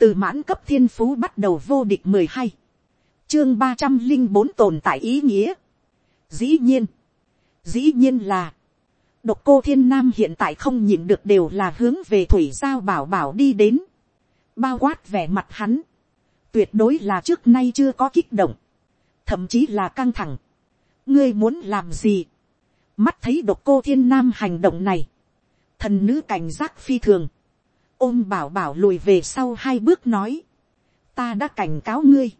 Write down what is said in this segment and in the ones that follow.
từ mãn cấp thiên phú bắt đầu vô địch mười hai, chương ba trăm linh bốn tồn tại ý nghĩa. dĩ nhiên, dĩ nhiên là, độc cô thiên nam hiện tại không nhìn được đều là hướng về thủy giao bảo bảo đi đến, bao quát vẻ mặt hắn, tuyệt đối là trước nay chưa có kích động, thậm chí là căng thẳng. ngươi muốn làm gì, mắt thấy độc cô thiên nam hành động này, thần nữ cảnh giác phi thường, ôm bảo bảo lùi về sau hai bước nói, ta đã cảnh cáo ngươi,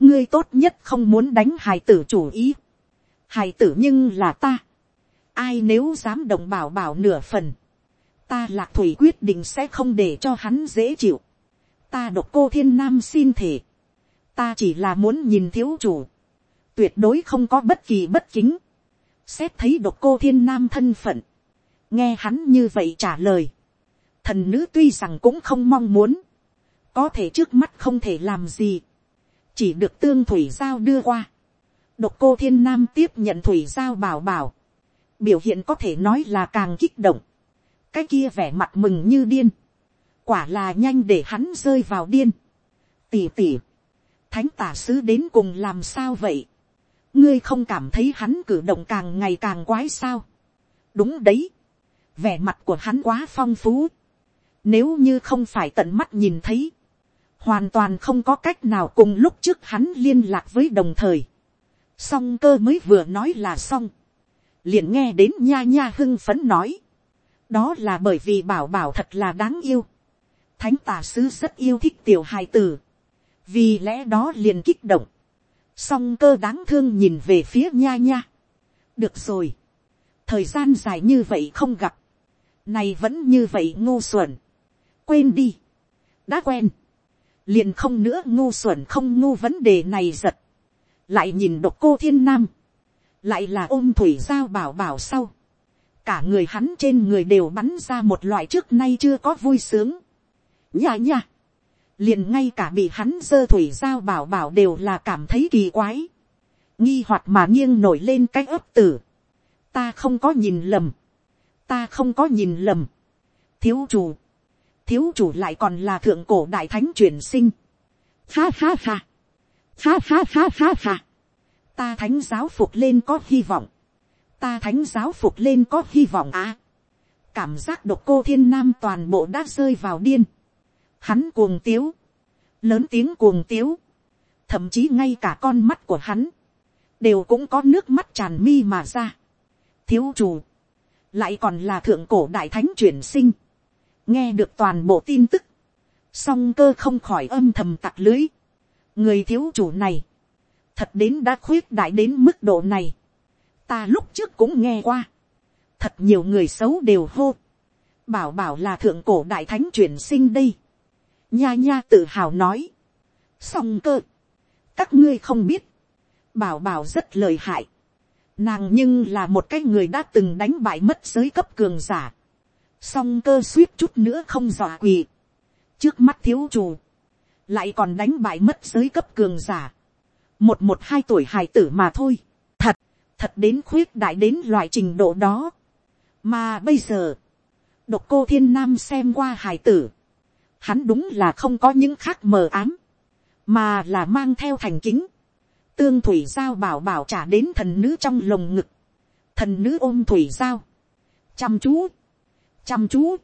ngươi tốt nhất không muốn đánh hài tử chủ ý, hài tử nhưng là ta, ai nếu dám động bảo bảo nửa phần, ta lạc thủy quyết định sẽ không để cho hắn dễ chịu, ta độc cô thiên nam xin thể, ta chỉ là muốn nhìn thiếu chủ, tuyệt đối không có bất kỳ bất kính, xét thấy độc cô thiên nam thân phận, nghe hắn như vậy trả lời, thần nữ tuy rằng cũng không mong muốn, có thể trước mắt không thể làm gì, chỉ được tương thủy giao đưa qua, độc cô thiên nam tiếp nhận thủy giao bảo bảo, biểu hiện có thể nói là càng kích động, cái kia vẻ mặt mừng như điên, quả là nhanh để hắn rơi vào điên, tỉ tỉ, thánh tả sứ đến cùng làm sao vậy, ngươi không cảm thấy hắn cử động càng ngày càng quái sao, đúng đấy, vẻ mặt của hắn quá phong phú, nếu như không phải tận mắt nhìn thấy, hoàn toàn không có cách nào cùng lúc trước hắn liên lạc với đồng thời. Song cơ mới vừa nói là xong. Liền nghe đến nha nha hưng phấn nói. Đó là bởi vì bảo bảo thật là đáng yêu. Thánh tà sứ rất yêu thích tiểu hài tử. Vì lẽ đó liền kích động. Song cơ đáng thương nhìn về phía nha nha. Được rồi. Thời gian dài như vậy không gặp. Này vẫn như vậy ngu xuẩn quên đi, đã quen, liền không nữa ngu xuẩn không ngu vấn đề này giật, lại nhìn độc cô thiên nam, lại là ôm thủy giao bảo bảo sau, cả người hắn trên người đều bắn ra một loại trước nay chưa có vui sướng, nha nha, liền ngay cả bị hắn dơ thủy giao bảo bảo đều là cảm thấy kỳ quái, nghi hoặc mà nghiêng nổi lên cái ấp tử, ta không có nhìn lầm, ta không có nhìn lầm, thiếu chủ, thiếu chủ lại còn là thượng cổ đại thánh truyền sinh. Ha ha ha. Ha ha ha ha ha. Ta thánh giáo phục lên có hy vọng. Ta thánh giáo phục lên có hy vọng à. Cảm giác độc cô thiên nam toàn bộ đã rơi vào điên. Hắn cuồng tiếu. Lớn tiếng cuồng tiếu. Thậm chí ngay cả con mắt của hắn. Đều cũng có nước mắt tràn mi mà ra. Thiếu chủ. Lại còn là thượng cổ đại thánh chuyển sinh nghe được toàn bộ tin tức, song cơ không khỏi âm thầm tặc lưới. người thiếu chủ này, thật đến đã khuyết đại đến mức độ này. ta lúc trước cũng nghe qua, thật nhiều người xấu đều hô, bảo bảo là thượng cổ đại thánh chuyển sinh đây. nha nha tự hào nói, song cơ, các ngươi không biết, bảo bảo rất lời hại, nàng nhưng là một cái người đã từng đánh bại mất giới cấp cường giả song cơ suýt chút nữa không dọa quỳ. trước mắt thiếu chủ, lại còn đánh bại mất giới cấp cường giả. một một hai tuổi hài tử mà thôi. thật, thật đến khuyết đại đến loại trình độ đó. mà bây giờ, độc cô thiên nam xem qua hài tử. hắn đúng là không có những khác mờ ám, mà là mang theo thành kính. tương thủy giao bảo bảo trả đến thần nữ trong lồng ngực. thần nữ ôm thủy giao. chăm chú chăm chú,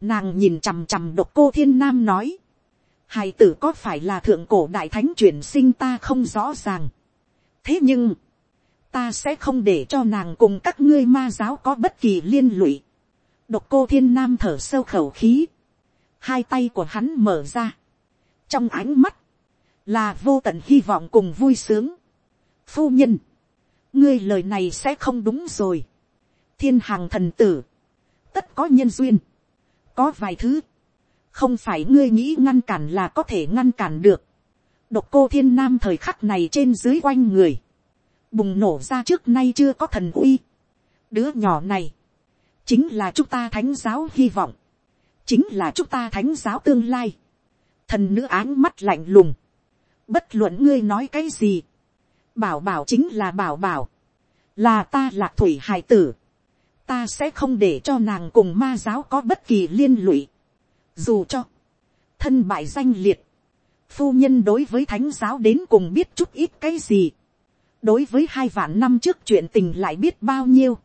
nàng nhìn chằm chằm độc cô thiên nam nói, hài tử có phải là thượng cổ đại thánh chuyển sinh ta không rõ ràng. thế nhưng, ta sẽ không để cho nàng cùng các ngươi ma giáo có bất kỳ liên lụy. độc cô thiên nam thở sâu khẩu khí, hai tay của hắn mở ra, trong ánh mắt, là vô tận hy vọng cùng vui sướng. phu nhân, ngươi lời này sẽ không đúng rồi. thiên hàng thần tử, tất có nhân duyên, có vài thứ, không phải ngươi nghĩ ngăn cản là có thể ngăn cản được. độc cô thiên nam thời khắc này trên dưới quanh người, bùng nổ ra trước nay chưa có thần uy. đứa nhỏ này, chính là chúng ta thánh giáo hy vọng, chính là chúng ta thánh giáo tương lai. thần nữ áng mắt lạnh lùng, bất luận ngươi nói cái gì, bảo bảo chính là bảo bảo, là ta lạc thủy hải tử, ta sẽ không để cho nàng cùng ma giáo có bất kỳ liên lụy. Dù cho, thân bại danh liệt, phu nhân đối với thánh giáo đến cùng biết chút ít cái gì, đối với hai vạn năm trước chuyện tình lại biết bao nhiêu,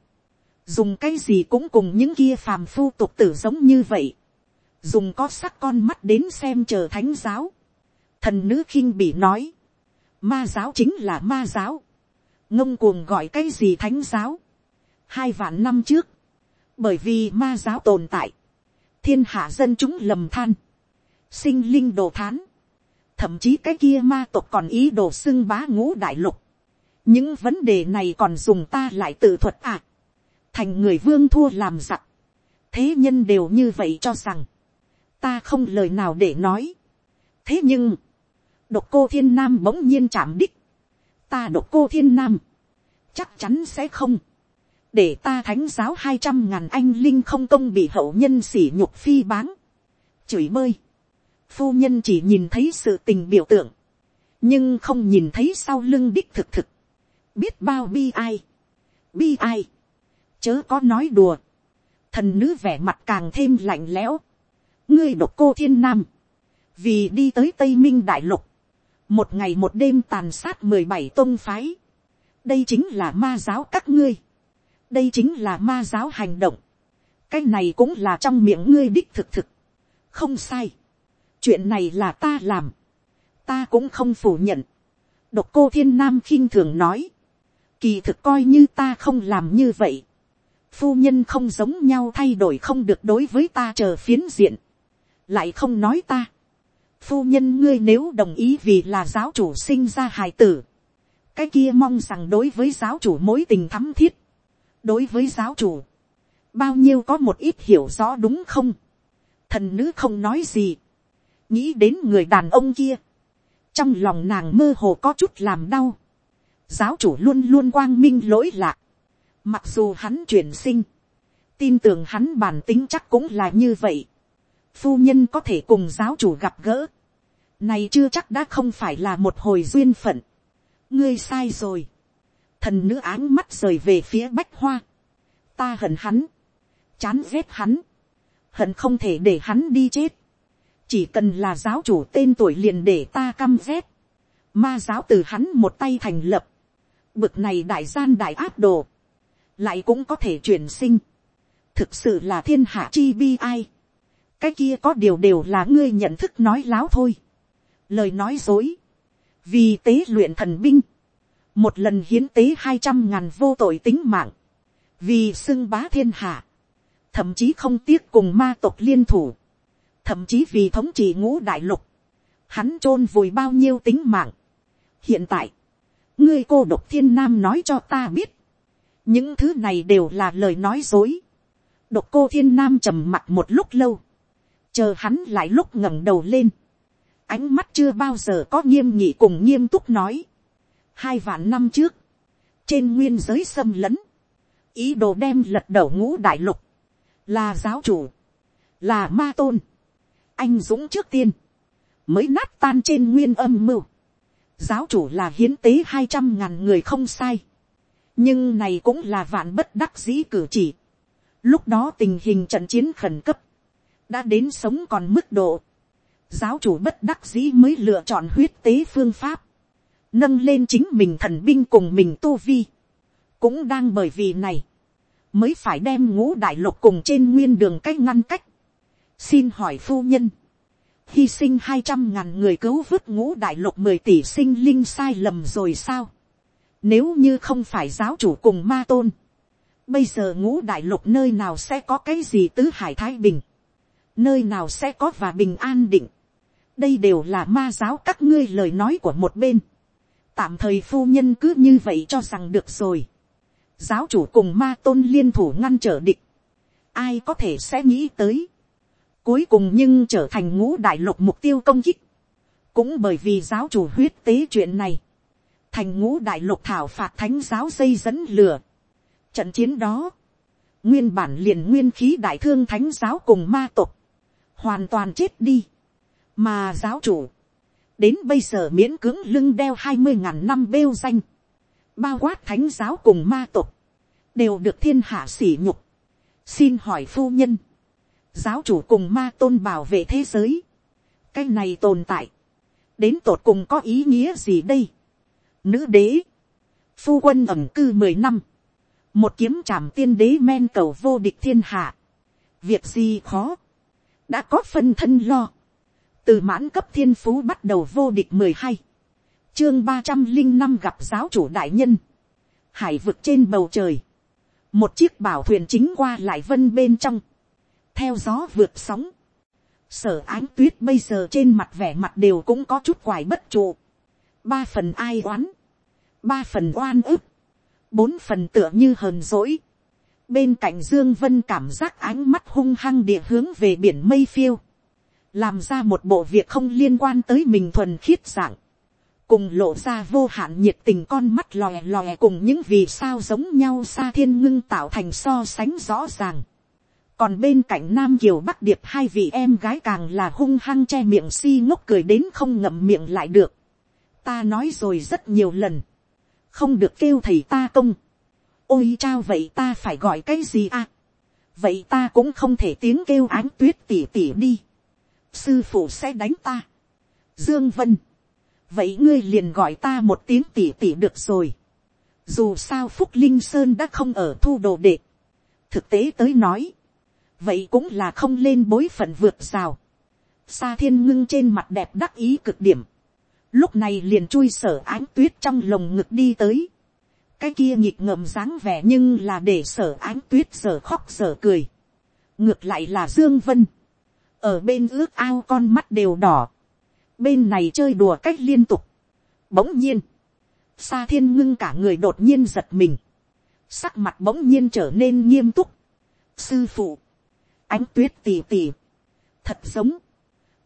dùng cái gì cũng cùng những kia phàm phu tục tử giống như vậy, dùng có sắc con mắt đến xem chờ thánh giáo, thần nữ khinh bị nói, ma giáo chính là ma giáo, ngông cuồng gọi cái gì thánh giáo, hai vạn năm trước, bởi vì ma giáo tồn tại, thiên hạ dân chúng lầm than, sinh linh đồ thán, thậm chí cái kia ma tộc còn ý đồ xưng bá ngũ đại lục, những vấn đề này còn dùng ta lại tự thuật à, thành người vương thua làm giặc, thế nhân đều như vậy cho rằng, ta không lời nào để nói, thế nhưng, độc cô thiên nam bỗng nhiên chạm đích, ta độc cô thiên nam, chắc chắn sẽ không, để ta thánh giáo hai trăm ngàn anh linh không công bị hậu nhân sỉ nhục phi báng, chửi bơi, phu nhân chỉ nhìn thấy sự tình biểu tượng, nhưng không nhìn thấy sau lưng đích thực thực, biết bao bi ai, bi ai, chớ có nói đùa, thần nữ vẻ mặt càng thêm lạnh lẽo, ngươi độc cô thiên nam, vì đi tới tây minh đại lục, một ngày một đêm tàn sát mười bảy tôn phái, đây chính là ma giáo các ngươi, đây chính là ma giáo hành động, cái này cũng là trong miệng ngươi đích thực thực, không sai, chuyện này là ta làm, ta cũng không phủ nhận, độc cô thiên nam khinh thường nói, kỳ thực coi như ta không làm như vậy, phu nhân không giống nhau thay đổi không được đối với ta chờ phiến diện, lại không nói ta, phu nhân ngươi nếu đồng ý vì là giáo chủ sinh ra hài tử, cái kia mong rằng đối với giáo chủ mối tình thắm thiết, đối với giáo chủ, bao nhiêu có một ít hiểu rõ đúng không, thần nữ không nói gì, nghĩ đến người đàn ông kia, trong lòng nàng mơ hồ có chút làm đau, giáo chủ luôn luôn quang minh lỗi lạc, mặc dù hắn chuyển sinh, tin tưởng hắn bản tính chắc cũng là như vậy, phu nhân có thể cùng giáo chủ gặp gỡ, này chưa chắc đã không phải là một hồi duyên phận, ngươi sai rồi, thần nữ áng mắt rời về phía bách hoa, ta hận hắn, chán ghét hắn, hận không thể để hắn đi chết, chỉ cần là giáo chủ tên tuổi liền để ta căm ghét, ma giáo từ hắn một tay thành lập, bực này đại gian đại áp đồ, lại cũng có thể chuyển sinh, thực sự là thiên hạ chi bi ai, cái kia có điều đều là ngươi nhận thức nói láo thôi, lời nói dối, vì tế luyện thần binh, một lần hiến tế hai trăm ngàn vô tội tính mạng, vì xưng bá thiên hạ, thậm chí không tiếc cùng ma tộc liên thủ, thậm chí vì thống trị ngũ đại lục, hắn chôn vùi bao nhiêu tính mạng. hiện tại, ngươi cô độc thiên nam nói cho ta biết, những thứ này đều là lời nói dối. độc cô thiên nam trầm mặt một lúc lâu, chờ hắn lại lúc ngẩng đầu lên, ánh mắt chưa bao giờ có nghiêm nghị cùng nghiêm túc nói hai vạn năm trước, trên nguyên giới xâm lấn, ý đồ đem lật đầu ngũ đại lục, là giáo chủ, là ma tôn, anh dũng trước tiên, mới nát tan trên nguyên âm mưu, giáo chủ là hiến tế hai trăm ngàn người không sai, nhưng này cũng là vạn bất đắc dĩ cử chỉ. Lúc đó tình hình trận chiến khẩn cấp, đã đến sống còn mức độ, giáo chủ bất đắc dĩ mới lựa chọn huyết tế phương pháp, nâng lên chính mình thần binh cùng mình tu vi, cũng đang bởi vì này, mới phải đem ngũ đại lục cùng trên nguyên đường cách ngăn cách. xin hỏi phu nhân, hy sinh hai trăm ngàn người cứu vớt ngũ đại lục mười tỷ sinh linh sai lầm rồi sao. Nếu như không phải giáo chủ cùng ma tôn, bây giờ ngũ đại lục nơi nào sẽ có cái gì tứ hải thái bình, nơi nào sẽ có và bình an định. đây đều là ma giáo các ngươi lời nói của một bên tạm thời phu nhân cứ như vậy cho rằng được rồi. giáo chủ cùng ma tôn liên thủ ngăn trở địch. ai có thể sẽ nghĩ tới Cuối cùng nhưng trở thành ngũ đại lục mục tiêu công kích. Cũng bởi vì giáo chủ huyết tế chuyện này. Thành ngũ đại lục thảo phạt thánh giáo dây dẫn lửa. Trận chiến đó. Nguyên bản liền nguyên khí đại thương thánh giáo cùng ma tục. Hoàn toàn chết đi. Mà giáo chủ. Đến bây giờ miễn cưỡng lưng đeo hai mươi ngàn năm bêu danh. Bao quát thánh giáo cùng ma tục. Đều được thiên hạ sỉ nhục. Xin hỏi phu nhân giáo chủ cùng ma tôn bảo vệ thế giới, cái này tồn tại, đến tột cùng có ý nghĩa gì đây. Nữ đế, phu quân ẩm cư mười năm, một kiếm trảm tiên đế men cầu vô địch thiên hạ, việc gì khó, đã có phân thân lo, từ mãn cấp thiên phú bắt đầu vô địch mười hai, chương ba trăm linh năm gặp giáo chủ đại nhân, hải vực trên bầu trời, một chiếc bảo thuyền chính qua lại vân bên trong, theo gió vượt sóng, sở ánh tuyết bây giờ trên mặt vẻ mặt đều cũng có chút quài bất trụ, ba phần ai oán, ba phần oan ức, bốn phần tựa như hờn dỗi, bên cạnh dương vân cảm giác ánh mắt hung hăng địa hướng về biển mây phiêu, làm ra một bộ việc không liên quan tới mình thuần khiết dạng, cùng lộ ra vô hạn nhiệt tình con mắt lòe lòe cùng những vì sao giống nhau xa thiên ngưng tạo thành so sánh rõ ràng. còn bên cạnh nam kiều bắc điệp hai vị em gái càng là hung hăng che miệng si ngốc cười đến không ngậm miệng lại được. ta nói rồi rất nhiều lần, không được kêu thầy ta công. ôi chao vậy ta phải gọi cái gì à. vậy ta cũng không thể tiếng kêu ánh tuyết tỉ tỉ đi sư phụ sẽ đánh ta. dương vân vậy ngươi liền gọi ta một tiếng tỷ tỷ được rồi. dù sao phúc linh sơn đã không ở thu đồ đệ. thực tế tới nói, vậy cũng là không lên bối phận vượt rào. sa thiên ngưng trên mặt đẹp đắc ý cực điểm. lúc này liền chui sở ánh tuyết trong lồng ngực đi tới. cái kia nhịp ngợm dáng vẻ nhưng là để sở ánh tuyết sở khóc sở cười. ngược lại là dương vân ở bên ước ao con mắt đều đỏ bên này chơi đùa cách liên tục. bỗng nhiên, sa thiên ngưng cả người đột nhiên giật mình, sắc mặt bỗng nhiên trở nên nghiêm túc. sư phụ, ánh tuyết tì tì, thật giống,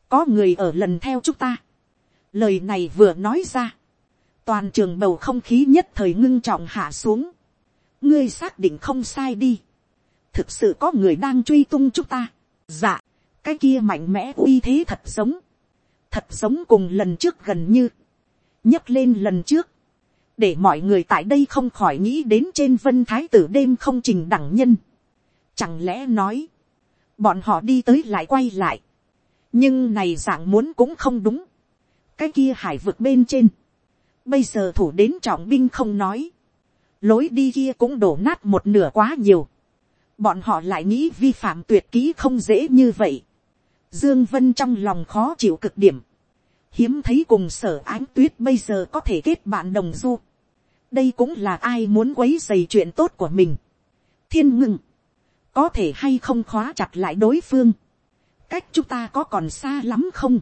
có người ở lần theo chúng ta. lời này vừa nói ra, toàn trường bầu không khí nhất thời ngưng trọng hạ xuống. ngươi xác định không sai đi. thực sự có người đang truy tung chúng ta. dạ, cái kia mạnh mẽ uy thế thật giống thật giống cùng lần trước gần như, nhấc lên lần trước, để mọi người tại đây không khỏi nghĩ đến trên vân thái tử đêm không trình đẳng nhân. Chẳng lẽ nói, bọn họ đi tới lại quay lại, nhưng này dạng muốn cũng không đúng, cái kia hải vực bên trên, bây giờ thủ đến trọng binh không nói, lối đi kia cũng đổ nát một nửa quá nhiều, bọn họ lại nghĩ vi phạm tuyệt kỹ không dễ như vậy, Dương Vân trong lòng khó chịu cực điểm. Hiếm thấy cùng sở ánh tuyết bây giờ có thể kết bạn đồng du. Đây cũng là ai muốn quấy dày chuyện tốt của mình. Thiên ngừng. Có thể hay không khóa chặt lại đối phương. Cách chúng ta có còn xa lắm không?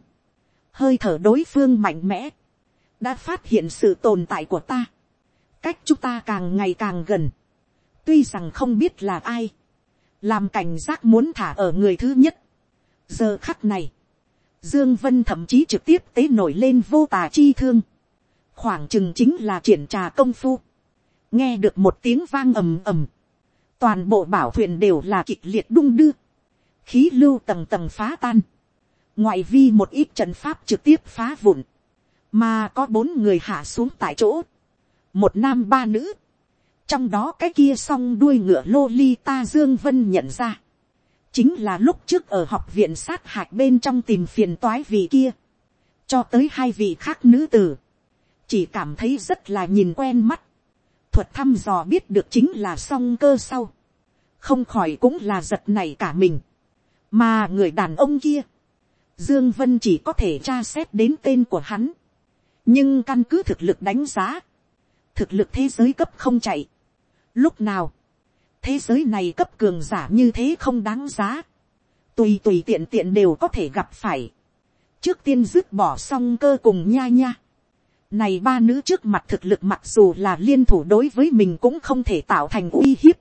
Hơi thở đối phương mạnh mẽ. Đã phát hiện sự tồn tại của ta. Cách chúng ta càng ngày càng gần. Tuy rằng không biết là ai. Làm cảnh giác muốn thả ở người thứ nhất giờ khắc này, dương vân thậm chí trực tiếp tế nổi lên vô tà chi thương, khoảng chừng chính là triển trà công phu, nghe được một tiếng vang ầm ầm, toàn bộ bảo thuyền đều là kịch liệt đung đưa, khí lưu tầng tầng phá tan, ngoại vi một ít trận pháp trực tiếp phá vụn, mà có bốn người hạ xuống tại chỗ, một nam ba nữ, trong đó cái kia s o n g đuôi ngựa lô ly ta dương vân nhận ra, chính là lúc trước ở học viện sát hạch bên trong tìm phiền toái vị kia, cho tới hai vị khác nữ tử, chỉ cảm thấy rất là nhìn quen mắt, thuật thăm dò biết được chính là song cơ sau, không khỏi cũng là giật này cả mình, mà người đàn ông kia, dương vân chỉ có thể tra xét đến tên của hắn, nhưng căn cứ thực lực đánh giá, thực lực thế giới cấp không chạy, lúc nào, thế giới này cấp cường giả như thế không đáng giá, tùy tùy tiện tiện đều có thể gặp phải, trước tiên dứt bỏ xong cơ cùng nha nha, này ba nữ trước mặt thực lực mặc dù là liên thủ đối với mình cũng không thể tạo thành uy hiếp,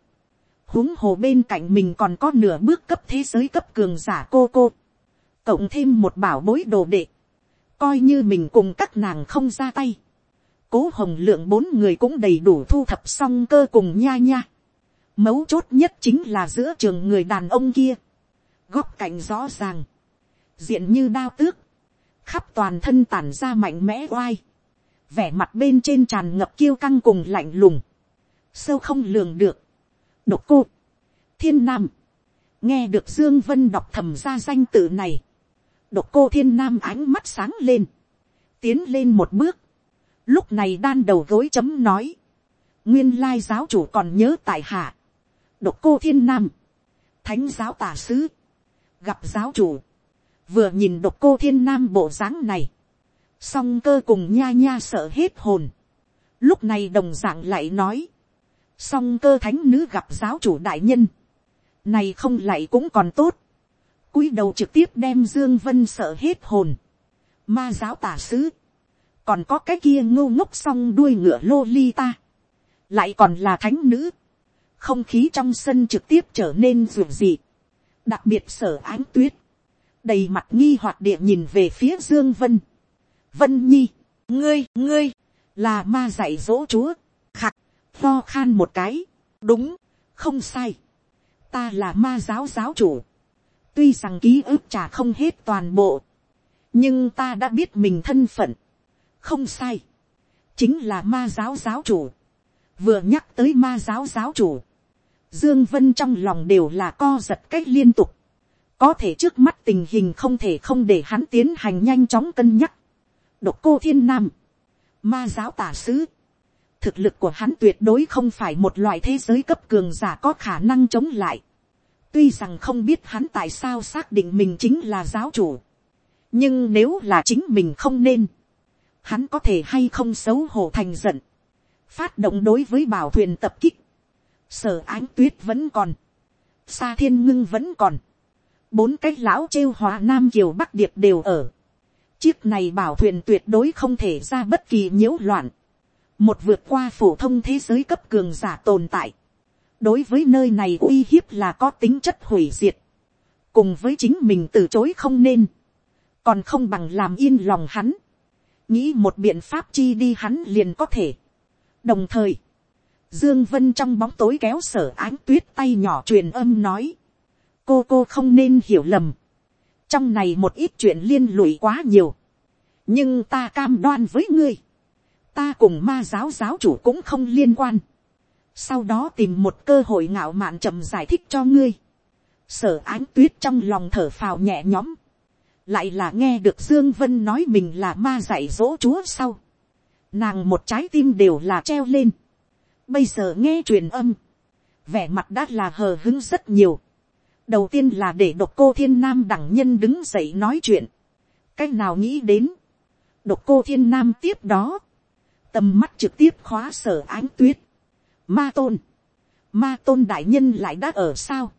huống hồ bên cạnh mình còn có nửa bước cấp thế giới cấp cường giả cô cô, cộng thêm một bảo bối đồ đệ, coi như mình cùng các nàng không ra tay, cố hồng lượng bốn người cũng đầy đủ thu thập xong cơ cùng nha nha. Mấu chốt nhất chính là giữa trường người đàn ông kia. Góc cạnh rõ ràng. Diện như đao tước. Khắp toàn thân tản ra mạnh mẽ oai. Vẻ mặt bên trên tràn ngập kiêu căng cùng lạnh lùng. Sâu không lường được. Độc cô. Thiên Nam. Nghe được Dương Vân đọc thầm ra danh tự này. độc cô thiên nam ánh mắt sáng lên, tiến lên một bước, lúc này đan đầu gối chấm nói, nguyên lai giáo chủ còn nhớ tại hạ, độc cô thiên nam, thánh giáo tả sứ, gặp giáo chủ, vừa nhìn độc cô thiên nam bộ dáng này, song cơ cùng nha nha sợ hết hồn, lúc này đồng d ạ n g lại nói, song cơ thánh nữ gặp giáo chủ đại nhân, này không lại cũng còn tốt, cúi đầu trực tiếp đem dương vân sợ hết hồn, ma giáo tả sứ, còn có cái kia ngô ngốc song đuôi ngựa lô ly ta, lại còn là thánh nữ, không khí trong sân trực tiếp trở nên ruột dị, đặc biệt sở ánh tuyết, đầy mặt nghi hoặc địa nhìn về phía dương vân, vân nhi, ngươi, ngươi, là ma dạy dỗ chúa, khặt, lo khan một cái, đúng, không sai, ta là ma giáo giáo chủ, tuy rằng ký ức trả không hết toàn bộ, nhưng ta đã biết mình thân phận, không sai, chính là ma giáo giáo chủ, vừa nhắc tới ma giáo giáo chủ, dương vân trong lòng đều là co giật cách liên tục, có thể trước mắt tình hình không thể không để hắn tiến hành nhanh chóng cân nhắc, độc cô thiên nam, ma giáo tả sứ. Thực lực của hắn tuyệt đối không phải một loại thế giới cấp cường giả có khả năng chống lại. Tuy rằng không biết hắn tại sao xác định mình chính là giáo chủ. Nhưng nếu là chính mình không nên. Hắn có thể hay không xấu hổ thành giận. Phát động đối với bảo thuyền tập kích. Sở ánh tuyết vẫn còn. xa thiên ngưng vẫn còn. Bốn cái lão trêu hóa nam kiều bắc điệp đều ở Chiếc này bảo thuyền tuyệt đối không thể ra bất kỳ nhiễu loạn. Một vượt qua phổ thông thế giới cấp cường giả tồn tại. Đối với nơi này uy hiếp là có tính chất hủy diệt. Cùng với chính mình từ chối không nên. Còn không bằng làm yên lòng hắn. Nghĩ một biện pháp chi đi hắn liền có thể. Đồng thời. Dương Vân trong bóng tối kéo sở ánh tuyết tay nhỏ truyền âm nói. Cô cô không nên hiểu lầm. Trong này một ít chuyện liên lụy quá nhiều, nhưng ta cam đoan với ngươi, ta cùng ma giáo giáo chủ cũng không liên quan, sau đó tìm một cơ hội ngạo mạn chậm giải thích cho ngươi, sở ánh tuyết trong lòng thở phào nhẹ nhõm, lại là nghe được dương vân nói mình là ma dạy dỗ chúa sau, nàng một trái tim đều là treo lên, bây giờ nghe truyền âm, vẻ mặt đã là hờ hứng rất nhiều, đầu tiên là để độc cô thiên nam đẳng nhân đứng dậy nói chuyện. cách nào nghĩ đến. độc cô thiên nam tiếp đó. tầm mắt trực tiếp khóa sở ánh tuyết. ma tôn. ma tôn đại nhân lại đã ở sao.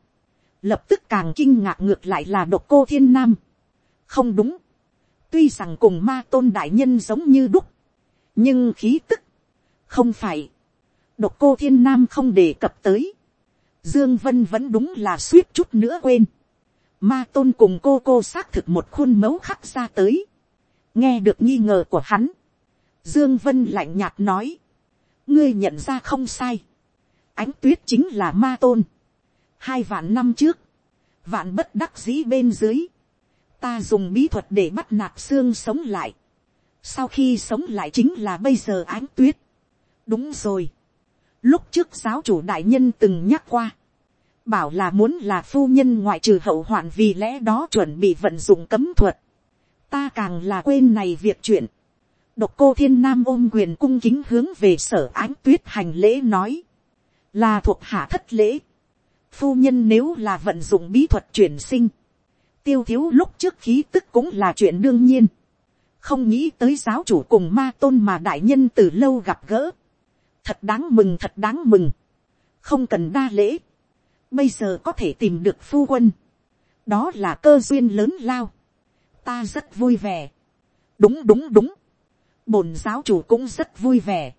lập tức càng kinh ngạc ngược lại là độc cô thiên nam. không đúng. tuy rằng cùng ma tôn đại nhân giống như đúc. nhưng khí tức. không phải độc cô thiên nam không đề cập tới Dương Vân vẫn đúng là suýt chút nữa quên. Ma tôn cùng cô cô xác thực một khuôn mẫu khắc ra tới. Nghe được nghi ngờ của hắn. Dương Vân lạnh nhạt nói. Ngươi nhận ra không sai. Ánh tuyết chính là ma tôn. Hai vạn năm trước. Vạn bất đắc dĩ bên dưới. Ta dùng bí thuật để bắt nạt xương sống lại. Sau khi sống lại chính là bây giờ ánh tuyết. Đúng rồi Lúc trước giáo chủ đại nhân từng nhắc qua. Bảo là muốn là phu nhân ngoại trừ hậu hoạn vì lẽ đó chuẩn bị vận dụng cấm thuật. Ta càng là quên này việc chuyện. Độc cô thiên nam ôm quyền cung kính hướng về sở ánh tuyết hành lễ nói. Là thuộc hạ thất lễ. Phu nhân nếu là vận dụng bí thuật chuyển sinh. Tiêu thiếu lúc trước khí tức cũng là chuyện đương nhiên. Không nghĩ tới giáo chủ cùng ma tôn mà đại nhân từ lâu gặp gỡ thật đáng mừng thật đáng mừng, không cần đa lễ, bây giờ có thể tìm được phu quân, đó là cơ duyên lớn lao, ta rất vui vẻ, đúng đúng đúng, bổn giáo chủ cũng rất vui vẻ,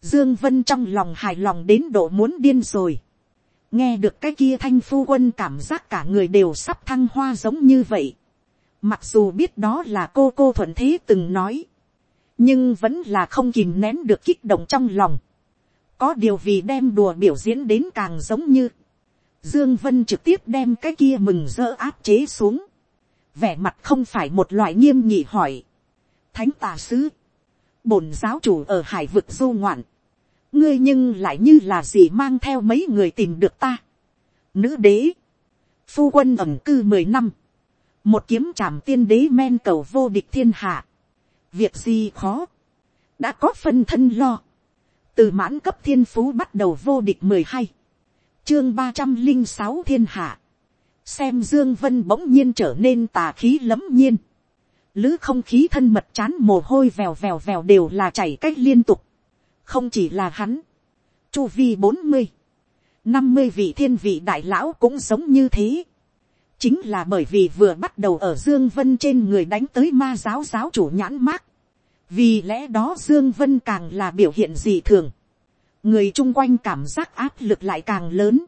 dương vân trong lòng hài lòng đến độ muốn điên rồi, nghe được cái kia thanh phu quân cảm giác cả người đều sắp thăng hoa giống như vậy, mặc dù biết đó là cô cô thuận thế từng nói, nhưng vẫn là không kìm nén được kích động trong lòng có điều vì đem đùa biểu diễn đến càng giống như, dương vân trực tiếp đem cái kia mừng rỡ áp chế xuống, vẻ mặt không phải một loại nghiêm nghị hỏi, thánh tà sứ, bổn giáo chủ ở hải vực du ngoạn, ngươi nhưng lại như là gì mang theo mấy người tìm được ta, nữ đế, phu quân ẩm cư mười năm, một kiếm trảm tiên đế men cầu vô địch thiên hạ, việc gì khó, đã có phân thân lo, từ mãn cấp thiên phú bắt đầu vô địch mười hai, chương ba trăm linh sáu thiên hạ, xem dương vân bỗng nhiên trở nên tà khí lấm nhiên, lứ không khí thân mật chán mồ hôi vèo vèo vèo đều là chảy cách liên tục, không chỉ là hắn, chu vi bốn mươi, năm mươi vị thiên vị đại lão cũng giống như thế, chính là bởi vì vừa bắt đầu ở dương vân trên người đánh tới ma giáo giáo chủ nhãn mát, vì lẽ đó dương vân càng là biểu hiện dị thường, người chung quanh cảm giác áp lực lại càng lớn,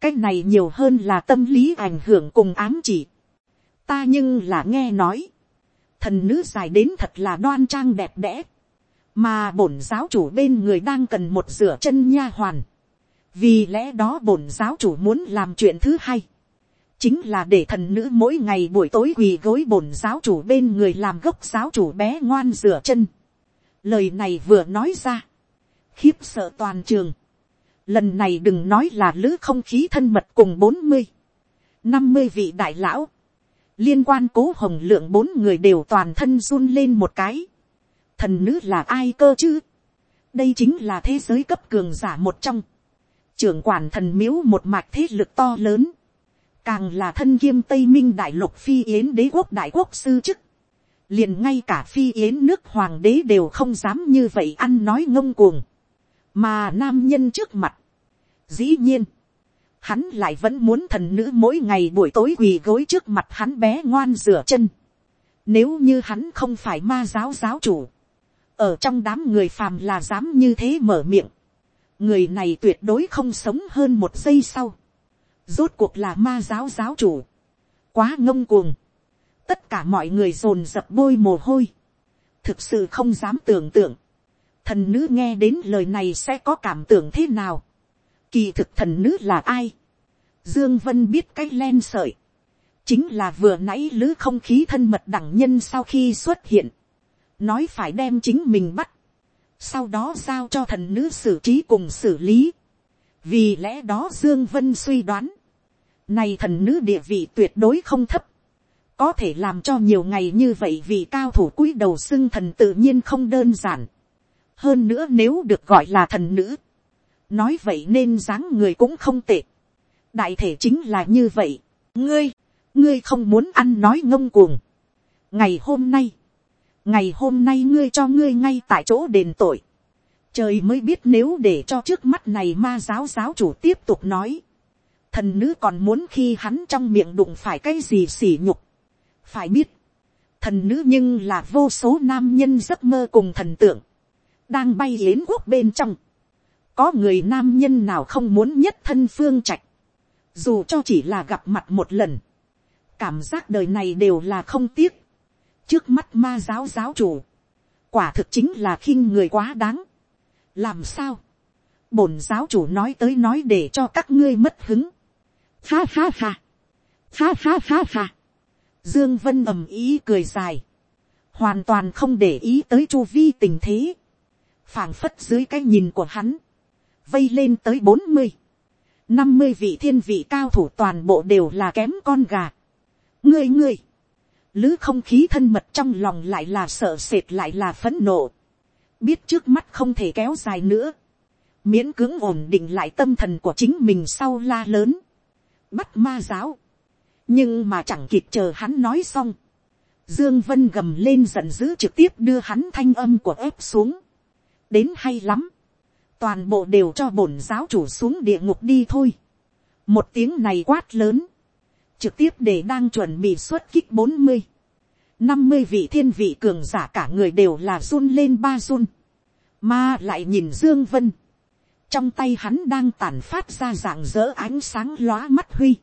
cái này nhiều hơn là tâm lý ảnh hưởng cùng ám chỉ. ta nhưng là nghe nói, thần nữ dài đến thật là đoan trang đẹp đẽ, mà bổn giáo chủ bên người đang cần một rửa chân nha hoàn, vì lẽ đó bổn giáo chủ muốn làm chuyện thứ hai, chính là để thần nữ mỗi ngày buổi tối quỳ gối bổn giáo chủ bên người làm gốc giáo chủ bé ngoan rửa chân. Lời này vừa nói ra, khiếp sợ toàn trường. Lần này đừng nói là lữ không khí thân mật cùng bốn mươi, năm mươi vị đại lão. Liên quan cố hồng lượng bốn người đều toàn thân run lên một cái. Thần nữ là ai cơ chứ? Đây chính là thế giới cấp cường giả một trong. Trưởng quản thần miếu một mạch thế lực to lớn càng là thân kiêm tây minh đại lục phi yến đế quốc đại quốc sư chức, liền ngay cả phi yến nước hoàng đế đều không dám như vậy ăn nói ngông cuồng, mà nam nhân trước mặt, dĩ nhiên, hắn lại vẫn muốn thần nữ mỗi ngày buổi tối quỳ gối trước mặt hắn bé ngoan rửa chân, nếu như hắn không phải ma giáo giáo chủ, ở trong đám người phàm là dám như thế mở miệng, người này tuyệt đối không sống hơn một giây sau, rốt cuộc là ma giáo giáo chủ, quá ngông cuồng, tất cả mọi người dồn dập bôi mồ hôi, thực sự không dám tưởng tượng, thần nữ nghe đến lời này sẽ có cảm tưởng thế nào, kỳ thực thần nữ là ai, dương vân biết cái len sợi, chính là vừa nãy lữ không khí thân mật đẳng nhân sau khi xuất hiện, nói phải đem chính mình bắt, sau đó giao cho thần nữ xử trí cùng xử lý, vì lẽ đó dương vân suy đoán, này thần nữ địa vị tuyệt đối không thấp. Có thể làm cho nhiều ngày như vậy vì cao thủ cúi đầu xưng thần tự nhiên không đơn giản. Hơn nữa nếu được gọi là thần nữ. Nói vậy nên dáng người cũng không tệ. Đại thể chính là như vậy. Ngươi, ngươi không muốn ăn nói ngông cuồng. Ngày hôm nay, ngày hôm nay ngươi cho ngươi ngay tại chỗ đền tội. Trời mới biết nếu để cho trước mắt này ma giáo giáo chủ tiếp tục nói thần nữ còn muốn khi hắn trong miệng đụng phải cái gì xỉ nhục. phải biết, thần nữ nhưng là vô số nam nhân giấc mơ cùng thần tượng, đang bay đến quốc bên trong. có người nam nhân nào không muốn nhất thân phương trạch, dù cho chỉ là gặp mặt một lần, cảm giác đời này đều là không tiếc. trước mắt ma giáo giáo chủ, quả thực chính là khinh người quá đáng. làm sao, bổn giáo chủ nói tới nói để cho các ngươi mất hứng Ha ha ha. Ha ha ha ha. Dương Vân ầm ý cười dài. Hoàn toàn không để ý tới chu vi tình thế. phảng phất dưới cái nhìn của hắn. Vây lên tới bốn mươi năm mươi vị thiên vị cao thủ toàn bộ đều là kém con gà. Ngươi ngươi. Lứ không khí thân mật trong lòng lại là sợ sệt lại là phấn nộ. Biết trước mắt không thể kéo dài nữa. Miễn cưỡng ổn định lại tâm thần của chính mình sau la lớn bắt ma giáo. nhưng mà chẳng kịp chờ hắn nói xong. Dương Vân gầm lên giận dữ trực tiếp đưa hắn thanh âm của ép xuống. Đến hay lắm. Toàn bộ đều cho bổn giáo chủ xuống địa ngục đi thôi. Một tiếng này quát lớn. Trực tiếp để đang chuẩn bị xuất kích bốn mươi năm mươi vị thiên vị cường giả cả người đều là run lên ba run. Mà lại nhìn Dương Vân trong tay hắn đang tản phát ra dạng dỡ ánh sáng lóa mắt huy.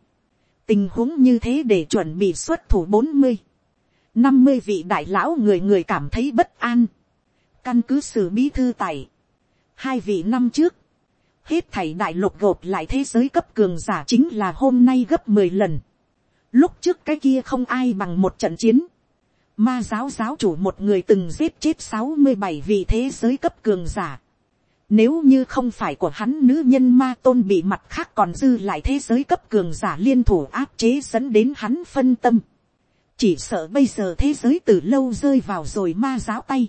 tình huống như thế để chuẩn bị xuất thủ bốn mươi, năm mươi vị đại lão người người cảm thấy bất an. căn cứ sử bí thư tài, hai vị năm trước, hết thảy đại lục gộp lại thế giới cấp cường giả chính là hôm nay gấp mười lần. lúc trước cái kia không ai bằng một trận chiến. ma giáo giáo chủ một người từng giết chết sáu mươi bảy vị thế giới cấp cường giả nếu như không phải của hắn nữ nhân ma tôn bị mặt khác còn dư lại thế giới cấp cường giả liên thủ áp chế dẫn đến hắn phân tâm. chỉ sợ bây giờ thế giới từ lâu rơi vào rồi ma giáo tay,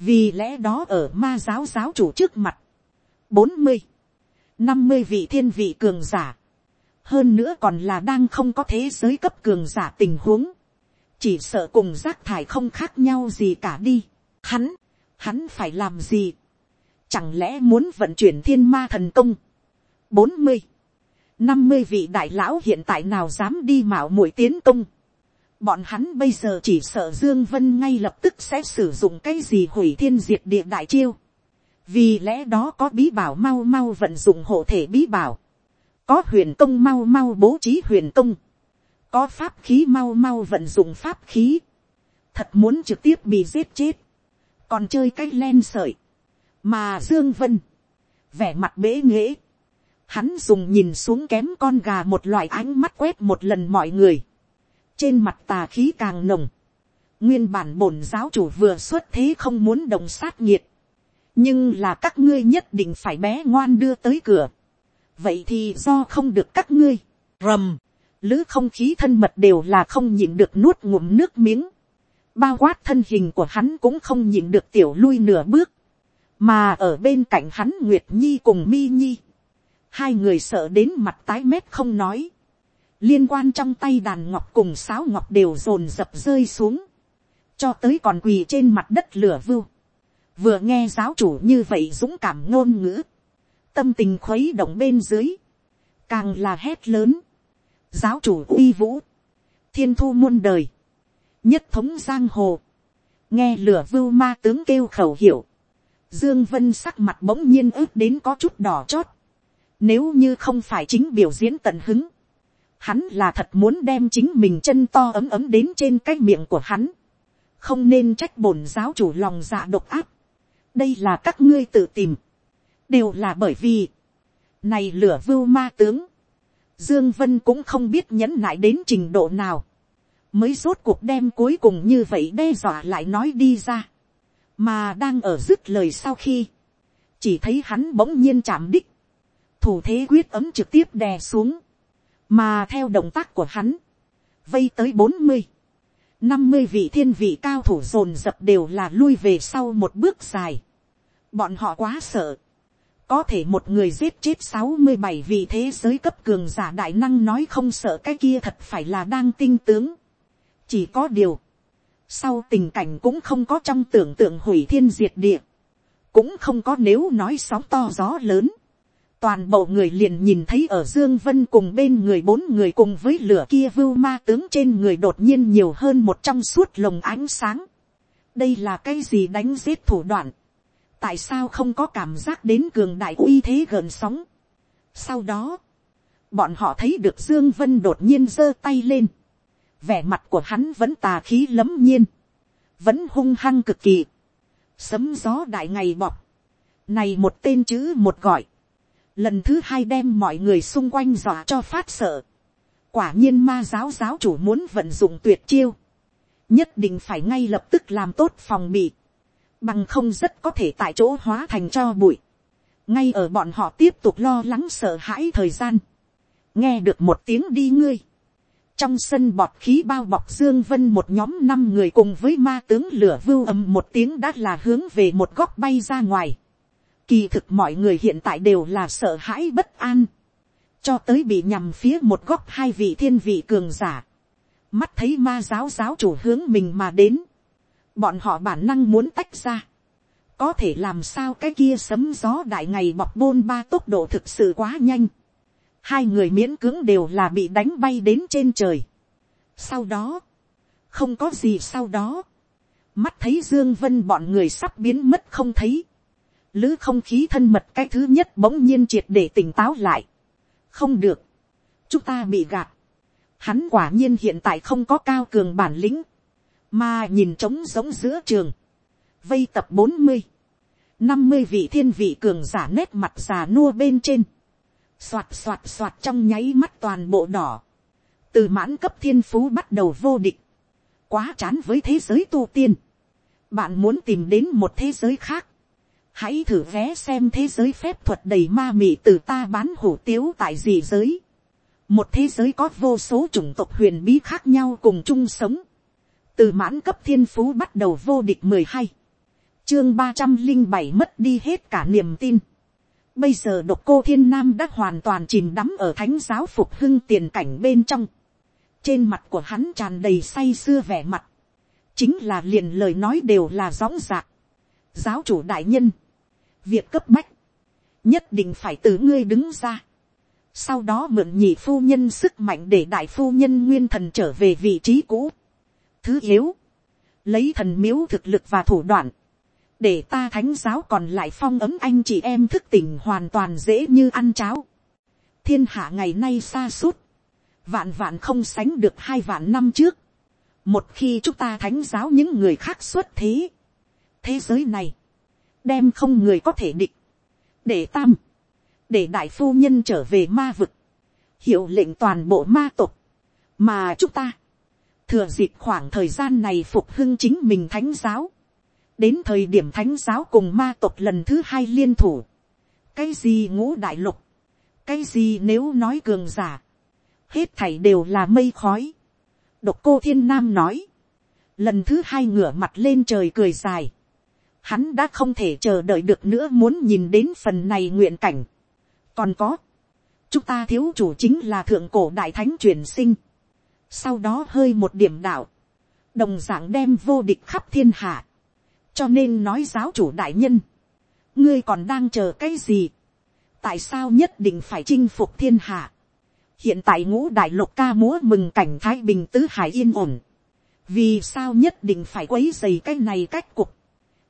vì lẽ đó ở ma giáo giáo chủ trước mặt, bốn mươi, năm mươi vị thiên vị cường giả, hơn nữa còn là đang không có thế giới cấp cường giả tình huống, chỉ sợ cùng rác thải không khác nhau gì cả đi. Hắn, hắn phải làm gì, chẳng lẽ muốn vận chuyển thiên ma thần công, bốn mươi, năm mươi vị đại lão hiện tại nào dám đi mạo muội tiến công, bọn hắn bây giờ chỉ sợ dương vân ngay lập tức sẽ sử dụng cái gì hủy thiên diệt địa đại chiêu, vì lẽ đó có bí bảo mau mau vận dụng hộ thể bí bảo, có huyền công mau mau bố trí huyền công, có pháp khí mau mau vận dụng pháp khí, thật muốn trực tiếp bị giết chết, còn chơi cái len sợi, mà dương vân, vẻ mặt bế nghễ, hắn dùng nhìn xuống kém con gà một loại ánh mắt quét một lần mọi người, trên mặt tà khí càng nồng, nguyên bản bổn giáo chủ vừa xuất thế không muốn đồng sát nhiệt, nhưng là các ngươi nhất định phải bé ngoan đưa tới cửa, vậy thì do không được các ngươi, rầm, lứ không khí thân mật đều là không nhịn được nuốt ngụm nước miếng, bao quát thân hình của hắn cũng không nhịn được tiểu lui nửa bước, mà ở bên cạnh hắn nguyệt nhi cùng mi nhi, hai người sợ đến mặt tái mét không nói, liên quan trong tay đàn ngọc cùng sáo ngọc đều rồn rập rơi xuống, cho tới còn quỳ trên mặt đất lửa vưu, vừa nghe giáo chủ như vậy dũng cảm ngôn ngữ, tâm tình khuấy động bên dưới, càng là hét lớn, giáo chủ uy vũ, thiên thu muôn đời, nhất thống giang hồ, nghe lửa vưu ma tướng kêu khẩu hiệu, dương vân sắc mặt bỗng nhiên ướt đến có chút đỏ chót, nếu như không phải chính biểu diễn tận hứng, hắn là thật muốn đem chính mình chân to ấm ấm đến trên cái miệng của hắn, không nên trách bổn giáo chủ lòng dạ độc áp, đây là các ngươi tự tìm, đều là bởi vì, này lửa vưu ma tướng, Dương Vân cũng không biết nhẫn nại đến trình độ nào. Mới rốt cuộc đem cuối cùng như vậy đe dọa lại nói đi ra. Mà đang ở dứt lời sau khi. Chỉ thấy hắn bỗng nhiên chạm đích. Thủ thế quyết ấm trực tiếp đè xuống. Mà theo động tác của hắn. Vây tới bốn mươi năm mươi vị thiên vị cao thủ dồn dập đều là lui về sau một bước dài. Bọn họ quá sợ có thể một người giết chết sáu mươi bảy vị thế giới cấp cường giả đại năng nói không sợ cái kia thật phải là đang tinh tướng. Chỉ có điều, sau tình cảnh cũng không có trong tưởng tượng hủy thiên diệt địa, cũng không có nếu nói sóng to gió lớn. Toàn bộ người liền nhìn thấy ở Dương Vân cùng bên người bốn người cùng với lửa kia vưu ma tướng trên người đột nhiên nhiều hơn một trong suốt lồng ánh sáng. Đây là cái gì đánh giết thủ đoạn tại sao không có cảm giác đến cường đại uy thế gần sóng. sau đó, bọn họ thấy được dương vân đột nhiên giơ tay lên, vẻ mặt của hắn vẫn tà khí lấm nhiên, vẫn hung hăng cực kỳ, sấm gió đại ngày bọc, này một tên chữ một gọi, lần thứ hai đem mọi người xung quanh dọa cho phát sợ, quả nhiên ma giáo giáo chủ muốn vận dụng tuyệt chiêu, nhất định phải ngay lập tức làm tốt phòng bị, bằng không rất có thể tại chỗ hóa thành cho bụi, ngay ở bọn họ tiếp tục lo lắng sợ hãi thời gian, nghe được một tiếng đi ngươi, trong sân bọt khí bao bọc dương vân một nhóm năm người cùng với ma tướng lửa vưu ầm một tiếng đã là hướng về một góc bay ra ngoài. Kỳ thực mọi người hiện tại đều là sợ hãi bất an, cho tới bị nhằm phía một góc hai vị thiên vị cường giả. Mắt thấy ma giáo giáo chủ hướng mình mà đến, bọn họ bản năng muốn tách ra. có thể làm sao cái kia sấm gió đại ngày bọc bôn ba tốc độ thực sự quá nhanh hai người miễn cưỡng đều là bị đánh bay đến trên trời. sau đó, không có gì sau đó, mắt thấy dương vân bọn người sắp biến mất không thấy. lứ không khí thân mật cái thứ nhất bỗng nhiên triệt để tỉnh táo lại. không được, chúng ta bị gạt. hắn quả nhiên hiện tại không có cao cường bản lĩnh mà nhìn trống giống giữa trường, vây tập bốn mươi, năm mươi vị thiên vị cường giả nét mặt già nua bên trên, Xoạt xoạt xoạt trong nháy mắt toàn bộ đỏ, từ mãn cấp thiên phú bắt đầu vô địch, quá chán với thế giới tu tiên, bạn muốn tìm đến một thế giới khác, hãy thử vé xem thế giới phép thuật đầy ma mị từ ta bán hủ tiếu tại gì giới, một thế giới có vô số chủng tộc huyền bí khác nhau cùng chung sống, từ mãn cấp thiên phú bắt đầu vô địch mười hai, chương ba trăm linh bảy mất đi hết cả niềm tin. Bây giờ độc cô thiên nam đã hoàn toàn chìm đắm ở thánh giáo phục hưng tiền cảnh bên trong. Trên mặt của hắn tràn đầy say sưa vẻ mặt. Chính là liền lời nói đều là rõ rạc. Giáo chủ đại nhân. Việc cấp bách. Nhất định phải từ ngươi đứng ra. Sau đó mượn nhị phu nhân sức mạnh để đại phu nhân nguyên thần trở về vị trí cũ. Thứ yếu. Lấy thần miếu thực lực và thủ đoạn để ta thánh giáo còn lại phong ấm anh chị em thức tỉnh hoàn toàn dễ như ăn cháo. thiên hạ ngày nay xa suốt, vạn vạn không sánh được hai vạn năm trước. một khi chúng ta thánh giáo những người khác xuất thế, thế giới này, đem không người có thể địch, để tam, để đại phu nhân trở về ma vực, hiệu lệnh toàn bộ ma tộc, mà chúng ta, thừa dịp khoảng thời gian này phục hưng chính mình thánh giáo, đến thời điểm thánh giáo cùng ma tộc lần thứ hai liên thủ, cái gì ngũ đại lục, cái gì nếu nói cường giả, hết thảy đều là mây khói. độc cô thiên nam nói, lần thứ hai ngửa mặt lên trời cười dài, hắn đã không thể chờ đợi được nữa muốn nhìn đến phần này nguyện cảnh. còn có, chúng ta thiếu chủ chính là thượng cổ đại thánh truyền sinh, sau đó hơi một điểm đạo, đồng d ạ n g đem vô địch khắp thiên hạ, cho nên nói giáo chủ đại nhân, ngươi còn đang chờ cái gì, tại sao nhất định phải chinh phục thiên hạ, hiện tại ngũ đại lục ca múa mừng cảnh thái bình tứ hải yên ổn, vì sao nhất định phải quấy dày cái này cách cục,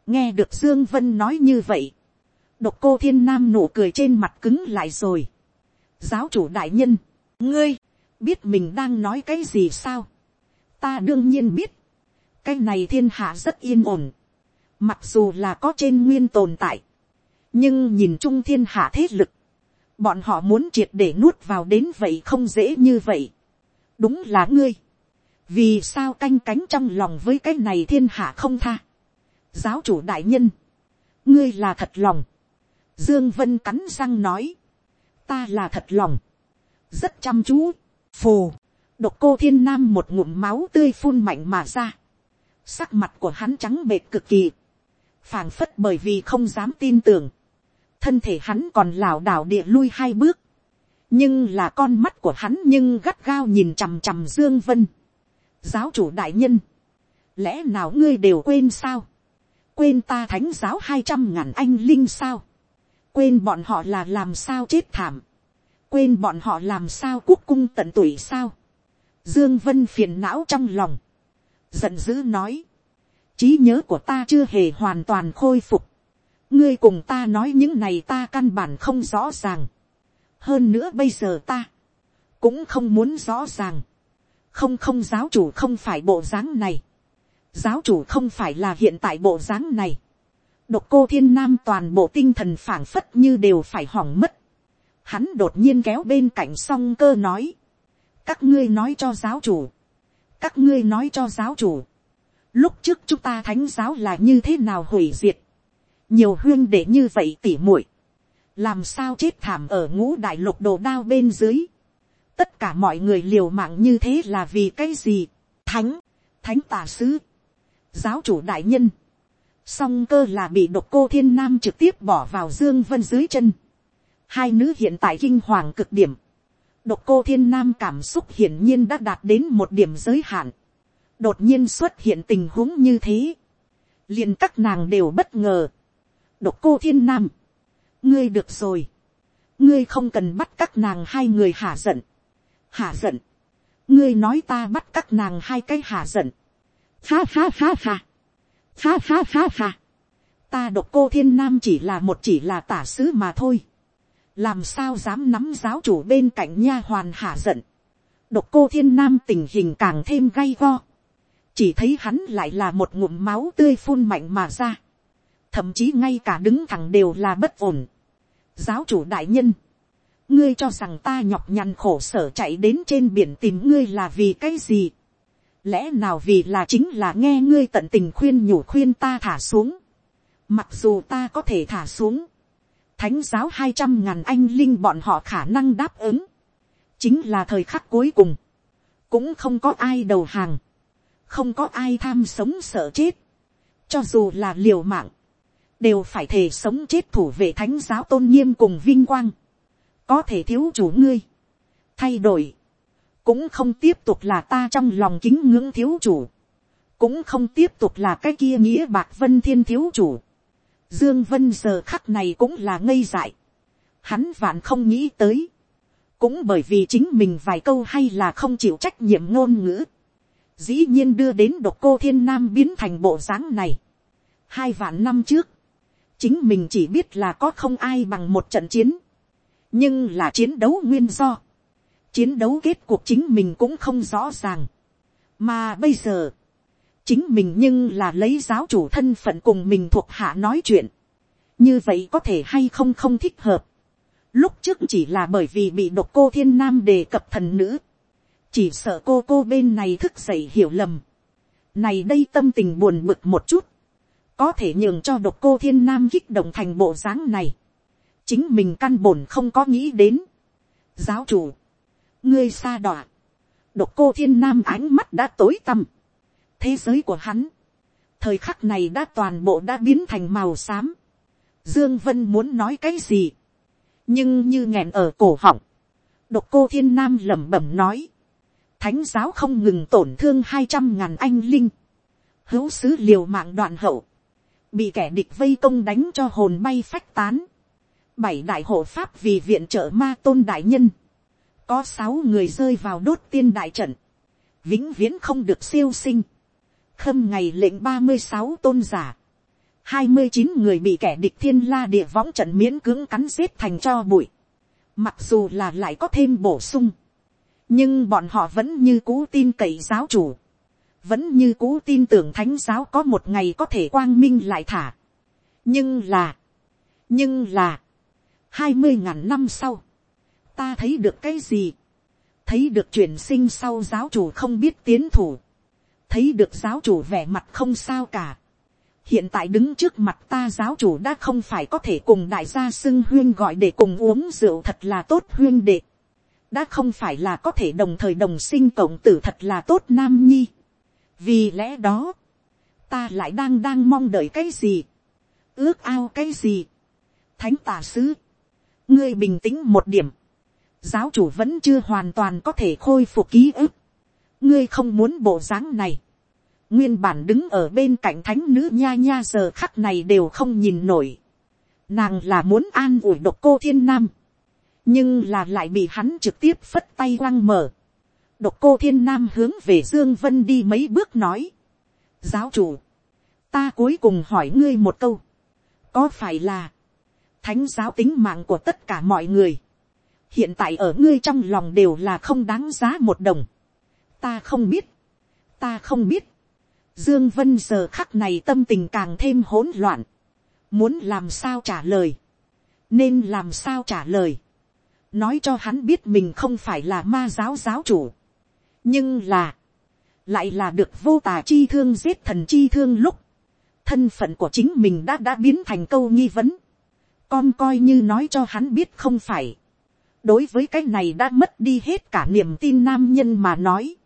nghe được dương vân nói như vậy, độc cô thiên nam nụ cười trên mặt cứng lại rồi, giáo chủ đại nhân, ngươi, biết mình đang nói cái gì sao, ta đương nhiên biết, cái này thiên hạ rất yên ổn, Mặc dù là có trên nguyên tồn tại. Nhưng nhìn chung thiên hạ thế lực. Bọn họ muốn triệt để nuốt vào đến vậy không dễ như vậy. Đúng là ngươi. Vì sao canh cánh trong lòng với cái này thiên hạ không tha. Giáo chủ đại nhân. Ngươi là thật lòng. Dương Vân cắn răng nói. Ta là thật lòng. Rất chăm chú. Phù. Độc cô thiên nam một ngụm máu tươi phun mạnh mà ra. Sắc mặt của hắn trắng bệt cực kỳ phảng phất bởi vì không dám tin tưởng, thân thể hắn còn lảo đảo địa lui hai bước, nhưng là con mắt của hắn nhưng gắt gao nhìn chằm chằm dương vân. giáo chủ đại nhân, lẽ nào ngươi đều quên sao, quên ta thánh giáo hai trăm ngàn anh linh sao, quên bọn họ là làm sao chết thảm, quên bọn họ làm sao quốc cung tận tuổi sao, dương vân phiền não trong lòng, giận dữ nói, trí nhớ của ta chưa hề hoàn toàn khôi phục. ngươi cùng ta nói những này ta căn bản không rõ ràng. hơn nữa bây giờ ta cũng không muốn rõ ràng. không không, giáo chủ không phải bộ dáng này. giáo chủ không phải là hiện tại bộ dáng này. độc cô thiên nam toàn bộ tinh thần phảng phất như đều phải hỏng mất. hắn đột nhiên kéo bên cạnh song cơ nói. các ngươi nói cho giáo chủ. các ngươi nói cho giáo chủ Lúc trước chúng ta thánh giáo là như thế nào hủy diệt. Nhiều huyên để như vậy tỉ muội Làm sao chết thảm ở ngũ đại lục đồ đao bên dưới. Tất cả mọi người liều mạng như thế là vì cái gì? Thánh, thánh tà sứ, giáo chủ đại nhân. Song cơ là bị độc cô thiên nam trực tiếp bỏ vào dương vân dưới chân. Hai nữ hiện tại kinh hoàng cực điểm. Độc cô thiên nam cảm xúc hiển nhiên đã đạt đến một điểm giới hạn đột nhiên xuất hiện tình huống như thế, liền các nàng đều bất ngờ. độc cô thiên nam, ngươi được rồi, ngươi không cần bắt các nàng hai người hả giận, hả giận, ngươi nói ta bắt các nàng hai cái hả giận, ha ha ha ha, ha ha ha ha, ta độc cô thiên nam chỉ là một chỉ là tả sứ mà thôi, làm sao dám nắm giáo chủ bên cạnh nha hoàn hả giận, độc cô thiên nam tình hình càng thêm gay go, chỉ thấy hắn lại là một ngụm máu tươi phun mạnh mà ra, thậm chí ngay cả đứng thẳng đều là bất ổn. giáo chủ đại nhân, ngươi cho rằng ta nhọc nhằn khổ sở chạy đến trên biển tìm ngươi là vì cái gì, lẽ nào vì là chính là nghe ngươi tận tình khuyên nhủ khuyên ta thả xuống, mặc dù ta có thể thả xuống, thánh giáo hai trăm ngàn anh linh bọn họ khả năng đáp ứng, chính là thời khắc cuối cùng, cũng không có ai đầu hàng, không có ai tham sống sợ chết, cho dù là liều mạng, đều phải thể sống chết thủ vệ thánh giáo tôn nghiêm cùng vinh quang, có thể thiếu chủ ngươi, thay đổi, cũng không tiếp tục là ta trong lòng kính ngưỡng thiếu chủ, cũng không tiếp tục là cái kia nghĩa bạc vân thiên thiếu chủ. Dương Vân giờ khắc này cũng là ngây dại. Hắn vạn không nghĩ tới. Cũng bởi vì chính mình vài câu hay là không chịu trách nhiệm ngôn ngữ. Dĩ nhiên đưa đến độc cô thiên nam biến thành bộ dáng này. Hai vạn năm trước. Chính mình chỉ biết là có không ai bằng một trận chiến. Nhưng là chiến đấu nguyên do. Chiến đấu kết cuộc chính mình cũng không rõ ràng. Mà bây giờ chính mình nhưng là lấy giáo chủ thân phận cùng mình thuộc hạ nói chuyện, như vậy có thể hay không không thích hợp. Lúc trước chỉ là bởi vì bị độc cô thiên nam đề cập thần nữ, chỉ sợ cô cô bên này thức dậy hiểu lầm. Này đây tâm tình buồn bực một chút, có thể nhường cho độc cô thiên nam kích động thành bộ dáng này. chính mình căn bổn không có nghĩ đến. giáo chủ, ngươi xa đọa, độc cô thiên nam ánh mắt đã tối tăm thế giới của hắn, thời khắc này đã toàn bộ đã biến thành màu xám. Dương Vân muốn nói cái gì, nhưng như nghẹn ở cổ họng, độc cô thiên nam lẩm bẩm nói, thánh giáo không ngừng tổn thương hai trăm ngàn anh linh, hữu sứ liều mạng đoạn hậu, bị kẻ địch vây công đánh cho hồn bay phách tán, bảy đại hộ pháp vì viện trợ ma tôn đại nhân, có sáu người rơi vào đốt tiên đại trận, vĩnh viễn không được siêu sinh, khâm ngày lệnh ba mươi sáu tôn giả, hai mươi chín người bị kẻ địch thiên la địa võng trận miễn cưỡng cắn giết thành cho bụi, mặc dù là lại có thêm bổ sung, nhưng bọn họ vẫn như cũ tin cậy giáo chủ, vẫn như cũ tin tưởng thánh giáo có một ngày có thể quang minh lại thả. nhưng là, nhưng là, hai mươi ngàn năm sau, ta thấy được cái gì, thấy được chuyển sinh sau giáo chủ không biết tiến thủ, thấy được giáo chủ vẻ mặt không sao cả. hiện tại đứng trước mặt ta giáo chủ đã không phải có thể cùng đại gia xưng huyên gọi để cùng uống rượu thật là tốt huyên đệ đã không phải là có thể đồng thời đồng sinh cộng tử thật là tốt nam nhi. vì lẽ đó, ta lại đang đang mong đợi cái gì, ước ao cái gì. thánh tà sứ, ngươi bình tĩnh một điểm, giáo chủ vẫn chưa hoàn toàn có thể khôi phục ký ức ngươi không muốn bộ dáng này. nguyên bản đứng ở bên cạnh thánh nữ nha nha giờ khắc này đều không nhìn nổi. nàng là muốn an ủi độc cô thiên nam nhưng là lại bị hắn trực tiếp phất tay quăng mở. độc cô thiên nam hướng về dương vân đi mấy bước nói. giáo chủ, ta cuối cùng hỏi ngươi một câu. có phải là, thánh giáo tính mạng của tất cả mọi người, hiện tại ở ngươi trong lòng đều là không đáng giá một đồng. Ta không biết, ta không biết, dương vân giờ khắc này tâm tình càng thêm hỗn loạn, muốn làm sao trả lời, nên làm sao trả lời, nói cho hắn biết mình không phải là ma giáo giáo chủ, nhưng là, lại là được vô tà chi thương giết thần chi thương lúc, thân phận của chính mình đã đã biến thành câu nghi vấn, con coi như nói cho hắn biết không phải, đối với cái này đã mất đi hết cả niềm tin nam nhân mà nói,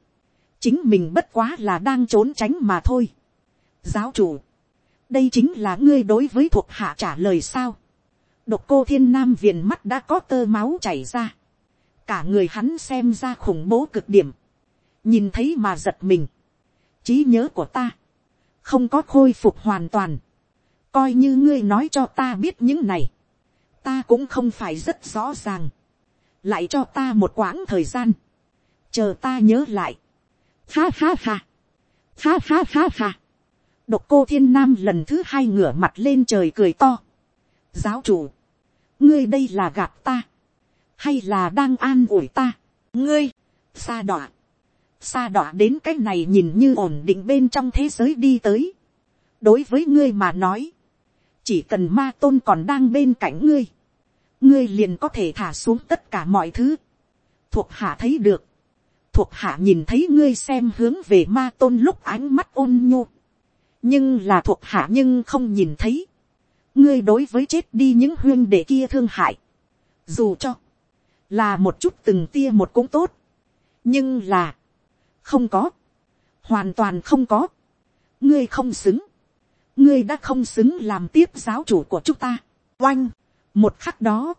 chính mình bất quá là đang trốn tránh mà thôi. giáo chủ, đây chính là ngươi đối với thuộc hạ trả lời sao độc cô thiên nam viền mắt đã có tơ máu chảy ra. cả người hắn xem ra khủng bố cực điểm. nhìn thấy mà giật mình. trí nhớ của ta, không có khôi phục hoàn toàn. coi như ngươi nói cho ta biết những này. ta cũng không phải rất rõ ràng. lại cho ta một quãng thời gian. chờ ta nhớ lại Ha ha ha. Ha ha ha ha. Độc cô thiên nam lần thứ hai ngửa mặt lên trời cười to. Giáo chủ. Ngươi đây là gạt ta. Hay là đang an ủi ta. Ngươi. xa đọa. xa đọa đến cái này nhìn như ổn định bên trong thế giới đi tới. Đối với ngươi mà nói. Chỉ cần ma tôn còn đang bên cạnh ngươi. Ngươi liền có thể thả xuống tất cả mọi thứ. Thuộc hạ thấy được thuộc hạ nhìn thấy ngươi xem hướng về ma tôn lúc ánh mắt ôn nhu. nhưng là thuộc hạ nhưng không nhìn thấy ngươi đối với chết đi những huyên đệ kia thương hại. dù cho, là một chút từng tia một cũng tốt. nhưng là, không có. hoàn toàn không có, ngươi không xứng, ngươi đã không xứng làm tiếp giáo chủ của chúng ta, oanh, một khắc đó,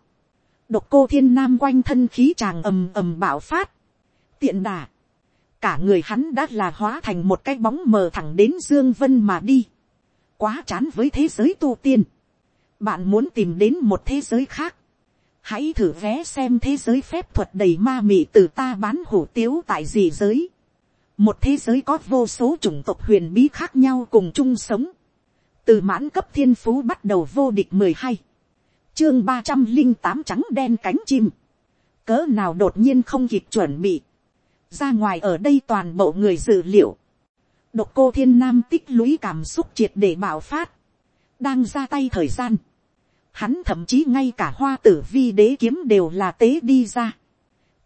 độc cô thiên nam quanh thân khí tràng ầm ầm bạo phát, tiện đà, cả người hắn đã là hóa thành một cái bóng mờ thẳng đến dương vân mà đi, quá chán với thế giới tu tiên, bạn muốn tìm đến một thế giới khác, hãy thử vé xem thế giới phép thuật đầy ma mị từ ta bán hủ tiếu tại gì giới, một thế giới có vô số chủng tộc huyền bí khác nhau cùng chung sống, từ mãn cấp thiên phú bắt đầu vô địch mười hai, chương ba trăm linh tám trắng đen cánh chim, cỡ nào đột nhiên không kịp chuẩn bị, ra ngoài ở đây toàn bộ người dự liệu, độc cô thiên nam tích lũy cảm xúc triệt để bạo phát, đang ra tay thời gian, hắn thậm chí ngay cả hoa tử vi đế kiếm đều là tế đi ra,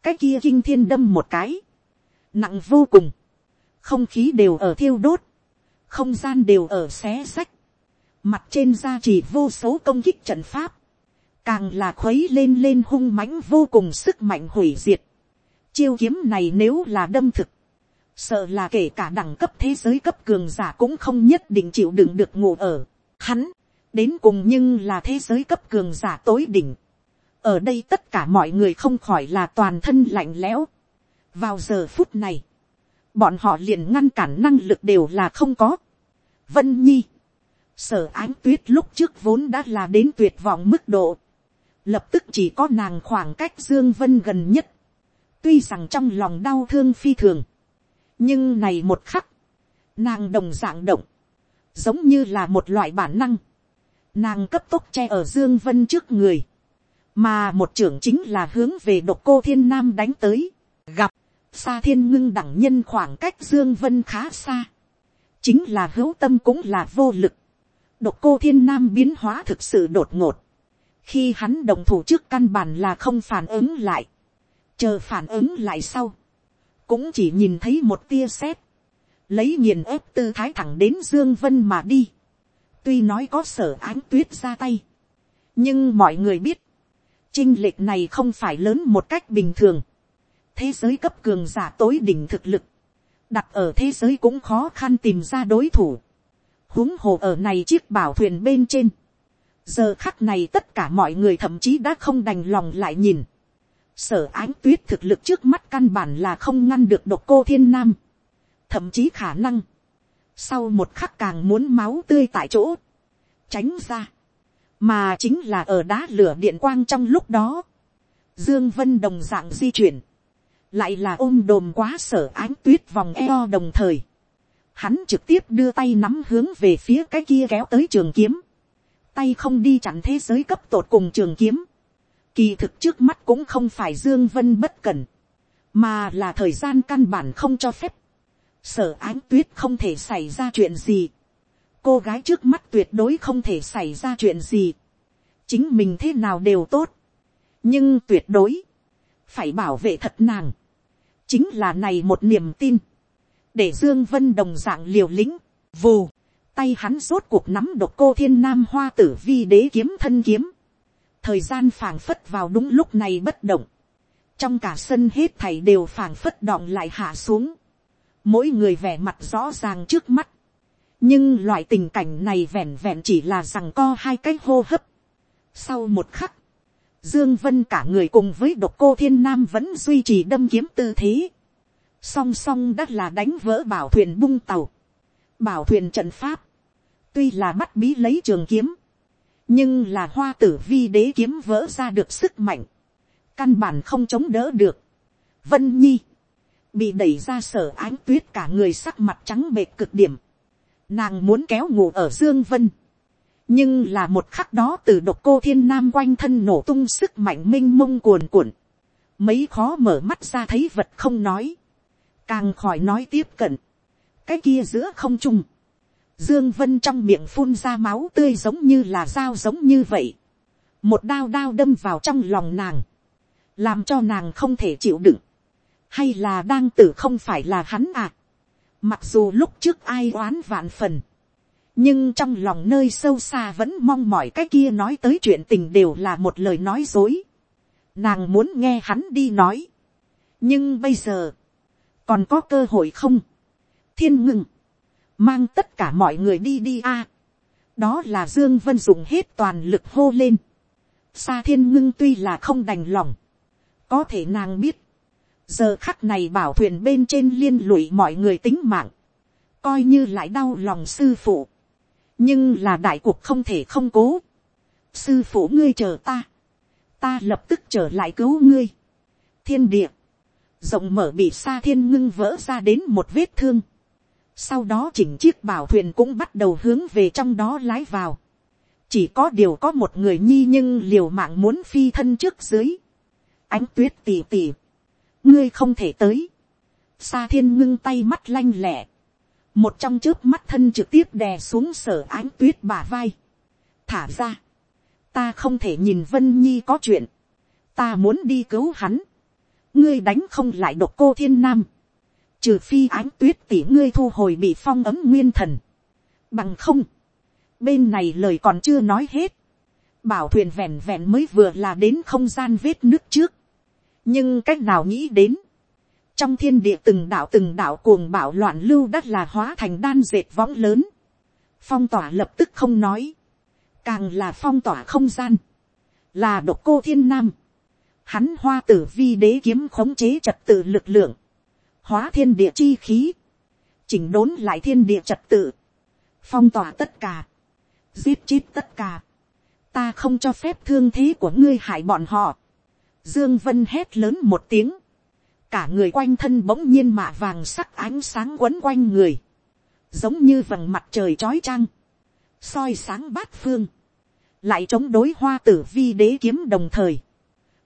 cái kia kinh thiên đâm một cái, nặng vô cùng, không khí đều ở thiêu đốt, không gian đều ở xé sách, mặt trên da chỉ vô số công kích trận pháp, càng là khuấy lên lên hung mãnh vô cùng sức mạnh hủy diệt. Chiêu kiếm này nếu là đâm thực, sợ là kể cả đẳng cấp thế giới cấp cường giả cũng không nhất định chịu đựng được ngủ ở. Hắn, đến cùng nhưng là thế giới cấp cường giả tối đỉnh. Ở đây tất cả mọi người không khỏi là toàn thân lạnh lẽo. Vào giờ phút này, bọn họ liền ngăn cản năng lực đều là không có. Vân Nhi, sở ánh tuyết lúc trước vốn đã là đến tuyệt vọng mức độ lập tức chỉ có nàng khoảng cách dương vân gần nhất, tuy rằng trong lòng đau thương phi thường, nhưng này một khắc, nàng đồng dạng động, giống như là một loại bản năng, nàng cấp tốc che ở dương vân trước người, mà một trưởng chính là hướng về độc cô thiên nam đánh tới, gặp, xa thiên ngưng đẳng nhân khoảng cách dương vân khá xa, chính là hữu tâm cũng là vô lực, độc cô thiên nam biến hóa thực sự đột ngột, khi hắn đồng thủ trước căn bản là không phản ứng lại, chờ phản ứng lại sau, cũng chỉ nhìn thấy một tia sét, lấy nghiền ép tư thái thẳng đến dương vân mà đi, tuy nói có sở ánh tuyết ra tay, nhưng mọi người biết, trinh lệch này không phải lớn một cách bình thường, thế giới cấp cường giả tối đỉnh thực lực, đặt ở thế giới cũng khó khăn tìm ra đối thủ, huống hồ ở này chiếc bảo thuyền bên trên, giờ khắc này tất cả mọi người thậm chí đã không đành lòng lại nhìn. sở ánh tuyết thực lực trước mắt căn bản là không ngăn được độc cô thiên nam. thậm chí khả năng, sau một khắc càng muốn máu tươi tại chỗ, tránh ra, mà chính là ở đá lửa điện quang trong lúc đó, dương vân đồng dạng di chuyển, lại là ôm đồm quá sở ánh tuyết vòng eo đồng thời, hắn trực tiếp đưa tay nắm hướng về phía cái kia kéo tới trường kiếm, tay không đi chặn thế giới cấp tột cùng trường kiếm. Kỳ thực trước mắt cũng không phải Dương Vân bất cẩn, mà là thời gian căn bản không cho phép. Sở ánh tuyết không thể xảy ra chuyện gì. Cô gái trước mắt tuyệt đối không thể xảy ra chuyện gì. Chính mình thế nào đều tốt. Nhưng tuyệt đối, phải bảo vệ thật nàng. Chính là này một niềm tin. Để Dương Vân đồng dạng liều lĩnh, vù tay hắn rốt cuộc nắm độc cô thiên nam hoa tử vi đế kiếm thân kiếm. thời gian phảng phất vào đúng lúc này bất động. trong cả sân hết thảy đều phảng phất đọng lại hạ xuống mỗi người vẻ mặt rõ ràng trước mắt. nhưng loại tình cảnh này vẹn vẹn chỉ là rằng co hai cái hô hấp. sau một khắc, dương vân cả người cùng với độc cô thiên nam vẫn duy trì đâm kiếm tư thế. song song đất là đánh vỡ bảo thuyền bung tàu bảo thuyền trận pháp, tuy là bắt bí lấy trường kiếm, nhưng là hoa tử vi đế kiếm vỡ ra được sức mạnh, căn bản không chống đỡ được. Vân nhi, bị đẩy ra sở ánh tuyết cả người sắc mặt trắng bệt cực điểm, nàng muốn kéo ngủ ở dương vân, nhưng là một khắc đó từ độc cô thiên nam quanh thân nổ tung sức mạnh m i n h mông cuồn cuộn, mấy khó mở mắt ra thấy vật không nói, càng khỏi nói tiếp cận, cái kia giữa không trung, Dương Vân trong miệng phun ra máu tươi giống như là dao giống như vậy. Một đao đao đâm vào trong lòng nàng. Làm cho nàng không thể chịu đựng. Hay là đang tử không phải là hắn à. Mặc dù lúc trước ai oán vạn phần. Nhưng trong lòng nơi sâu xa vẫn mong mỏi cái kia nói tới chuyện tình đều là một lời nói dối. Nàng muốn nghe hắn đi nói. Nhưng bây giờ. Còn có cơ hội không? thiên ngưng, mang tất cả mọi người đi đi a. đó là dương vân dùng hết toàn lực hô lên. Sa thiên ngưng tuy là không đành lòng, có thể nàng biết, giờ khắc này bảo thuyền bên trên liên lụy mọi người tính mạng, coi như lại đau lòng sư phụ, nhưng là đại cuộc không thể không cố. sư phụ ngươi chờ ta, ta lập tức trở lại cứu ngươi. thiên địa, rộng mở bị xa thiên ngưng vỡ ra đến một vết thương. sau đó chỉnh chiếc bảo thuyền cũng bắt đầu hướng về trong đó lái vào. chỉ có điều có một người nhi nhưng liều mạng muốn phi thân trước dưới. ánh tuyết tỉ tỉ ngươi không thể tới. Sa thiên ngưng tay mắt lanh lẹ. một trong trước mắt thân trực tiếp đè xuống sở ánh tuyết bả vai. thả ra. ta không thể nhìn vân nhi có chuyện. ta muốn đi cứu hắn ngươi đánh không lại độc cô thiên nam, trừ phi ánh tuyết tỉ ngươi thu hồi bị phong ấm nguyên thần, bằng không, bên này lời còn chưa nói hết, bảo thuyền vẹn vẹn mới vừa là đến không gian vết nước trước, nhưng cách nào nghĩ đến, trong thiên địa từng đạo từng đạo cuồng bạo loạn lưu đất là hóa thành đan dệt võng lớn, phong tỏa lập tức không nói, càng là phong tỏa không gian, là độc cô thiên nam, hắn hoa tử vi đế kiếm khống chế trật tự lực lượng, hóa thiên địa chi khí, chỉnh đốn lại thiên địa trật tự, phong tỏa tất cả, giết chết tất cả, ta không cho phép thương thế của ngươi hại bọn họ. Dương Vân hét lớn một tiếng, cả người quanh thân bỗng nhiên mạ vàng sắc ánh sáng quấn quanh người, giống như vầng mặt trời chói chang, soi sáng bát phương, lại chống đối hoa tử vi đế kiếm đồng thời,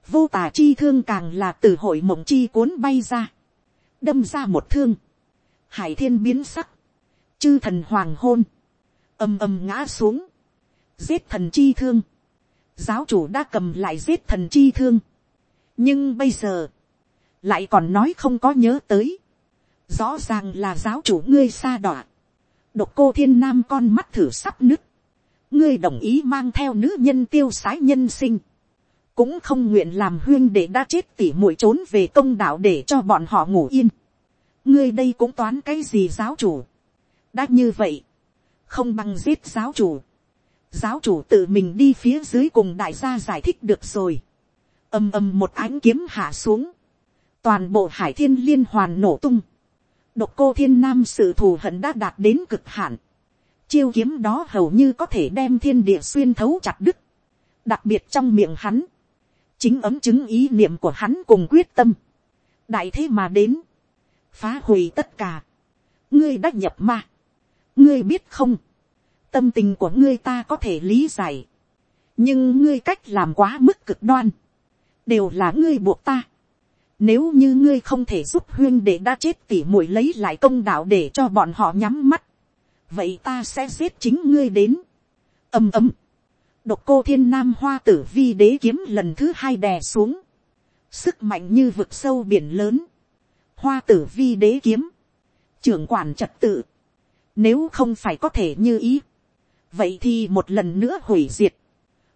vô tà chi thương càng là từ hội mộng chi cuốn bay ra, đâm ra một thương, hải thiên biến sắc, chư thần hoàng hôn, âm âm ngã xuống, giết thần chi thương, giáo chủ đã cầm lại giết thần chi thương, nhưng bây giờ, lại còn nói không có nhớ tới, rõ ràng là giáo chủ ngươi xa đọa, độc cô thiên nam con mắt thử sắp nứt, ngươi đồng ý mang theo nữ nhân tiêu sái nhân sinh, cũng không nguyện làm huyên để đã chết tỉ muội trốn về công đạo để cho bọn họ ngủ yên. ngươi đây cũng toán cái gì giáo chủ. đã như vậy, không bằng giết giáo chủ. giáo chủ tự mình đi phía dưới cùng đại gia giải thích được rồi ầm ầm một ánh kiếm hạ xuống. toàn bộ hải thiên liên hoàn nổ tung. độc cô thiên nam sự thù hận đã đạt đến cực hạn. chiêu kiếm đó hầu như có thể đem thiên địa xuyên thấu chặt đứt. đặc biệt trong miệng hắn chính ấm chứng ý niệm của hắn cùng quyết tâm, đại thế mà đến, phá hủy tất cả, ngươi đã nhập ma, ngươi biết không, tâm tình của ngươi ta có thể lý giải, nhưng ngươi cách làm quá mức cực đoan, đều là ngươi buộc ta, nếu như ngươi không thể giúp huyên để đã chết tỉ mũi lấy lại công đạo để cho bọn họ nhắm mắt, vậy ta sẽ giết chính ngươi đến, ầm ầm, Độc cô thiên nam hoa tử vi đế kiếm lần thứ hai đè xuống. Sức mạnh như vực sâu biển lớn. Hoa tử vi đế kiếm. Trưởng quản trật tự. Nếu không phải có thể như ý. Vậy thì một lần nữa hủy diệt.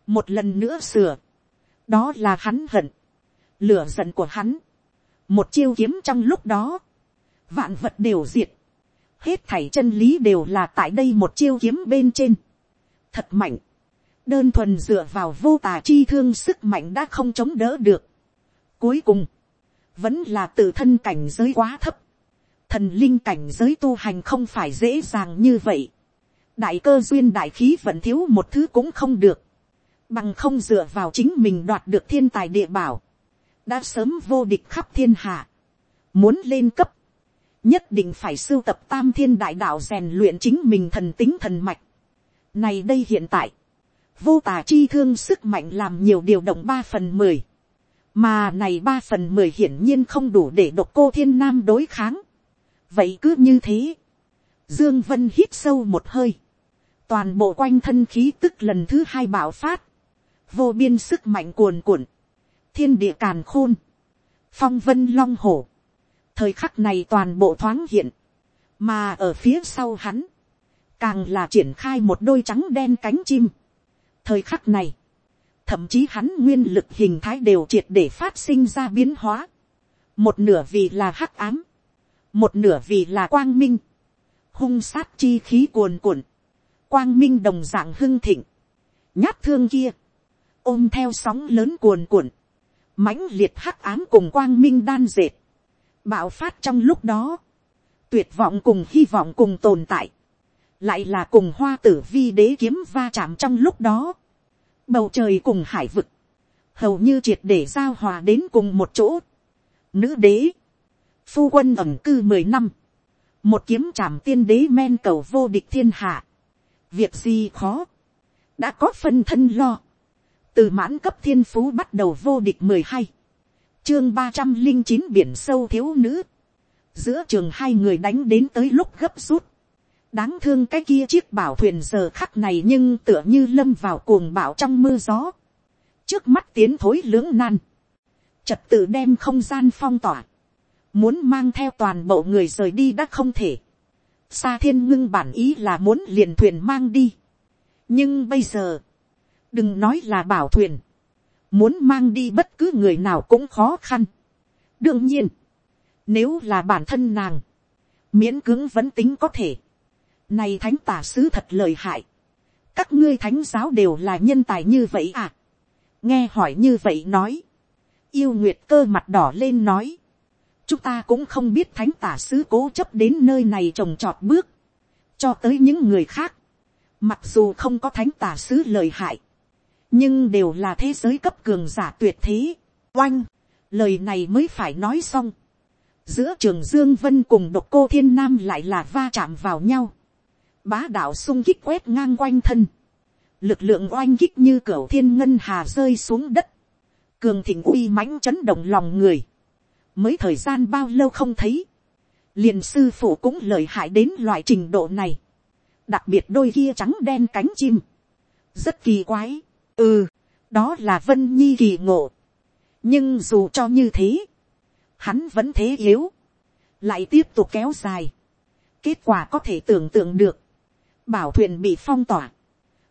Một lần nữa sửa. Đó là hắn hận. Lửa giận của hắn. Một chiêu kiếm trong lúc đó. Vạn vật đều diệt. Hết thảy chân lý đều là tại đây một chiêu kiếm bên trên. Thật mạnh đơn thuần dựa vào vô tà chi thương sức mạnh đã không chống đỡ được. Cuối cùng, vẫn là tự thân cảnh giới quá thấp. Thần linh cảnh giới tu hành không phải dễ dàng như vậy. Đại cơ duyên đại khí vẫn thiếu một thứ cũng không được. Bằng không dựa vào chính mình đoạt được thiên tài địa bảo. Đã sớm vô địch khắp thiên hạ. Muốn lên cấp. Nhất định phải sưu tập tam thiên đại đạo rèn luyện chính mình thần tính thần mạch. Này đây hiện tại vô tà chi thương sức mạnh làm nhiều điều động ba phần mười, mà này ba phần mười hiển nhiên không đủ để độc cô thiên nam đối kháng. vậy cứ như thế, dương vân hít sâu một hơi, toàn bộ quanh thân khí tức lần thứ hai bạo phát, vô biên sức mạnh cuồn cuộn, thiên địa càn khôn, phong vân long hổ, thời khắc này toàn bộ thoáng hiện, mà ở phía sau hắn, càng là triển khai một đôi trắng đen cánh chim, thời khắc này, thậm chí hắn nguyên lực hình thái đều triệt để phát sinh ra biến hóa. một nửa vì là hắc ám, một nửa vì là quang minh, hung sát chi khí cuồn cuộn, quang minh đồng d ạ n g hưng thịnh, nhát thương kia, ôm theo sóng lớn cuồn cuộn, mãnh liệt hắc ám cùng quang minh đan dệt, bạo phát trong lúc đó, tuyệt vọng cùng hy vọng cùng tồn tại, lại là cùng hoa tử vi đế kiếm va chạm trong lúc đó, bầu trời cùng hải vực, hầu như triệt để giao hòa đến cùng một chỗ. Nữ đế, phu quân ẩm cư mười năm, một kiếm trảm tiên đế men cầu vô địch thiên hạ, việc gì khó, đã có phân thân lo, từ mãn cấp thiên phú bắt đầu vô địch mười hai, chương ba trăm linh chín biển sâu thiếu nữ, giữa trường hai người đánh đến tới lúc gấp rút, đáng thương cái kia chiếc bảo thuyền giờ khắc này nhưng tựa như lâm vào cuồng bão trong mưa gió, trước mắt tiến thối lưỡng nan, trật tự đem không gian phong tỏa, muốn mang theo toàn bộ người rời đi đã không thể, Sa thiên ngưng bản ý là muốn liền thuyền mang đi. Nhưng bây giờ, đừng nói là bảo thuyền. Muốn mang đi bất cứ người nào cũng khó khăn. Đương nhiên, nếu là bản thân nàng, miễn cưỡng vẫn tính có thể. Này thánh tả sứ thật lời hại. Các ngươi thánh giáo đều là nhân tài như vậy à? Nghe hỏi như vậy nói. Yêu Nguyệt cơ mặt đỏ lên nói chúng ta cũng không biết thánh tả sứ cố chấp đến nơi này trồng trọt bước, cho tới những người khác, mặc dù không có thánh tả sứ lời hại, nhưng đều là thế giới cấp cường giả tuyệt thế, oanh, lời này mới phải nói xong, giữa trường dương vân cùng độc cô thiên nam lại là va chạm vào nhau, bá đạo sung kích quét ngang quanh thân, lực lượng oanh kích như cửa thiên ngân hà rơi xuống đất, cường thịnh uy mãnh chấn động lòng người, mới thời gian bao lâu không thấy, liền sư phụ cũng lợi hại đến loại trình độ này, đặc biệt đôi kia trắng đen cánh chim, rất kỳ quái, ừ, đó là vân nhi kỳ ngộ, nhưng dù cho như thế, hắn vẫn thế yếu, lại tiếp tục kéo dài, kết quả có thể tưởng tượng được, bảo thuyền bị phong tỏa,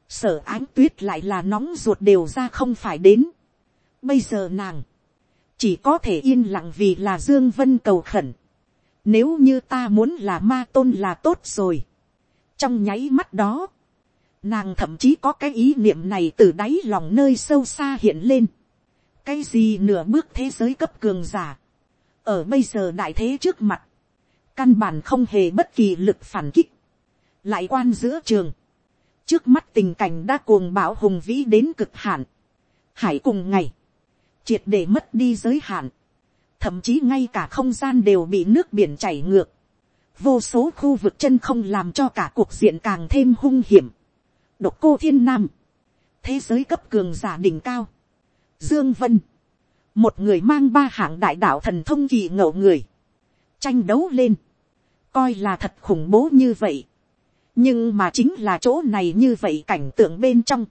sở ánh tuyết lại là nóng ruột đều ra không phải đến, bây giờ nàng, chỉ có thể yên lặng vì là dương vân cầu khẩn. Nếu như ta muốn là ma tôn là tốt rồi. Trong nháy mắt đó, nàng thậm chí có cái ý niệm này từ đáy lòng nơi sâu xa hiện lên. Cái gì nửa bước thế giới cấp cường giả. Ở bây giờ đại thế trước mặt, căn bản không hề bất kỳ lực phản kích. Lại quan giữa trường. Trước mắt tình cảnh đã cuồng bão hùng vĩ đến cực hạn. Hải cùng ngày triệt để mất đi giới hạn, thậm chí ngay cả không gian đều bị nước biển chảy ngược, vô số khu vực chân không làm cho cả cuộc diện càng thêm hung hiểm độc cô thiên nam, thế giới cấp cường giả đỉnh cao, dương vân, một người mang ba hạng đại đạo thần thông kỳ ngậu người, tranh đấu lên, coi là thật khủng bố như vậy, nhưng mà chính là chỗ này như vậy cảnh tượng bên trong,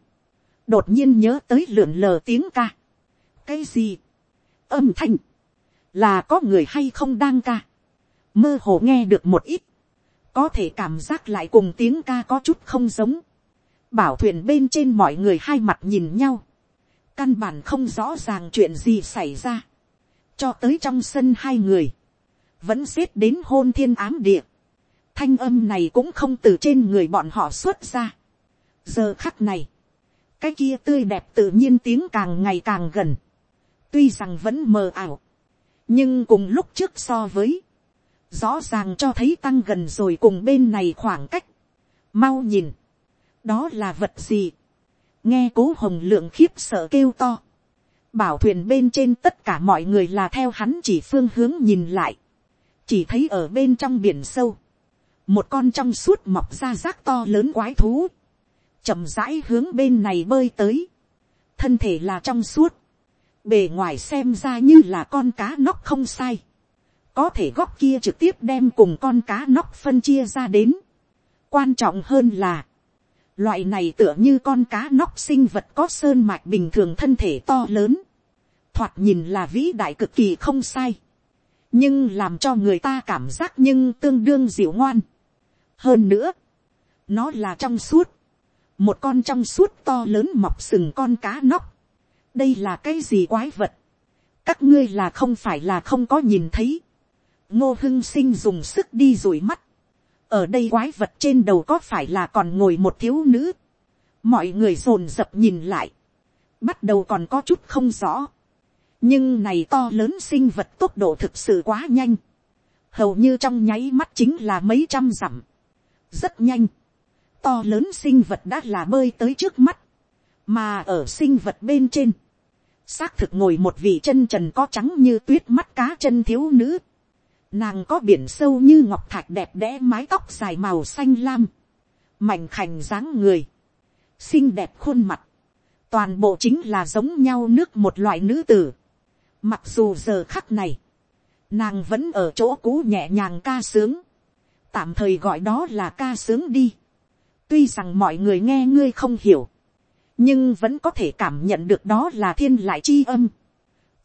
đột nhiên nhớ tới lượn lờ tiếng ca, cái gì, âm thanh, là có người hay không đang ca, mơ hồ nghe được một ít, có thể cảm giác lại cùng tiếng ca có chút không giống, bảo thuyền bên trên mọi người hai mặt nhìn nhau, căn bản không rõ ràng chuyện gì xảy ra, cho tới trong sân hai người, vẫn xếp đến hôn thiên ám địa, thanh âm này cũng không từ trên người bọn họ xuất ra. giờ khắc này, cái kia tươi đẹp tự nhiên tiếng càng ngày càng gần, tuy rằng vẫn mờ ảo, nhưng cùng lúc trước so với, rõ ràng cho thấy tăng gần rồi cùng bên này khoảng cách, mau nhìn, đó là vật gì, nghe cố hồng lượng khiếp sợ kêu to, bảo thuyền bên trên tất cả mọi người là theo hắn chỉ phương hướng nhìn lại, chỉ thấy ở bên trong biển sâu, một con trong suốt mọc ra rác to lớn quái thú, chậm rãi hướng bên này bơi tới, thân thể là trong suốt, bề ngoài xem ra như là con cá nóc không sai, có thể góc kia trực tiếp đem cùng con cá nóc phân chia ra đến. quan trọng hơn là, loại này tựa như con cá nóc sinh vật có sơn mạch bình thường thân thể to lớn, thoạt nhìn là vĩ đại cực kỳ không sai, nhưng làm cho người ta cảm giác nhưng tương đương dịu ngoan. hơn nữa, nó là trong suốt, một con trong suốt to lớn mọc sừng con cá nóc, đây là cái gì quái vật, các ngươi là không phải là không có nhìn thấy, ngô hưng sinh dùng sức đi rủi mắt, ở đây quái vật trên đầu có phải là còn ngồi một thiếu nữ, mọi người rồn rập nhìn lại, bắt đầu còn có chút không rõ, nhưng này to lớn sinh vật tốc độ thực sự quá nhanh, hầu như trong nháy mắt chính là mấy trăm dặm, rất nhanh, to lớn sinh vật đã là bơi tới trước mắt, mà ở sinh vật bên trên, xác thực ngồi một vị chân trần có trắng như tuyết mắt cá chân thiếu nữ, nàng có biển sâu như ngọc thạch đẹp đẽ mái tóc dài màu xanh lam, mảnh khảnh dáng người, xinh đẹp khuôn mặt, toàn bộ chính là giống nhau nước một loại nữ tử. Mặc dù giờ khắc này, nàng vẫn ở chỗ cũ nhẹ nhàng ca sướng, tạm thời gọi đó là ca sướng đi. tuy rằng mọi người nghe ngươi không hiểu, nhưng vẫn có thể cảm nhận được đó là thiên lại chi âm.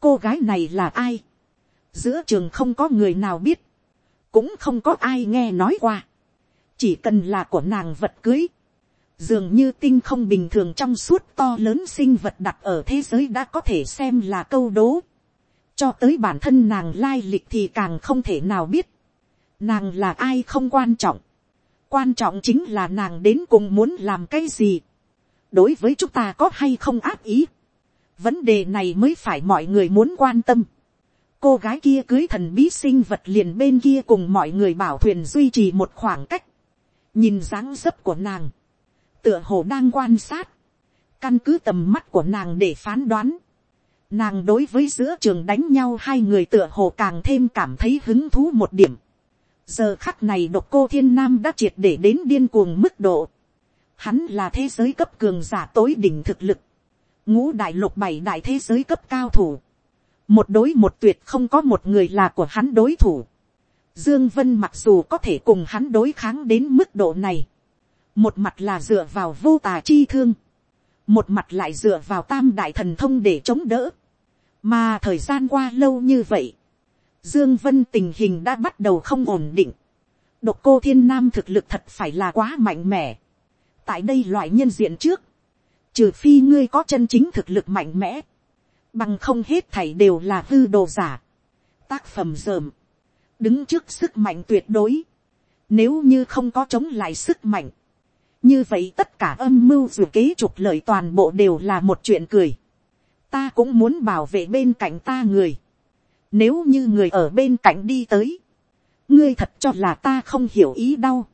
cô gái này là ai, giữa trường không có người nào biết, cũng không có ai nghe nói qua, chỉ cần là của nàng vật cưới, dường như tinh không bình thường trong suốt to lớn sinh vật đặt ở thế giới đã có thể xem là câu đố, cho tới bản thân nàng lai lịch thì càng không thể nào biết, nàng là ai không quan trọng, quan trọng chính là nàng đến cùng muốn làm cái gì, đối với chúng ta có hay không áp ý, vấn đề này mới phải mọi người muốn quan tâm cô gái kia cưới thần bí sinh vật liền bên kia cùng mọi người bảo thuyền duy trì một khoảng cách, nhìn dáng dấp của nàng, tựa hồ đang quan sát, căn cứ tầm mắt của nàng để phán đoán, nàng đối với giữa trường đánh nhau hai người tựa hồ càng thêm cảm thấy hứng thú một điểm. giờ khắc này độc cô thiên nam đã triệt để đến điên cuồng mức độ, Hắn là thế giới cấp cường giả tối đỉnh thực lực. Ngũ đại lục bảy đại thế giới cấp cao thủ. Một đối một tuyệt không có một người là của hắn đối thủ. Dương Vân mặc dù có thể cùng hắn đối kháng đến mức độ này. Một mặt là dựa vào vô tà chi thương. Một mặt lại dựa vào tam đại thần thông để chống đỡ. Mà thời gian qua lâu như vậy. Dương Vân tình hình đã bắt đầu không ổn định. Độc cô thiên nam thực lực thật phải là quá mạnh mẽ tại đây loại nhân diện trước, trừ phi ngươi có chân chính thực lực mạnh mẽ, bằng không hết thảy đều là hư đồ giả, tác phẩm dởm, đứng trước sức mạnh tuyệt đối, nếu như không có chống lại sức mạnh, như vậy tất cả âm mưu dù kế trục lợi toàn bộ đều là một chuyện cười, ta cũng muốn bảo vệ bên cạnh ta người, nếu như người ở bên cạnh đi tới, ngươi thật cho là ta không hiểu ý đau,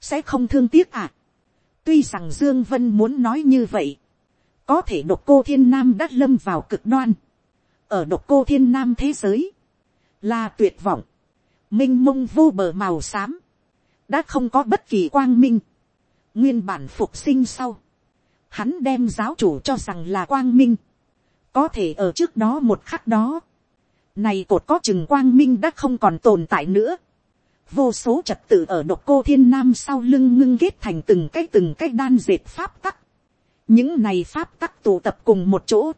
sẽ không thương tiếc à. Tuy rằng Dương Vân muốn nói như vậy. Có thể độc cô thiên nam đã lâm vào cực đoan. Ở độc cô thiên nam thế giới. Là tuyệt vọng. Minh mông vô bờ màu xám. Đã không có bất kỳ quang minh. Nguyên bản phục sinh sau. Hắn đem giáo chủ cho rằng là quang minh. Có thể ở trước đó một khắc đó. Này cột có chừng quang minh đã không còn tồn tại nữa vô số trật tự ở độc cô thiên nam sau lưng ngưng kết thành từng cái từng cái đan dệt pháp tắc những này pháp tắc tụ tập cùng một chỗ,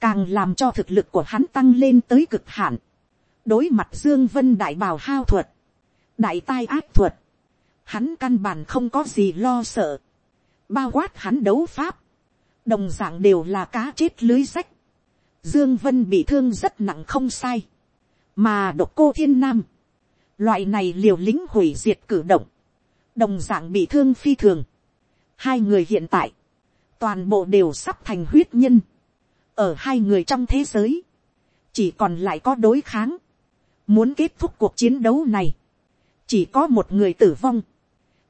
càng làm cho thực lực của hắn tăng lên tới cực hạn. đối mặt dương vân đại bào hao thuật, đại tai ác thuật, hắn căn bản không có gì lo sợ, bao quát hắn đấu pháp, đồng dạng đều là cá chết lưới rách. Dương Vân bị thương rất nặng không sai, mà độc cô thiên nam Loại này liều lính hủy diệt cử động. Đồng dạng bị thương phi thường. Hai người hiện tại. Toàn bộ đều sắp thành huyết nhân. Ở hai người trong thế giới. Chỉ còn lại có đối kháng. Muốn kết thúc cuộc chiến đấu này. Chỉ có một người tử vong.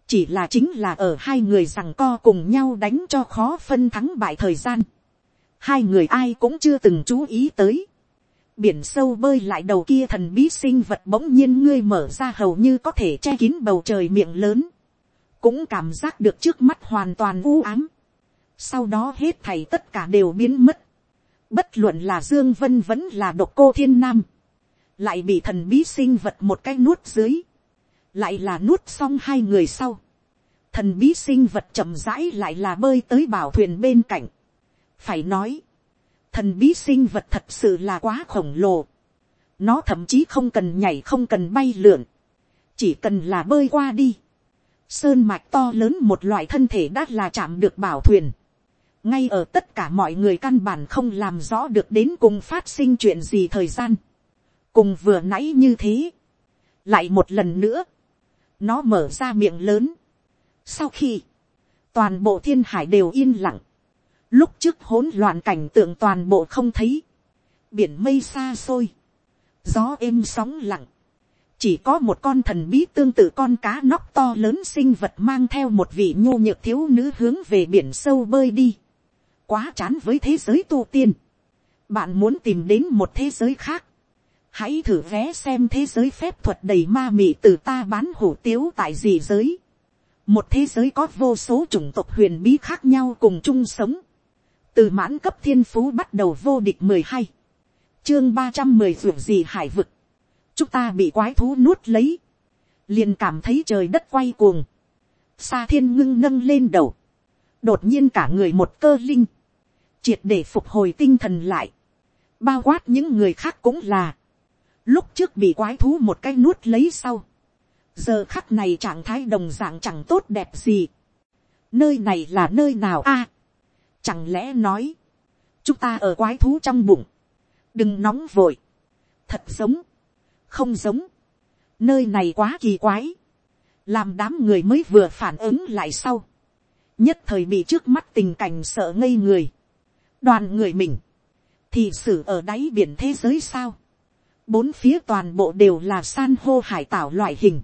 Chỉ là chính là ở hai người rằng co cùng nhau đánh cho khó phân thắng bại thời gian. Hai người ai cũng chưa từng chú ý tới biển sâu bơi lại đầu kia thần bí sinh vật bỗng nhiên ngươi mở ra hầu như có thể che kín bầu trời miệng lớn, cũng cảm giác được trước mắt hoàn toàn u ám, sau đó hết thầy tất cả đều biến mất, bất luận là dương vân vẫn là độc cô thiên nam, lại bị thần bí sinh vật một cái nuốt dưới, lại là nuốt xong hai người sau, thần bí sinh vật chậm rãi lại là bơi tới bảo thuyền bên cạnh, phải nói, thần bí sinh vật thật sự là quá khổng lồ. nó thậm chí không cần nhảy không cần bay lượn, chỉ cần là bơi qua đi. sơn mạch to lớn một loại thân thể đã là chạm được bảo thuyền ngay ở tất cả mọi người căn bản không làm rõ được đến cùng phát sinh chuyện gì thời gian. cùng vừa nãy như thế. lại một lần nữa, nó mở ra miệng lớn. sau khi, toàn bộ thiên hải đều yên lặng, lúc trước hỗn loạn cảnh tượng toàn bộ không thấy, biển mây xa xôi, gió êm sóng lặng, chỉ có một con thần bí tương tự con cá nóc to lớn sinh vật mang theo một vị nhô nhược thiếu nữ hướng về biển sâu bơi đi. Quá chán với thế giới tu tiên. Bạn muốn tìm đến một thế giới khác. Hãy thử vé xem thế giới phép thuật đầy ma mị từ ta bán hủ tiếu tại gì giới. Một thế giới có vô số chủng tộc huyền bí khác nhau cùng chung sống. Từ mãn cấp thiên phú bắt đầu vô địch mười hai Chương ba trăm mười vượt gì hải vực chúng ta bị quái thú nuốt lấy, liền cảm thấy trời đất quay cuồng, xa thiên ngưng nâng lên đầu, đột nhiên cả người một cơ linh, triệt để phục hồi tinh thần lại, bao quát những người khác cũng là, lúc trước bị quái thú một cái nuốt lấy sau, giờ khắc này trạng thái đồng dạng chẳng tốt đẹp gì, nơi này là nơi nào a, chẳng lẽ nói, chúng ta ở quái thú trong bụng, đừng nóng vội, thật giống, không giống, nơi này quá kỳ quái, làm đám người mới vừa phản ứng lại sau, nhất thời bị trước mắt tình cảnh sợ ngây người, đoàn người mình, thì xử ở đáy biển thế giới sao, bốn phía toàn bộ đều là san hô hải tảo loại hình,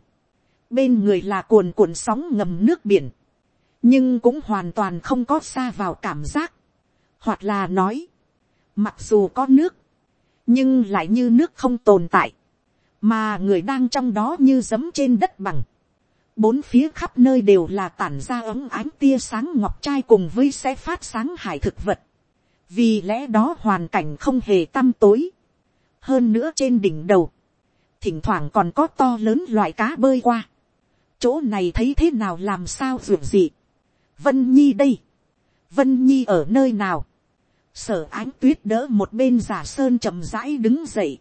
bên người là cuồn cuộn sóng ngầm nước biển, nhưng cũng hoàn toàn không có xa vào cảm giác, hoặc là nói, mặc dù có nước, nhưng lại như nước không tồn tại, mà người đang trong đó như giấm trên đất bằng, bốn phía khắp nơi đều là tản ra ấm ánh tia sáng ngọc trai cùng với sẽ phát sáng hải thực vật, vì lẽ đó hoàn cảnh không hề tăm tối, hơn nữa trên đỉnh đầu, thỉnh thoảng còn có to lớn loại cá bơi qua, chỗ này thấy thế nào làm sao ruộng gì, vân nhi đây, vân nhi ở nơi nào, sở ánh tuyết đỡ một bên giả sơn chậm rãi đứng dậy,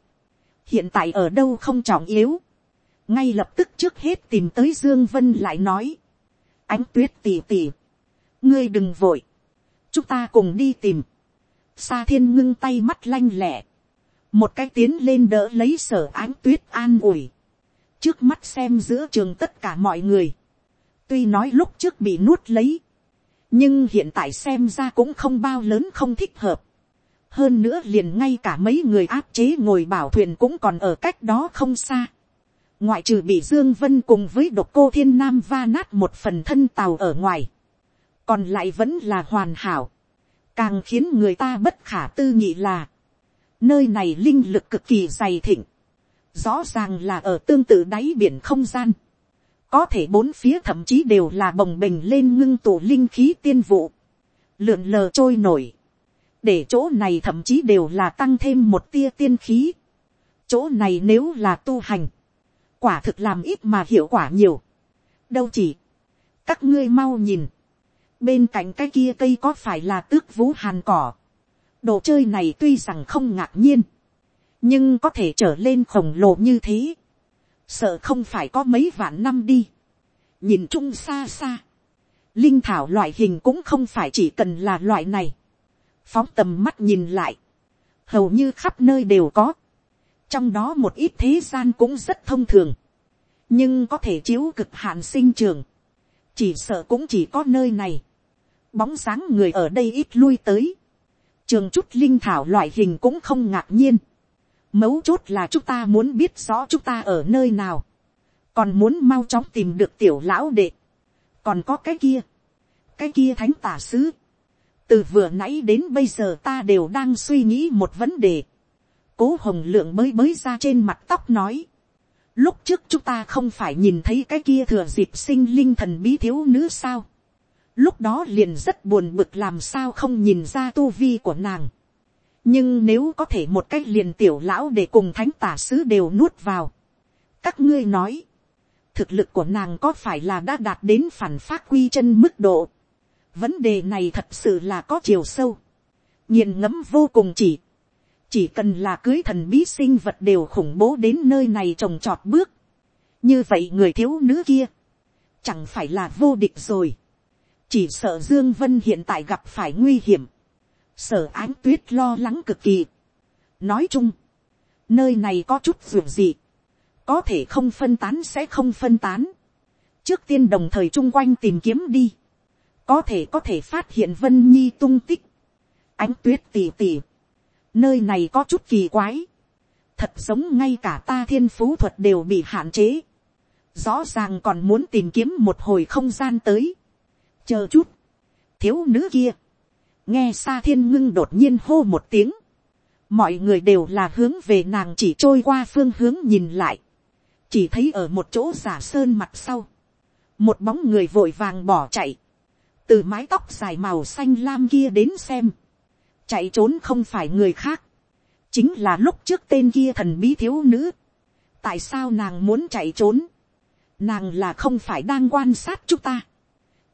hiện tại ở đâu không trọng yếu, ngay lập tức trước hết tìm tới dương vân lại nói, ánh tuyết tỉ tỉ, ngươi đừng vội, chúng ta cùng đi tìm, sa thiên ngưng tay mắt lanh lẹ, một cái tiến lên đỡ lấy sở ánh tuyết an ủi, trước mắt xem giữa trường tất cả mọi người, tuy nói lúc trước bị nuốt lấy, nhưng hiện tại xem ra cũng không bao lớn không thích hợp, hơn nữa liền ngay cả mấy người áp chế ngồi bảo thuyền cũng còn ở cách đó không xa. ngoại trừ bị dương vân cùng với độc cô thiên nam va nát một phần thân tàu ở ngoài, còn lại vẫn là hoàn hảo, càng khiến người ta bất khả tư nghị là, nơi này linh lực cực kỳ dày thịnh, rõ ràng là ở tương tự đáy biển không gian, có thể bốn phía thậm chí đều là bồng bềnh lên ngưng tụ linh khí tiên vụ, lượn lờ trôi nổi, để chỗ này thậm chí đều là tăng thêm một tia tiên khí. chỗ này nếu là tu hành, quả thực làm ít mà hiệu quả nhiều. đâu chỉ, các ngươi mau nhìn, bên cạnh cái kia cây có phải là tước vũ hàn cỏ. đồ chơi này tuy rằng không ngạc nhiên, nhưng có thể trở lên khổng lồ như thế, sợ không phải có mấy vạn năm đi. nhìn chung xa xa, linh thảo loại hình cũng không phải chỉ cần là loại này. Phóng tầm mắt nhìn lại, hầu như khắp nơi đều có, trong đó một ít thế gian cũng rất thông thường, nhưng có thể chiếu cực hạn sinh trường, chỉ sợ cũng chỉ có nơi này, bóng sáng người ở đây ít lui tới, trường chút linh thảo loại hình cũng không ngạc nhiên, mấu chốt là chúng ta muốn biết rõ chúng ta ở nơi nào, còn muốn mau chóng tìm được tiểu lão đệ, còn có cái kia, cái kia thánh tả sứ, từ vừa nãy đến bây giờ ta đều đang suy nghĩ một vấn đề. cố hồng lượng mới mới ra trên mặt tóc nói. lúc trước chúng ta không phải nhìn thấy cái kia thừa dịp sinh linh thần bí thiếu nữ sao lúc đó liền rất buồn bực làm sao không nhìn ra tu vi của nàng. nhưng nếu có thể một cách liền tiểu lão để cùng thánh tả sứ đều nuốt vào. các ngươi nói, thực lực của nàng có phải là đã đạt đến phản phát quy chân mức độ? Vấn đề này thật sự là có chiều sâu, nhìn ngẫm vô cùng chỉ, chỉ cần là cưới thần bí sinh vật đều khủng bố đến nơi này trồng trọt bước, như vậy người thiếu nữ kia, chẳng phải là vô địch rồi, chỉ sợ dương vân hiện tại gặp phải nguy hiểm, sở ánh tuyết lo lắng cực kỳ, nói chung, nơi này có chút rủi gì, có thể không phân tán sẽ không phân tán, trước tiên đồng thời chung quanh tìm kiếm đi, có thể có thể phát hiện vân nhi tung tích, ánh tuyết tỉ tỉ, nơi này có chút kỳ quái, thật giống ngay cả ta thiên phú thuật đều bị hạn chế, rõ ràng còn muốn tìm kiếm một hồi không gian tới, chờ chút, thiếu nữ kia, nghe xa thiên ngưng đột nhiên hô một tiếng, mọi người đều là hướng về nàng chỉ trôi qua phương hướng nhìn lại, chỉ thấy ở một chỗ giả sơn mặt sau, một bóng người vội vàng bỏ chạy, từ mái tóc dài màu xanh lam kia đến xem, chạy trốn không phải người khác, chính là lúc trước tên kia thần bí thiếu nữ, tại sao nàng muốn chạy trốn, nàng là không phải đang quan sát chúng ta,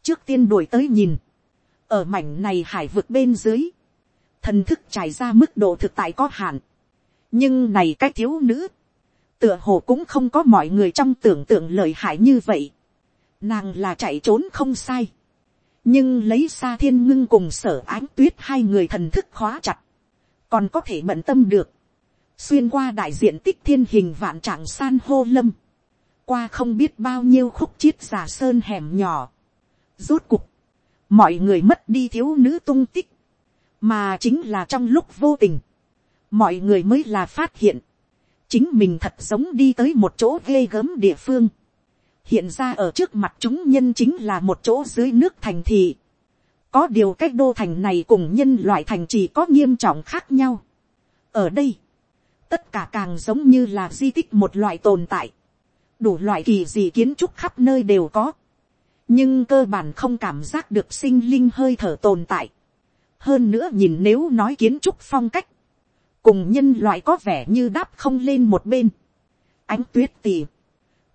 trước tiên đuổi tới nhìn, ở mảnh này hải vực bên dưới, thần thức trải ra mức độ thực tại có hạn, nhưng này cái thiếu nữ, tựa hồ cũng không có mọi người trong tưởng tượng lợi hại như vậy, nàng là chạy trốn không sai, nhưng lấy xa thiên ngưng cùng sở ánh tuyết hai người thần thức khóa chặt, còn có thể bận tâm được, xuyên qua đại diện tích thiên hình vạn trạng san hô lâm, qua không biết bao nhiêu khúc chiết giả sơn hẻm nhỏ, rốt cục, mọi người mất đi thiếu nữ tung tích, mà chính là trong lúc vô tình, mọi người mới là phát hiện, chính mình thật giống đi tới một chỗ ghê gớm địa phương, hiện ra ở trước mặt chúng nhân chính là một chỗ dưới nước thành thị, có điều cách đô thành này cùng nhân loại thành chỉ có nghiêm trọng khác nhau. ở đây, tất cả càng giống như là di tích một loại tồn tại, đủ loại kỳ gì kiến trúc khắp nơi đều có, nhưng cơ bản không cảm giác được sinh linh hơi thở tồn tại. hơn nữa nhìn nếu nói kiến trúc phong cách, cùng nhân loại có vẻ như đáp không lên một bên. ánh tuyết tì,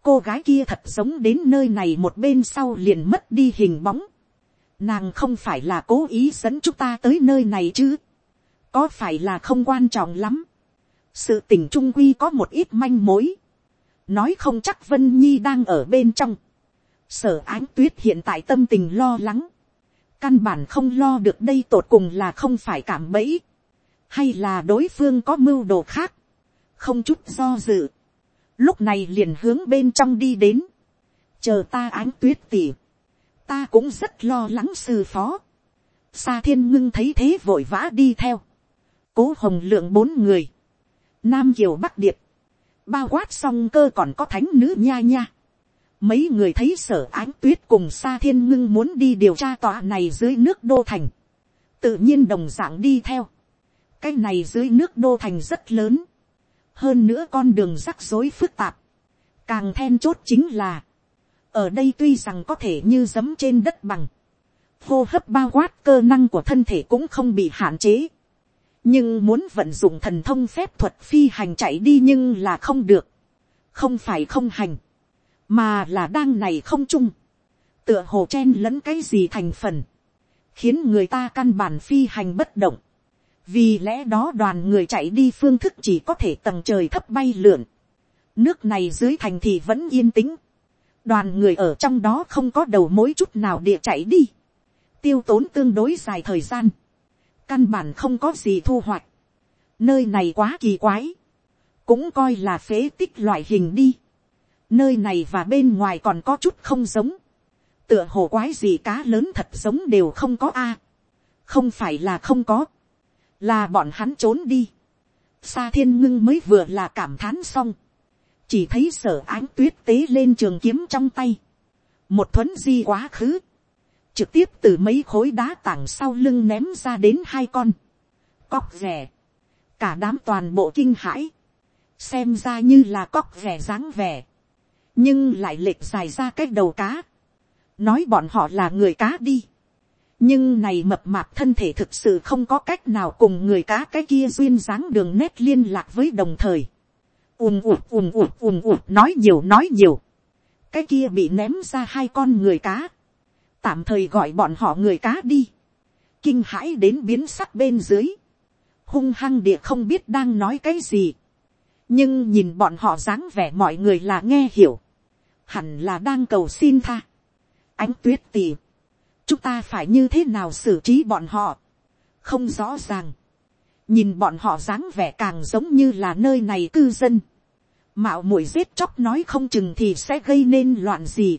cô gái kia thật giống đến nơi này một bên sau liền mất đi hình bóng. nàng không phải là cố ý dẫn chúng ta tới nơi này chứ. có phải là không quan trọng lắm. sự tình trung quy có một ít manh mối. nói không chắc vân nhi đang ở bên trong sở ánh tuyết hiện tại tâm tình lo lắng, căn bản không lo được đây tột cùng là không phải cảm bẫy, hay là đối phương có mưu đồ khác, không chút do dự, lúc này liền hướng bên trong đi đến, chờ ta ánh tuyết tỉ, ta cũng rất lo lắng sư phó, xa thiên ngưng thấy thế vội vã đi theo, cố hồng lượng bốn người, nam kiều bắc điệp, bao quát xong cơ còn có thánh nữ nha nha, Mấy người thấy sở ánh tuyết cùng Sa Thiên Ngưng muốn đi điều tra tòa này dưới nước đô thành. Tự nhiên đồng dạng đi theo. Cái này dưới nước đô thành rất lớn. Hơn nữa con đường rắc rối phức tạp. Càng then chốt chính là. Ở đây tuy rằng có thể như giấm trên đất bằng. Hô hấp bao quát cơ năng của thân thể cũng không bị hạn chế. Nhưng muốn vận dụng thần thông phép thuật phi hành chạy đi nhưng là không được. Không phải không hành mà là đang này không chung, tựa hồ chen lẫn cái gì thành phần, khiến người ta căn bản phi hành bất động, vì lẽ đó đoàn người chạy đi phương thức chỉ có thể tầng trời thấp bay lượn, nước này dưới thành thì vẫn yên tĩnh, đoàn người ở trong đó không có đầu mối chút nào địa chạy đi, tiêu tốn tương đối dài thời gian, căn bản không có gì thu hoạch, nơi này quá kỳ quái, cũng coi là phế tích loại hình đi, nơi này và bên ngoài còn có chút không giống, tựa hồ quái gì cá lớn thật giống đều không có a, không phải là không có, là bọn hắn trốn đi, xa thiên ngưng mới vừa là cảm thán xong, chỉ thấy sở ánh tuyết tế lên trường kiếm trong tay, một thuấn di quá khứ, trực tiếp từ mấy khối đá tảng sau lưng ném ra đến hai con, cóc rẻ, cả đám toàn bộ kinh hãi, xem ra như là cóc rẻ dáng vẻ, nhưng lại lệch dài ra cái đầu cá, nói bọn họ là người cá đi, nhưng này mập mạp thân thể thực sự không có cách nào cùng người cá cái kia duyên dáng đường nét liên lạc với đồng thời, ùm ụt ùm ụt ùm ụt nói nhiều nói nhiều, cái kia bị ném ra hai con người cá, tạm thời gọi bọn họ người cá đi, kinh hãi đến biến sắc bên dưới, hung hăng địa không biết đang nói cái gì, nhưng nhìn bọn họ dáng vẻ mọi người là nghe hiểu, hẳn là đang cầu xin tha. ánh tuyết tì, chúng ta phải như thế nào xử trí bọn họ, không rõ ràng, nhìn bọn họ dáng vẻ càng giống như là nơi này cư dân, mạo muội giết chóc nói không chừng thì sẽ gây nên loạn gì,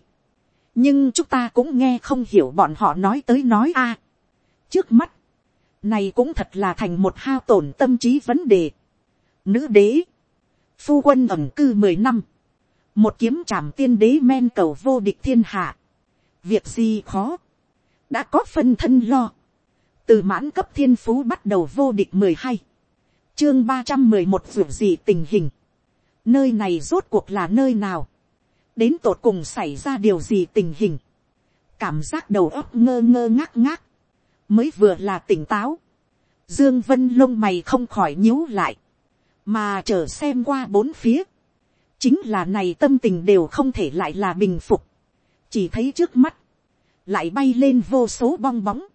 nhưng chúng ta cũng nghe không hiểu bọn họ nói tới nói a. trước mắt, này cũng thật là thành một hao tổn tâm trí vấn đề. Nữ đế, phu quân ẩm cư mười năm, một kiếm trảm tiên đế men cầu vô địch thiên hạ. Việc gì khó, đã có phân thân lo. Từ mãn cấp thiên phú bắt đầu vô địch mười hai chương ba trăm mười một vượt gì tình hình. Nơi này rốt cuộc là nơi nào? Đến tột cùng xảy ra điều gì tình hình? Cảm giác đầu óc ngơ ngơ ngác ngác. Mới vừa là tỉnh táo. Dương Vân lông mày không khỏi nhíu lại. Mà chờ xem qua bốn phía. Chính là này tâm tình đều không thể lại là bình phục. Chỉ thấy trước mắt. Lại bay lên vô số bong bóng.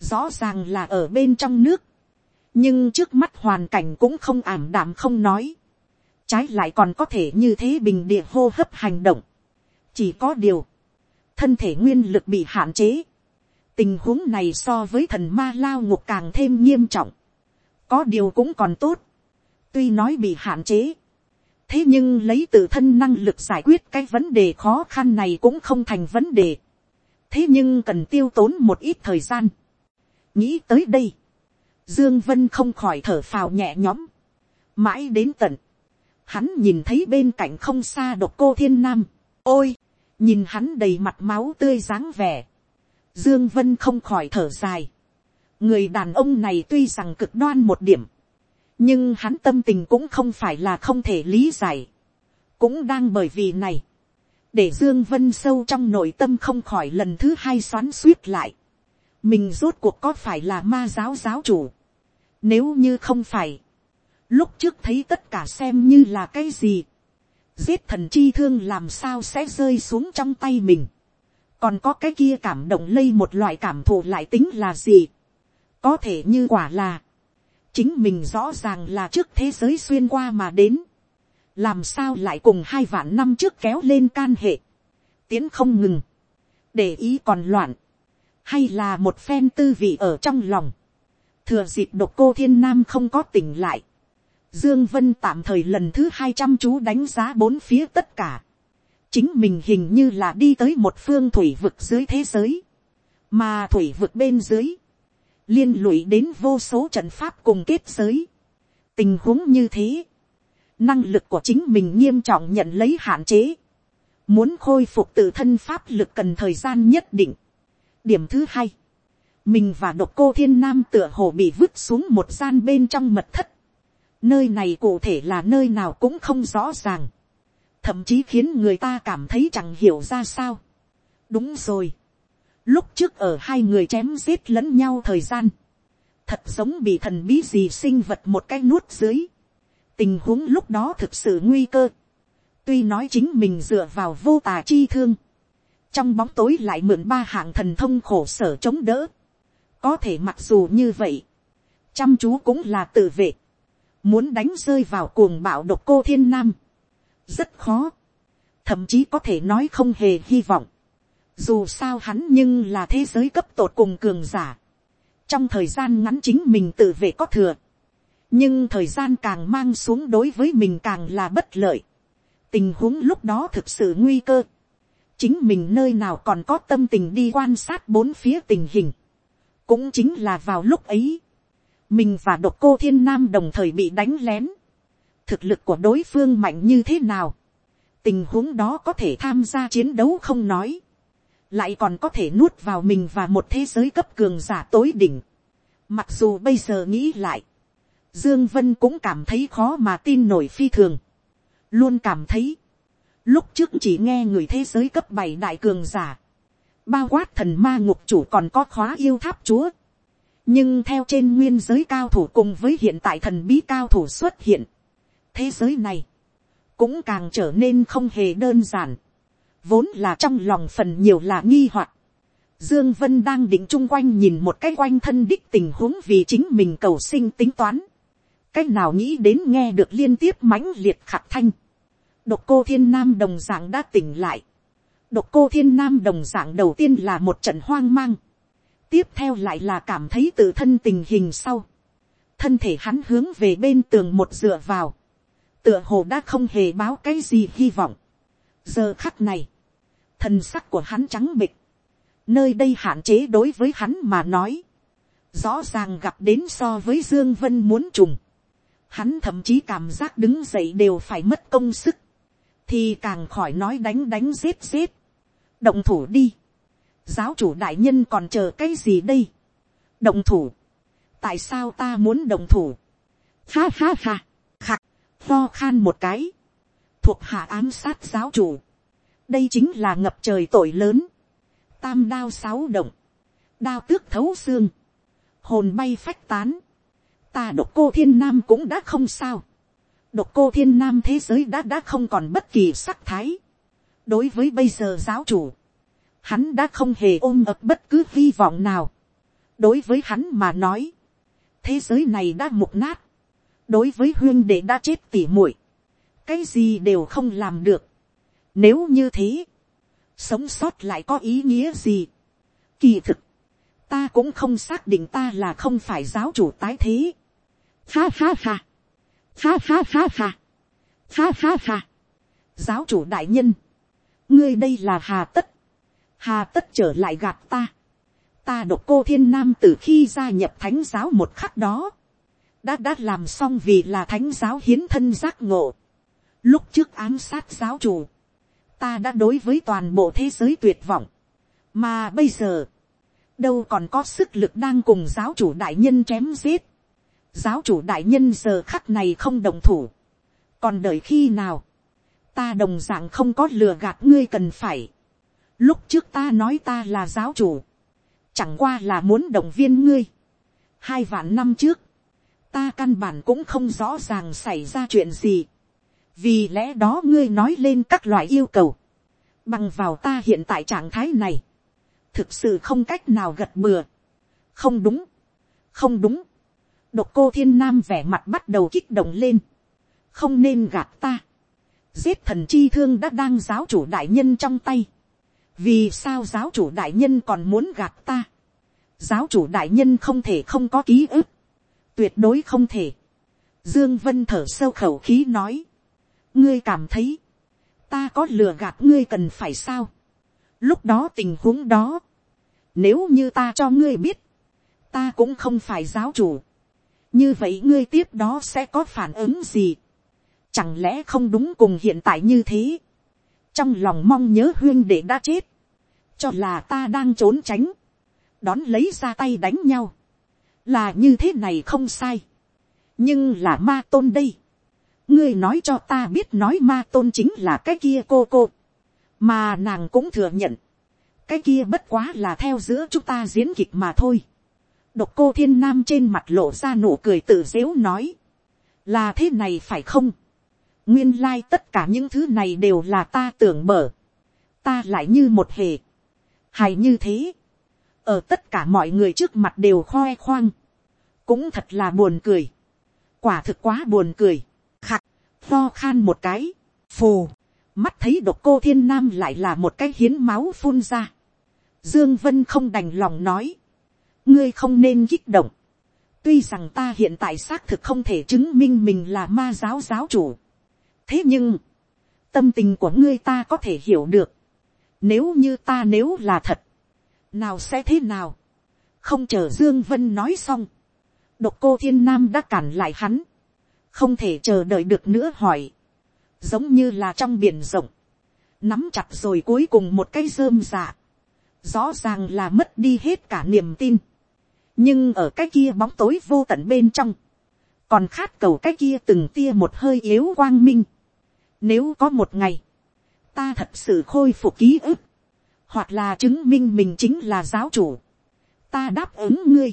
Rõ ràng là ở bên trong nước nhưng trước mắt hoàn cảnh cũng không ảm đạm không nói, trái lại còn có thể như thế bình địa hô hấp hành động, chỉ có điều, thân thể nguyên lực bị hạn chế, tình huống này so với thần ma lao ngục càng thêm nghiêm trọng, có điều cũng còn tốt, tuy nói bị hạn chế, thế nhưng lấy tự thân năng lực giải quyết cái vấn đề khó khăn này cũng không thành vấn đề, thế nhưng cần tiêu tốn một ít thời gian, nghĩ tới đây, Dương Vân không khỏi thở phào nhẹ nhõm. Mãi đến tận. Hắn nhìn thấy bên cạnh không xa độc cô thiên nam. Ôi! Nhìn hắn đầy mặt máu tươi dáng vẻ. Dương Vân không khỏi thở dài. Người đàn ông này tuy rằng cực đoan một điểm. Nhưng hắn tâm tình cũng không phải là không thể lý giải. Cũng đang bởi vì này. Để Dương Vân sâu trong nội tâm không khỏi lần thứ hai xoắn suýt lại mình rốt cuộc có phải là ma giáo giáo chủ. Nếu như không phải, lúc trước thấy tất cả xem như là cái gì. Giết thần chi thương làm sao sẽ rơi xuống trong tay mình. Còn có cái kia cảm động lây một loại cảm thụ lại tính là gì. Có thể như quả là, chính mình rõ ràng là trước thế giới xuyên qua mà đến. Làm sao lại cùng hai vạn năm trước kéo lên can hệ. Tiến không ngừng. Để ý còn loạn hay là một phen tư vị ở trong lòng, thừa dịp độc cô thiên nam không có tỉnh lại, dương vân tạm thời lần thứ hai trăm chú đánh giá bốn phía tất cả, chính mình hình như là đi tới một phương thủy vực dưới thế giới, mà thủy vực bên dưới, liên lụy đến vô số trận pháp cùng kết giới, tình huống như thế, năng lực của chính mình nghiêm trọng nhận lấy hạn chế, muốn khôi phục tự thân pháp lực cần thời gian nhất định, điểm thứ hai, mình và độc cô thiên nam tựa hồ bị vứt xuống một gian bên trong mật thất. nơi này cụ thể là nơi nào cũng không rõ ràng, thậm chí khiến người ta cảm thấy chẳng hiểu ra sao. đúng rồi, lúc trước ở hai người chém giết lẫn nhau thời gian, thật giống bị thần bí gì sinh vật một cái nuốt dưới. tình huống lúc đó thực sự nguy cơ. tuy nói chính mình dựa vào vô tà chi thương, trong bóng tối lại mượn ba hạng thần thông khổ sở chống đỡ. có thể mặc dù như vậy, chăm chú cũng là tự vệ, muốn đánh rơi vào cuồng bạo độc cô thiên nam, rất khó, thậm chí có thể nói không hề hy vọng, dù sao hắn nhưng là thế giới cấp tột cùng cường giả, trong thời gian ngắn chính mình tự vệ có thừa, nhưng thời gian càng mang xuống đối với mình càng là bất lợi, tình huống lúc đó thực sự nguy cơ, chính mình nơi nào còn có tâm tình đi quan sát bốn phía tình hình. cũng chính là vào lúc ấy, mình và độc cô thiên nam đồng thời bị đánh lén. thực lực của đối phương mạnh như thế nào. tình huống đó có thể tham gia chiến đấu không nói lại còn có thể nuốt vào mình và một thế giới cấp cường giả tối đỉnh. mặc dù bây giờ nghĩ lại, dương vân cũng cảm thấy khó mà tin nổi phi thường. luôn cảm thấy, Lúc trước chỉ nghe người thế giới cấp bảy đại cường giả. Bao quát thần ma ngục chủ còn có khóa yêu tháp chúa. Nhưng theo trên nguyên giới cao thủ cùng với hiện tại thần bí cao thủ xuất hiện. Thế giới này. Cũng càng trở nên không hề đơn giản. Vốn là trong lòng phần nhiều là nghi hoặc Dương Vân đang định chung quanh nhìn một cái quanh thân đích tình huống vì chính mình cầu sinh tính toán. Cách nào nghĩ đến nghe được liên tiếp mãnh liệt khạc thanh Độc cô thiên nam đồng dạng đã tỉnh lại. Độc cô thiên nam đồng dạng đầu tiên là một trận hoang mang. Tiếp theo lại là cảm thấy tự thân tình hình sau. Thân thể hắn hướng về bên tường một dựa vào. Tựa hồ đã không hề báo cái gì hy vọng. Giờ khắc này thần sắc của hắn trắng bịch, nơi đây hạn chế đối với hắn mà nói, rõ ràng gặp đến so với dương vân muốn trùng, hắn thậm chí cảm giác đứng dậy đều phải mất công sức, thì càng khỏi nói đánh đánh giết giết, động thủ đi, giáo chủ đại nhân còn chờ cái gì đây, động thủ, tại sao ta muốn động thủ, ha ha ha, khạc, lo khan một cái, thuộc hạ ám sát giáo chủ, đây chính là ngập trời tội lớn, tam đao sáu động, đao tước thấu xương, hồn bay phách tán, ta độc cô thiên nam cũng đã không sao, độc cô thiên nam thế giới đã đã không còn bất kỳ sắc thái, đối với bây giờ giáo chủ, hắn đã không hề ôm ập bất cứ hy vọng nào, đối với hắn mà nói, thế giới này đã mục nát, đối với huyên đệ đã chết tỉ muội, cái gì đều không làm được. Nếu như thế, sống sót lại có ý nghĩa gì. Kỳ thực, ta cũng không xác định ta là không phải giáo chủ tái thế. Ha ha ha. Ha ha ha ha. Ha ha ha. Giáo chủ đại nhân. Ngươi đây là hà tất. Hà tất trở lại gặp ta. Ta độc cô thiên nam từ khi gia nhập thánh giáo một khắc đó. Đã đã làm xong vì là thánh giáo hiến thân giác ngộ. Lúc trước ám sát giáo chủ ta đã đối với toàn bộ thế giới tuyệt vọng. Mà bây giờ, đâu còn có sức lực đang cùng giáo chủ đại nhân chém giết. Giáo chủ đại nhân giờ khắc này không đồng thủ. Còn đợi khi nào, ta đồng dạng không có lừa gạt ngươi cần phải. Lúc trước ta nói ta là giáo chủ, chẳng qua là muốn động viên ngươi. Hai vạn năm trước, ta căn bản cũng không rõ ràng xảy ra chuyện gì vì lẽ đó ngươi nói lên các loại yêu cầu, bằng vào ta hiện tại trạng thái này, thực sự không cách nào gật bừa, không đúng, không đúng, độc cô thiên nam vẻ mặt bắt đầu kích động lên, không nên gạt ta, giết thần chi thương đã đang giáo chủ đại nhân trong tay, vì sao giáo chủ đại nhân còn muốn gạt ta, giáo chủ đại nhân không thể không có ký ức, tuyệt đối không thể, dương vân thở sâu khẩu khí nói, ngươi cảm thấy, ta có lừa gạt ngươi cần phải sao. lúc đó tình huống đó, nếu như ta cho ngươi biết, ta cũng không phải giáo chủ, như vậy ngươi tiếp đó sẽ có phản ứng gì. chẳng lẽ không đúng cùng hiện tại như thế. trong lòng mong nhớ huyên để đã chết, cho là ta đang trốn tránh, đón lấy ra tay đánh nhau, là như thế này không sai, nhưng là ma tôn đây, ngươi nói cho ta biết nói ma tôn chính là cái kia cô cô, mà nàng cũng thừa nhận, cái kia bất quá là theo giữa chúng ta diễn kịch mà thôi. độc cô thiên nam trên mặt lộ ra nụ cười tự dếu nói, là thế này phải không, nguyên lai、like、tất cả những thứ này đều là ta tưởng mở, ta lại như một hề, hài như thế, ở tất cả mọi người trước mặt đều khoe khoang, cũng thật là buồn cười, quả thực quá buồn cười, lo khan một cái, phù, mắt thấy độc cô thiên nam lại là một cái hiến máu phun ra. Dương Vân không đành lòng nói, ngươi không nên kích động. Tuy rằng ta hiện tại xác thực không thể chứng minh mình là ma giáo giáo chủ. Thế nhưng, tâm tình của ngươi ta có thể hiểu được. Nếu như ta nếu là thật, nào sẽ thế nào? Không chờ Dương Vân nói xong. Độc cô thiên nam đã cản lại hắn không thể chờ đợi được nữa hỏi, giống như là trong biển rộng, nắm chặt rồi cuối cùng một cái rơm dạ, rõ ràng là mất đi hết cả niềm tin, nhưng ở cái kia bóng tối vô tận bên trong, còn khát cầu cái kia từng tia một hơi yếu quang minh. Nếu có một ngày, ta thật sự khôi phục ký ức, hoặc là chứng minh mình chính là giáo chủ, ta đáp ứng ngươi,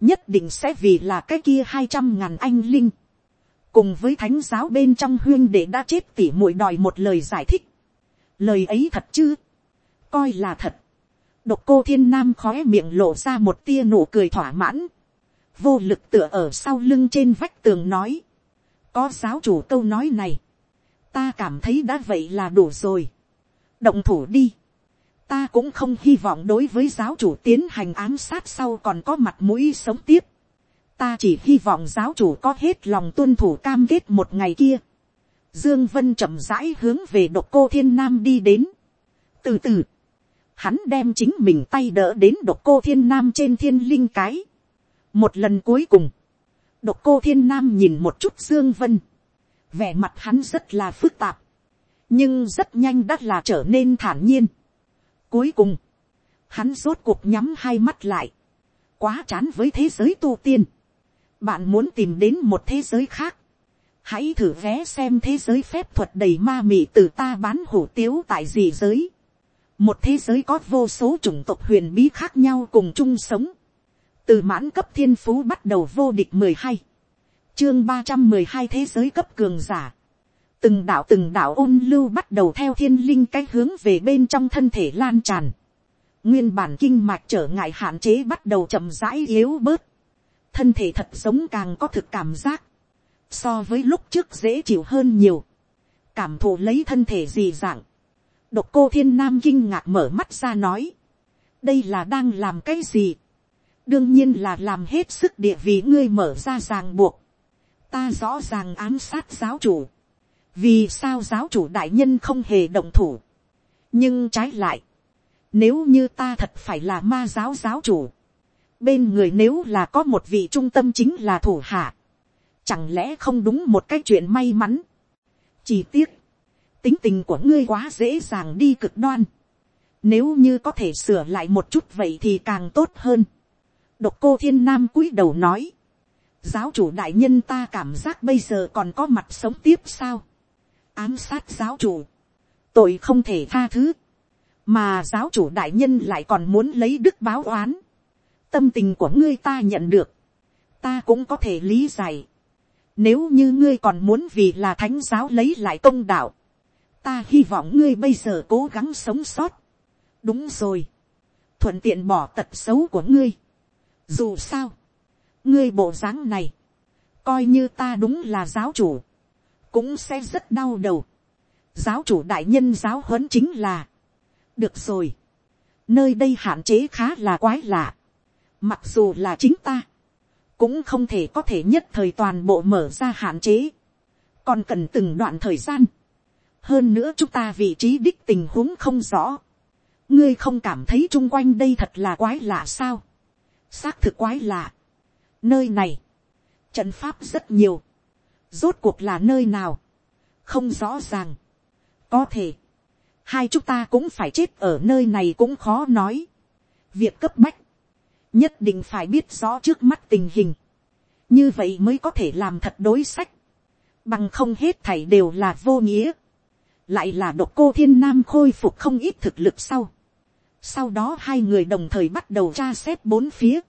nhất định sẽ vì là cái kia hai trăm ngàn anh linh, cùng với thánh giáo bên trong huyên để đã chết tỉ muội đòi một lời giải thích. lời ấy thật chứ, coi là thật. độc cô thiên nam khói miệng lộ ra một tia nụ cười thỏa mãn, vô lực tựa ở sau lưng trên vách tường nói, có giáo chủ câu nói này, ta cảm thấy đã vậy là đủ rồi, động thủ đi, ta cũng không hy vọng đối với giáo chủ tiến hành ám sát sau còn có mặt mũi sống tiếp ta chỉ hy vọng giáo chủ có hết lòng tuân thủ cam kết một ngày kia. Dương Vân chậm rãi hướng về độc cô thiên nam đi đến. từ từ, hắn đem chính mình tay đỡ đến độc cô thiên nam trên thiên linh cái. một lần cuối cùng, độc cô thiên nam nhìn một chút dương vân, vẻ mặt hắn rất là phức tạp, nhưng rất nhanh đã là trở nên thản nhiên. cuối cùng, hắn rốt cuộc nhắm hai mắt lại, quá chán với thế giới tu tiên bạn muốn tìm đến một thế giới khác, hãy thử vé xem thế giới phép thuật đầy ma mị từ ta bán hủ tiếu tại gì giới. một thế giới có vô số chủng tộc huyền bí khác nhau cùng chung sống. từ mãn cấp thiên phú bắt đầu vô địch mười hai, chương ba trăm mười hai thế giới cấp cường giả. từng đạo từng đạo ôn lưu bắt đầu theo thiên linh cách hướng về bên trong thân thể lan tràn. nguyên bản kinh mạch trở ngại hạn chế bắt đầu chậm rãi yếu bớt thân thể thật sống càng có thực cảm giác so với lúc trước dễ chịu hơn nhiều, cảm thụ lấy thân thể gì dạng, độc cô thiên nam kinh ngạc mở mắt ra nói, đây là đang làm cái gì, đương nhiên là làm hết sức địa vì ngươi mở ra ràng buộc, ta rõ ràng ám sát giáo chủ, vì sao giáo chủ đại nhân không hề động thủ, nhưng trái lại, nếu như ta thật phải là ma giáo giáo chủ, bên người nếu là có một vị trung tâm chính là thủ hạ, Chẳng lẽ không đúng một cái chuyện may mắn. Chỉ tiếc. Tính tình của ngươi quá dễ dàng đi cực đoan. Nếu như có thể sửa lại một chút vậy thì càng tốt hơn. Độc cô thiên nam cúi đầu nói. Giáo chủ đại nhân ta cảm giác bây giờ còn có mặt sống tiếp sao. Ám sát giáo chủ. Tội không thể tha thứ. Mà giáo chủ đại nhân lại còn muốn lấy đức báo oán. Tâm tình của ngươi ta nhận được. Ta cũng có thể lý giải nếu như ngươi còn muốn vì là thánh giáo lấy lại công đạo. Ta hy vọng ngươi bây giờ cố gắng sống sót. Đúng rồi. Thuận tiện bỏ tật xấu của ngươi. Dù sao. Ngươi bộ dáng này. Coi như ta đúng là giáo chủ. Cũng sẽ rất đau đầu. Giáo chủ đại nhân giáo huấn chính là. Được rồi. Nơi đây hạn chế khá là quái lạ. Mặc dù là chính ta cũng không thể có thể nhất thời toàn bộ mở ra hạn chế, còn cần từng đoạn thời gian. hơn nữa chúng ta vị trí đích tình huống không rõ. ngươi không cảm thấy chung quanh đây thật là quái lạ sao. xác thực quái lạ. nơi này, trận pháp rất nhiều. rốt cuộc là nơi nào. không rõ ràng. có thể, hai chúng ta cũng phải chết ở nơi này cũng khó nói. việc cấp bách, nhất định phải biết rõ trước mắt tình hình, như vậy mới có thể làm thật đối sách, bằng không hết thảy đều là vô nghĩa, lại là độc cô thiên nam khôi phục không ít thực lực sau. sau đó hai người đồng thời bắt đầu tra xét bốn phía,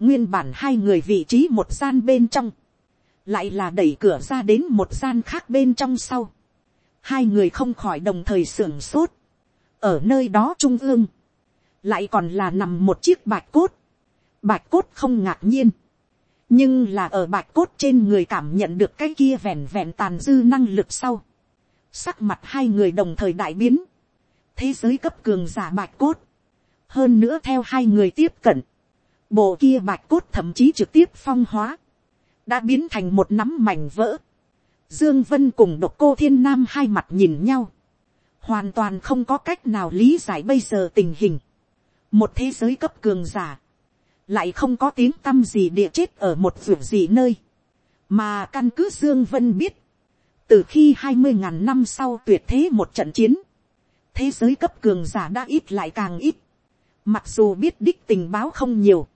nguyên bản hai người vị trí một gian bên trong, lại là đẩy cửa ra đến một gian khác bên trong sau, hai người không khỏi đồng thời sưởng sốt, ở nơi đó trung ương, lại còn là nằm một chiếc bạch cốt, bạch cốt không ngạc nhiên, nhưng là ở bạch cốt trên người cảm nhận được cái kia vẹn vẹn tàn dư năng lực sau, sắc mặt hai người đồng thời đại biến, thế giới cấp cường giả bạch cốt, hơn nữa theo hai người tiếp cận, bộ kia bạch cốt thậm chí trực tiếp phong hóa, đã biến thành một nắm mảnh vỡ, dương vân cùng độc cô thiên nam hai mặt nhìn nhau, hoàn toàn không có cách nào lý giải bây giờ tình hình, một thế giới cấp cường giả, lại không có tiếng t gì địa chết ở một ruộng gì nơi, mà căn cứ dương vân biết, từ khi hai mươi ngàn năm sau tuyệt thế một trận chiến, thế giới cấp cường giả đã ít lại càng ít, mặc dù biết đích tình báo không nhiều,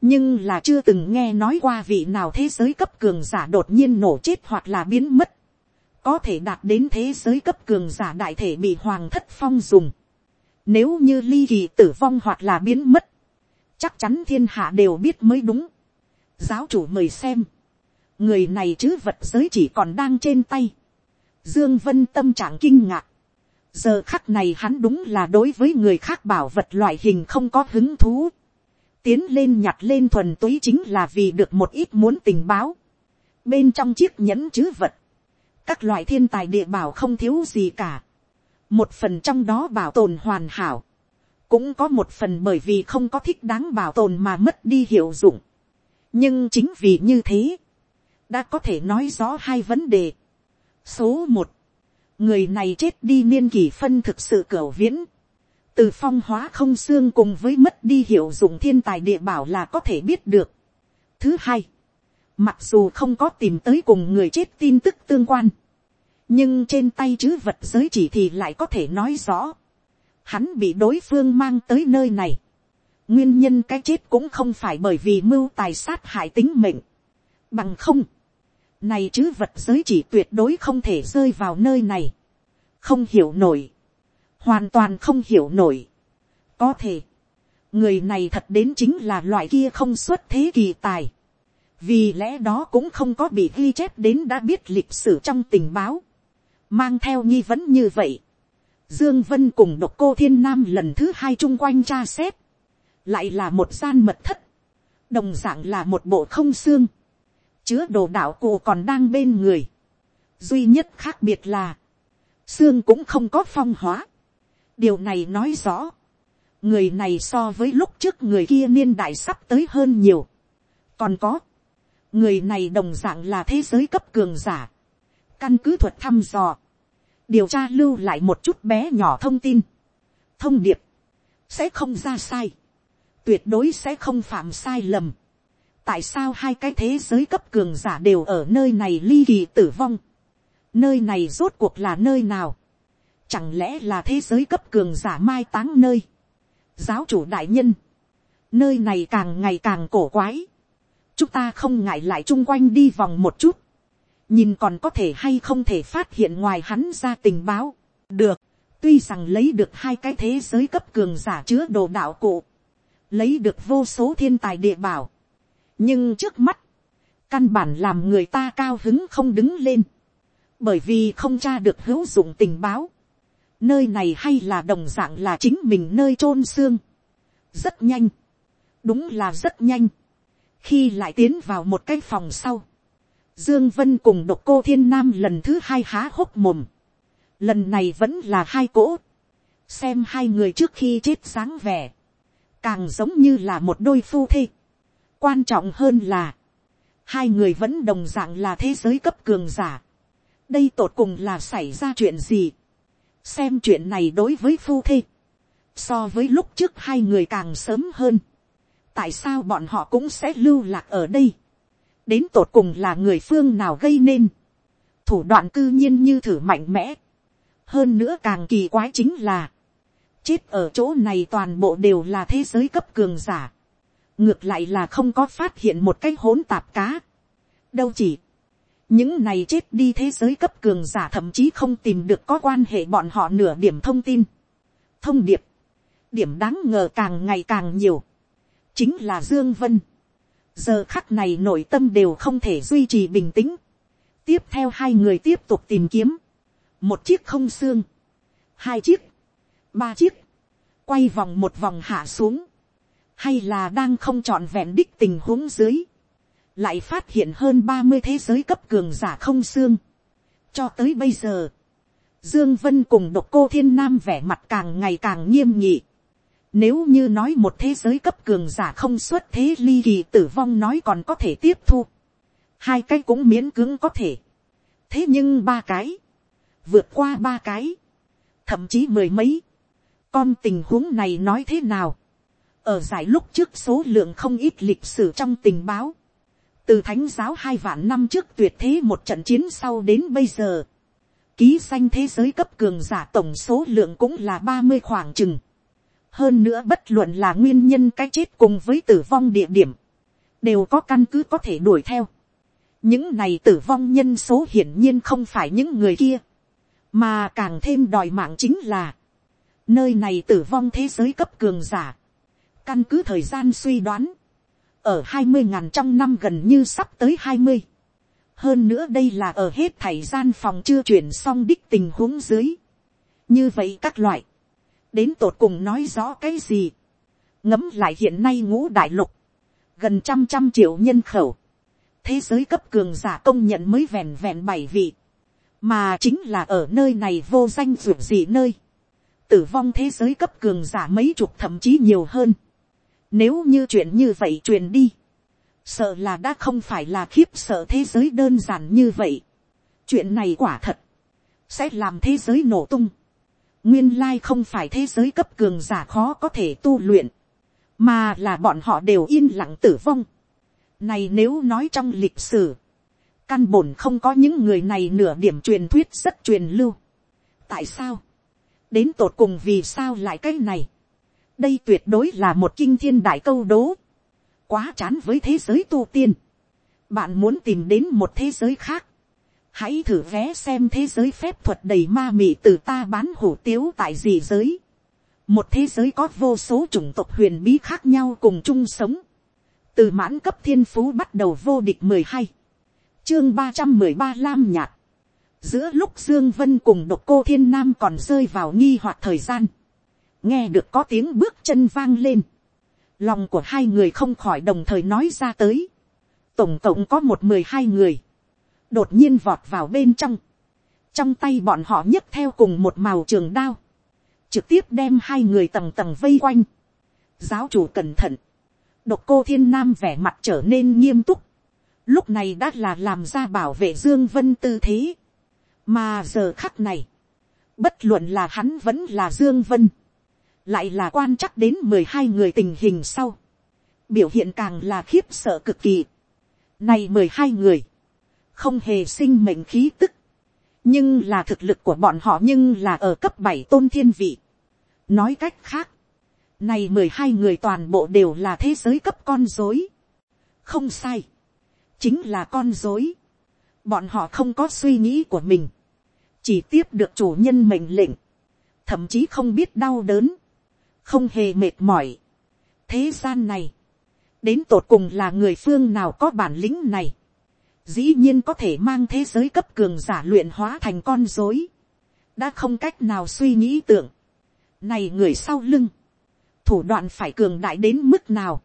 nhưng là chưa từng nghe nói qua vị nào thế giới cấp cường giả đột nhiên nổ chết hoặc là biến mất, có thể đạt đến thế giới cấp cường giả đại thể bị hoàng thất phong dùng, nếu như ly kỳ tử vong hoặc là biến mất, chắc chắn thiên hạ đều biết mới đúng. giáo chủ mời xem, người này chứ vật giới chỉ còn đang trên tay. dương vân tâm trạng kinh ngạc. giờ khắc này hắn đúng là đối với người khác bảo vật loại hình không có hứng thú. tiến lên nhặt lên thuần túy chính là vì được một ít muốn tình báo. bên trong chiếc nhẫn chứ vật, các loại thiên tài địa bảo không thiếu gì cả. một phần trong đó bảo tồn hoàn hảo cũng có một phần bởi vì không có thích đáng bảo tồn mà mất đi hiệu dụng. nhưng chính vì như thế, đã có thể nói rõ hai vấn đề. số một, người này chết đi niên kỷ phân thực sự cửa viễn, từ phong hóa không xương cùng với mất đi hiệu dụng thiên tài địa bảo là có thể biết được. thứ hai, mặc dù không có tìm tới cùng người chết tin tức tương quan, nhưng trên tay chữ vật giới chỉ thì lại có thể nói rõ, hắn bị đối phương mang tới nơi này, nguyên nhân cái chết cũng không phải bởi vì mưu tài sát hại tính mệnh, bằng không, này chứ vật giới chỉ tuyệt đối không thể rơi vào nơi này, không hiểu nổi, hoàn toàn không hiểu nổi, có thể, người này thật đến chính là loại kia không xuất thế kỳ tài, vì lẽ đó cũng không có bị ghi chép đến đã biết lịch sử trong tình báo, mang theo nghi vấn như vậy, Dương Vân cùng độc cô thiên nam lần thứ hai chung quanh tra xét, lại là một gian mật thất, đồng dạng là một bộ không xương, chứa đồ đạo cụ còn đang bên người. duy nhất khác biệt là, xương cũng không có phong hóa. điều này nói rõ, người này so với lúc trước người kia niên đại sắp tới hơn nhiều. còn có, người này đồng dạng là thế giới cấp cường giả, căn cứ thuật thăm dò, điều tra lưu lại một chút bé nhỏ thông tin, thông điệp, sẽ không ra sai, tuyệt đối sẽ không phạm sai lầm. tại sao hai cái thế giới cấp cường giả đều ở nơi này ly kỳ tử vong, nơi này rốt cuộc là nơi nào, chẳng lẽ là thế giới cấp cường giả mai táng nơi, giáo chủ đại nhân, nơi này càng ngày càng cổ quái, chúng ta không ngại lại chung quanh đi vòng một chút, nhìn còn có thể hay không thể phát hiện ngoài hắn ra tình báo, được, tuy rằng lấy được hai cái thế giới cấp cường giả chứa đồ đạo cụ, lấy được vô số thiên tài địa bảo, nhưng trước mắt, căn bản làm người ta cao hứng không đứng lên, bởi vì không tra được hữu dụng tình báo, nơi này hay là đồng d ạ n g là chính mình nơi t r ô n xương, rất nhanh, đúng là rất nhanh, khi lại tiến vào một cái phòng sau, Dương Vân cùng độc cô thiên nam lần thứ hai há hốc mồm. Lần này vẫn là hai cỗ. Xem hai người trước khi chết sáng vẻ càng giống như là một đôi phu thê. quan trọng hơn là, hai người vẫn đồng dạng là thế giới cấp cường giả. đây tột cùng là xảy ra chuyện gì. xem chuyện này đối với phu thê, so với lúc trước hai người càng sớm hơn. tại sao bọn họ cũng sẽ lưu lạc ở đây đến tột cùng là người phương nào gây nên. thủ đoạn cư nhiên như thử mạnh mẽ. hơn nữa càng kỳ quái chính là, chết ở chỗ này toàn bộ đều là thế giới cấp cường giả. ngược lại là không có phát hiện một cái hỗn tạp cá. đâu chỉ, những này chết đi thế giới cấp cường giả thậm chí không tìm được có quan hệ bọn họ nửa điểm thông tin. thông điệp, điểm đáng ngờ càng ngày càng nhiều, chính là dương vân giờ khắc này nội tâm đều không thể duy trì bình tĩnh. tiếp theo hai người tiếp tục tìm kiếm, một chiếc không xương, hai chiếc, ba chiếc, quay vòng một vòng hạ xuống, hay là đang không trọn vẹn đích tình huống dưới, lại phát hiện hơn ba mươi thế giới cấp cường giả không xương. cho tới bây giờ, dương vân cùng độc cô thiên nam vẻ mặt càng ngày càng nghiêm nhị. Nếu như nói một thế giới cấp cường giả không xuất thế ly kỳ tử vong nói còn có thể tiếp thu. Hai cái cũng miễn cưỡng có thể. Thế nhưng ba cái. Vượt qua ba cái. Thậm chí mười mấy con tình huống này nói thế nào. Ở giải lúc trước số lượng không ít lịch sử trong tình báo. Từ thánh giáo hai vạn năm trước tuyệt thế một trận chiến sau đến bây giờ. Ký danh thế giới cấp cường giả tổng số lượng cũng là ba mươi khoảng chừng. Hơn nữa bất luận là nguyên nhân cái chết cùng với tử vong địa điểm. Đều có căn cứ có thể đuổi theo. Những này tử vong nhân số hiển nhiên không phải những người kia. Mà càng thêm đòi mạng chính là, Nơi này tử vong thế giới cấp cường giả. Căn cứ thời gian suy đoán. Ở hai mươi ngàn trong năm gần như sắp tới hai mươi Hơn nữa đây là ở hết thảy gian phòng chưa chuyển xong đích tình huống dưới. Như vậy các loại. Đến tột cùng nói rõ cái gì. Ngấm lại hiện nay ngũ đại lục. Gần trăm trăm triệu nhân khẩu. Thế giới cấp cường giả công nhận mới vẹn vẹn bảy vị mà chính là ở nơi này vô danh ruột gì nơi tử vong thế giới cấp cường giả mấy chục thậm chí nhiều hơn. Nếu như chuyện như vậy truyền đi, sợ là đã không phải là khiếp sợ thế giới đơn giản như vậy. Chuyện này quả thật, sẽ làm thế giới nổ tung nguyên lai không phải thế giới cấp cường giả khó có thể tu luyện, mà là bọn họ đều yên lặng tử vong. Này nếu nói trong lịch sử, căn bổn không có những người này nửa điểm truyền thuyết rất truyền lưu. tại sao, đến tột cùng vì sao lại cái này, đây tuyệt đối là một kinh thiên đại câu đố, quá chán với thế giới tu tiên, bạn muốn tìm đến một thế giới khác, hãy thử vé xem thế giới phép thuật đầy ma mị từ ta bán hủ tiếu tại gì giới, một thế giới có vô số chủng tộc huyền bí khác nhau cùng chung sống, từ mãn cấp thiên phú bắt đầu vô địch mười hai, chương ba trăm mười ba lam nhạt, giữa lúc dương vân cùng độc cô thiên nam còn rơi vào nghi hoặc thời gian, nghe được có tiếng bước chân vang lên, lòng của hai người không khỏi đồng thời nói ra tới, tổng cộng có một mười hai người, đột nhiên vọt vào bên trong, trong tay bọn họ nhấc theo cùng một màu trường đao, trực tiếp đem hai người tầng tầng vây quanh, giáo chủ cẩn thận, độc cô thiên nam vẻ mặt trở nên nghiêm túc, lúc này đã là làm ra bảo vệ dương vân tư thế, mà giờ khắc này, bất luận là hắn vẫn là dương vân, lại là quan chắc đến mười hai người tình hình sau, biểu hiện càng là khiếp sợ cực kỳ. Này mười hai người, không hề sinh mệnh khí tức, nhưng là thực lực của bọn họ nhưng là ở cấp bảy tôn thiên vị. nói cách khác, này mười hai người toàn bộ đều là thế giới cấp con dối. không sai, chính là con dối. bọn họ không có suy nghĩ của mình, chỉ tiếp được chủ nhân mệnh lệnh, thậm chí không biết đau đớn, không hề mệt mỏi. thế gian này, đến tột cùng là người phương nào có bản lĩnh này, dĩ nhiên có thể mang thế giới cấp cường giả luyện hóa thành con dối, đã không cách nào suy nghĩ tưởng, này người sau lưng, thủ đoạn phải cường đại đến mức nào,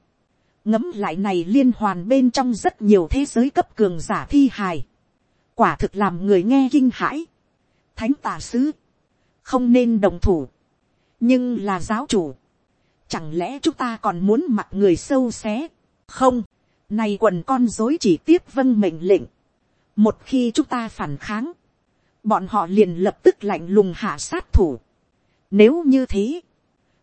ngấm lại này liên hoàn bên trong rất nhiều thế giới cấp cường giả thi hài, quả thực làm người nghe kinh hãi, thánh tà sứ, không nên đồng thủ, nhưng là giáo chủ, chẳng lẽ chúng ta còn muốn mặc người sâu xé, không, này quần con dối chỉ tiếp vâng mệnh lệnh, một khi chúng ta phản kháng, bọn họ liền lập tức lạnh lùng hạ sát thủ. Nếu như thế,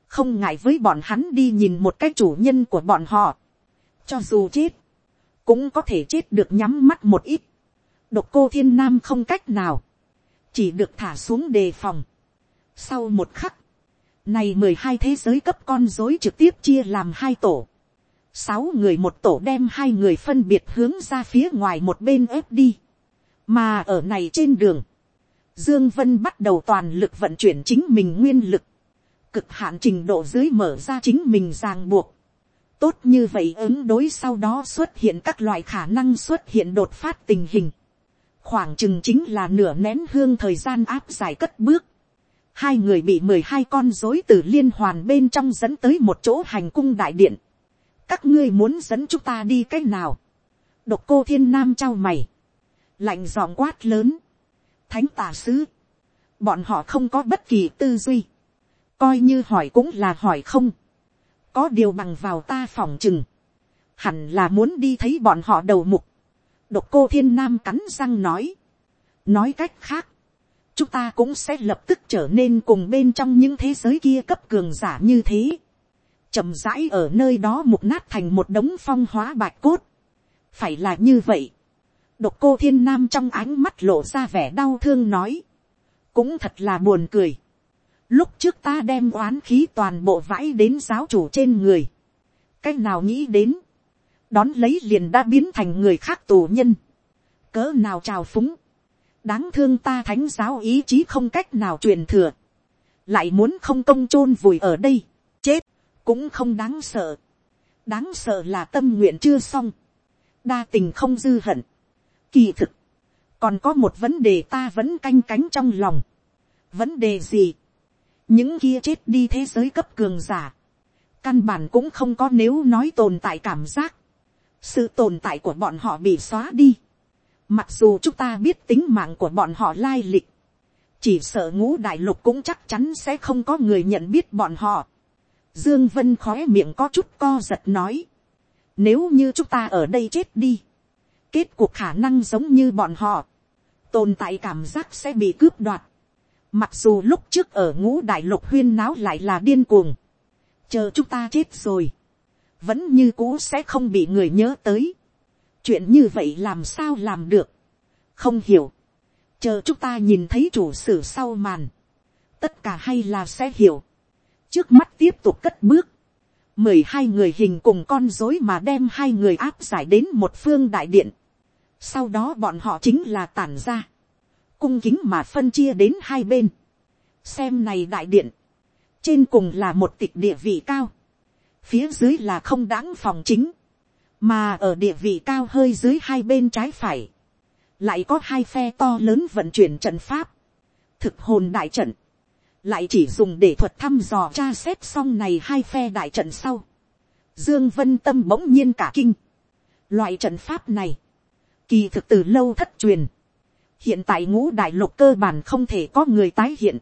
không ngại với bọn hắn đi nhìn một cái chủ nhân của bọn họ, cho dù chết, cũng có thể chết được nhắm mắt một ít. Độc cô thiên nam không cách nào, chỉ được thả xuống đề phòng. Sau một khắc, này mười hai thế giới cấp con dối trực tiếp chia làm hai tổ. Sáu người một tổ đem hai người phân biệt hướng ra phía ngoài một bên ép đi. Mà ở này trên đường, Dương Vân bắt đầu toàn lực vận chuyển chính mình nguyên lực. Cực hạn trình độ dưới mở ra chính mình ràng buộc. Tốt như vậy ứng đối sau đó xuất hiện các loại khả năng xuất hiện đột phát tình hình. Khoảng chừng chính là nửa nén hương thời gian áp giải cất bước hai người bị mười hai con rối từ liên hoàn bên trong dẫn tới một chỗ hành cung đại điện các ngươi muốn dẫn chúng ta đi c á c h nào. độc cô thiên nam trao mày. lạnh giọng quát lớn. thánh tà sứ. bọn họ không có bất kỳ tư duy. coi như hỏi cũng là hỏi không. có điều bằng vào ta phòng chừng. hẳn là muốn đi thấy bọn họ đầu mục. độc cô thiên nam cắn răng nói. nói cách khác chúng ta cũng sẽ lập tức trở nên cùng bên trong những thế giới kia cấp cường giả như thế chậm rãi ở nơi đó mục nát thành một đống phong hóa bạch cốt. phải là như vậy. độc cô thiên nam trong ánh mắt lộ ra vẻ đau thương nói. cũng thật là buồn cười. lúc trước ta đem oán khí toàn bộ vãi đến giáo chủ trên người. cách nào nghĩ đến. đón lấy liền đã biến thành người khác tù nhân. cỡ nào trào phúng đáng thương ta thánh giáo ý chí không cách nào truyền thừa, lại muốn không công chôn vùi ở đây, cũng không đáng sợ, đáng sợ là tâm nguyện chưa xong, đa tình không dư hận, kỳ thực, còn có một vấn đề ta vẫn canh cánh trong lòng, vấn đề gì, những kia chết đi thế giới cấp cường giả, căn bản cũng không có nếu nói tồn tại cảm giác, sự tồn tại của bọn họ bị xóa đi, Mặc dù chúng ta biết tính mạng của bọn họ lai lịch. Chỉ sợ ngũ đại lục cũng chắc chắn sẽ không có người nhận biết bọn họ. Dương Vân khóe miệng có chút co giật nói. Nếu như chúng ta ở đây chết đi. Kết cuộc khả năng giống như bọn họ. Tồn tại cảm giác sẽ bị cướp đoạt. Mặc dù lúc trước ở ngũ đại lục huyên náo lại là điên cuồng. Chờ chúng ta chết rồi. Vẫn như cũ sẽ không bị người nhớ tới. Chuyện như vậy làm sao làm được. Không hiểu. Chờ chúng ta nhìn thấy chủ sử sau màn. Tất cả hay là sẽ hiểu. Trước mắt tiếp tục cất bước. Mười hai người hình cùng con dối mà đem hai người áp giải đến một phương đại điện. Sau đó bọn họ chính là tản ra. cung kính mà phân chia đến hai bên. xem này đại điện, trên cùng là một tịch địa vị cao, phía dưới là không đáng phòng chính, mà ở địa vị cao hơi dưới hai bên trái phải, lại có hai phe to lớn vận chuyển trận pháp, thực hồn đại trận, lại chỉ dùng để thuật thăm dò tra xét xong này hai phe đại trận sau. Dương Vân Tâm bỗng nhiên cả kinh. Loại trận pháp này, kỳ thực từ lâu thất truyền hiện tại ngũ đại lục cơ bản không thể có người tái hiện,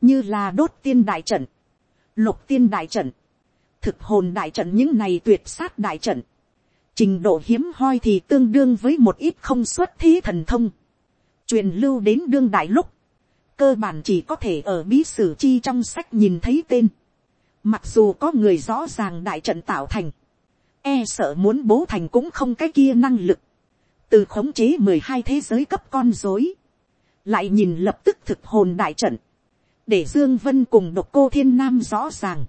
như là đốt tiên đại trận, lục tiên đại trận, thực hồn đại trận những này tuyệt sát đại trận, trình độ hiếm hoi thì tương đương với một ít không xuất thế thần thông, truyền lưu đến đương đại lúc, cơ bản chỉ có thể ở bí sử chi trong sách nhìn thấy tên, mặc dù có người rõ ràng đại trận tạo thành, e sợ muốn bố thành cũng không cái kia năng lực, từ khống chế mười hai thế giới cấp con dối, lại nhìn lập tức thực hồn đại trận, để dương vân cùng độc cô thiên nam rõ ràng,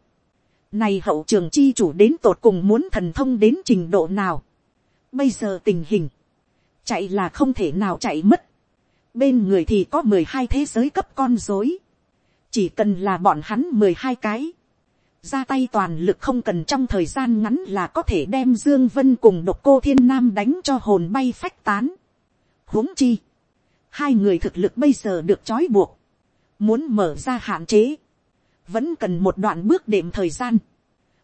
này hậu trường chi chủ đến tột cùng muốn thần thông đến trình độ nào, bây giờ tình hình, chạy là không thể nào chạy mất, bên người thì có mười hai thế giới cấp con dối, chỉ cần là bọn hắn mười hai cái, ra tay toàn lực không cần trong thời gian ngắn là có thể đem Dương Vân cùng độc cô thiên nam đánh cho hồn bay phách tán. huống chi, hai người thực lực bây giờ được trói buộc, muốn mở ra hạn chế, vẫn cần một đoạn bước đệm thời gian.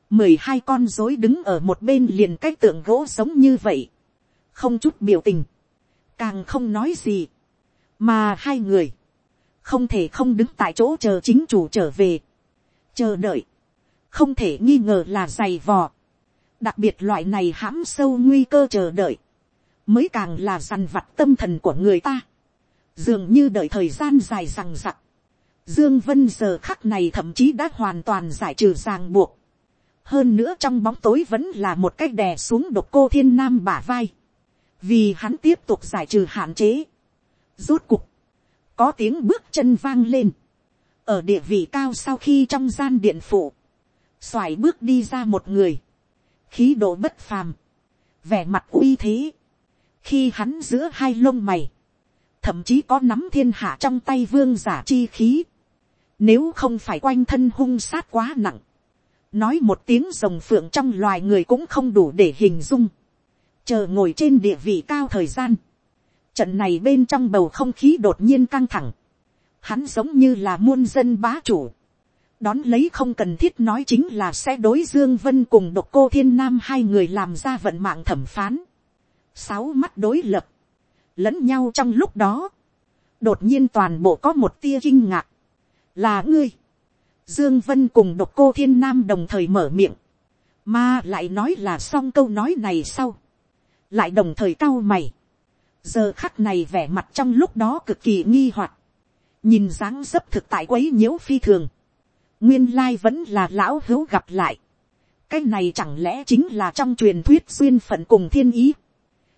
mười hai con rối đứng ở một bên liền cách tượng gỗ giống như vậy, không chút biểu tình, càng không nói gì, mà hai người, không thể không đứng tại chỗ chờ chính chủ trở về, chờ đợi, không thể nghi ngờ là dày vò. đặc biệt loại này hãm sâu nguy cơ chờ đợi, mới càng là dằn vặt tâm thần của người ta, dường như đợi thời gian dài rằng rặc. Dương Vân giờ khắc này thậm chí đã hoàn toàn giải trừ ràng buộc. Hơn nữa trong bóng tối vẫn là một cách đè xuống độc cô thiên nam bả vai. Vì hắn tiếp tục giải trừ hạn chế. Rốt cục. Có tiếng bước chân vang lên. Ở địa vị cao sau khi trong gian điện phụ xoài bước đi ra một người, khí độ bất phàm, vẻ mặt uy thế, khi hắn giữa hai lông mày, thậm chí có nắm thiên hạ trong tay vương giả chi khí, nếu không phải quanh thân hung sát quá nặng, nói một tiếng rồng phượng trong loài người cũng không đủ để hình dung, chờ ngồi trên địa vị cao thời gian, trận này bên trong bầu không khí đột nhiên căng thẳng, hắn giống như là muôn dân bá chủ, đón lấy không cần thiết nói chính là sẽ đối dương vân cùng độc cô thiên nam hai người làm ra vận mạng thẩm phán. sáu mắt đối lập, lẫn nhau trong lúc đó, đột nhiên toàn bộ có một tia kinh ngạc, là ngươi. Dương Vân cùng độc cô thiên nam đồng thời mở miệng, mà lại nói là xong câu nói này sau, lại đồng thời cao mày giờ khắc này vẻ mặt trong lúc đó cực kỳ nghi hoặc, nhìn dáng dấp thực tại quấy nhiễu phi thường nguyên lai vẫn là lão hữu gặp lại. cái này chẳng lẽ chính là trong truyền thuyết duyên phận cùng thiên ý.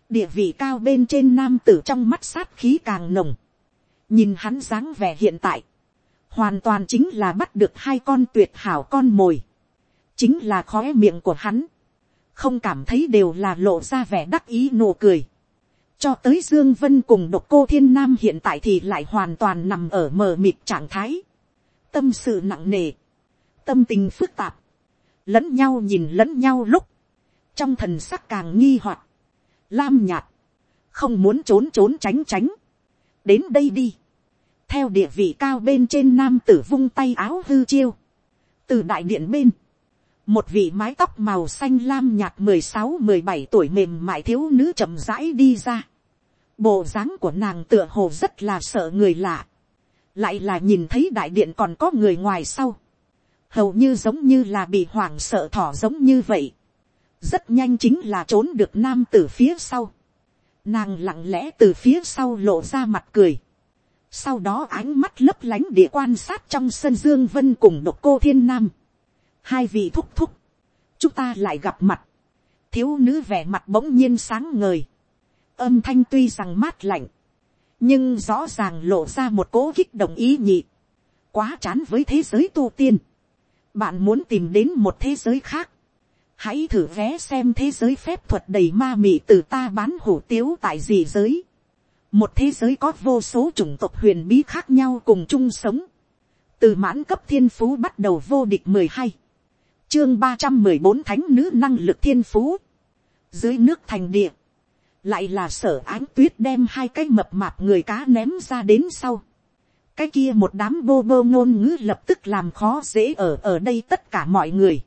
địa vị cao bên trên nam tử trong mắt sát khí càng nồng. nhìn hắn dáng vẻ hiện tại. hoàn toàn chính là bắt được hai con tuyệt hảo con mồi. chính là khóe miệng của hắn. không cảm thấy đều là lộ ra vẻ đắc ý nụ cười cho tới Dương Vân cùng độc cô thiên nam hiện tại thì lại hoàn toàn nằm ở mờ mịt trạng thái. Tâm sự nặng nề, tâm tình phức tạp, lẫn nhau nhìn lẫn nhau lúc, trong thần sắc càng nghi hoặc, lam nhạt, không muốn trốn trốn tránh tránh, đến đây đi, theo địa vị cao bên trên nam tử vung tay áo hư chiêu, từ đại điện bên, một vị mái tóc màu xanh lam nhạt mười sáu mười bảy tuổi mềm mại thiếu nữ chậm rãi đi ra, bộ dáng của nàng tựa hồ rất là sợ người lạ, lại là nhìn thấy đại điện còn có người ngoài sau, hầu như giống như là bị hoảng sợ thỏ giống như vậy, rất nhanh chính là trốn được nam từ phía sau, nàng lặng lẽ từ phía sau lộ ra mặt cười, sau đó ánh mắt lấp lánh địa quan sát trong sân dương vân cùng độc cô thiên nam, hai vị thúc thúc, chúng ta lại gặp mặt, thiếu nữ vẻ mặt bỗng nhiên sáng ngời, âm thanh tuy rằng mát lạnh, nhưng rõ ràng lộ ra một cố kích động ý nhị, quá chán với thế giới tu tiên, bạn muốn tìm đến một thế giới khác, hãy thử vé xem thế giới phép thuật đầy ma mị từ ta bán hủ tiếu tại gì giới, một thế giới có vô số chủng tộc huyền bí khác nhau cùng chung sống, từ mãn cấp thiên phú bắt đầu vô địch mười hai, chương ba trăm mười bốn thánh nữ năng lực thiên phú, dưới nước thành địa, lại là sở ánh tuyết đem hai cái mập mạp người cá ném ra đến sau. cái kia một đám bô bô ngôn ngữ lập tức làm khó dễ ở ở đây tất cả mọi người.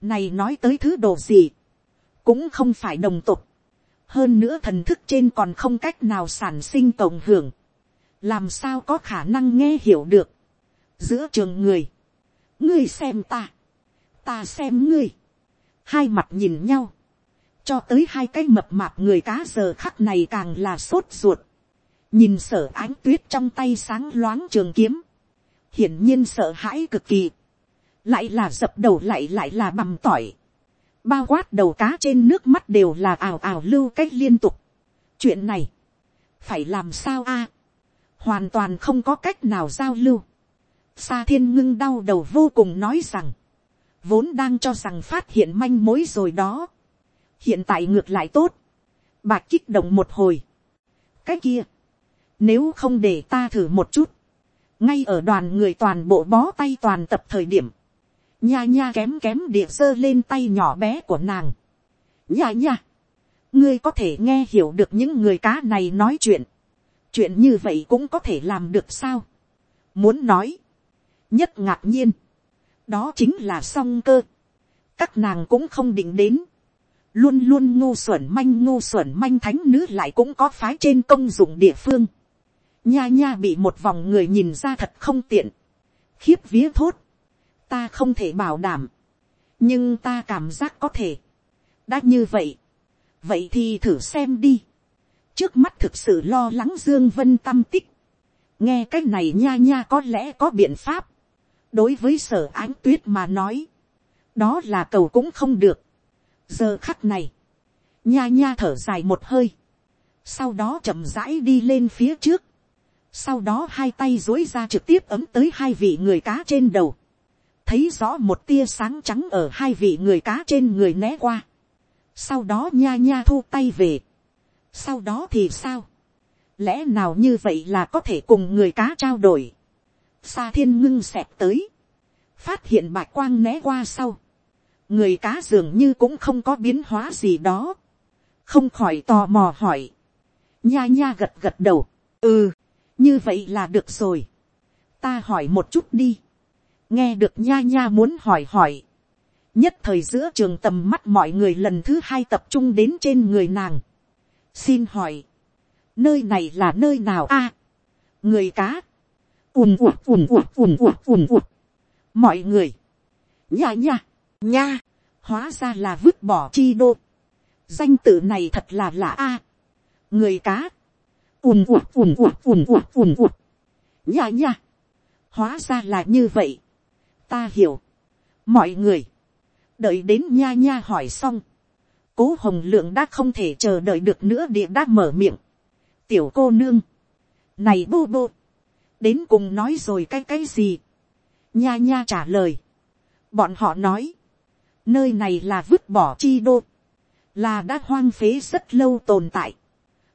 này nói tới thứ đồ gì, cũng không phải đồng tục. hơn nữa thần thức trên còn không cách nào sản sinh cộng hưởng. làm sao có khả năng nghe hiểu được. giữa trường người, ngươi xem ta, ta xem ngươi, hai mặt nhìn nhau cho tới hai cái mập mạp người cá giờ khắc này càng là sốt ruột, nhìn sở ánh tuyết trong tay sáng loáng trường kiếm, hiển nhiên sợ hãi cực kỳ, lại là dập đầu lại lại là bằm tỏi, bao quát đầu cá trên nước mắt đều là ào ào lưu cách liên tục. chuyện này, phải làm sao a, hoàn toàn không có cách nào giao lưu. Sa thiên ngưng đau đầu vô cùng nói rằng, vốn đang cho rằng phát hiện manh mối rồi đó hiện tại ngược lại tốt, bạc kích động một hồi. cái kia, nếu không để ta thử một chút, ngay ở đoàn người toàn bộ bó tay toàn tập thời điểm, nha nha kém kém địa sơ lên tay nhỏ bé của nàng. nha nha, ngươi có thể nghe hiểu được những người cá này nói chuyện, chuyện như vậy cũng có thể làm được sao. muốn nói, nhất ngạc nhiên, đó chính là song cơ, các nàng cũng không định đến, luôn luôn ngu xuẩn manh ngu xuẩn manh thánh nữ lại cũng có phái trên công dụng địa phương. nha nha bị một vòng người nhìn ra thật không tiện. khiếp vía thốt. ta không thể bảo đảm. nhưng ta cảm giác có thể. đã như vậy. vậy thì thử xem đi. trước mắt thực sự lo lắng dương vân tâm tích. nghe cách này nha nha có lẽ có biện pháp. đối với sở ánh tuyết mà nói. đó là cầu cũng không được giờ khắc này, nha nha thở dài một hơi, sau đó chậm rãi đi lên phía trước, sau đó hai tay dối ra trực tiếp ấm tới hai vị người cá trên đầu, thấy rõ một tia sáng trắng ở hai vị người cá trên người né qua, sau đó nha nha thu tay về, sau đó thì sao, lẽ nào như vậy là có thể cùng người cá trao đổi, xa thiên ngưng xẹp tới, phát hiện bạch quang né qua sau, người cá dường như cũng không có biến hóa gì đó, không khỏi tò mò hỏi, nha nha gật gật đầu, ừ, như vậy là được rồi, ta hỏi một chút đi, nghe được nha nha muốn hỏi hỏi, nhất thời giữa trường tầm mắt mọi người lần thứ hai tập trung đến trên người nàng, xin hỏi, nơi này là nơi nào a, người cá, ùn ụt ùn ụt ùn ụt ùn ụt, mọi người, nha nha, nha, hóa ra là vứt bỏ chi đô. danh tự này thật là lạ a. người cá, ùn ụt ùn ụt ùn ụt ùn ụt, nha nha, hóa ra là như vậy. ta hiểu, mọi người, đợi đến nha nha hỏi xong, cố hồng lượng đã không thể chờ đợi được nữa địa đã mở miệng. tiểu cô nương, này bô bô, đến cùng nói rồi cái cái gì. nha nha trả lời. bọn họ nói, nơi này là vứt bỏ chi đô, là đã hoang phế rất lâu tồn tại,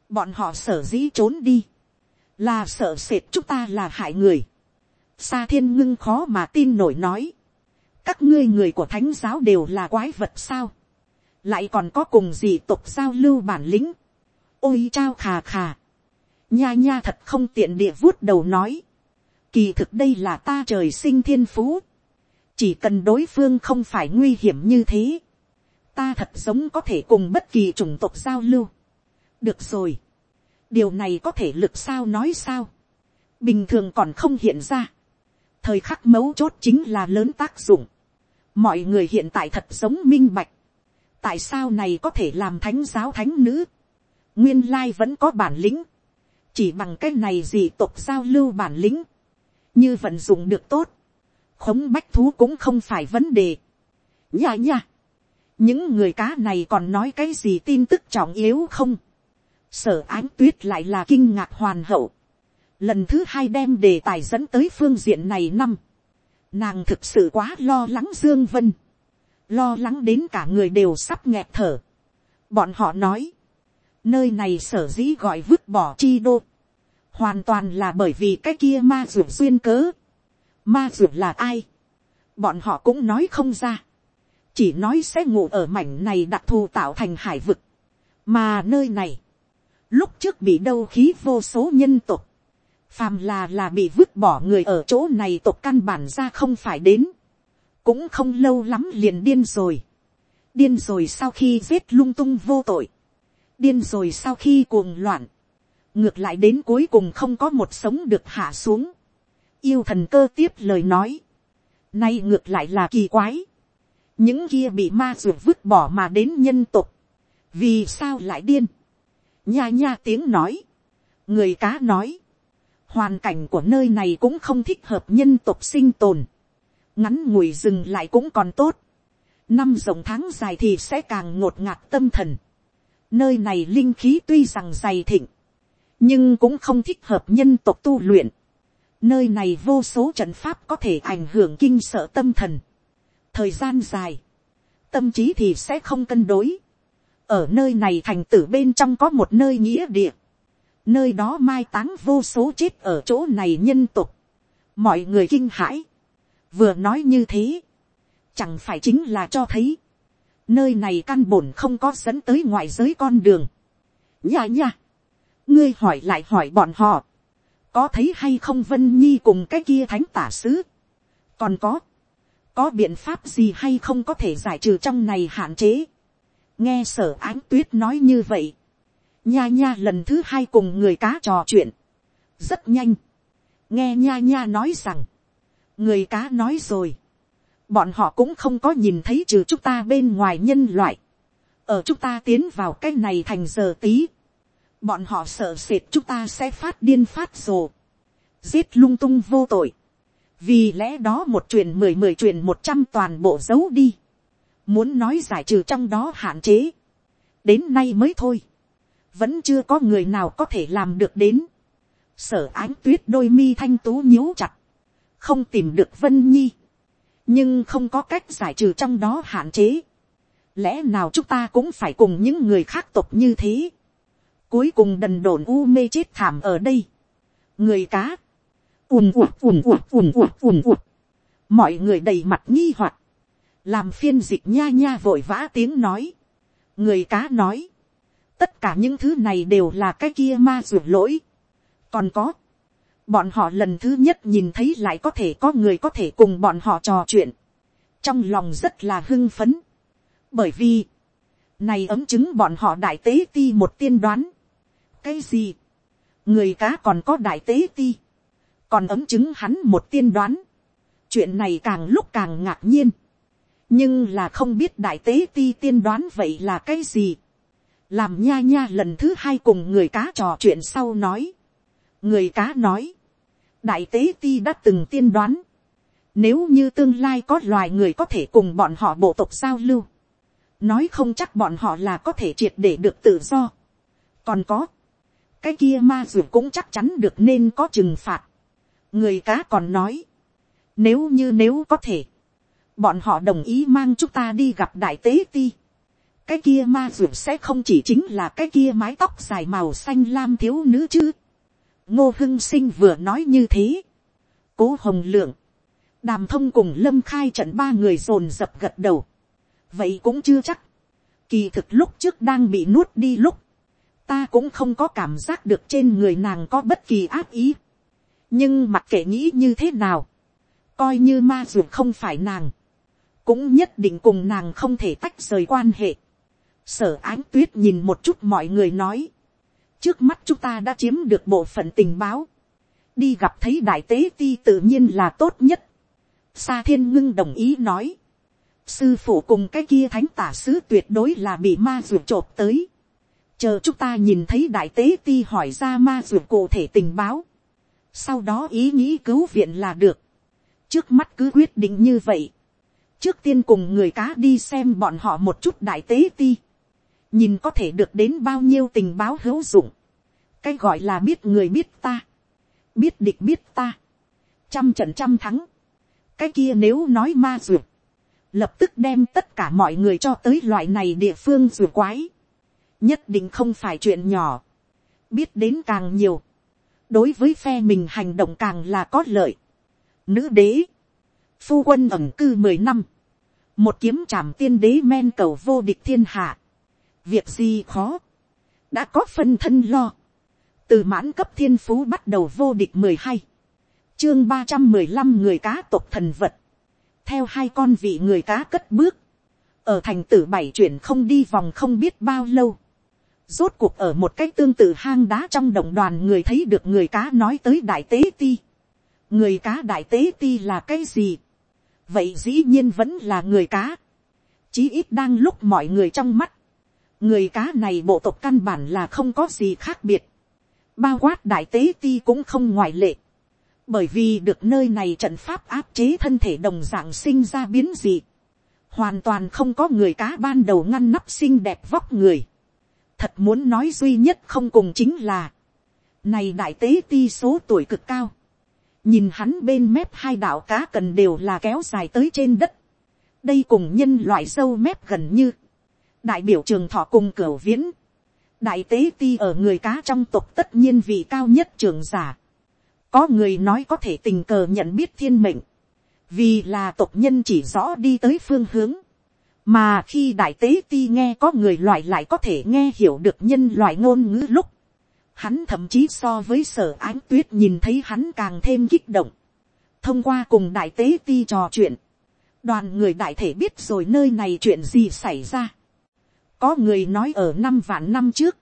bọn họ sở dĩ trốn đi, là sợ sệt chúng ta là hại người, Sa thiên ngưng khó mà tin nổi nói, các ngươi người của thánh giáo đều là quái vật sao, lại còn có cùng gì tục giao lưu bản lĩnh, ôi trao khà khà, nha nha thật không tiện địa vuốt đầu nói, kỳ thực đây là ta trời sinh thiên phú, chỉ cần đối phương không phải nguy hiểm như thế, ta thật giống có thể cùng bất kỳ chủng tộc giao lưu. được rồi, điều này có thể lực sao nói sao, bình thường còn không hiện ra, thời khắc mấu chốt chính là lớn tác dụng, mọi người hiện tại thật giống minh bạch, tại sao này có thể làm thánh giáo thánh nữ, nguyên lai vẫn có bản lĩnh, chỉ bằng cái này gì tộc giao lưu bản lĩnh, như vận dụng được tốt, khống bách thú cũng không phải vấn đề. nha nha, những người cá này còn nói cái gì tin tức trọng yếu không, sở ánh tuyết lại là kinh ngạc hoàn hậu, lần thứ hai đem đề tài dẫn tới phương diện này năm, nàng thực sự quá lo lắng dương vân, lo lắng đến cả người đều sắp nghẹt thở. bọn họ nói, nơi này sở dĩ gọi vứt bỏ chi đô, hoàn toàn là bởi vì cái kia ma ruột duyên cớ ma dược là ai, bọn họ cũng nói không ra, chỉ nói sẽ ngủ ở mảnh này đặc thù tạo thành hải vực, mà nơi này, lúc trước bị đâu khí vô số nhân tục, phàm là là bị vứt bỏ người ở chỗ này tục căn bản ra không phải đến, cũng không lâu lắm liền điên rồi, điên rồi sau khi giết lung tung vô tội, điên rồi sau khi cuồng loạn, ngược lại đến cuối cùng không có một sống được hạ xuống, yêu thần cơ tiếp lời nói, nay ngược lại là kỳ quái, những kia bị ma ruột vứt bỏ mà đến nhân tục, vì sao lại điên, nha nha tiếng nói, người cá nói, hoàn cảnh của nơi này cũng không thích hợp nhân tộc sinh tồn, ngắn ngủi dừng lại cũng còn tốt, năm rộng tháng dài thì sẽ càng ngột ngạt tâm thần, nơi này linh khí tuy rằng dày thịnh, nhưng cũng không thích hợp nhân tộc tu luyện, nơi này vô số trận pháp có thể ảnh hưởng kinh sợ tâm thần, thời gian dài, tâm trí thì sẽ không cân đối, ở nơi này thành tử bên trong có một nơi nghĩa địa, nơi đó mai táng vô số chết ở chỗ này nhân tục, mọi người kinh hãi, vừa nói như thế, chẳng phải chính là cho thấy, nơi này căn bổn không có dẫn tới ngoại giới con đường. nha nha, ngươi hỏi lại hỏi bọn họ, có thấy hay không vân nhi cùng cái kia thánh tả sứ, còn có, có biện pháp gì hay không có thể giải trừ trong này hạn chế. nghe sở ánh tuyết nói như vậy, nha nha lần thứ hai cùng người cá trò chuyện, rất nhanh, nghe nha nha nói rằng, người cá nói rồi, bọn họ cũng không có nhìn thấy trừ chúng ta bên ngoài nhân loại, ở chúng ta tiến vào cái này thành giờ tí, bọn họ sợ sệt chúng ta sẽ phát điên phát rồ, giết lung tung vô tội, vì lẽ đó một truyền mười mười truyền một trăm toàn bộ giấu đi, muốn nói giải trừ trong đó hạn chế, đến nay mới thôi, vẫn chưa có người nào có thể làm được đến. sở ánh tuyết đôi mi thanh tú nhíu chặt, không tìm được vân nhi, nhưng không có cách giải trừ trong đó hạn chế. lẽ nào chúng ta cũng phải cùng những người khác tục như thế cuối cùng đần đồn u mê chết thảm ở đây. người cá, ùn ụt ùn ụt ùn ụt ùn ụt, mọi người đầy mặt nghi hoặc, làm phiên dịch nha nha vội vã tiếng nói. người cá nói, tất cả những thứ này đều là cái kia ma ruột lỗi. còn có, bọn họ lần thứ nhất nhìn thấy lại có thể có người có thể cùng bọn họ trò chuyện, trong lòng rất là hưng phấn, bởi vì, này ấm chứng bọn họ đại tế ti một tiên đoán, cái gì, người cá còn có đại tế ti, còn ấm chứng hắn một tiên đoán, chuyện này càng lúc càng ngạc nhiên, nhưng là không biết đại tế ti tiên đoán vậy là cái gì, làm nha nha lần thứ hai cùng người cá trò chuyện sau nói. người cá nói, đại tế ti đã từng tiên đoán, nếu như tương lai có loài người có thể cùng bọn họ bộ tộc giao lưu, nói không chắc bọn họ là có thể triệt để được tự do. còn có, cái kia ma dù cũng chắc chắn được nên có trừng phạt. người cá còn nói, nếu như nếu có thể, bọn họ đồng ý mang chúng ta đi gặp đại tế ti cái kia ma dù sẽ không chỉ chính là cái kia mái tóc dài màu xanh lam thiếu nữ chứ. ngô hưng sinh vừa nói như thế. cố hồng lượng, đàm thông cùng lâm khai trận ba người dồn dập gật đầu. vậy cũng chưa chắc. kỳ thực lúc trước đang bị nuốt đi lúc, ta cũng không có cảm giác được trên người nàng có bất kỳ ác ý. nhưng mặc kệ nghĩ như thế nào, coi như ma ruột không phải nàng, cũng nhất định cùng nàng không thể tách rời quan hệ sở ánh tuyết nhìn một chút mọi người nói, trước mắt chúng ta đã chiếm được bộ phận tình báo, đi gặp thấy đại tế ti tự nhiên là tốt nhất. Sa thiên ngưng đồng ý nói, sư phụ cùng cái kia thánh tả sứ tuyệt đối là bị ma ruột chộp tới, chờ chúng ta nhìn thấy đại tế ti hỏi ra ma dược cụ thể tình báo, sau đó ý nghĩ cứu viện là được, trước mắt cứ quyết định như vậy, trước tiên cùng người cá đi xem bọn họ một chút đại tế ti, nhìn có thể được đến bao nhiêu tình báo hữu dụng, cái gọi là biết người biết ta, biết địch biết ta, trăm trận trăm thắng, cái kia nếu nói ma ruột lập tức đem tất cả mọi người cho tới loại này địa phương ruột quái, nhất định không phải chuyện nhỏ, biết đến càng nhiều, đối với phe mình hành động càng là có lợi. Nữ đế, phu quân ẩm cư mười năm, một kiếm trảm tiên đế men cầu vô địch thiên hạ, việc gì khó, đã có phân thân lo, từ mãn cấp thiên phú bắt đầu vô địch mười hai, chương ba trăm mười lăm người cá tộc thần vật, theo hai con vị người cá cất bước, ở thành tử bảy chuyển không đi vòng không biết bao lâu, rốt cuộc ở một cái tương tự hang đá trong đồng đoàn người thấy được người cá nói tới đại tế ti. người cá đại tế ti là cái gì. vậy dĩ nhiên vẫn là người cá. chí ít đang lúc mọi người trong mắt. người cá này bộ tộc căn bản là không có gì khác biệt. bao quát đại tế ti cũng không ngoại lệ. bởi vì được nơi này trận pháp áp chế thân thể đồng dạng sinh ra biến dị. hoàn toàn không có người cá ban đầu ngăn nắp xinh đẹp vóc người thật muốn nói duy nhất không cùng chính là, này đại tế ti số tuổi cực cao, nhìn hắn bên mép hai đạo cá cần đều là kéo dài tới trên đất, đây cùng nhân loại sâu mép gần như, đại biểu trường thọ cùng cửa viễn, đại tế ti ở người cá trong tộc tất nhiên vị cao nhất trường giả, có người nói có thể tình cờ nhận biết thiên mệnh, vì là tộc nhân chỉ rõ đi tới phương hướng, mà khi đại tế ti nghe có người loại lại có thể nghe hiểu được nhân loại ngôn ngữ lúc, hắn thậm chí so với sở ánh tuyết nhìn thấy hắn càng thêm kích động. thông qua cùng đại tế ti trò chuyện, đoàn người đại thể biết rồi nơi này chuyện gì xảy ra. có người nói ở năm vạn năm trước,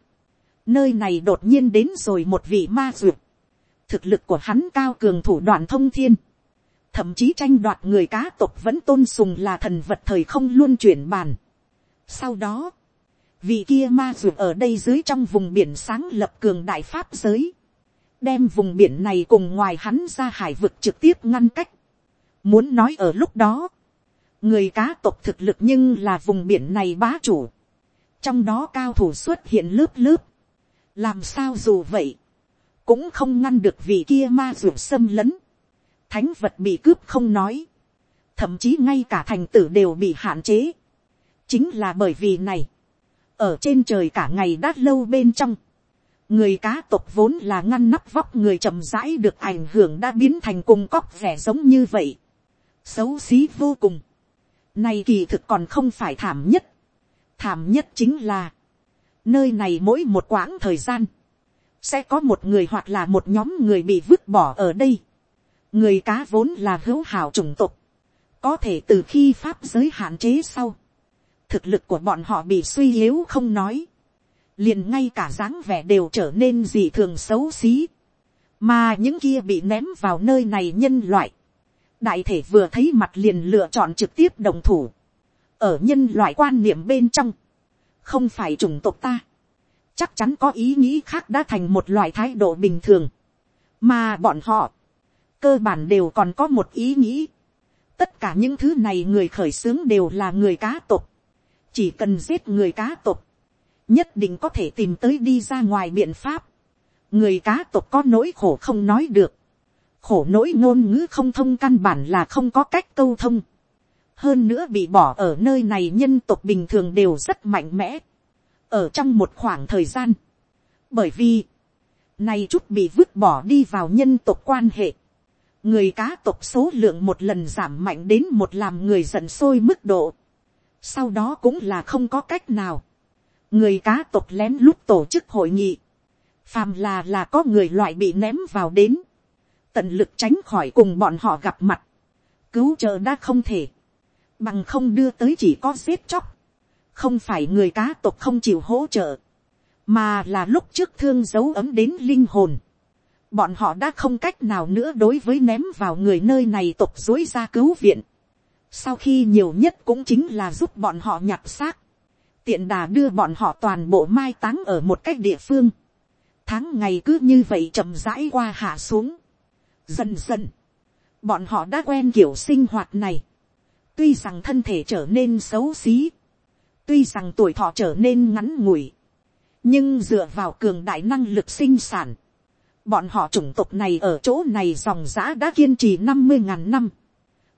nơi này đột nhiên đến rồi một vị ma duyệt. thực lực của hắn cao cường thủ đoạn thông thiên thậm chí tranh đoạt người cá tộc vẫn tôn sùng là thần vật thời không luôn chuyển bàn. Sau đó, vị kia ma ruột ở đây dưới trong vùng biển sáng lập cường đại pháp giới, đem vùng biển này cùng ngoài hắn ra hải vực trực tiếp ngăn cách. Muốn nói ở lúc đó, người cá tộc thực lực nhưng là vùng biển này bá chủ, trong đó cao thủ xuất hiện lớp lớp, làm sao dù vậy, cũng không ngăn được vị kia ma ruột xâm lấn, thánh vật bị cướp không nói, thậm chí ngay cả thành tử đều bị hạn chế. chính là bởi vì này, ở trên trời cả ngày đát lâu bên trong, người cá tộc vốn là ngăn nắp vóc người chậm rãi được ảnh hưởng đã biến thành cùng cóc vẻ giống như vậy, xấu xí vô cùng. Này kỳ thực còn không phải thảm nhất, thảm nhất chính là, nơi này mỗi một quãng thời gian, sẽ có một người hoặc là một nhóm người bị vứt bỏ ở đây người cá vốn là hữu hảo chủng tộc, có thể từ khi pháp giới hạn chế sau, thực lực của bọn họ bị suy yếu không nói, liền ngay cả dáng vẻ đều trở nên dị thường xấu xí, mà những kia bị ném vào nơi này nhân loại, đại thể vừa thấy mặt liền lựa chọn trực tiếp đồng thủ, ở nhân loại quan niệm bên trong, không phải chủng tộc ta, chắc chắn có ý nghĩ khác đã thành một loại thái độ bình thường, mà bọn họ, cơ bản đều còn có một ý nghĩ. tất cả những thứ này người khởi xướng đều là người cá tộc. chỉ cần giết người cá tộc, nhất định có thể tìm tới đi ra ngoài biện pháp. người cá tộc có nỗi khổ không nói được. khổ nỗi ngôn ngữ không thông căn bản là không có cách câu thông. hơn nữa bị bỏ ở nơi này nhân tộc bình thường đều rất mạnh mẽ. ở trong một khoảng thời gian. bởi vì, này chút bị vứt bỏ đi vào nhân tộc quan hệ người cá tộc số lượng một lần giảm mạnh đến một làm người giận sôi mức độ. sau đó cũng là không có cách nào. người cá tộc lén lút tổ chức hội nghị. phàm là là có người loại bị ném vào đến. tận lực tránh khỏi cùng bọn họ gặp mặt. cứu trợ đã không thể. bằng không đưa tới chỉ có giết chóc. không phải người cá tộc không chịu hỗ trợ. mà là lúc trước thương dấu ấm đến linh hồn bọn họ đã không cách nào nữa đối với ném vào người nơi này tục dối ra cứu viện. Sau khi nhiều nhất cũng chính là giúp bọn họ nhặt xác, tiện đà đưa bọn họ toàn bộ mai táng ở một cách địa phương, tháng ngày cứ như vậy chậm rãi qua hạ xuống, dần dần, bọn họ đã quen kiểu sinh hoạt này, tuy rằng thân thể trở nên xấu xí, tuy rằng tuổi thọ trở nên ngắn ngủi, nhưng dựa vào cường đại năng lực sinh sản, bọn họ chủng tộc này ở chỗ này dòng giã đã kiên trì năm mươi ngàn năm,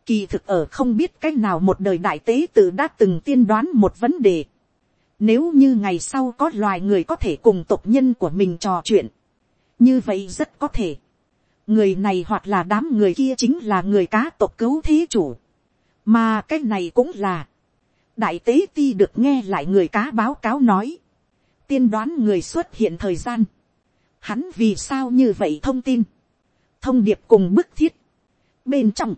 kỳ thực ở không biết cách nào một đời đại tế tự đã từng tiên đoán một vấn đề, nếu như ngày sau có loài người có thể cùng tộc nhân của mình trò chuyện, như vậy rất có thể, người này hoặc là đám người kia chính là người cá tộc cứu thế chủ, mà cái này cũng là, đại tế ti được nghe lại người cá báo cáo nói, tiên đoán người xuất hiện thời gian, hắn vì sao như vậy thông tin, thông điệp cùng bức thiết, bên trong,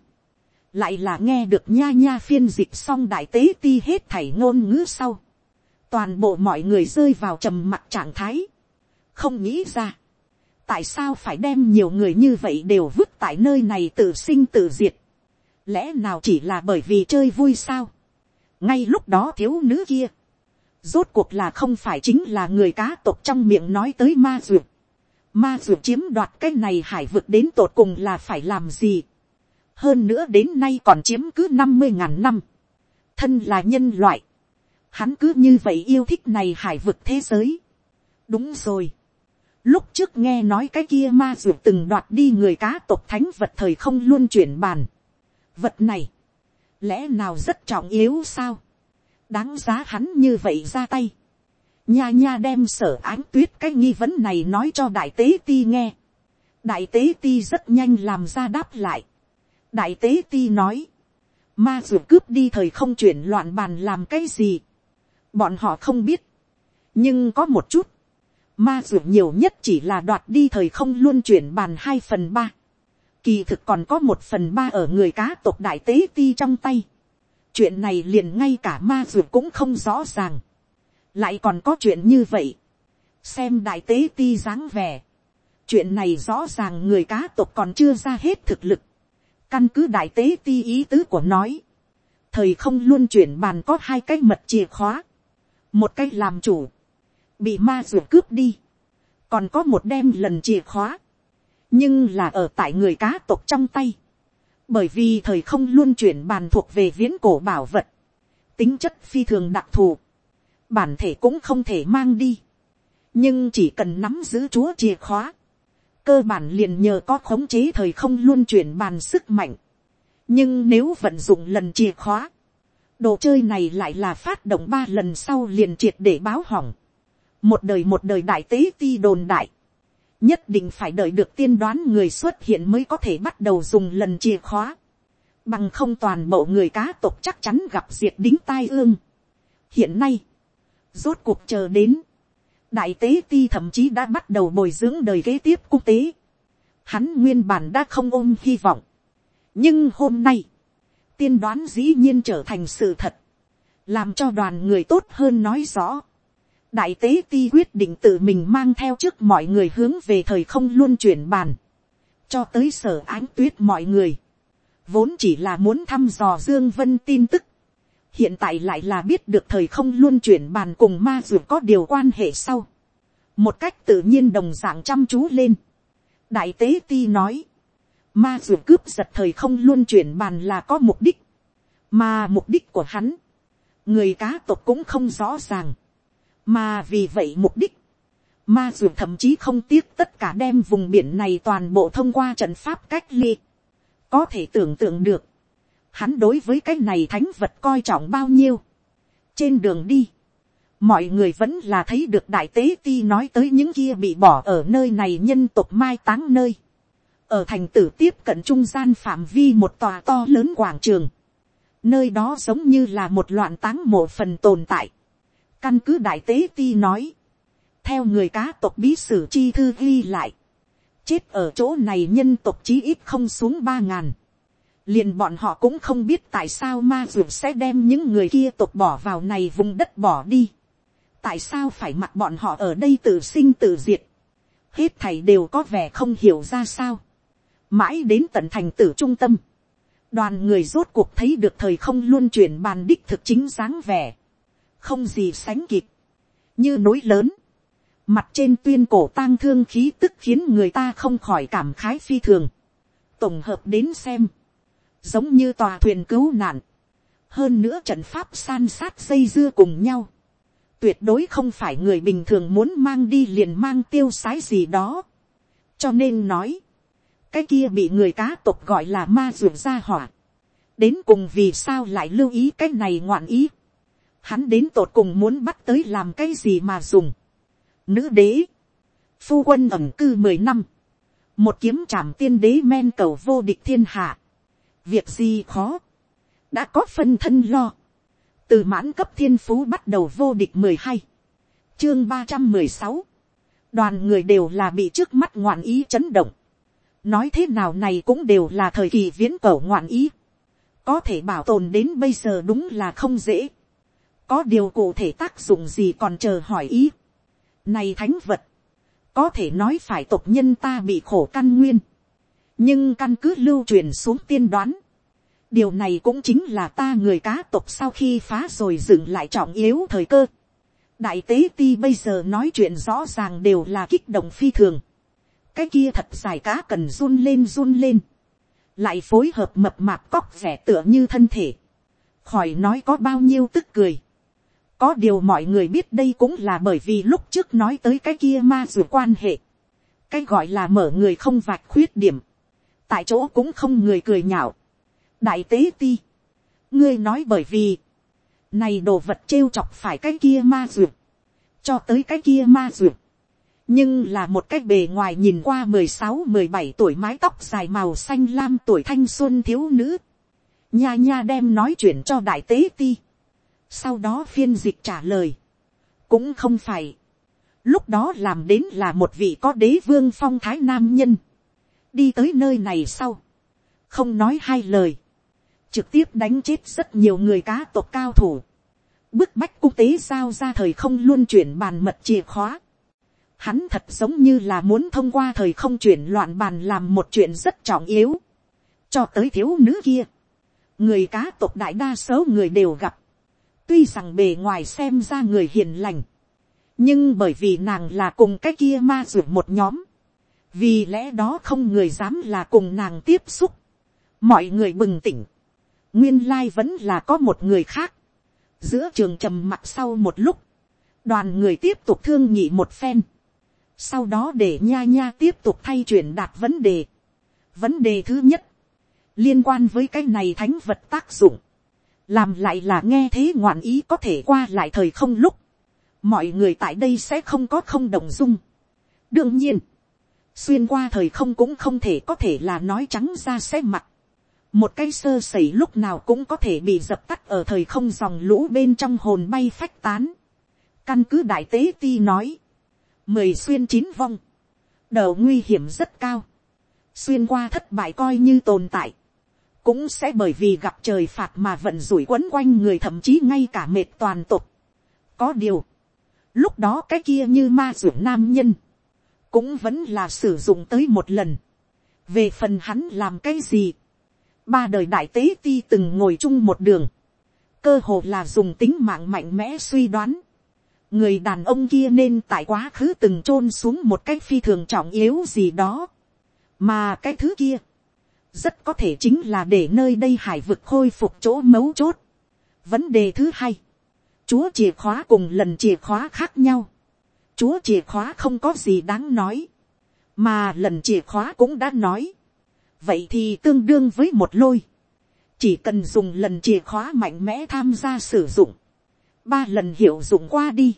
lại là nghe được nha nha phiên dịch xong đại tế ti hết thảy ngôn ngữ sau, toàn bộ mọi người rơi vào trầm mặc trạng thái, không nghĩ ra, tại sao phải đem nhiều người như vậy đều vứt tại nơi này tự sinh tự diệt, lẽ nào chỉ là bởi vì chơi vui sao, ngay lúc đó thiếu nữ kia, rốt cuộc là không phải chính là người cá tộc trong miệng nói tới ma duyệt. Ma duyệt chiếm đoạt cái này hải vực đến tột cùng là phải làm gì. hơn nữa đến nay còn chiếm cứ năm mươi ngàn năm. thân là nhân loại. hắn cứ như vậy yêu thích này hải vực thế giới. đúng rồi. lúc trước nghe nói cái kia ma duyệt từng đoạt đi người cá tộc thánh vật thời không luôn chuyển bàn. vật này, lẽ nào rất trọng yếu sao đáng giá hắn như vậy ra tay nha nha đem sở ánh tuyết cái nghi vấn này nói cho đại tế ti nghe. đại tế ti rất nhanh làm ra đáp lại. đại tế ti nói, ma dù cướp đi thời không chuyển loạn bàn làm cái gì. bọn họ không biết. nhưng có một chút, ma dù nhiều nhất chỉ là đoạt đi thời không luôn chuyển bàn hai phần ba. kỳ thực còn có một phần ba ở người cá tộc đại tế ti trong tay chuyện này liền ngay cả ma dược cũng không rõ ràng, lại còn có chuyện như vậy, xem đại tế ti dáng vẻ, chuyện này rõ ràng người cá tộc còn chưa ra hết thực lực, căn cứ đại tế ti ý tứ của nói, thời không luôn chuyển bàn có hai cái mật chìa khóa, một cái làm chủ, bị ma dược cướp đi, còn có một đem lần chìa khóa, nhưng là ở tại người cá tộc trong tay, bởi vì thời không luôn chuyển bàn thuộc về viễn cổ bảo vật, tính chất phi thường đặc thù, bản thể cũng không thể mang đi, nhưng chỉ cần nắm giữ chúa chìa khóa, cơ bản liền nhờ có khống chế thời không luôn chuyển bàn sức mạnh, nhưng nếu vận dụng lần chìa khóa, đồ chơi này lại là phát động ba lần sau liền triệt để báo hỏng, một đời một đời đại tế ti đồn đại, nhất định phải đợi được tiên đoán người xuất hiện mới có thể bắt đầu dùng lần chìa khóa. Bằng không toàn bộ người cá tộc chắc chắn gặp diệt đính tai ương. Hiện nay, rốt cuộc chờ đến, đại tế ti thậm chí đã bắt đầu bồi dưỡng đời kế tiếp quốc tế. Hắn nguyên bản đã không ôm hy vọng. Nhưng hôm nay, tiên đoán dĩ nhiên trở thành sự thật. Làm cho đoàn người tốt hơn nói rõ đại tế ti quyết định tự mình mang theo trước mọi người hướng về thời không luôn chuyển bàn, cho tới sở ánh tuyết mọi người, vốn chỉ là muốn thăm dò dương vân tin tức, hiện tại lại là biết được thời không luôn chuyển bàn cùng ma dù có điều quan hệ sau, một cách tự nhiên đồng dạng chăm chú lên, đại tế ti nói, ma dù cướp giật thời không luôn chuyển bàn là có mục đích, mà mục đích của hắn, người cá tộc cũng không rõ ràng, mà vì vậy mục đích, ma dù thậm chí không tiếc tất cả đem vùng biển này toàn bộ thông qua trận pháp cách ly. Có thể tưởng tượng được, hắn đối với cái này thánh vật coi trọng bao nhiêu. Trên đường đi, mọi người vẫn là thấy được đại tế ti nói tới những kia bị bỏ ở nơi này nhân tộc mai táng nơi. Ở thành tử tiếp cận trung gian phạm vi một tòa to lớn quảng trường. Nơi đó giống như là một loạn táng mộ phần tồn tại Căn cứ đại tế ti nói. Theo người cá tộc bí sử chi thư ghi lại. Chết ở chỗ này nhân tộc chí ít không xuống ba ngàn. Liền bọn họ cũng không biết tại sao ma dược sẽ đem những người kia tộc bỏ vào này vùng đất bỏ đi. Tại sao phải mặc bọn họ ở đây tự sinh tự diệt. Hết thầy đều có vẻ không hiểu ra sao. Mãi đến tận thành tử trung tâm đoàn người rốt cuộc thấy được thời không luôn chuyển bàn đích thực chính dáng vẻ không gì sánh kịp, như núi lớn, mặt trên tuyên cổ tang thương khí tức khiến người ta không khỏi cảm khái phi thường, tổng hợp đến xem, giống như tòa thuyền cứu nạn, hơn nữa trận pháp san sát dây dưa cùng nhau, tuyệt đối không phải người bình thường muốn mang đi liền mang tiêu sái gì đó. cho nên nói, cái kia bị người cá tộc gọi là ma ruột ra hỏa. đến cùng vì sao lại lưu ý cái này ngoạn ý. hắn đến tột cùng muốn bắt tới làm cái gì mà dùng. nữ đế, phu quân ẩm cư mười năm, một kiếm trảm tiên đế men cầu vô địch thiên hạ việc gì khó, đã có phân thân lo. Từ mãn cấp thiên phú bắt đầu vô địch mười hai, chương ba trăm mười sáu, đoàn người đều là bị trước mắt ngoạn ý chấn động, nói thế nào này cũng đều là thời kỳ viễn cổ ngoạn ý, có thể bảo tồn đến bây giờ đúng là không dễ, có điều cụ thể tác dụng gì còn chờ hỏi ý, này thánh vật, có thể nói phải tộc nhân ta bị khổ căn nguyên, nhưng căn cứ lưu truyền xuống tiên đoán, điều này cũng chính là ta người cá tộc sau khi phá rồi dừng lại trọng yếu thời cơ. đại tế ti bây giờ nói chuyện rõ ràng đều là kích động phi thường. cái kia thật dài cá cần run lên run lên. lại phối hợp mập mạp cóc vẻ tựa như thân thể. khỏi nói có bao nhiêu tức cười. có điều mọi người biết đây cũng là bởi vì lúc trước nói tới cái kia ma dù quan hệ. cái gọi là mở người không vạch khuyết điểm tại chỗ cũng không người cười nhạo. Đại tế ti, ngươi nói bởi vì, này đồ vật trêu chọc phải cái kia ma duyệt, cho tới cái kia ma duyệt, nhưng là một cái bề ngoài nhìn qua mười sáu mười bảy tuổi mái tóc dài màu xanh lam tuổi thanh xuân thiếu nữ, nha nha đem nói chuyện cho đại tế ti, sau đó phiên dịch trả lời, cũng không phải, lúc đó làm đến là một vị có đế vương phong thái nam nhân, đi tới nơi này sau, không nói hai lời, trực tiếp đánh chết rất nhiều người cá tộc cao thủ, bức bách quốc tế giao ra thời không luôn chuyển bàn mật chìa khóa. Hắn thật giống như là muốn thông qua thời không chuyển loạn bàn làm một chuyện rất trọng yếu. Cho tới thiếu nữ kia. Người cá tộc đại đa số người đều gặp. Tuy rằng bề ngoài xem ra người hiền lành. Nhưng bởi vì nàng là cùng cái kia ma ruột một nhóm. Vì lẽ đó không người dám là cùng nàng tiếp xúc. Mọi người bừng tỉnh nguyên lai vẫn là có một người khác. giữa trường trầm mặt sau một lúc, đoàn người tiếp tục thương nhị một phen. sau đó để nha nha tiếp tục thay chuyển đạt vấn đề. vấn đề thứ nhất, liên quan với cái này thánh vật tác dụng, làm lại là nghe thế ngoạn ý có thể qua lại thời không lúc, mọi người tại đây sẽ không có không đồng dung. đương nhiên, xuyên qua thời không cũng không thể có thể là nói trắng ra sẽ mặt một cái sơ sẩy lúc nào cũng có thể bị dập tắt ở thời không dòng lũ bên trong hồn bay phách tán. căn cứ đại tế ti nói, mười xuyên chín vong, đầu nguy hiểm rất cao, xuyên qua thất bại coi như tồn tại, cũng sẽ bởi vì gặp trời phạt mà vận rủi quấn quanh người thậm chí ngay cả mệt toàn tục. có điều, lúc đó cái kia như ma ruột nam nhân, cũng vẫn là sử dụng tới một lần, về phần hắn làm cái gì, ba đời đại tế ti từng ngồi chung một đường, cơ hồ là dùng tính mạng mạnh mẽ suy đoán, người đàn ông kia nên tại quá khứ từng t r ô n xuống một cái phi thường trọng yếu gì đó, mà cái thứ kia, rất có thể chính là để nơi đây hải vực khôi phục chỗ mấu chốt. vấn đề thứ hai, chúa chìa khóa cùng lần chìa khóa khác nhau, chúa chìa khóa không có gì đáng nói, mà lần chìa khóa cũng đã nói, vậy thì tương đương với một lôi. chỉ cần dùng lần chìa khóa mạnh mẽ tham gia sử dụng, ba lần hiệu dụng qua đi,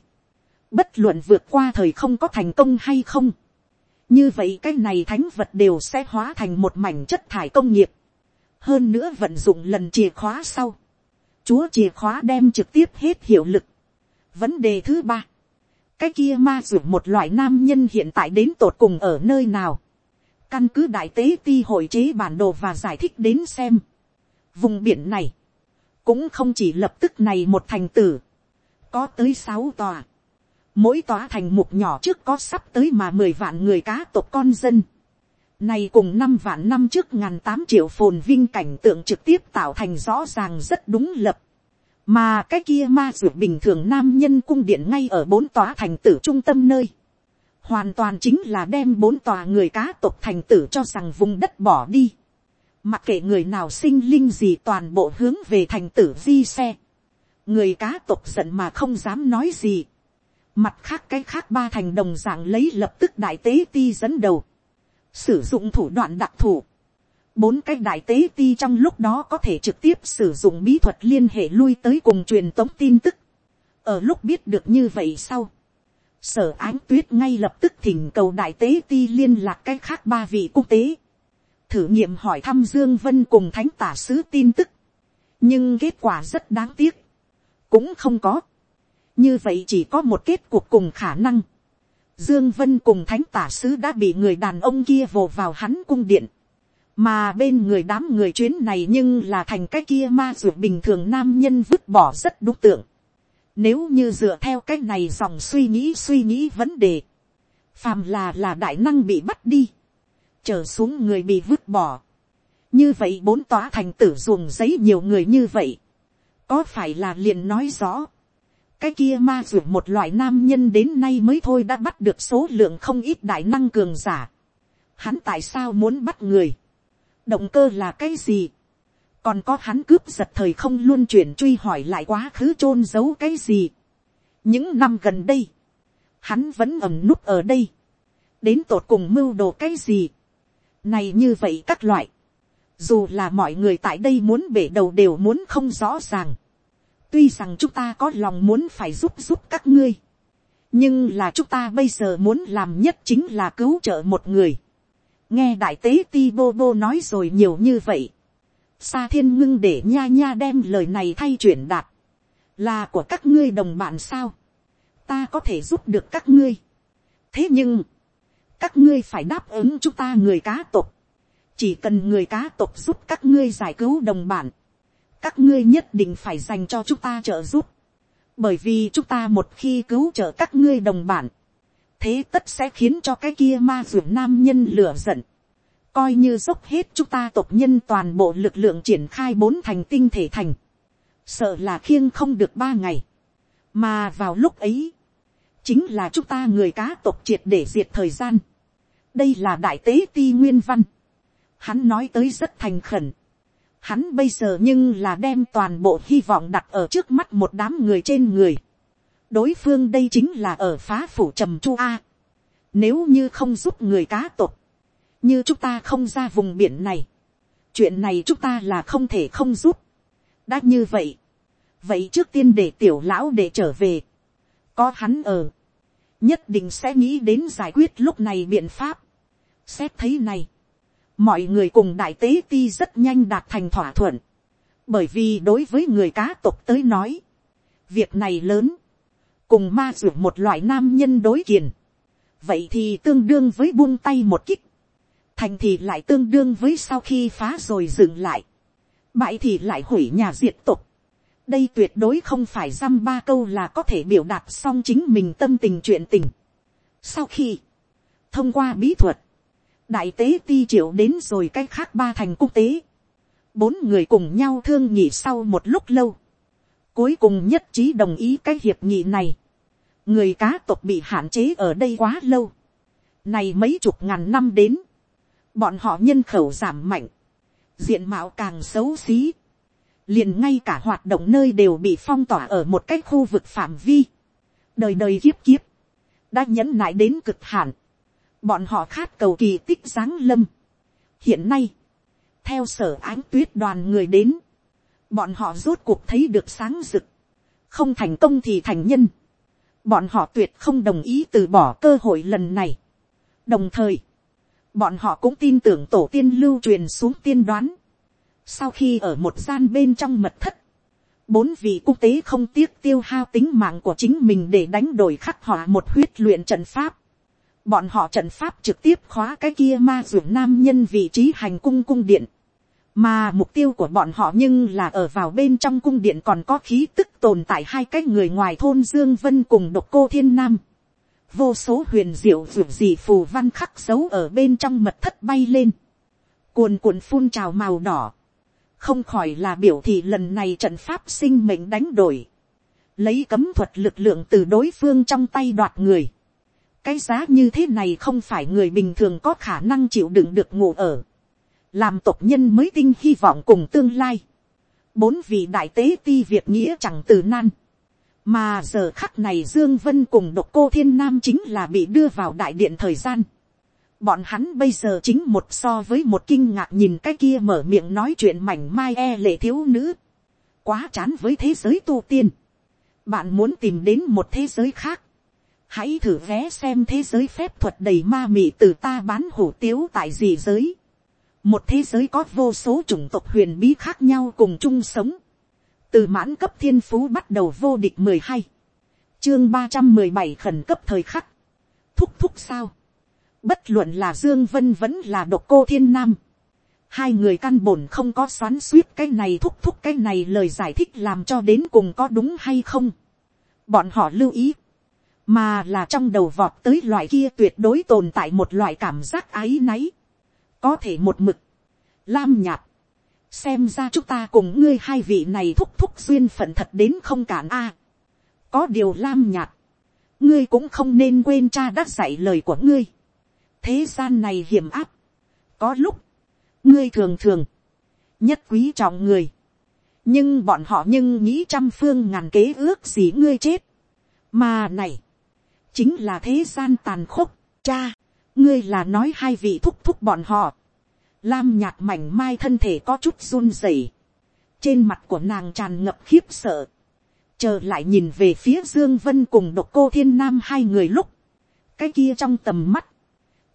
bất luận vượt qua thời không có thành công hay không. như vậy cái này thánh vật đều sẽ hóa thành một mảnh chất thải công nghiệp. hơn nữa vận dụng lần chìa khóa sau, chúa chìa khóa đem trực tiếp hết hiệu lực. vấn đề thứ ba, cái kia ma dược một loại nam nhân hiện tại đến tột cùng ở nơi nào Căn cứ đại tế ti hội chế bản đồ và giải thích đến xem. Vùng biển này. Cũng không chỉ lập tức này một thành tử. Có tới sáu tòa. Mỗi tòa thành mục nhỏ trước có sắp tới mà mười vạn người cá tộc con dân. Này cùng năm vạn năm trước ngàn tám triệu phồn vinh cảnh tượng trực tiếp tạo thành rõ ràng rất đúng lập mà cái kia ma ruột bình thường nam nhân cung điện ngay ở bốn tòa thành tử trung tâm nơi, hoàn toàn chính là đem bốn tòa người cá tộc thành tử cho rằng vùng đất bỏ đi, mặc kệ người nào sinh linh gì toàn bộ hướng về thành tử di xe, người cá tộc giận mà không dám nói gì, mặt khác cái khác ba thành đồng dạng lấy lập tức đại tế ti dẫn đầu, sử dụng thủ đoạn đặc thù, bốn cái đại tế ti trong lúc đó có thể trực tiếp sử dụng bí thuật liên hệ lui tới cùng truyền tống tin tức. ở lúc biết được như vậy sau, sở ánh tuyết ngay lập tức thỉnh cầu đại tế ti liên lạc cái khác ba vị quốc tế, thử nghiệm hỏi thăm dương vân cùng thánh tả sứ tin tức, nhưng kết quả rất đáng tiếc, cũng không có, như vậy chỉ có một kết cuộc cùng khả năng, Dương Vân cùng thánh tả sứ đã bị người đàn ông kia vồ vào hắn cung điện mà bên người đám người chuyến này nhưng là thành cái kia ma ruột bình thường nam nhân vứt bỏ rất đúng tượng. Nếu như dựa theo cái này dòng suy nghĩ suy nghĩ vấn đề, phàm là là đại năng bị bắt đi, trở xuống người bị vứt bỏ. như vậy bốn tòa thành tử ruồng giấy nhiều người như vậy, có phải là liền nói rõ, cái kia ma ruột một loại nam nhân đến nay mới thôi đã bắt được số lượng không ít đại năng cường giả. Hắn tại sao muốn bắt người? Động cơ là cái gì, còn có hắn cướp giật thời không luôn chuyển truy hỏi lại quá khứ chôn giấu cái gì. những năm gần đây, hắn vẫn ẩm núp ở đây, đến tột cùng mưu đồ cái gì. này như vậy các loại, dù là mọi người tại đây muốn bể đầu đều muốn không rõ ràng, tuy rằng chúng ta có lòng muốn phải giúp giúp các ngươi, nhưng là chúng ta bây giờ muốn làm nhất chính là cứu trợ một người nghe đại tế ti bô bô nói rồi nhiều như vậy, sa thiên ngưng để nha nha đem lời này thay chuyển đạt, là của các ngươi đồng bạn sao, ta có thể giúp được các ngươi. thế nhưng, các ngươi phải đáp ứng chúng ta người cá tộc, chỉ cần người cá tộc giúp các ngươi giải cứu đồng bạn, các ngươi nhất định phải dành cho chúng ta trợ giúp, bởi vì chúng ta một khi cứu trợ các ngươi đồng bạn, thế tất sẽ khiến cho cái kia ma ruột nam nhân lửa giận. coi như dốc hết chúng ta tộc nhân toàn bộ lực lượng triển khai bốn thành tinh thể thành. sợ là khiêng không được ba ngày. mà vào lúc ấy, chính là chúng ta người cá tộc triệt để diệt thời gian. đây là đại tế ti nguyên văn. hắn nói tới rất thành khẩn. hắn bây giờ nhưng là đem toàn bộ hy vọng đặt ở trước mắt một đám người trên người đối phương đây chính là ở phá phủ trầm chu a. Nếu như không giúp người cá tộc, như chúng ta không ra vùng biển này, chuyện này chúng ta là không thể không giúp. đã như vậy, vậy trước tiên để tiểu lão để trở về, có hắn ở, nhất định sẽ nghĩ đến giải quyết lúc này biện pháp. xét thấy này, mọi người cùng đại tế ti rất nhanh đạt thành thỏa thuận, bởi vì đối với người cá tộc tới nói, việc này lớn, cùng ma dược một loại nam nhân đối kiền, vậy thì tương đương với buông tay một kích, thành thì lại tương đương với sau khi phá rồi dừng lại, bại thì lại hủy nhà diệt tục. đây tuyệt đối không phải dăm ba câu là có thể biểu đạt xong chính mình tâm tình chuyện tình. sau khi, thông qua bí thuật, đại tế ti triệu đến rồi cái khác ba thành quốc tế, bốn người cùng nhau thương nhị sau một lúc lâu, cuối cùng nhất trí đồng ý cái hiệp nghị này. người cá tộc bị hạn chế ở đây quá lâu. này mấy chục ngàn năm đến, bọn họ nhân khẩu giảm mạnh, diện mạo càng xấu xí, liền ngay cả hoạt động nơi đều bị phong tỏa ở một cái khu vực phạm vi, đời đời kiếp kiếp, đã nhẫn nại đến cực hạn, bọn họ khát cầu kỳ tích giáng lâm. hiện nay, theo sở ánh tuyết đoàn người đến, bọn họ rốt cuộc thấy được sáng rực, không thành công thì thành nhân, bọn họ tuyệt không đồng ý từ bỏ cơ hội lần này. đồng thời, bọn họ cũng tin tưởng tổ tiên lưu truyền xuống tiên đoán. sau khi ở một gian bên trong mật thất, bốn vị quốc tế không tiếc tiêu hao tính mạng của chính mình để đánh đổi khắc họa một huyết luyện trận pháp. bọn họ trận pháp trực tiếp khóa cái kia ma ruột nam nhân vị trí hành cung cung điện mà mục tiêu của bọn họ nhưng là ở vào bên trong cung điện còn có khí tức tồn tại hai cái người ngoài thôn dương vân cùng độc cô thiên nam. Vô số huyền diệu ruột gì phù văn khắc dấu ở bên trong mật thất bay lên. Cuồn cuộn phun trào màu đỏ. Không khỏi là biểu thị lần này trận pháp sinh mệnh đánh đổi, lấy cấm thuật lực lượng từ đối phương trong tay đoạt người. cái giá như thế này không phải người bình thường có khả năng chịu đựng được ngủ ở, làm tộc nhân mới tinh hy vọng cùng tương lai. bốn vị đại tế ti việt nghĩa chẳng từ nan, mà giờ khắc này dương vân cùng độc cô thiên nam chính là bị đưa vào đại điện thời gian Bọn hắn bây giờ chính một so với một kinh ngạc nhìn cái kia mở miệng nói chuyện mảnh mai e lệ thiếu nữ. Quá chán với thế giới tu tiên. Bạn muốn tìm đến một thế giới khác. Hãy thử vé xem thế giới phép thuật đầy ma mị từ ta bán hủ tiếu tại gì giới. Một thế giới có vô số chủng tộc huyền bí khác nhau cùng chung sống. Từ mãn cấp thiên phú bắt đầu vô địch mười hai Chương ba trăm mười bảy khẩn cấp thời khắc. Thúc thúc sao Bất luận là Dương Vân vẫn là độc cô thiên nam. Hai người căn bổn không có xoắn suýt cái này thúc thúc cái này lời giải thích làm cho đến cùng có đúng hay không. Bọn họ lưu ý. Mà là trong đầu vọt tới loại kia tuyệt đối tồn tại một loại cảm giác ái náy. Có thể một mực. Lam nhạt. Xem ra chúng ta cùng ngươi hai vị này thúc thúc duyên phận thật đến không cản a. có điều lam nhạt. Ngươi cũng không nên quên cha đã dạy lời của ngươi thế gian này hiểm áp, có lúc, ngươi thường thường, nhất quý trọng người, nhưng bọn họ nhưng nghĩ trăm phương ngàn kế ước gì ngươi chết, mà này, chính là thế gian tàn khốc, cha, ngươi là nói hai vị thúc thúc bọn họ, lam nhạt mảnh mai thân thể có chút run rẩy, trên mặt của nàng tràn ngập khiếp sợ, chờ lại nhìn về phía dương vân cùng độc cô thiên nam hai người lúc, cái kia trong tầm mắt,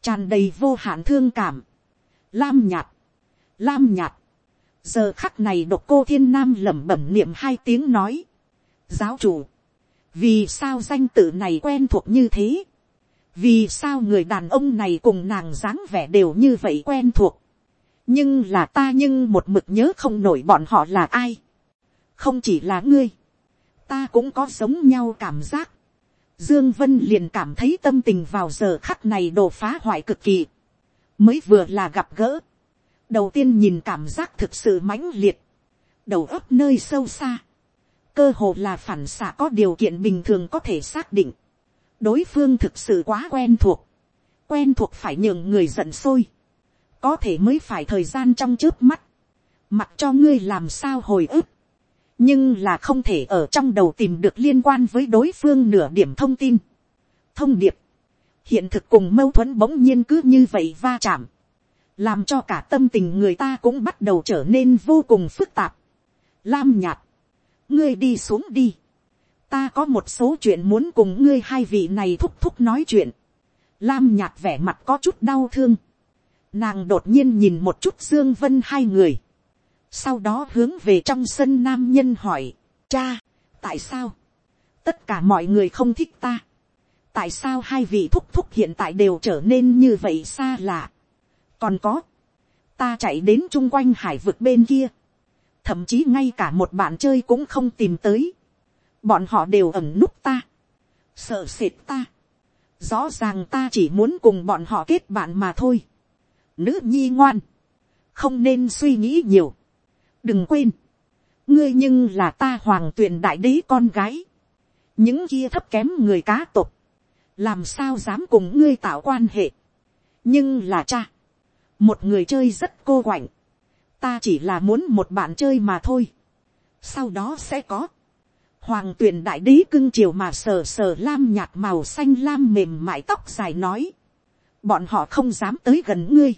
tràn đầy vô hạn thương cảm, lam nhạt, lam nhạt, giờ khắc này độc cô thiên nam lẩm bẩm niệm hai tiếng nói, giáo chủ, vì sao danh tự này quen thuộc như thế, vì sao người đàn ông này cùng nàng dáng vẻ đều như vậy quen thuộc, nhưng là ta nhưng một mực nhớ không nổi bọn họ là ai, không chỉ là ngươi, ta cũng có giống nhau cảm giác, Dương Vân liền cảm thấy tâm tình vào giờ khắc này đổ phá hoại cực kỳ. Mới vừa là gặp gỡ. Đầu tiên nhìn cảm giác thực sự mãnh liệt. Đầu óc nơi sâu xa. Cơ hồ là phản xạ có điều kiện bình thường có thể xác định. Đối phương thực sự quá quen thuộc. Quen thuộc phải nhường người giận sôi. Có thể mới phải thời gian trong trước mắt. Mặc cho ngươi làm sao hồi ức nhưng là không thể ở trong đầu tìm được liên quan với đối phương nửa điểm thông tin. thông điệp, hiện thực cùng mâu thuẫn bỗng nhiên cứ như vậy va chạm, làm cho cả tâm tình người ta cũng bắt đầu trở nên vô cùng phức tạp. lam nhạt, ngươi đi xuống đi, ta có một số chuyện muốn cùng ngươi hai vị này thúc thúc nói chuyện. lam nhạt vẻ mặt có chút đau thương, nàng đột nhiên nhìn một chút dương vân hai người, sau đó hướng về trong sân nam nhân hỏi, cha, tại sao, tất cả mọi người không thích ta, tại sao hai vị thúc thúc hiện tại đều trở nên như vậy xa lạ, còn có, ta chạy đến chung quanh hải vực bên kia, thậm chí ngay cả một bạn chơi cũng không tìm tới, bọn họ đều ẩm núp ta, sợ sệt ta, rõ ràng ta chỉ muốn cùng bọn họ kết bạn mà thôi, nữ nhi ngoan, không nên suy nghĩ nhiều, đừng quên, ngươi nhưng là ta hoàng tuyển đại đế con gái, những kia thấp kém người cá tộc, làm sao dám cùng ngươi tạo quan hệ, nhưng là cha, một người chơi rất cô quạnh, ta chỉ là muốn một bạn chơi mà thôi, sau đó sẽ có, hoàng tuyển đại đế cưng chiều mà sờ sờ lam nhạt màu xanh lam mềm mại tóc dài nói, bọn họ không dám tới gần ngươi,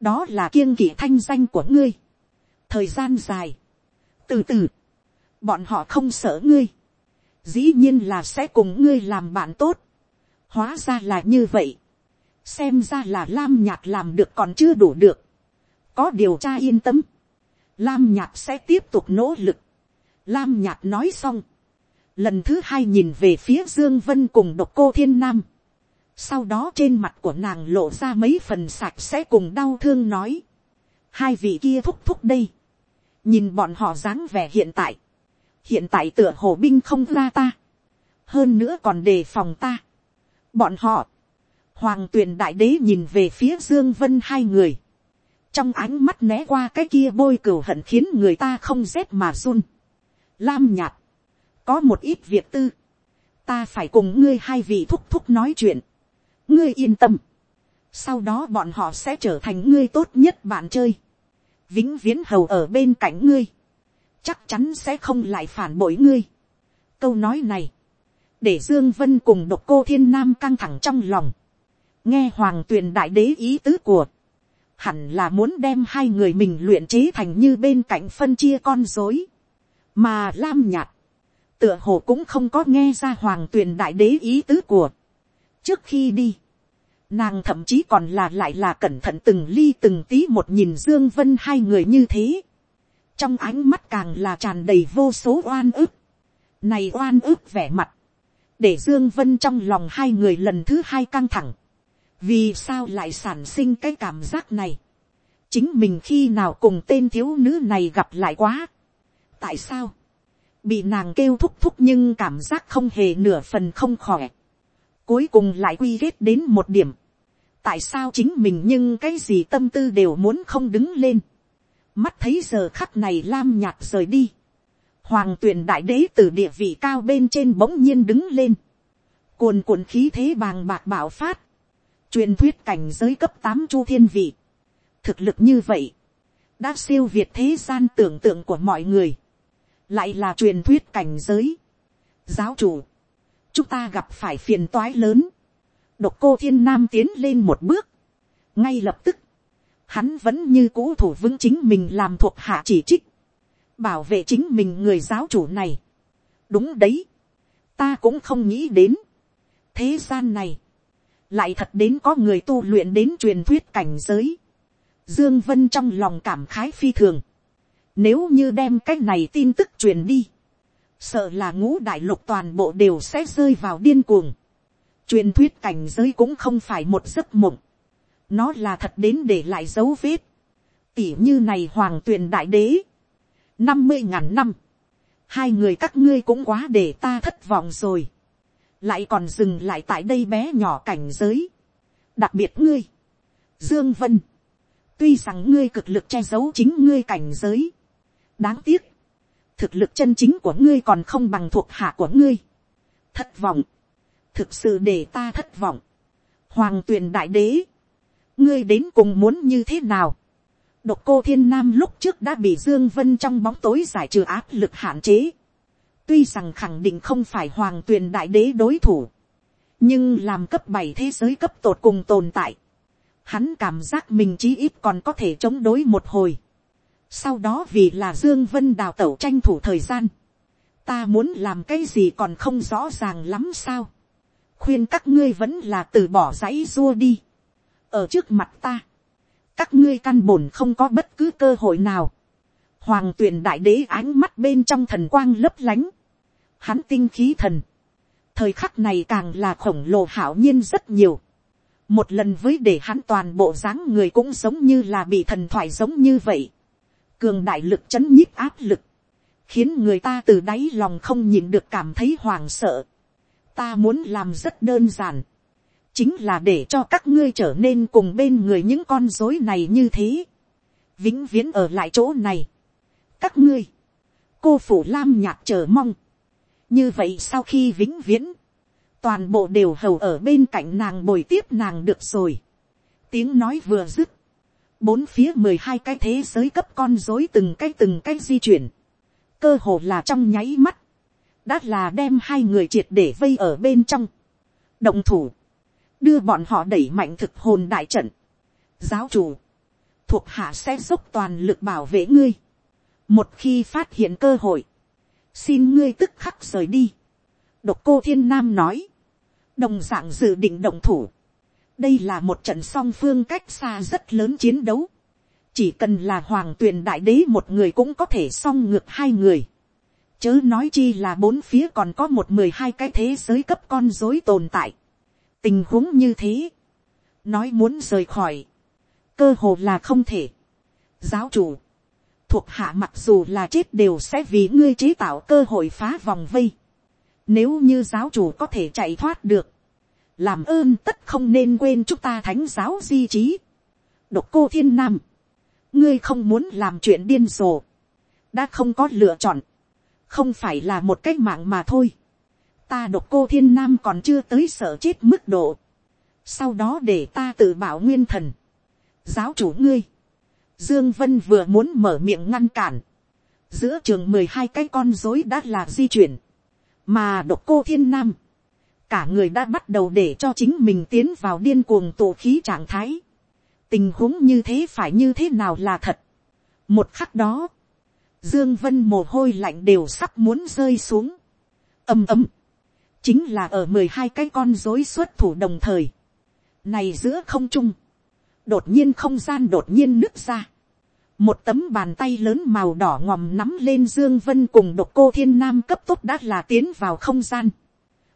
đó là kiêng kỵ thanh danh của ngươi, thời gian dài, từ từ, bọn họ không sợ ngươi, dĩ nhiên là sẽ cùng ngươi làm bạn tốt, hóa ra là như vậy, xem ra là lam nhạt làm được còn chưa đủ được, có điều tra yên tâm, lam nhạt sẽ tiếp tục nỗ lực, lam nhạt nói xong, lần thứ hai nhìn về phía dương vân cùng độc cô thiên nam, sau đó trên mặt của nàng lộ ra mấy phần sạch sẽ cùng đau thương nói, hai vị kia thúc thúc đây, nhìn bọn họ dáng vẻ hiện tại, hiện tại tựa hồ binh không ra ta, hơn nữa còn đề phòng ta. bọn họ, hoàng tuyền đại đế nhìn về phía dương vân hai người, trong ánh mắt né qua cái kia bôi cừu hận khiến người ta không rét mà run lam nhạt, có một ít việc tư, ta phải cùng ngươi hai vị thúc thúc nói chuyện, ngươi yên tâm, sau đó bọn họ sẽ trở thành ngươi tốt nhất bạn chơi, vĩnh viễn hầu ở bên cạnh ngươi, chắc chắn sẽ không lại phản bội ngươi. câu nói này, để dương vân cùng độc cô thiên nam căng thẳng trong lòng, nghe hoàng tuyền đại đế ý tứ của, hẳn là muốn đem hai người mình luyện chế thành như bên cạnh phân chia con dối, mà lam nhạt, tựa hồ cũng không có nghe ra hoàng tuyền đại đế ý tứ của. trước khi đi, nàng thậm chí còn là lại là cẩn thận từng ly từng tí một nhìn dương vân hai người như thế, trong ánh mắt càng là tràn đầy vô số oan ức, này oan ức vẻ mặt, để dương vân trong lòng hai người lần thứ hai căng thẳng, vì sao lại sản sinh cái cảm giác này, chính mình khi nào cùng tên thiếu nữ này gặp lại quá, tại sao, bị nàng kêu thúc thúc nhưng cảm giác không hề nửa phần không khỏe, cuối cùng lại quy kết đến một điểm, tại sao chính mình nhưng cái gì tâm tư đều muốn không đứng lên, mắt thấy giờ khắc này lam nhạt rời đi, hoàng tuyển đại đế từ địa vị cao bên trên bỗng nhiên đứng lên, cuồn cuộn khí thế bàng bạc bạo phát, truyền thuyết cảnh giới cấp tám chu thiên vị, thực lực như vậy, đã siêu việt thế gian tưởng tượng của mọi người, lại là truyền thuyết cảnh giới. giáo chủ, chúng ta gặp phải phiền toái lớn, độc cô thiên nam tiến lên một bước, ngay lập tức, hắn vẫn như cũ thủ vững chính mình làm thuộc hạ chỉ trích, bảo vệ chính mình người giáo chủ này. đúng đấy, ta cũng không nghĩ đến, thế gian này, lại thật đến có người tu luyện đến truyền thuyết cảnh giới. Dương Vân trong lòng cảm khái phi thường. Nếu như đem cái này tin tức truyền đi, sợ là ngũ đại lục toàn bộ đều sẽ rơi vào điên cuồng. Truyền thuyết cảnh giới cũng không phải một giấc mộng. Nó là thật đến để lại dấu vết. Tỉ như này hoàng tuyền đại đế. năm mươi ngàn năm. Hai người các ngươi cũng quá để ta thất vọng rồi lại còn dừng lại tại đây bé nhỏ cảnh giới. đặc biệt ngươi, dương vân, tuy rằng ngươi cực lực che giấu chính ngươi cảnh giới, đáng tiếc, thực lực chân chính của ngươi còn không bằng thuộc hạ của ngươi. thất vọng, thực sự để ta thất vọng. hoàng tuyền đại đế, ngươi đến cùng muốn như thế nào. độc cô thiên nam lúc trước đã bị dương vân trong bóng tối giải trừ áp lực hạn chế tuy rằng khẳng định không phải hoàng tuyền đại đế đối thủ, nhưng làm cấp bảy thế giới cấp tột cùng tồn tại, hắn cảm giác mình chí ít còn có thể chống đối một hồi sau đó vì là dương vân đào tẩu tranh thủ thời gian, ta muốn làm cái gì còn không rõ ràng lắm sao, khuyên các ngươi vẫn là từ bỏ dãy dua đi, ở trước mặt ta, các ngươi căn bổn không có bất cứ cơ hội nào, Hoàng tuyền đại đế ánh mắt bên trong thần quang lấp lánh. Hắn tinh khí thần. Thời khắc này càng là khổng lồ hảo nhiên rất nhiều. Một lần với để hắn toàn bộ dáng người cũng giống như là bị thần thoại giống như vậy. Cường đại lực chấn nhíp áp lực. Khiến người ta từ đáy lòng không nhìn được cảm thấy hoàng sợ. Ta muốn làm rất đơn giản. Chính là để cho các ngươi trở nên cùng bên người những con dối này như thế. Vĩnh viễn ở lại chỗ này các ngươi, cô phủ lam nhạc chờ mong. như vậy sau khi vĩnh viễn, toàn bộ đều hầu ở bên cạnh nàng bồi tiếp nàng được rồi. tiếng nói vừa dứt, bốn phía mười hai cái thế giới cấp con dối từng cái từng cái di chuyển, cơ hồ là trong nháy mắt, đã là đem hai người triệt để vây ở bên trong, động thủ, đưa bọn họ đẩy mạnh thực hồn đại trận, giáo chủ, thuộc hạ sẽ dốc toàn lực bảo vệ ngươi, một khi phát hiện cơ hội, xin ngươi tức khắc rời đi. độc cô thiên nam nói, đồng d ạ n g dự định động thủ đây là một trận song phương cách xa rất lớn chiến đấu. chỉ cần là hoàng tuyền đại đế một người cũng có thể song ngược hai người. chớ nói chi là bốn phía còn có một mười hai cái thế giới cấp con dối tồn tại. tình huống như thế, nói muốn rời khỏi, cơ hồ là không thể. giáo chủ, thuộc hạ mặc dù là chết đều sẽ vì ngươi chế tạo cơ hội phá vòng vây. Nếu như giáo chủ có thể chạy thoát được, làm ơn tất không nên quên chúng ta thánh giáo di trí. Độc cô thiên nam, ngươi không muốn làm chuyện điên rồ, đã không có lựa chọn, không phải là một cách mạng mà thôi. ta độc cô thiên nam còn chưa tới sợ chết mức độ, sau đó để ta tự bảo nguyên thần, giáo chủ ngươi, dương vân vừa muốn mở miệng ngăn cản, giữa trường mười hai cái con rối đã là di chuyển, mà độc cô thiên nam, cả người đã bắt đầu để cho chính mình tiến vào điên cuồng tổ khí trạng thái. tình huống như thế phải như thế nào là thật. một khắc đó, dương vân mồ hôi lạnh đều sắp muốn rơi xuống. ầm ầm, chính là ở mười hai cái con rối xuất thủ đồng thời. này giữa không trung, đột nhiên không gian đột nhiên nứt ra. một tấm bàn tay lớn màu đỏ ngòm nắm lên dương vân cùng độc cô thiên nam cấp tốc đã là tiến vào không gian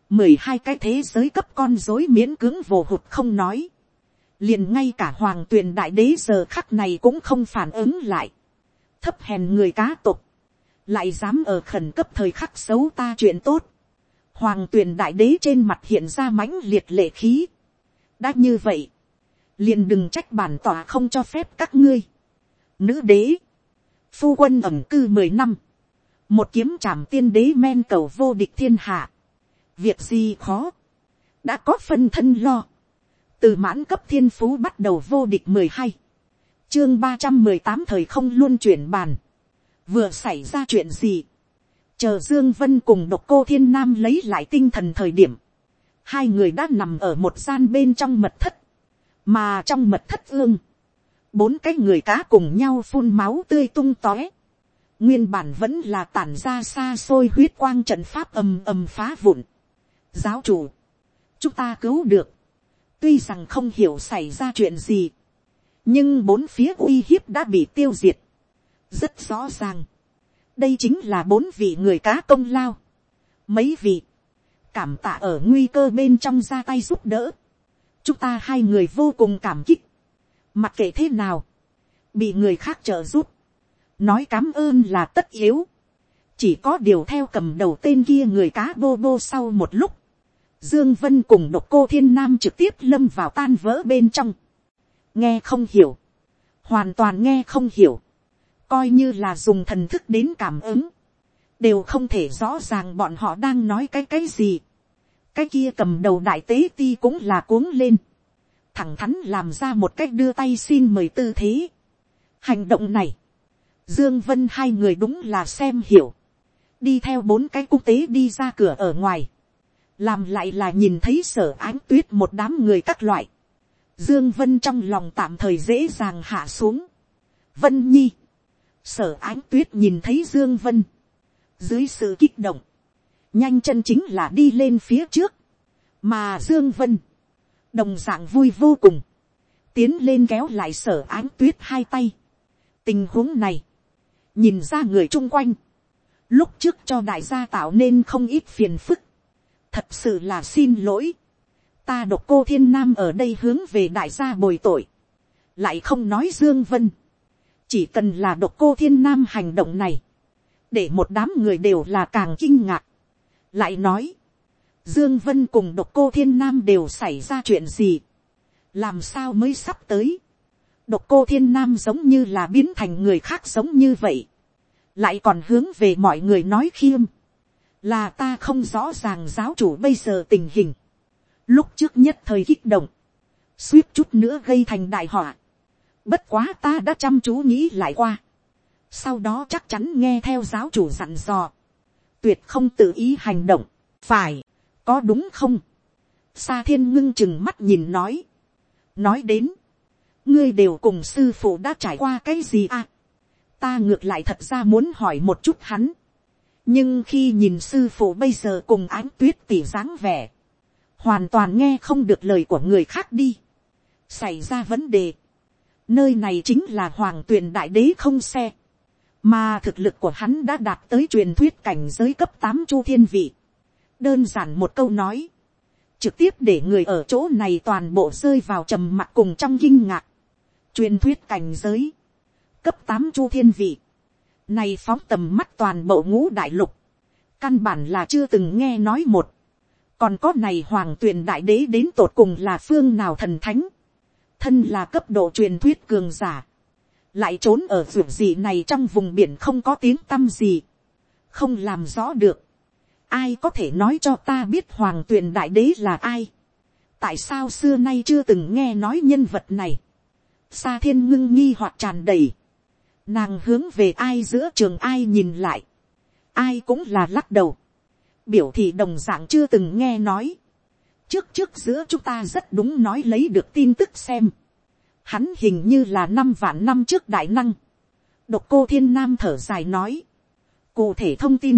mười hai cái thế giới cấp con dối miễn cưỡng vồ hụt không nói. liền ngay cả hoàng tuyền đại đế giờ khắc này cũng không phản ứng lại. thấp hèn người cá tục. lại dám ở khẩn cấp thời khắc xấu ta chuyện tốt. hoàng tuyền đại đế trên mặt hiện ra mãnh liệt lệ khí. đã như vậy. liền đừng trách bản tỏa không cho phép các ngươi. nữ đế. phu quân ẩm cư mười năm. một kiếm trảm tiên đế men cầu vô địch thiên hạ việc gì khó, đã có phân thân lo, từ mãn cấp thiên phú bắt đầu vô địch mười hai, chương ba trăm mười tám thời không luôn chuyển bàn, vừa xảy ra chuyện gì, chờ dương vân cùng độc cô thiên nam lấy lại tinh thần thời điểm, hai người đã nằm ở một gian bên trong mật thất, mà trong mật thất ương, bốn cái người cá cùng nhau phun máu tươi tung tóe, nguyên bản vẫn là tản ra xa xôi huyết quang trận pháp ầm ầm phá vụn, giáo chủ, chúng ta cứu được, tuy rằng không hiểu xảy ra chuyện gì, nhưng bốn phía uy hiếp đã bị tiêu diệt, rất rõ ràng, đây chính là bốn vị người cá công lao, mấy vị, cảm tạ ở nguy cơ bên trong ra tay giúp đỡ, chúng ta hai người vô cùng cảm kích, mặc kệ thế nào, bị người khác trợ giúp, nói cám ơn là tất yếu, chỉ có điều theo cầm đầu tên kia người cá bô bô sau một lúc, Dương Vân cùng độc cô thiên nam trực tiếp lâm vào tan vỡ bên trong. Nghe không hiểu. Hoàn toàn nghe không hiểu. Coi như là dùng thần thức đến cảm ứng. Đều không thể rõ ràng bọn họ đang nói cái cái gì. Cái kia cầm đầu đại tế ti cũng là cuống lên. Thẳng thắn làm ra một cách đưa tay xin mời tư thế. Hành động này. Dương Vân hai người đúng là xem hiểu. Đi theo bốn cái quốc tế đi ra cửa ở ngoài làm lại là nhìn thấy sở ánh tuyết một đám người các loại, dương vân trong lòng tạm thời dễ dàng hạ xuống. vân nhi, sở ánh tuyết nhìn thấy dương vân, dưới sự kích động, nhanh chân chính là đi lên phía trước, mà dương vân, đồng dạng vui vô cùng, tiến lên kéo lại sở ánh tuyết hai tay. tình huống này, nhìn ra người chung quanh, lúc trước cho đại gia tạo nên không ít phiền phức, thật sự là xin lỗi. ta độc cô thiên nam ở đây hướng về đại gia bồi tội. lại không nói dương vân. chỉ cần là độc cô thiên nam hành động này. để một đám người đều là càng kinh ngạc. lại nói. dương vân cùng độc cô thiên nam đều xảy ra chuyện gì. làm sao mới sắp tới. độc cô thiên nam giống như là biến thành người khác giống như vậy. lại còn hướng về mọi người nói khiêm là ta không rõ ràng giáo chủ bây giờ tình hình, lúc trước nhất thời kích động, suýt chút nữa gây thành đại họa, bất quá ta đã chăm chú nghĩ lại qua, sau đó chắc chắn nghe theo giáo chủ dặn dò, tuyệt không tự ý hành động, phải, có đúng không, sa thiên ngưng chừng mắt nhìn nói, nói đến, ngươi đều cùng sư phụ đã trải qua cái gì à, ta ngược lại thật ra muốn hỏi một chút hắn, nhưng khi nhìn sư phụ bây giờ cùng ánh tuyết tỉ dáng vẻ, hoàn toàn nghe không được lời của người khác đi, xảy ra vấn đề, nơi này chính là hoàng tuyền đại đế không xe, mà thực lực của hắn đã đạt tới truyền thuyết cảnh giới cấp tám chu thiên vị, đơn giản một câu nói, trực tiếp để người ở chỗ này toàn bộ rơi vào trầm mặc cùng trong kinh ngạc, truyền thuyết cảnh giới, cấp tám chu thiên vị, này phóng tầm mắt toàn bộ ngũ đại lục. Căn bản là chưa từng nghe nói một. Còn có này hoàng tuyển đại đế đến tột cùng là phương nào thần thánh. Thân là cấp độ truyền thuyết cường giả. lại trốn ở ruộng gì này trong vùng biển không có tiếng tăm gì, không làm rõ được, ai có thể nói cho ta biết hoàng tuyền đại đế là ai, tại sao xưa nay chưa từng nghe nói nhân vật này, sa thiên ngưng nghi hoặc tràn đầy, nàng hướng về ai giữa trường ai nhìn lại, ai cũng là lắc đầu, biểu thị đồng d ạ n g chưa từng nghe nói, trước trước giữa chúng ta rất đúng nói lấy được tin tức xem, hắn hình như là năm vạn năm trước đại năng, độc cô thiên nam thở dài nói, cụ thể thông tin,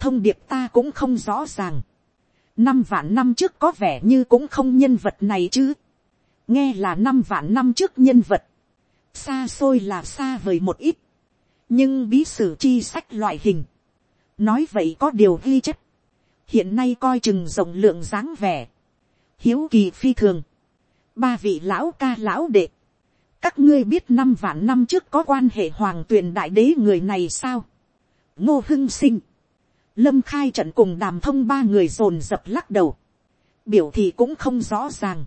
thông điệp ta cũng không rõ ràng, năm vạn năm trước có vẻ như cũng không nhân vật này chứ, nghe là năm vạn năm trước nhân vật, xa xôi là xa vời một ít, nhưng bí sử chi sách loại hình, nói vậy có điều ghi chất, hiện nay coi chừng rộng lượng dáng vẻ, hiếu kỳ phi thường, ba vị lão ca lão đệ, các ngươi biết năm vạn năm trước có quan hệ hoàng tuyền đại đế người này sao, ngô hưng sinh, lâm khai trận cùng đàm thông ba người dồn dập lắc đầu, biểu thì cũng không rõ ràng,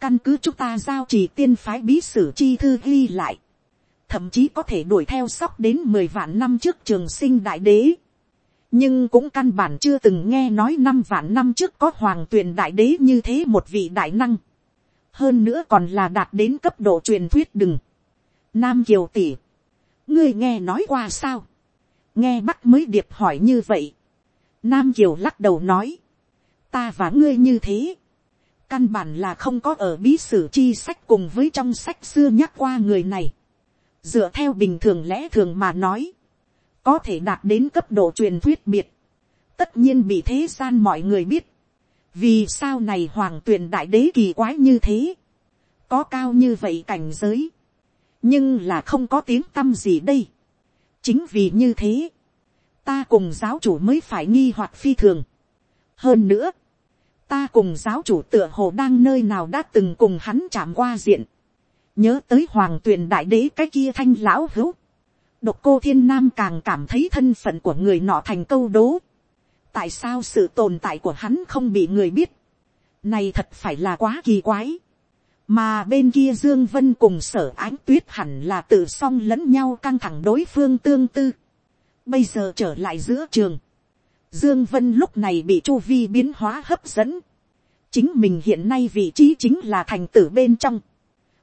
căn cứ chúng ta giao chỉ tiên phái bí sử chi thư ghi lại, thậm chí có thể đuổi theo sóc đến mười vạn năm trước trường sinh đại đế, nhưng cũng căn bản chưa từng nghe nói năm vạn năm trước có hoàng tuyền đại đế như thế một vị đại năng. hơn nữa còn là đạt đến cấp độ truyền thuyết đừng. nam kiều tỷ, ngươi nghe nói qua sao. nghe bắc mới điệp hỏi như vậy. nam kiều lắc đầu nói, ta và ngươi như thế căn bản là không có ở bí sử chi sách cùng với trong sách xưa nhắc qua người này. dựa theo bình thường lẽ thường mà nói có thể đạt đến cấp độ truyền thuyết biệt, tất nhiên bị thế gian mọi người biết, vì sao này hoàng tuyền đại đế kỳ quái như thế, có cao như vậy cảnh giới, nhưng là không có tiếng tâm gì đây. chính vì như thế, ta cùng giáo chủ mới phải nghi hoặc phi thường. hơn nữa, ta cùng giáo chủ tựa hồ đang nơi nào đã từng cùng hắn chạm qua diện, nhớ tới hoàng tuyền đại đế cái kia thanh lão hữu, Độc cô thiên nam càng cảm thấy thân phận của người nọ thành câu đố. Tại sao sự tồn tại của hắn không bị người biết? Này thật phải là quá kỳ quái. Mà bên kia Dương Vân cùng sở ánh tuyết hẳn là tự song lẫn nhau căng thẳng đối phương tương tư. Bây giờ trở lại giữa trường. Dương Vân lúc này bị Chu Vi biến hóa hấp dẫn. Chính mình hiện nay vị trí chính là thành tử bên trong.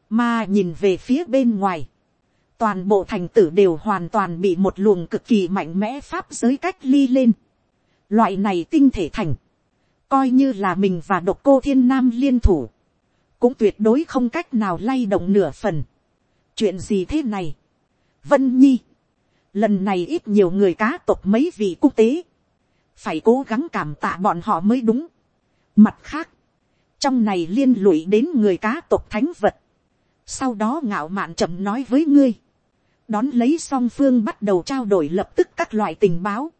Mà nhìn về phía bên ngoài toàn bộ thành tử đều hoàn toàn bị một luồng cực kỳ mạnh mẽ pháp giới cách ly lên. Loại này tinh thể thành, coi như là mình và độc cô thiên nam liên thủ, cũng tuyệt đối không cách nào lay động nửa phần. chuyện gì thế này. vân nhi, lần này ít nhiều người cá tộc mấy vị quốc tế, phải cố gắng cảm tạ bọn họ mới đúng. mặt khác, trong này liên lụy đến người cá tộc thánh vật, sau đó ngạo mạn chậm nói với ngươi, đón lấy song phương bắt đầu trao đổi lập tức các loại tình báo.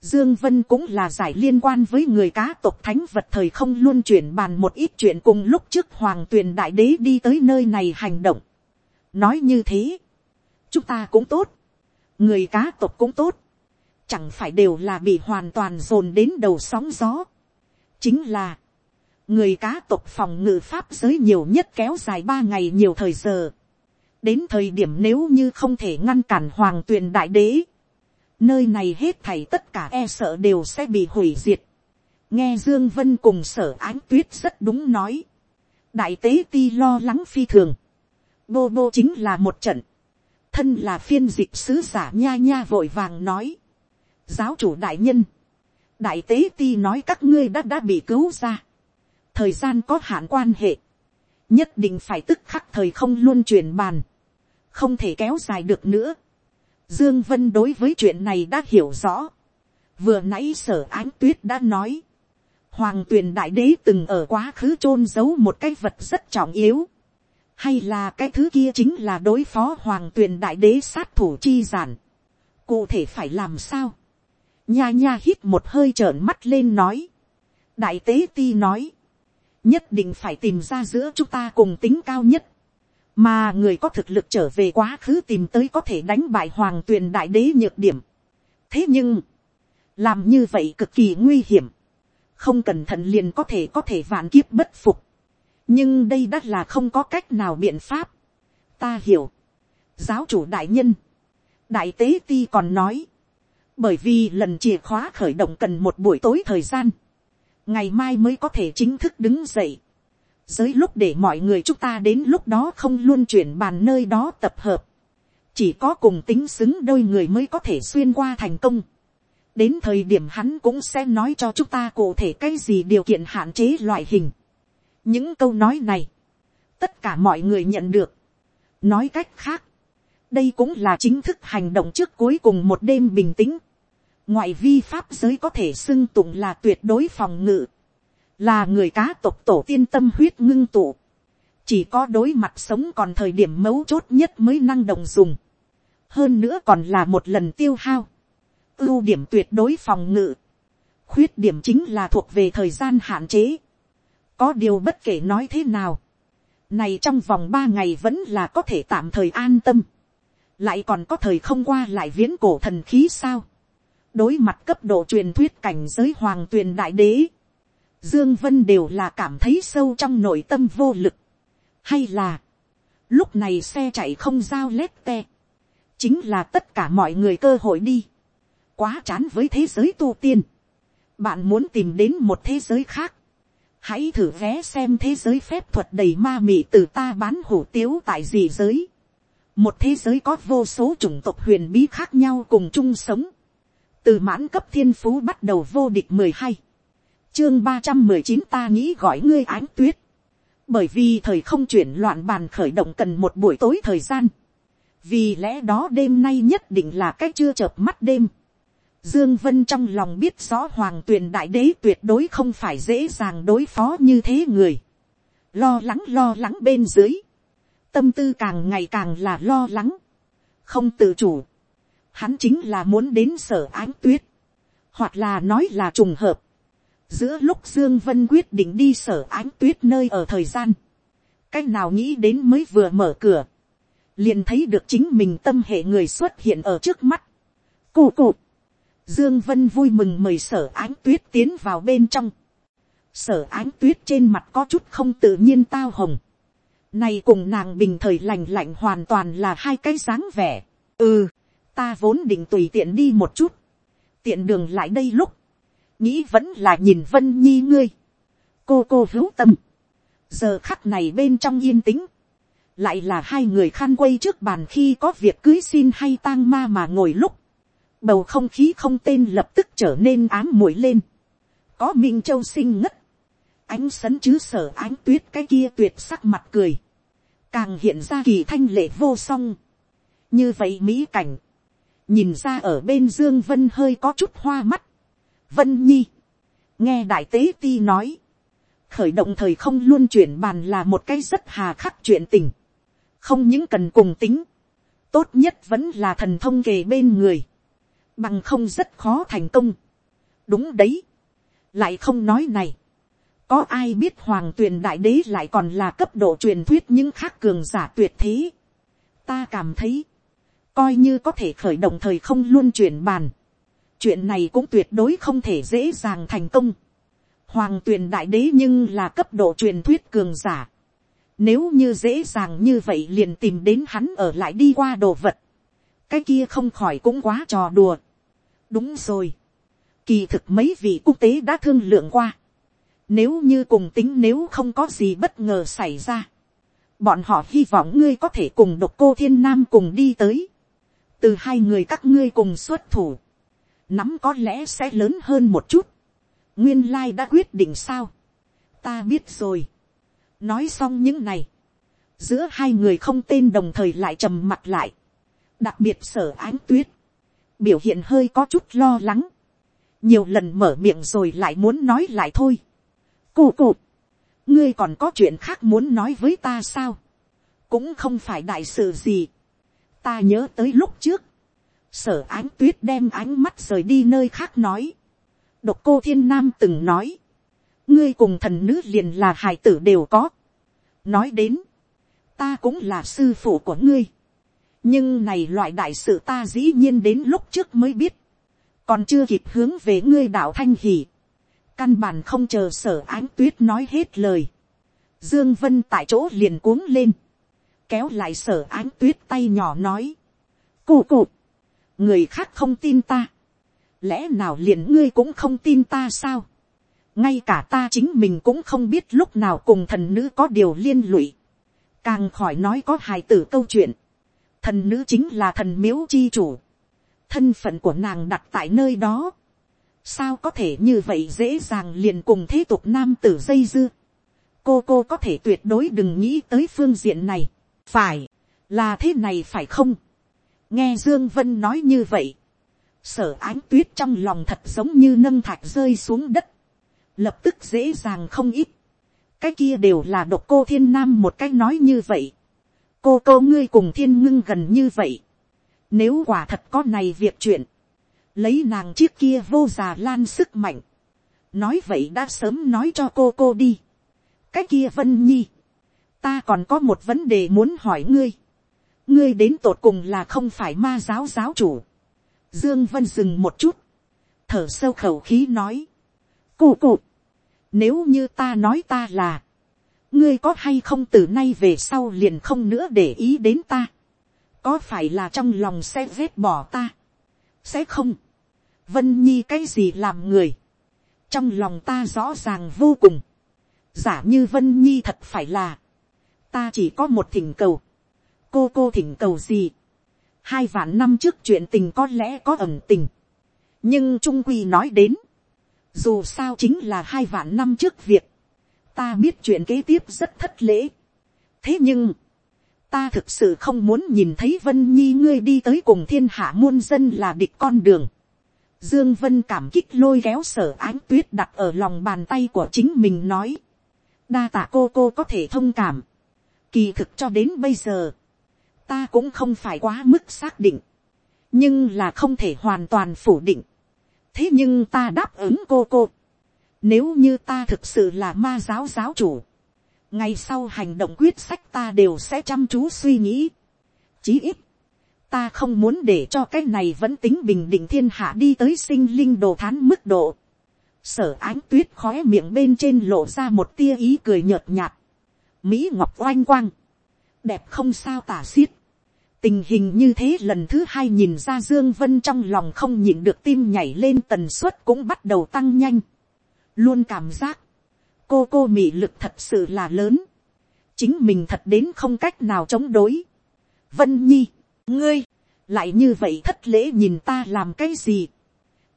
Dương Vân cũng là giải liên quan với người cá tộc thánh vật thời không luôn chuyển bàn một ít chuyện cùng lúc trước Hoàng Tuyền Đại Đế đi tới nơi này hành động. Nói như thế, chúng ta cũng tốt, người cá tộc cũng tốt, chẳng phải đều là bị hoàn toàn dồn đến đầu sóng gió. Chính là, người cá tộc phòng ngự pháp giới nhiều nhất kéo dài ba ngày nhiều thời giờ đến thời điểm nếu như không thể ngăn cản hoàng tuyền đại đế, nơi này hết thảy tất cả e sợ đều sẽ bị hủy diệt. nghe dương vân cùng sở ánh tuyết rất đúng nói. đại tế ti lo lắng phi thường. bô bô chính là một trận. thân là phiên dịch sứ giả nha nha vội vàng nói giáo chủ đại nhân. đại tế ti nói các ngươi đã đã bị cứu ra. thời gian có hạn quan hệ nhất định phải tức khắc thời không luôn chuyển bàn, không thể kéo dài được nữa. Dương Vân đối với chuyện này đã hiểu rõ. Vừa nãy sở ánh tuyết đã nói. Hoàng tuyền đại đế từng ở quá khứ chôn giấu một cái vật rất trọng yếu. Hay là cái thứ kia chính là đối phó hoàng tuyền đại đế sát thủ chi giản. Cụ thể phải làm sao? Nha nha hít một hơi trợn mắt lên nói. Đại tế ti nói. Nhất định phải tìm ra giữa chúng ta cùng tính cao nhất, mà người có thực lực trở về quá khứ tìm tới có thể đánh bại hoàng tuyền đại đế nhược điểm. thế nhưng, làm như vậy cực kỳ nguy hiểm, không cẩn thận liền có thể có thể vạn kiếp bất phục, nhưng đây đã là không có cách nào biện pháp. ta hiểu, giáo chủ đại nhân, đại tế ti còn nói, bởi vì lần chìa khóa khởi động cần một buổi tối thời gian, ngày mai mới có thể chính thức đứng dậy, giới lúc để mọi người chúng ta đến lúc đó không luôn chuyển bàn nơi đó tập hợp, chỉ có cùng tính xứng đôi người mới có thể xuyên qua thành công. đến thời điểm hắn cũng sẽ nói cho chúng ta cụ thể cái gì điều kiện hạn chế loại hình. những câu nói này, tất cả mọi người nhận được. nói cách khác, đây cũng là chính thức hành động trước cuối cùng một đêm bình tĩnh ngoại vi pháp giới có thể xưng tụng là tuyệt đối phòng ngự, là người cá tộc tổ tiên tâm huyết ngưng tụ. chỉ có đối mặt sống còn thời điểm mấu chốt nhất mới năng động dùng. hơn nữa còn là một lần tiêu hao. ưu điểm tuyệt đối phòng ngự. khuyết điểm chính là thuộc về thời gian hạn chế. có điều bất kể nói thế nào. này trong vòng ba ngày vẫn là có thể tạm thời an tâm lại còn có thời không qua lại viễn cổ thần khí sao đối mặt cấp độ truyền thuyết cảnh giới hoàng tuyền đại đế, dương vân đều là cảm thấy sâu trong nội tâm vô lực. hay là, lúc này xe chạy không giao lét te, chính là tất cả mọi người cơ hội đi. quá chán với thế giới tu tiên. bạn muốn tìm đến một thế giới khác. hãy thử vé xem thế giới phép thuật đầy ma mị từ ta bán hủ tiếu tại gì giới một thế giới có vô số chủng tộc huyền bí khác nhau cùng chung sống, từ mãn cấp thiên phú bắt đầu vô địch mười hai, chương ba trăm mười chín ta nghĩ gọi ngươi ánh tuyết, bởi vì thời không chuyển loạn bàn khởi động cần một buổi tối thời gian, vì lẽ đó đêm nay nhất định là cách chưa chợp mắt đêm, Dương Vân trong lòng biết rõ Hoàng Tuyền Đại Đế tuyệt đối không phải dễ dàng đối phó như thế người. Lo lắng lo lắng bên dưới. Tâm tư càng ngày càng là lo lắng, không tự chủ, hắn chính là muốn đến sở ánh tuyết, hoặc là nói là trùng hợp, giữa lúc dương vân quyết định đi sở ánh tuyết nơi ở thời gian, cách nào nghĩ đến mới vừa mở cửa, liền thấy được chính mình tâm hệ người xuất hiện ở trước mắt. Cụ cụ, dương vân vui mừng mời sở ánh tuyết tiến vào bên trong, sở ánh tuyết trên mặt có chút không tự nhiên tao hồng, này cùng nàng bình thời lành lạnh hoàn toàn là hai cái dáng vẻ. Ừ, ta vốn định tùy tiện đi một chút. Tiện đường lại đây lúc. Nghĩ vẫn là nhìn Vân Nhi ngươi. Cô cô hữu tâm. Giờ khắc này bên trong yên tĩnh. Lại là hai người khan quay trước bàn khi có việc cưới xin hay tang ma mà ngồi lúc. Bầu không khí không tên lập tức trở nên ám muội lên. Có Minh Châu sinh ngất ánh sấn chứ sở ánh tuyết cái kia tuyệt sắc mặt cười, càng hiện ra kỳ thanh lệ vô song. như vậy mỹ cảnh, nhìn ra ở bên dương vân hơi có chút hoa mắt. vân nhi, nghe đại tế ti nói, khởi động thời không luôn chuyển bàn là một cái rất hà khắc chuyện tình, không những cần cùng tính, tốt nhất vẫn là thần thông kề bên người, bằng không rất khó thành công. đúng đấy, lại không nói này, có ai biết hoàng tuyền đại đế lại còn là cấp độ truyền thuyết những khác cường giả tuyệt thế. ta cảm thấy, coi như có thể khởi động thời không luôn chuyển bàn. chuyện này cũng tuyệt đối không thể dễ dàng thành công. hoàng tuyền đại đế nhưng là cấp độ truyền thuyết cường giả. nếu như dễ dàng như vậy liền tìm đến hắn ở lại đi qua đồ vật. cái kia không khỏi cũng quá trò đùa. đúng rồi. kỳ thực mấy vị quốc tế đã thương lượng qua nếu như cùng tính nếu không có gì bất ngờ xảy ra. Bọn họ hy vọng ngươi có thể cùng độc cô thiên nam cùng đi tới. Từ hai người các ngươi cùng xuất thủ. Nắm có lẽ sẽ lớn hơn một chút. Nguyên lai đã quyết định sao. Ta biết rồi. Nói xong những này. Giữa hai người không tên đồng thời lại trầm mặt lại. Đặc biệt sở ánh tuyết. Biểu hiện hơi có chút lo lắng. Nhiều lần mở miệng rồi lại muốn nói lại thôi Cụ cụ. Ngươi còn có chuyện khác muốn nói với ta sao? Cũng không phải đại sự gì. Ta nhớ tới lúc trước. Sở ánh tuyết đem ánh mắt rời đi nơi khác nói. Độc cô thiên nam từng nói. Ngươi cùng thần nữ liền là hài tử đều có. Nói đến. Ta cũng là sư phụ của ngươi. Nhưng này loại đại sự ta dĩ nhiên đến lúc trước mới biết. Còn chưa kịp hướng về ngươi đạo thanh hỷ căn bản không chờ sở ánh tuyết nói hết lời. Dương Vân tại chỗ liền cuống lên kéo lại sở ánh tuyết tay nhỏ nói, cô cụ người khác không tin ta, lẽ nào liền ngươi cũng không tin ta sao, ngay cả ta chính mình cũng không biết lúc nào cùng thần nữ có điều liên lụy, càng khỏi nói có hài tử câu chuyện, thần nữ chính là thần miếu chi chủ, thân phận của nàng đặt tại nơi đó, sao có thể như vậy dễ dàng liền cùng thế tục nam tử dây dưa, cô cô có thể tuyệt đối đừng nghĩ tới phương diện này, phải, là thế này phải không, nghe dương vân nói như vậy, sở ánh tuyết trong lòng thật giống như nâng thạch rơi xuống đất, lập tức dễ dàng không ít, cái kia đều là độc cô thiên nam một cách nói như vậy, cô cô ngươi cùng thiên ngưng gần như vậy, nếu quả thật có này việc chuyện, lấy nàng chiếc kia vô già lan sức mạnh, nói vậy đã sớm nói cho cô cô đi, cái kia vân nhi, ta còn có một vấn đề muốn hỏi ngươi, ngươi đến tột cùng là không phải ma giáo giáo chủ, dương vân dừng một chút, thở sâu khẩu khí nói, cụ cụ nếu như ta nói ta là, ngươi có hay không từ nay về sau liền không nữa để ý đến ta, có phải là trong lòng sẽ vết bỏ ta, sẽ không, vân nhi cái gì làm người, trong lòng ta rõ ràng vô cùng, giả như vân nhi thật phải là, ta chỉ có một thỉnh cầu, cô cô thỉnh cầu gì, hai vạn năm trước chuyện tình có lẽ có ẩm tình, nhưng trung quy nói đến, dù sao chính là hai vạn năm trước việc, ta biết chuyện kế tiếp rất thất lễ. thế nhưng, ta thực sự không muốn nhìn thấy vân nhi ngươi đi tới cùng thiên hạ muôn dân là địch con đường. dương vân cảm kích lôi kéo sở ánh tuyết đặt ở lòng bàn tay của chính mình nói. đa tạ cô cô có thể thông cảm kỳ thực cho đến bây giờ, ta cũng không phải quá mức xác định, nhưng là không thể hoàn toàn phủ định. thế nhưng ta đáp ứng cô cô nếu như ta thực sự là ma giáo giáo chủ, ngày sau hành động quyết sách ta đều sẽ chăm chú suy nghĩ. Chí ít, ta không muốn để cho cái này vẫn tính bình định thiên hạ đi tới sinh linh đồ thán mức độ. Sở ánh tuyết khói miệng bên trên lộ ra một tia ý cười nhợt nhạt. Mỹ ngọc oanh quang. Đẹp không sao tả xiết. Tình hình như thế lần thứ hai nhìn ra Dương Vân trong lòng không nhịn được tim nhảy lên tần suất cũng bắt đầu tăng nhanh luôn cảm giác, cô cô mị lực thật sự là lớn, chính mình thật đến không cách nào chống đối. Vân nhi, ngươi, lại như vậy thất lễ nhìn ta làm cái gì.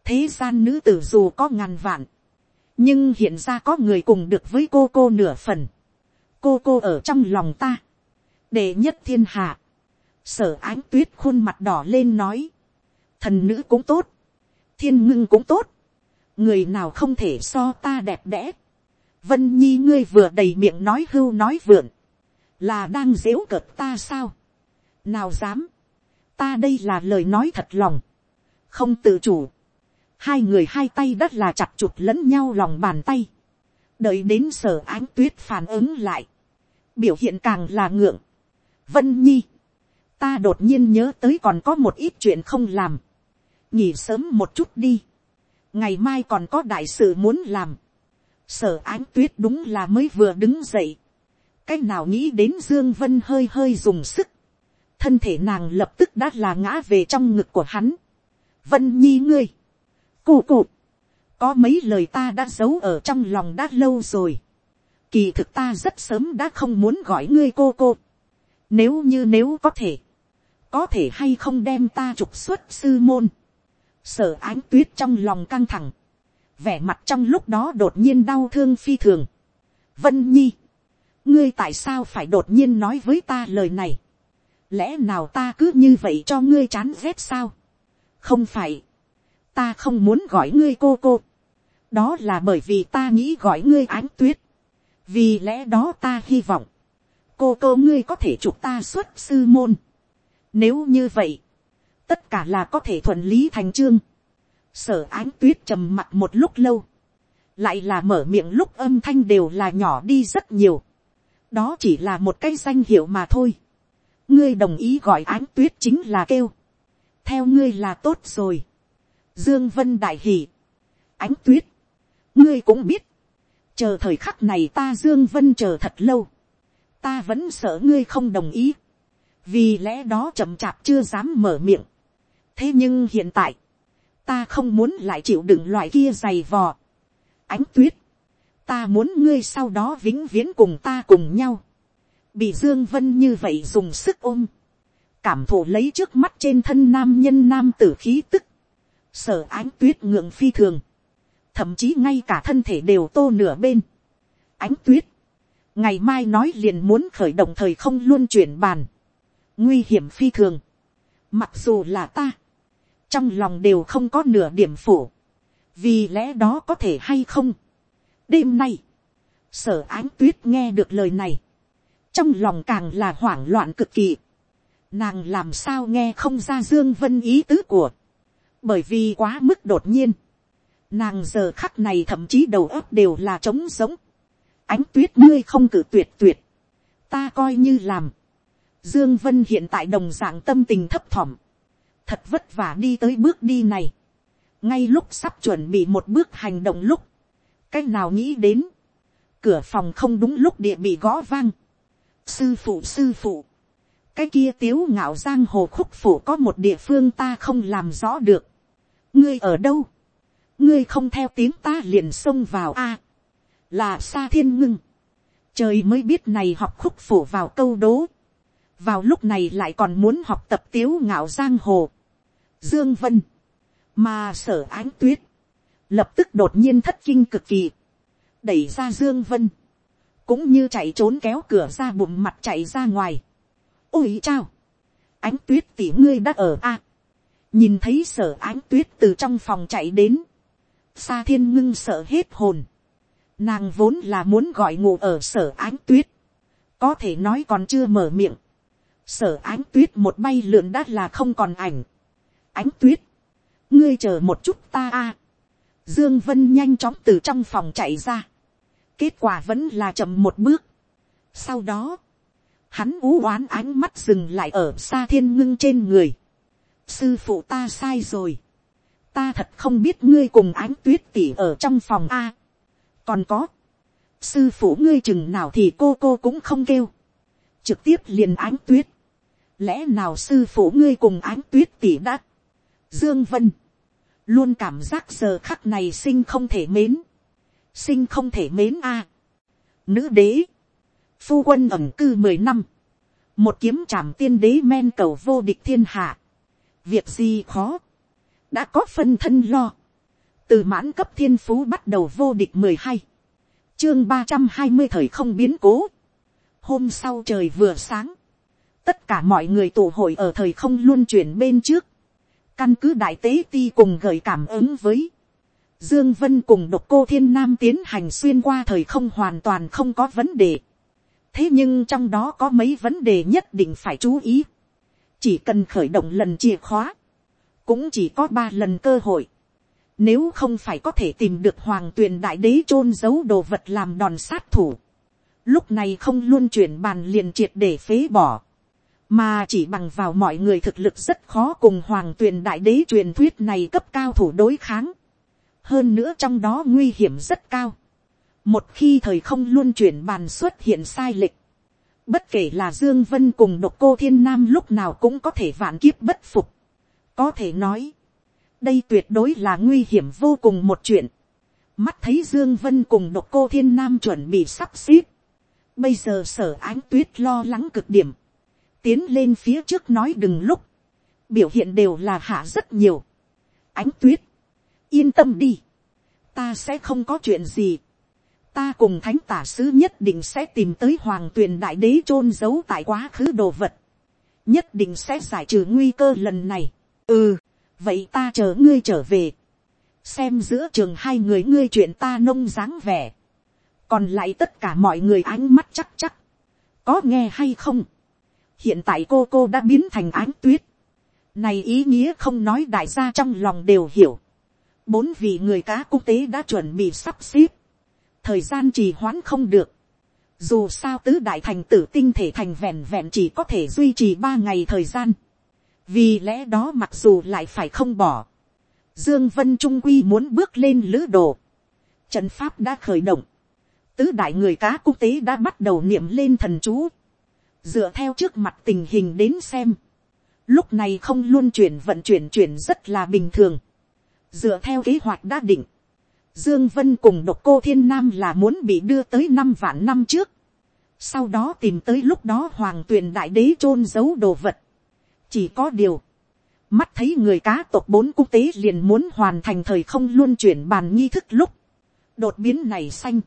thế gian nữ tử dù có ngàn vạn, nhưng hiện ra có người cùng được với cô cô nửa phần cô cô ở trong lòng ta, đệ nhất thiên hạ, sở ánh tuyết khuôn mặt đỏ lên nói, thần nữ cũng tốt, thiên ngưng cũng tốt, người nào không thể so ta đẹp đẽ. vân nhi ngươi vừa đầy miệng nói hưu nói vượn, là đang dếu cợt ta sao. nào dám, ta đây là lời nói thật lòng, không tự chủ. hai người hai tay đất là chặt chụt lẫn nhau lòng bàn tay, đợi đến sở ánh tuyết phản ứng lại, biểu hiện càng là ngượng. vân nhi, ta đột nhiên nhớ tới còn có một ít chuyện không làm, nghỉ sớm một chút đi. Ngày mai còn có đại sự muốn làm, sở ánh tuyết đúng là mới vừa đứng dậy, cái nào nghĩ đến dương vân hơi hơi dùng sức, thân thể nàng lập tức đã là ngã về trong ngực của hắn, vân nhi ngươi, cụ cụ, có mấy lời ta đã giấu ở trong lòng đã lâu rồi, kỳ thực ta rất sớm đã không muốn gọi ngươi cô cô, nếu như nếu có thể, có thể hay không đem ta trục xuất sư môn, sở ánh tuyết trong lòng căng thẳng, vẻ mặt trong lúc đó đột nhiên đau thương phi thường. vân nhi, ngươi tại sao phải đột nhiên nói với ta lời này, lẽ nào ta cứ như vậy cho ngươi chán ghét sao, không phải, ta không muốn gọi ngươi cô cô, đó là bởi vì ta nghĩ gọi ngươi ánh tuyết, vì lẽ đó ta hy vọng, cô cô ngươi có thể chụp ta xuất sư môn. Nếu như vậy, tất cả là có thể thuận lý thành chương. sở ánh tuyết trầm mặt một lúc lâu, lại là mở miệng lúc âm thanh đều là nhỏ đi rất nhiều. đó chỉ là một cái danh hiệu mà thôi. ngươi đồng ý gọi ánh tuyết chính là kêu. theo ngươi là tốt rồi. dương vân đại hỉ. ánh tuyết ngươi cũng biết. chờ thời khắc này ta dương vân chờ thật lâu. ta vẫn sợ ngươi không đồng ý, vì lẽ đó chậm chạp chưa dám mở miệng. thế nhưng hiện tại, ta không muốn lại chịu đựng loại kia dày vò. ánh tuyết, ta muốn ngươi sau đó vĩnh viễn cùng ta cùng nhau, bị dương vân như vậy dùng sức ôm, cảm thụ lấy trước mắt trên thân nam nhân nam tử khí tức, sở ánh tuyết ngượng phi thường, thậm chí ngay cả thân thể đều tô nửa bên. ánh tuyết, ngày mai nói liền muốn khởi động thời không luôn chuyển bàn, nguy hiểm phi thường, mặc dù là ta, trong lòng đều không có nửa điểm phủ, vì lẽ đó có thể hay không. đêm nay, sở ánh tuyết nghe được lời này, trong lòng càng là hoảng loạn cực kỳ, nàng làm sao nghe không ra dương vân ý tứ của, bởi vì quá mức đột nhiên, nàng giờ khắc này thậm chí đầu óc đều là trống giống, ánh tuyết ngươi không cử tuyệt tuyệt, ta coi như làm, dương vân hiện tại đồng dạng tâm tình thấp thỏm, thật vất vả đi tới bước đi này, ngay lúc sắp chuẩn bị một bước hành động lúc, cách nào nghĩ đến, cửa phòng không đúng lúc địa bị gõ vang, sư phụ sư phụ, cái kia tiếu ngạo giang hồ khúc phủ có một địa phương ta không làm rõ được, ngươi ở đâu, ngươi không theo tiếng ta liền xông vào a, là xa thiên ngưng, trời mới biết này học khúc phổ vào câu đố, vào lúc này lại còn muốn học tập tiếu ngạo giang hồ, dương vân, mà sở ánh tuyết, lập tức đột nhiên thất kinh cực kỳ, đẩy ra dương vân, cũng như chạy trốn kéo cửa ra bụng mặt chạy ra ngoài. ôi chao, ánh tuyết tỉ ngươi đã ở a, nhìn thấy sở ánh tuyết từ trong phòng chạy đến, xa thiên ngưng sợ hết hồn, nàng vốn là muốn gọi ngủ ở sở ánh tuyết, có thể nói còn chưa mở miệng, sở ánh tuyết một bay lượn đã là không còn ảnh, ánh tuyết, ngươi chờ một chút ta a, dương vân nhanh chóng từ trong phòng chạy ra, kết quả vẫn là chậm một bước. sau đó, hắn ú oán ánh mắt dừng lại ở xa thiên ngưng trên người. sư phụ ta sai rồi ta thật không biết ngươi cùng ánh tuyết tỉ ở trong phòng a. còn có, sư phụ ngươi chừng nào thì cô cô cũng không kêu. trực tiếp liền ánh tuyết. lẽ nào sư phụ ngươi cùng ánh tuyết tỉ đã. dương vân, luôn cảm giác giờ khắc này sinh không thể mến sinh không thể mến a. Nữ đế, phu quân ẩm cư mười năm, một kiếm trảm tiên đế men cầu vô địch thiên hạ. Việc gì khó, đã có phân thân lo. Từ mãn cấp thiên phú bắt đầu vô địch mười hai chương ba trăm hai mươi thời không biến cố. Hôm sau trời vừa sáng, tất cả mọi người tụ hội ở thời không luôn chuyển bên trước. Căn cứ đại tế ti cùng gợi cảm ứng với Dương Vân cùng độc cô thiên nam tiến hành xuyên qua thời không hoàn toàn không có vấn đề. Thế nhưng trong đó có mấy vấn đề nhất định phải chú ý. Chỉ cần khởi động lần chìa khóa. Cũng chỉ có ba lần cơ hội. Nếu không phải có thể tìm được hoàng tuyền đại đế chôn giấu đồ vật làm đòn sát thủ. Lúc này không luôn chuyển bàn liền triệt để phế bỏ. Mà chỉ bằng vào mọi người thực lực rất khó cùng hoàng tuyền đại đế truyền thuyết này cấp cao thủ đối kháng hơn nữa trong đó nguy hiểm rất cao. một khi thời không luôn chuyển bàn xuất hiện sai lệch, bất kể là dương vân cùng độc cô thiên nam lúc nào cũng có thể vạn kiếp bất phục có thể nói, đây tuyệt đối là nguy hiểm vô cùng một chuyện. mắt thấy dương vân cùng độc cô thiên nam chuẩn bị sắp xếp. bây giờ sở ánh tuyết lo lắng cực điểm, tiến lên phía trước nói đừng lúc, biểu hiện đều là hạ rất nhiều. ánh tuyết, yên tâm đi, ta sẽ không có chuyện gì. ta cùng thánh tả sứ nhất định sẽ tìm tới hoàng tuyền đại đế chôn giấu tại quá khứ đồ vật. nhất định sẽ giải trừ nguy cơ lần này ừ, vậy ta chờ ngươi trở về. xem giữa trường hai người ngươi chuyện ta nông dáng vẻ. còn lại tất cả mọi người ánh mắt chắc chắc. có nghe hay không. hiện tại cô cô đã biến thành ánh tuyết. này ý nghĩa không nói đại gia trong lòng đều hiểu bốn vị người cá quốc tế đã chuẩn bị sắp xếp, thời gian trì hoãn không được, dù sao tứ đại thành tử tinh thể thành vẹn vẹn chỉ có thể duy trì ba ngày thời gian, vì lẽ đó mặc dù lại phải không bỏ, dương vân trung quy muốn bước lên lữ đồ, trận pháp đã khởi động, tứ đại người cá quốc tế đã bắt đầu niệm lên thần chú, dựa theo trước mặt tình hình đến xem, lúc này không luôn chuyển vận chuyển chuyển rất là bình thường, dựa theo kế hoạch đã định, Dương Vân cùng độc cô thiên nam là muốn bị đưa tới năm vạn năm trước, sau đó tìm tới lúc đó hoàng tuyền đại đế chôn giấu đồ vật, chỉ có điều, mắt thấy người cá tộc bốn quốc tế liền muốn hoàn thành thời không luôn chuyển bàn nghi thức lúc, đột biến này xanh,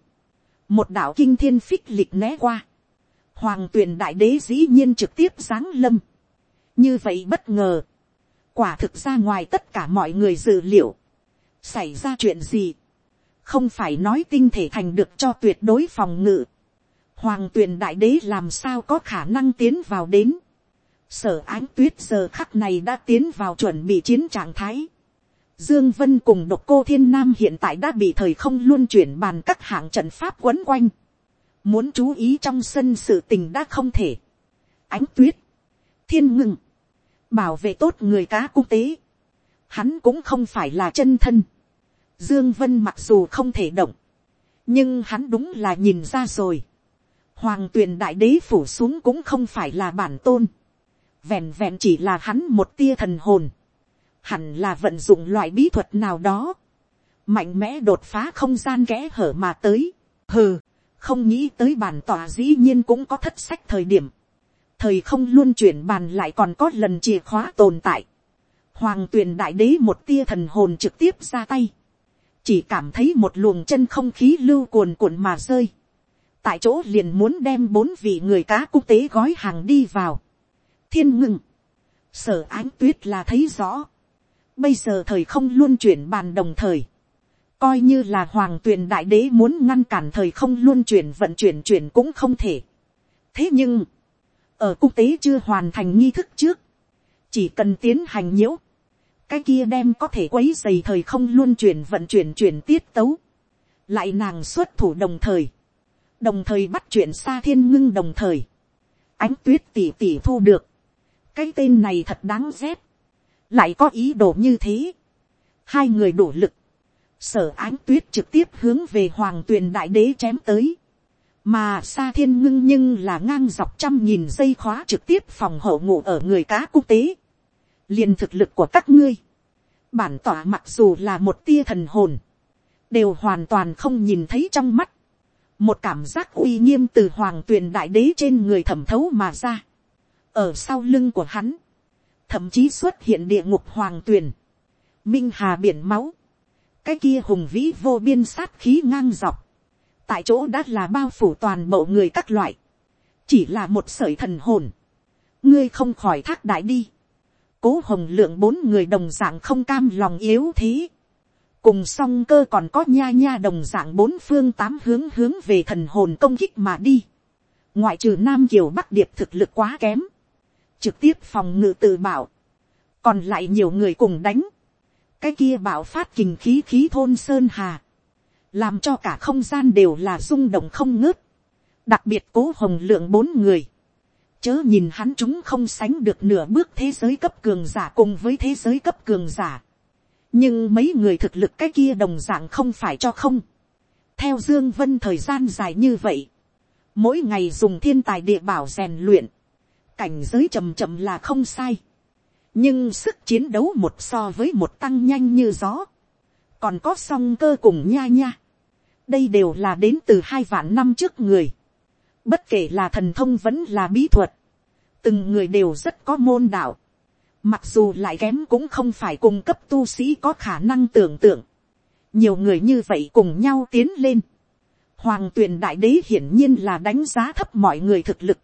một đạo kinh thiên phích lịch né qua, hoàng tuyền đại đế dĩ nhiên trực tiếp giáng lâm, như vậy bất ngờ, quả thực ra ngoài tất cả mọi người dự liệu, xảy ra chuyện gì, không phải nói tinh thể thành được cho tuyệt đối phòng ngự, hoàng tuyền đại đế làm sao có khả năng tiến vào đến, sở ánh tuyết giờ khắc này đã tiến vào chuẩn bị chiến trạng thái, Dương Vân cùng độc cô thiên nam hiện tại đã bị thời không luôn chuyển bàn các hạng trận pháp quấn quanh. Muốn chú ý trong sân sự tình đã không thể. Ánh tuyết. Thiên ngừng. Bảo vệ tốt người cá quốc tế. Hắn cũng không phải là chân thân. Dương Vân mặc dù không thể động. Nhưng hắn đúng là nhìn ra rồi. Hoàng tuyển đại đế phủ xuống cũng không phải là bản tôn. Vẹn vẹn chỉ là hắn một tia thần hồn. Hẳn là vận dụng loại bí thuật nào đó, mạnh mẽ đột phá không gian kẽ hở mà tới, hừ, không nghĩ tới bàn tòa dĩ nhiên cũng có thất sách thời điểm, thời không luôn chuyển bàn lại còn có lần chìa khóa tồn tại, hoàng tuyền đại đế một tia thần hồn trực tiếp ra tay, chỉ cảm thấy một luồng chân không khí lưu cuồn cuộn mà rơi, tại chỗ liền muốn đem bốn vị người cá quốc tế gói hàng đi vào, thiên ngừng, sở ánh tuyết là thấy rõ, Bây giờ thời không luôn chuyển bàn đồng thời. Coi như là hoàng tuyền đại đế muốn ngăn cản thời không luôn chuyển vận chuyển chuyển cũng không thể. Thế nhưng, ở quốc tế chưa hoàn thành nghi thức trước, chỉ cần tiến hành nhiễu, cái kia đem có thể quấy dày thời không luôn chuyển vận chuyển chuyển tiết tấu, lại nàng xuất thủ đồng thời, đồng thời bắt chuyện xa thiên ngưng đồng thời, ánh tuyết tỉ tỉ thu được, cái tên này thật đáng ghét, lại có ý đồ như thế, hai người đổ lực, sở ánh tuyết trực tiếp hướng về hoàng tuyền đại đế chém tới, mà xa thiên ngưng nhưng là ngang dọc trăm nghìn dây khóa trực tiếp phòng hậu ngủ ở người cá quốc tế, liền thực lực của các ngươi, bản tỏa mặc dù là một tia thần hồn, đều hoàn toàn không nhìn thấy trong mắt, một cảm giác uy nghiêm từ hoàng tuyền đại đế trên người thẩm thấu mà ra, ở sau lưng của hắn, thậm chí xuất hiện địa ngục hoàng tuyền, minh hà biển máu, cái kia hùng vĩ vô biên sát khí ngang dọc, tại chỗ đã là bao phủ toàn bộ người các loại, chỉ là một sởi thần hồn, ngươi không khỏi thác đại đi, cố hồng lượng bốn người đồng dạng không cam lòng yếu thế, cùng song cơ còn có nha nha đồng dạng bốn phương tám hướng hướng về thần hồn công kích mà đi, ngoại trừ nam kiều bắc điệp thực lực quá kém, trực tiếp phòng ngự tự bảo, còn lại nhiều người cùng đánh, cái kia bảo phát kình khí khí thôn sơn hà, làm cho cả không gian đều là rung động không ngớt, đặc biệt cố hồng lượng bốn người, chớ nhìn hắn chúng không sánh được nửa bước thế giới cấp cường giả cùng với thế giới cấp cường giả, nhưng mấy người thực lực cái kia đồng dạng không phải cho không, theo dương vân thời gian dài như vậy, mỗi ngày dùng thiên tài địa bảo rèn luyện, cảnh giới chầm chậm là không sai. nhưng sức chiến đấu một so với một tăng nhanh như gió. còn có song cơ cùng nha nha. đây đều là đến từ hai vạn năm trước người. bất kể là thần thông vẫn là bí thuật. từng người đều rất có môn đạo. mặc dù lại kém cũng không phải cung cấp tu sĩ có khả năng tưởng tượng. nhiều người như vậy cùng nhau tiến lên. Hoàng tuyển đại đế hiển nhiên là đánh giá thấp mọi người thực lực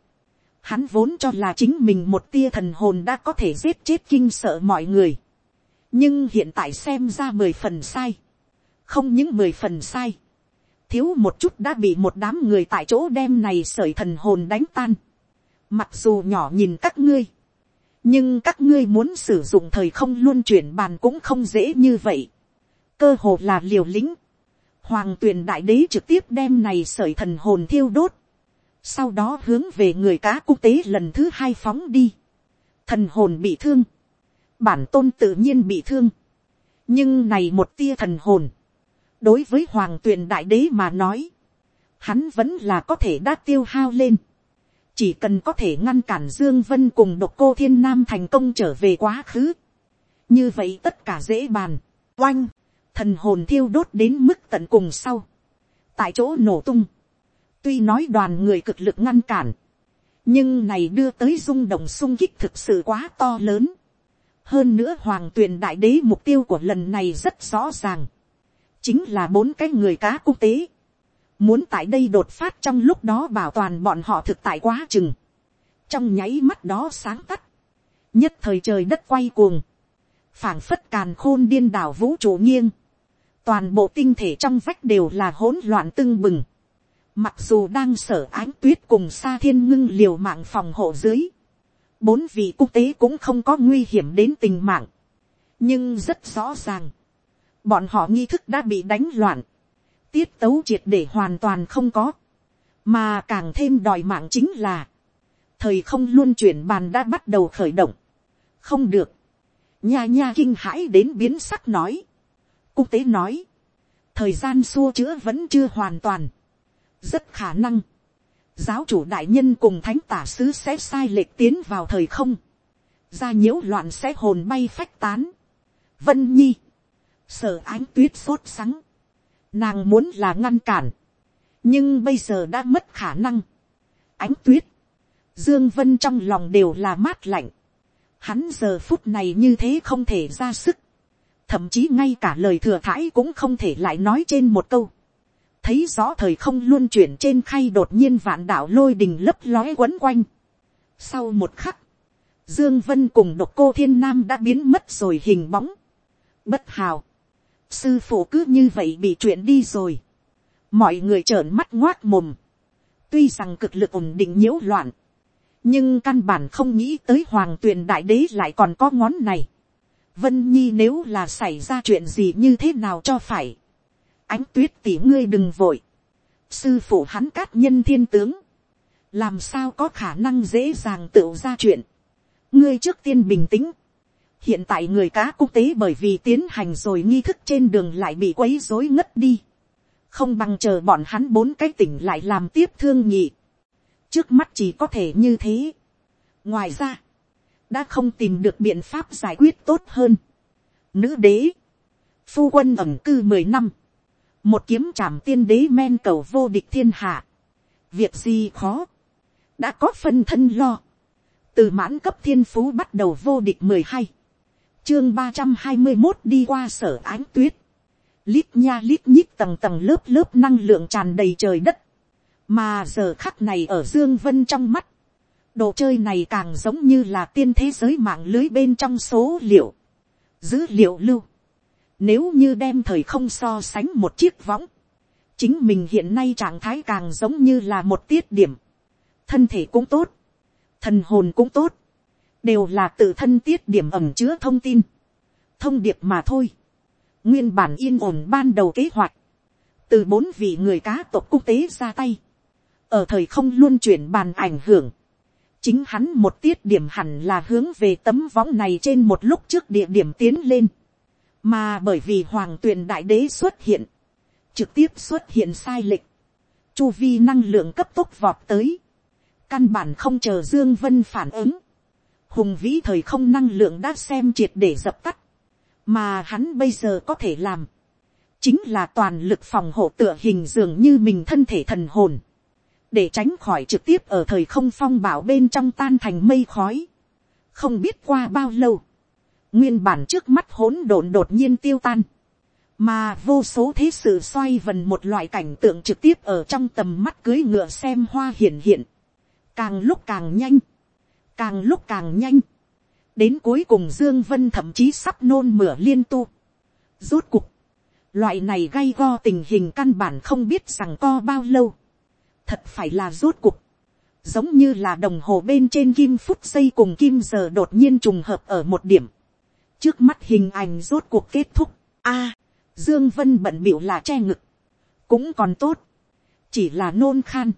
Hắn vốn cho là chính mình một tia thần hồn đã có thể giết chết kinh sợ mọi người. Nhưng hiện tại xem ra mười phần sai. Không những mười phần sai. Thiếu một chút đã bị một đám người tại chỗ đem này sởi thần hồn đánh tan. Mặc dù nhỏ nhìn các ngươi. Nhưng các ngươi muốn sử dụng thời không luôn chuyển bàn cũng không dễ như vậy. Cơ hồ là liều lĩnh. Hoàng tuyển đại đế trực tiếp đem này sởi thần hồn thiêu đốt sau đó hướng về người cá quốc tế lần thứ hai phóng đi, thần hồn bị thương, bản tôn tự nhiên bị thương, nhưng này một tia thần hồn, đối với hoàng tuyền đại đế mà nói, hắn vẫn là có thể đã tiêu hao lên. chỉ cần có thể ngăn cản dương vân cùng độc cô thiên nam thành công trở về quá khứ. như vậy tất cả dễ bàn, oanh, thần hồn thiêu đốt đến mức tận cùng sau. tại chỗ nổ tung, tuy nói đoàn người cực lực ngăn cản, nhưng này đưa tới rung động sung kích thực sự quá to lớn. hơn nữa hoàng tuyền đại đế mục tiêu của lần này rất rõ ràng, chính là bốn cái người cá quốc tế. Muốn tại đây đột phát trong lúc đó bảo toàn bọn họ thực tại quá chừng, trong nháy mắt đó sáng tắt, nhất thời trời đất quay cuồng, phảng phất càn khôn điên đảo vũ trụ nghiêng, toàn bộ tinh thể trong vách đều là hỗn loạn tưng bừng, mặc dù đang sở ánh tuyết cùng xa thiên ngưng liều mạng phòng hộ dưới, bốn vị quốc tế cũng không có nguy hiểm đến tình mạng, nhưng rất rõ ràng, bọn họ nghi thức đã bị đánh loạn, tiết tấu triệt để hoàn toàn không có, mà càng thêm đòi mạng chính là, thời không luôn chuyển bàn đã bắt đầu khởi động, không được, nha nha kinh hãi đến biến sắc nói, quốc tế nói, thời gian xua chữa vẫn chưa hoàn toàn, rất khả năng, giáo chủ đại nhân cùng thánh tả sứ sẽ sai lệch tiến vào thời không, ra nhiễu loạn sẽ hồn bay phách tán, vân nhi, sở ánh tuyết sốt sắng, Nàng muốn là ngăn cản. Nhưng bây giờ đã mất khả năng. Ánh tuyết. Dương Vân trong lòng đều là mát lạnh. Hắn giờ phút này như thế không thể ra sức. Thậm chí ngay cả lời thừa thãi cũng không thể lại nói trên một câu. Thấy rõ thời không luôn chuyển trên khay đột nhiên vạn đạo lôi đình lấp lóe quấn quanh. Sau một khắc. Dương Vân cùng độc cô thiên nam đã biến mất rồi hình bóng. Bất hào sư phụ cứ như vậy bị chuyện đi rồi. mọi người trợn mắt ngoác mồm. tuy rằng cực lực ổn định nhiễu loạn, nhưng căn bản không nghĩ tới hoàng tuyền đại đế lại còn có ngón này. vân nhi nếu là xảy ra chuyện gì như thế nào cho phải ánh tuyết tỉ ngươi đừng vội. sư phụ hắn cát nhân thiên tướng. làm sao có khả năng dễ dàng tự ra chuyện. ngươi trước tiên bình tĩnh hiện tại người cá quốc tế bởi vì tiến hành rồi nghi thức trên đường lại bị quấy rối ngất đi, không bằng chờ bọn hắn bốn cái tỉnh lại làm tiếp thương nhị, trước mắt chỉ có thể như thế. ngoài ra, đã không tìm được biện pháp giải quyết tốt hơn. Nữ đế, phu quân ẩm cư mười năm, một kiếm trảm tiên đế men cầu vô địch thiên hạ, việc gì khó, đã có phân thân lo, từ mãn cấp thiên phú bắt đầu vô địch mười hai, chương ba trăm hai mươi một đi qua sở ánh tuyết. Lít nha lít nhít tầng tầng lớp lớp năng lượng tràn đầy trời đất. Mà giờ khắc này ở Dương Vân trong mắt. Đồ chơi này càng giống như là tiên thế giới mạng lưới bên trong số liệu. Dữ liệu lưu. Nếu như đem thời không so sánh một chiếc võng. Chính mình hiện nay trạng thái càng giống như là một tiết điểm. Thân thể cũng tốt. Thần hồn cũng tốt đều là tự thân tiết điểm ẩm chứa thông tin, thông điệp mà thôi. nguyên bản yên ổn ban đầu kế hoạch, từ bốn vị người cá tộc quốc tế ra tay, ở thời không luôn chuyển bàn ảnh hưởng, chính hắn một tiết điểm hẳn là hướng về tấm võng này trên một lúc trước địa điểm tiến lên, mà bởi vì hoàng tuyền đại đế xuất hiện, trực tiếp xuất hiện sai lệch, chu vi năng lượng cấp tốc vọt tới, căn bản không chờ dương vân phản ứng, hùng vĩ thời không năng lượng đã xem triệt để dập tắt, mà hắn bây giờ có thể làm, chính là toàn lực phòng hộ tựa hình dường như mình thân thể thần hồn, để tránh khỏi trực tiếp ở thời không phong bảo bên trong tan thành mây khói. không biết qua bao lâu, nguyên bản trước mắt hỗn độn đột nhiên tiêu tan, mà vô số thế sự xoay vần một loại cảnh tượng trực tiếp ở trong tầm mắt cưới ngựa xem hoa hiển hiện, càng lúc càng nhanh, càng lúc càng nhanh, đến cuối cùng dương vân thậm chí sắp nôn mửa liên tu. rốt cuộc, loại này gay go tình hình căn bản không biết rằng co bao lâu, thật phải là rốt cuộc, giống như là đồng hồ bên trên kim phút giây cùng kim giờ đột nhiên trùng hợp ở một điểm, trước mắt hình ảnh rốt cuộc kết thúc, a, dương vân bận bịu là che ngực, cũng còn tốt, chỉ là nôn khan,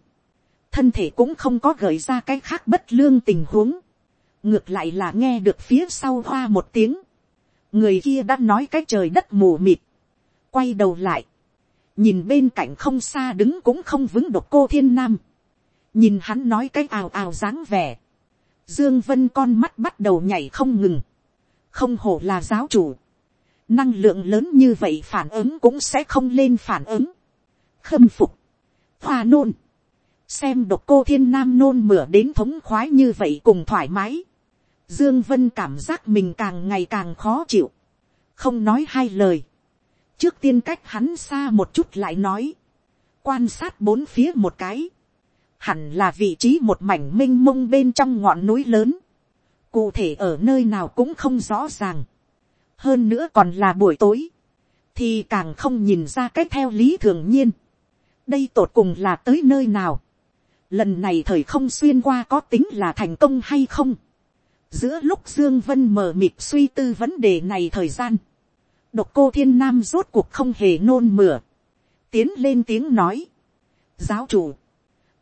thân thể cũng không có gợi ra cái khác bất lương tình huống, ngược lại là nghe được phía sau hoa một tiếng, người kia đã nói cái trời đất mù mịt, quay đầu lại, nhìn bên cạnh không xa đứng cũng không vững độc cô thiên nam, nhìn hắn nói cái ào ào dáng vẻ, dương vân con mắt bắt đầu nhảy không ngừng, không hổ là giáo chủ, năng lượng lớn như vậy phản ứng cũng sẽ không lên phản ứng, khâm phục, hoa nôn, xem độc cô thiên nam nôn mửa đến thống khoái như vậy cùng thoải mái, dương vân cảm giác mình càng ngày càng khó chịu, không nói hai lời, trước tiên cách hắn xa một chút lại nói, quan sát bốn phía một cái, hẳn là vị trí một mảnh m i n h mông bên trong ngọn núi lớn, cụ thể ở nơi nào cũng không rõ ràng, hơn nữa còn là buổi tối, thì càng không nhìn ra cách theo lý thường nhiên, đây tột cùng là tới nơi nào, lần này thời không xuyên qua có tính là thành công hay không, giữa lúc dương vân mờ mịt suy tư vấn đề này thời gian, độc cô thiên nam rốt cuộc không hề nôn mửa, tiến lên tiếng nói, giáo chủ,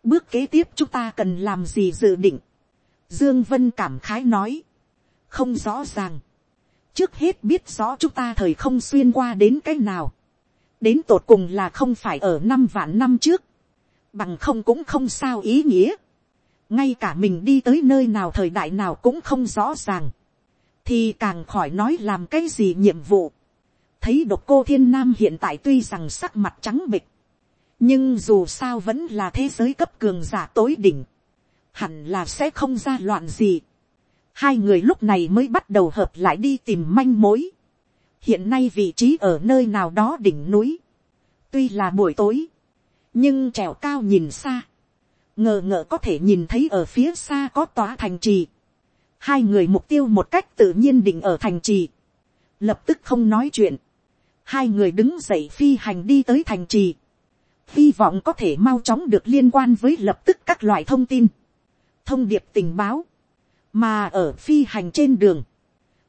bước kế tiếp chúng ta cần làm gì dự định dương vân cảm khái nói, không rõ ràng. trước hết biết rõ chúng ta thời không xuyên qua đến cái nào. đến tột cùng là không phải ở năm vạn năm trước. bằng không cũng không sao ý nghĩa. ngay cả mình đi tới nơi nào thời đại nào cũng không rõ ràng. thì càng khỏi nói làm cái gì nhiệm vụ. thấy độc cô thiên nam hiện tại tuy rằng sắc mặt trắng bịch nhưng dù sao vẫn là thế giới cấp cường giả tối đỉnh, hẳn là sẽ không ra loạn gì. hai người lúc này mới bắt đầu hợp lại đi tìm manh mối. hiện nay vị trí ở nơi nào đó đỉnh núi, tuy là buổi tối, nhưng trèo cao nhìn xa, ngờ ngỡ có thể nhìn thấy ở phía xa có tòa thành trì. hai người mục tiêu một cách tự nhiên định ở thành trì, lập tức không nói chuyện, hai người đứng dậy phi hành đi tới thành trì hy vọng có thể mau chóng được liên quan với lập tức các loại thông tin, thông điệp tình báo, mà ở phi hành trên đường,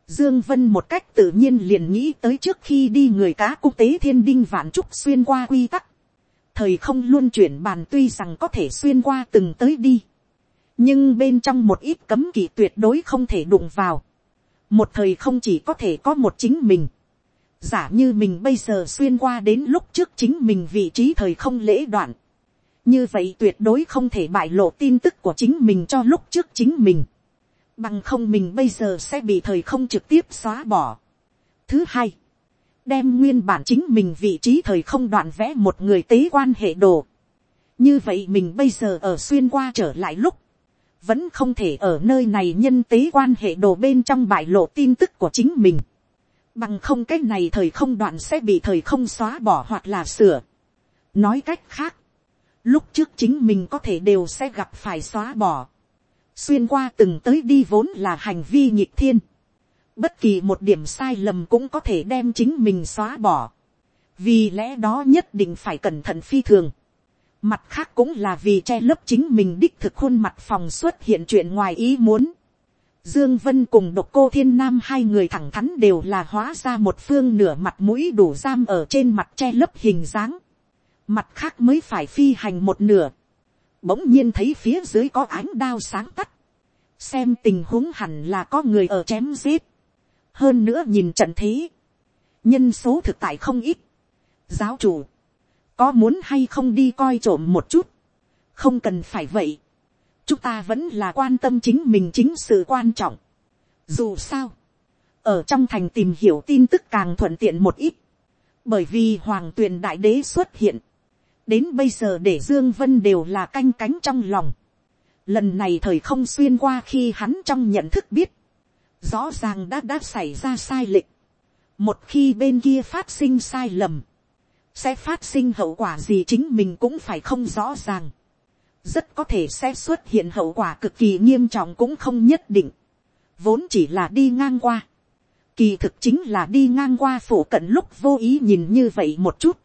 Dương Vân một cách tự nhiên liền nghĩ tới trước khi đi người cá quốc tế thiên đinh vạn trúc xuyên qua quy tắc. Thời không luôn chuyển bàn tuy rằng có thể xuyên qua từng tới đi. Nhưng bên trong một ít cấm kỵ tuyệt đối không thể đụng vào. Một thời không chỉ có thể có một chính mình giả như mình bây giờ xuyên qua đến lúc trước chính mình vị trí thời không lễ đoạn như vậy tuyệt đối không thể bại lộ tin tức của chính mình cho lúc trước chính mình. bằng không mình bây giờ sẽ bị thời không trực tiếp xóa bỏ. thứ hai, đem nguyên bản chính mình vị trí thời không đoạn vẽ một người tế quan hệ đồ. như vậy mình bây giờ ở xuyên qua trở lại lúc, vẫn không thể ở nơi này nhân tế quan hệ đồ bên trong bại lộ tin tức của chính mình Bằng không cái này thời không đoạn sẽ bị thời không xóa bỏ hoặc là sửa. Nói cách khác. Lúc trước chính mình có thể đều sẽ gặp phải xóa bỏ. Xuyên qua từng tới đi vốn là hành vi nhịp thiên. Bất kỳ một điểm sai lầm cũng có thể đem chính mình xóa bỏ. Vì lẽ đó nhất định phải cẩn thận phi thường. Mặt khác cũng là vì che lấp chính mình đích thực khuôn mặt phòng xuất hiện chuyện ngoài ý muốn Dương Vân cùng độc cô thiên nam hai người thẳng thắn đều là hóa ra một phương nửa mặt mũi đủ giam ở trên mặt che lấp hình dáng. Mặt khác mới phải phi hành một nửa. Bỗng nhiên thấy phía dưới có ánh đao sáng tắt. Xem tình huống hẳn là có người ở chém giết. Hơn nữa nhìn trận thế. Nhân số thực tại không ít. Giáo chủ. Có muốn hay không đi coi trộm một chút. Không cần phải vậy chúng ta vẫn là quan tâm chính mình chính sự quan trọng. Dù sao, ở trong thành tìm hiểu tin tức càng thuận tiện một ít, bởi vì hoàng tuyền đại đế xuất hiện, đến bây giờ để dương vân đều là canh cánh trong lòng. lần này thời không xuyên qua khi hắn trong nhận thức biết, rõ ràng đã đã xảy ra sai lệch. một khi bên kia phát sinh sai lầm, sẽ phát sinh hậu quả gì chính mình cũng phải không rõ ràng. Rất có thể sẽ xuất hiện hậu quả cực kỳ nghiêm trọng cũng không nhất định, vốn chỉ là đi ngang qua, kỳ thực chính là đi ngang qua phủ cận lúc vô ý nhìn như vậy một chút,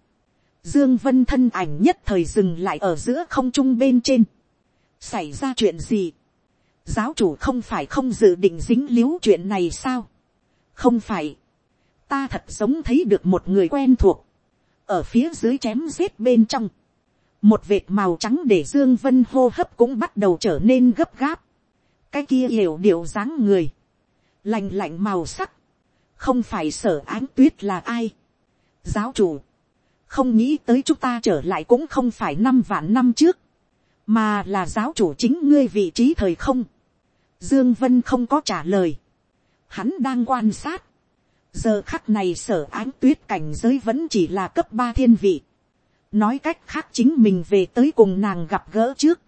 dương vân thân ảnh nhất thời dừng lại ở giữa không trung bên trên, xảy ra chuyện gì, giáo chủ không phải không dự định dính líu chuyện này sao, không phải, ta thật giống thấy được một người quen thuộc, ở phía dưới chém giết bên trong, một vệt màu trắng để dương vân hô hấp cũng bắt đầu trở nên gấp gáp. cái kia hiểu điệu dáng người, lành lạnh màu sắc, không phải sở ánh tuyết là ai. giáo chủ, không nghĩ tới chúng ta trở lại cũng không phải năm vạn năm trước, mà là giáo chủ chính ngươi vị trí thời không. Dương Vân không có trả lời, hắn đang quan sát. giờ khắc này sở ánh tuyết cảnh giới vẫn chỉ là cấp ba thiên vị. nói cách khác chính mình về tới cùng nàng gặp gỡ trước.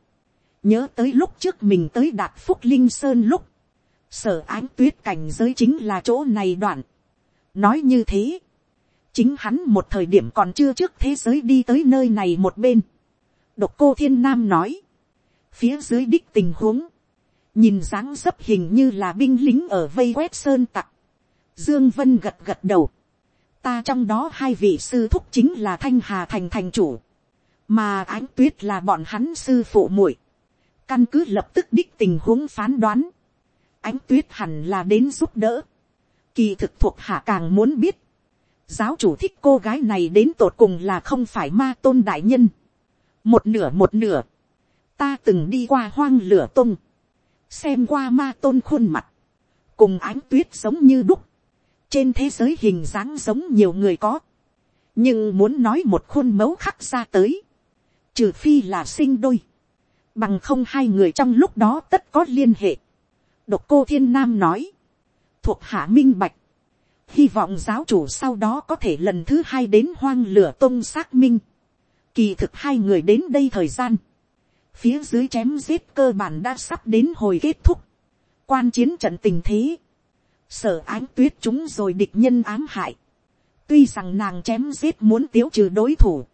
nhớ tới lúc trước mình tới đạt phúc linh sơn lúc. sở ánh tuyết cảnh giới chính là chỗ này đoạn. nói như thế chính hắn một thời điểm còn chưa trước thế giới đi tới nơi này một bên. độc cô thiên nam nói, phía dưới đích tình huống, nhìn dáng dấp hình như là binh lính ở vây quét sơn tặc. dương vân gật gật đầu, ta trong đó hai vị sư thúc chính là thanh hà thành thành chủ, mà ánh tuyết là bọn hắn sư phụ muội. căn cứ lập tức đích tình huống phán đoán, ánh tuyết hẳn là đến giúp đỡ. kỳ thực thuộc hạ càng muốn biết, giáo chủ thích cô gái này đến tột cùng là không phải ma tôn đại nhân. một nửa một nửa, ta từng đi qua hoang lửa tung, xem qua ma tôn khuôn mặt, cùng ánh tuyết giống như đúc, trên thế giới hình dáng giống nhiều người có, nhưng muốn nói một khuôn mẫu khắc ra tới, trừ phi là sinh đôi, bằng không hai người trong lúc đó tất có liên hệ. độc cô thiên nam nói, thuộc hạ minh bạch, hy vọng giáo chủ sau đó có thể lần thứ hai đến hoang lửa tôn xác minh. Kỳ thực hai người đến đây thời gian. Phía dưới chém giết cơ bản đã sắp đến hồi kết thúc. Quan chiến trận tình thế. Sở ánh tuyết chúng rồi địch nhân ám hại. Tuy rằng nàng chém giết muốn tiếu trừ đối thủ.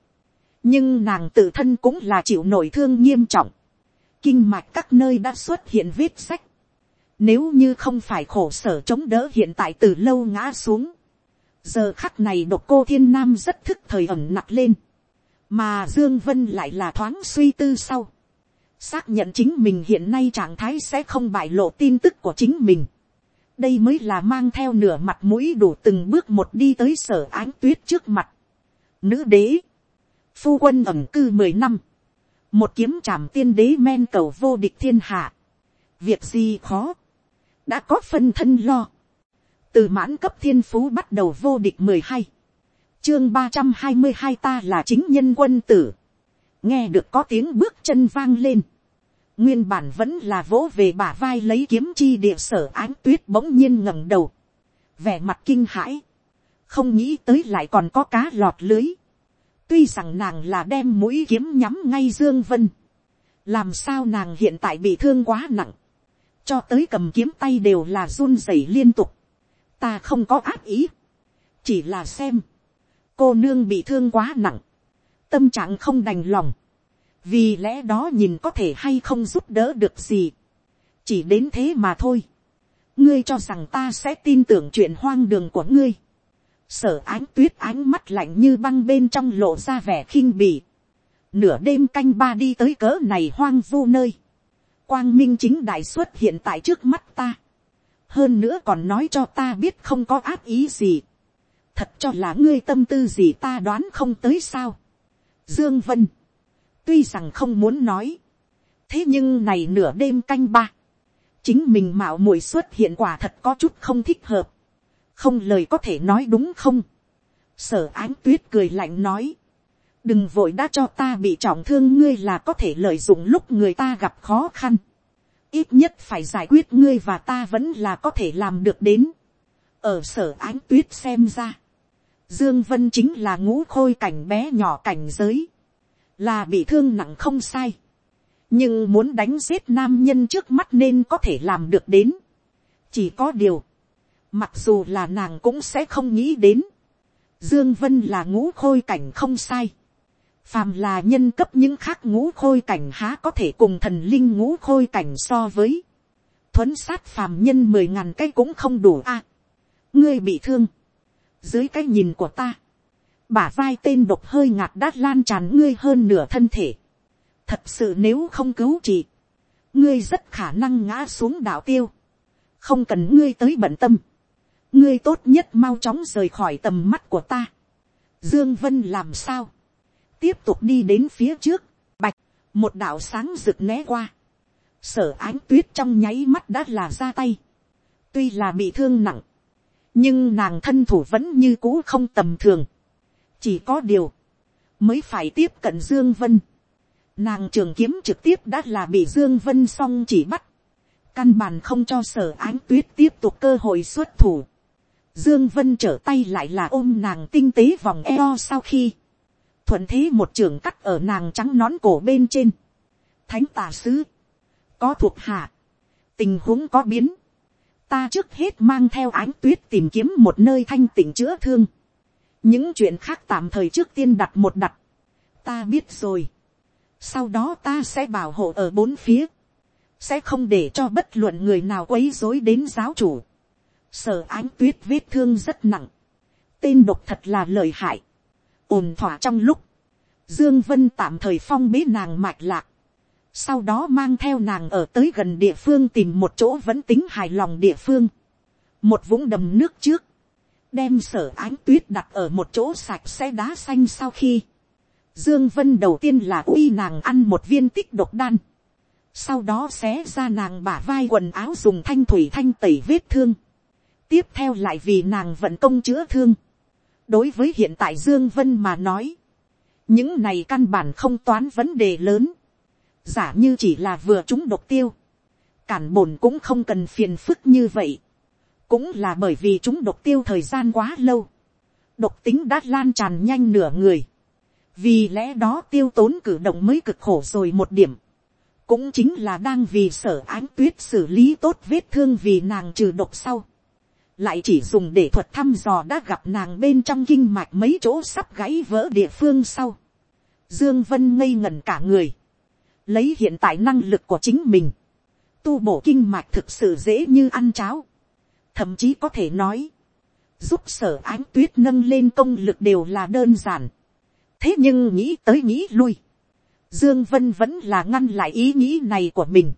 Nhưng nàng tự thân cũng là chịu nổi thương nghiêm trọng. Kinh mạch các nơi đã xuất hiện vết sách nếu như không phải khổ sở chống đỡ hiện tại từ lâu ngã xuống. Giờ khắc này độc cô thiên nam rất thức thời ẩm nặng lên. Mà Dương Vân lại là thoáng suy tư sau. Xác nhận chính mình hiện nay trạng thái sẽ không bại lộ tin tức của chính mình. Đây mới là mang theo nửa mặt mũi đủ từng bước một đi tới sở ánh tuyết trước mặt. Nữ đế. Phu quân ẩm cư mười năm. Một kiếm trảm tiên đế men cầu vô địch thiên hạ. Việc gì khó đã có phân thân lo, từ mãn cấp thiên phú bắt đầu vô địch mười hai, chương ba trăm hai mươi hai ta là chính nhân quân tử, nghe được có tiếng bước chân vang lên, nguyên bản vẫn là vỗ về bả vai lấy kiếm chi địa sở ánh tuyết bỗng nhiên ngẩng đầu, vẻ mặt kinh hãi, không nghĩ tới lại còn có cá lọt lưới, tuy rằng nàng là đem mũi kiếm nhắm ngay dương vân, làm sao nàng hiện tại bị thương quá nặng, cho tới cầm kiếm tay đều là run rẩy liên tục, ta không có ác ý, chỉ là xem, cô nương bị thương quá nặng, tâm trạng không đành lòng, vì lẽ đó nhìn có thể hay không giúp đỡ được gì, chỉ đến thế mà thôi, ngươi cho rằng ta sẽ tin tưởng chuyện hoang đường của ngươi, sở ánh tuyết ánh mắt lạnh như băng bên trong lộ ra vẻ khinh bỉ, nửa đêm canh ba đi tới cỡ này hoang vu nơi, quang minh chính đại xuất hiện tại trước mắt ta. hơn nữa còn nói cho ta biết không có ác ý gì. thật cho là ngươi tâm tư gì ta đoán không tới sao. dương vân, tuy rằng không muốn nói, thế nhưng này nửa đêm canh ba, chính mình mạo muội xuất hiện quả thật có chút không thích hợp, không lời có thể nói đúng không. sở ánh tuyết cười lạnh nói, đừng vội đã cho ta bị trọng thương ngươi là có thể lợi dụng lúc người ta gặp khó khăn. ít nhất phải giải quyết ngươi và ta vẫn là có thể làm được đến. ở sở ánh tuyết xem ra, dương vân chính là ngũ khôi cảnh bé nhỏ cảnh giới, là bị thương nặng không sai. nhưng muốn đánh giết nam nhân trước mắt nên có thể làm được đến. chỉ có điều, mặc dù là nàng cũng sẽ không nghĩ đến. Dương Vân là ngũ khôi cảnh không sai phàm là nhân cấp những khác ngũ khôi cảnh há có thể cùng thần linh ngũ khôi cảnh so với, thuấn sát phàm nhân mười ngàn cái cũng không đủ a. ngươi bị thương, dưới cái nhìn của ta, bả vai tên độc hơi ngạt đã lan tràn ngươi hơn nửa thân thể, thật sự nếu không cứu trị, ngươi rất khả năng ngã xuống đạo tiêu, không cần ngươi tới bận tâm, ngươi tốt nhất mau chóng rời khỏi tầm mắt của ta. Dương Vân làm sao? Tiếp tục đi đến phía trước, bạch, một đạo sáng rực né qua, sở ánh tuyết trong nháy mắt đã là ra tay, tuy là bị thương nặng, nhưng nàng thân thủ vẫn như cũ không tầm thường, chỉ có điều, mới phải tiếp cận dương vân. nàng trường kiếm trực tiếp đã là bị dương vân xong chỉ bắt. căn bản không cho sở ánh tuyết tiếp tục cơ hội xuất thủ. dương vân trở tay lại là ôm nàng tinh tế vòng eo sau khi thuận thế một trường cắt ở nàng trắng nón cổ bên trên. thánh tà sứ, có thuộc hạ, tình huống có biến, ta trước hết mang theo ánh tuyết tìm kiếm một nơi thanh tỉnh chữa thương. những chuyện khác tạm thời trước tiên đặt một đặt. ta biết rồi. sau đó ta sẽ bảo hộ ở bốn phía. sẽ không để cho bất luận người nào quấy dối đến giáo chủ. sở ánh tuyết vết thương rất nặng. tên độc thật là lợi hại ồn thỏa trong lúc, dương vân tạm thời phong bế nàng mạch lạc. Sau đó mang theo nàng ở tới gần địa phương tìm một chỗ vẫn tính hài lòng địa phương, một vũng đầm nước trước, đem sở ánh tuyết đặt ở một chỗ sạch sẽ đá xanh sau khi, dương vân đầu tiên là uy nàng ăn một viên tích độc đan, sau đó xé ra nàng bả vai quần áo dùng thanh thủy thanh tẩy vết thương, tiếp theo lại vì nàng vận công chữa thương, đối với hiện tại dương vân mà nói, những này căn bản không toán vấn đề lớn, giả như chỉ là vừa chúng độc tiêu, cản bổn cũng không cần phiền phức như vậy, cũng là bởi vì chúng độc tiêu thời gian quá lâu, độc tính đã lan tràn nhanh nửa người, vì lẽ đó tiêu tốn cử động mới cực khổ rồi một điểm, cũng chính là đang vì sở ánh tuyết xử lý tốt vết thương vì nàng trừ độc sau, lại chỉ dùng để thuật thăm dò đã gặp nàng bên trong kinh mạch mấy chỗ sắp gãy vỡ địa phương sau, dương vân ngây ngẩn cả người, lấy hiện tại năng lực của chính mình, tu bổ kinh mạch thực sự dễ như ăn cháo, thậm chí có thể nói, giúp sở ánh tuyết nâng lên công lực đều là đơn giản. thế nhưng nghĩ tới nghĩ lui, dương vân vẫn là ngăn lại ý nghĩ này của mình.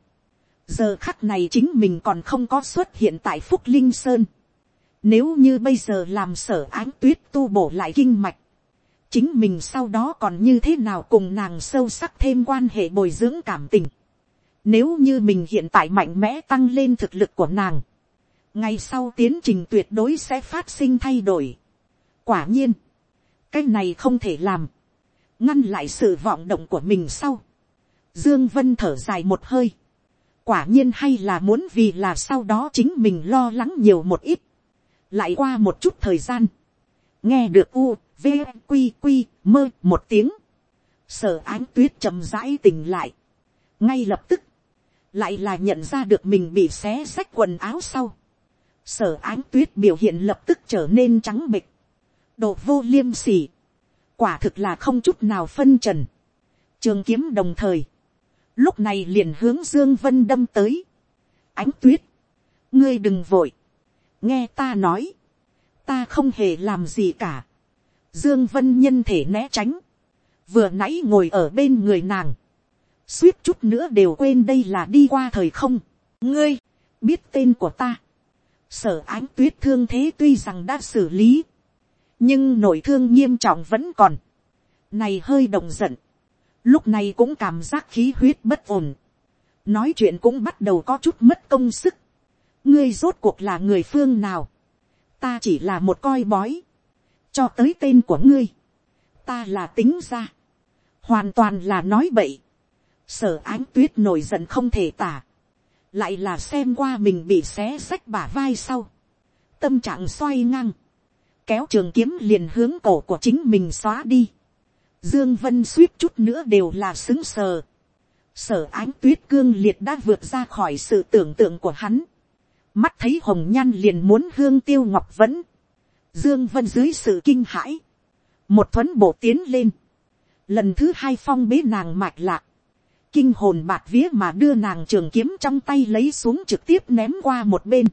giờ khắc này chính mình còn không có xuất hiện tại phúc linh sơn nếu như bây giờ làm sở ánh tuyết tu bổ lại kinh mạch, chính mình sau đó còn như thế nào cùng nàng sâu sắc thêm quan hệ bồi dưỡng cảm tình. Nếu như mình hiện tại mạnh mẽ tăng lên thực lực của nàng, ngày sau tiến trình tuyệt đối sẽ phát sinh thay đổi. Quả nhiên, cái này không thể làm, ngăn lại sự vọng động của mình sau. Dương Vân thở dài một hơi, quả nhiên hay là muốn vì là sau đó chính mình lo lắng nhiều một ít. Lại qua một chút thời gian, nghe được u, v, q q mơ một tiếng, sở ánh tuyết chầm rãi tỉnh lại, ngay lập tức, lại là nhận ra được mình bị xé xách quần áo sau, sở ánh tuyết biểu hiện lập tức trở nên trắng bịch, độ vô liêm sỉ, quả thực là không chút nào phân trần, trường kiếm đồng thời, lúc này liền hướng dương vân đâm tới, ánh tuyết, ngươi đừng vội, nghe ta nói, ta không hề làm gì cả. Dương Vân nhân thể né tránh. Vừa nãy ngồi ở bên người nàng. Suýt chút nữa đều quên đây là đi qua thời không. Ngươi, biết tên của ta. Sở ánh tuyết thương thế tuy rằng đã xử lý. Nhưng nội thương nghiêm trọng vẫn còn. Này hơi động giận. Lúc này cũng cảm giác khí huyết bất ổn. Nói chuyện cũng bắt đầu có chút mất công sức. Ngươi rốt cuộc là người phương nào? Ta chỉ là một coi bói, cho tới tên của ngươi, ta là tính ra, hoàn toàn là nói bậy, sở ánh tuyết nổi giận không thể tả, lại là xem qua mình bị xé xách bả vai sau, tâm trạng xoay ngang, kéo trường kiếm liền hướng cổ của chính mình xóa đi, dương vân suýt chút nữa đều là xứng sờ, sở ánh tuyết cương liệt đã vượt ra khỏi sự tưởng tượng của hắn, mắt thấy hồng nhan liền muốn hương tiêu ngọc vẫn, dương vân dưới sự kinh hãi, một thuấn bộ tiến lên, lần thứ hai phong bế nàng mạch lạc, kinh hồn bạt vía mà đưa nàng trường kiếm trong tay lấy xuống trực tiếp ném qua một bên,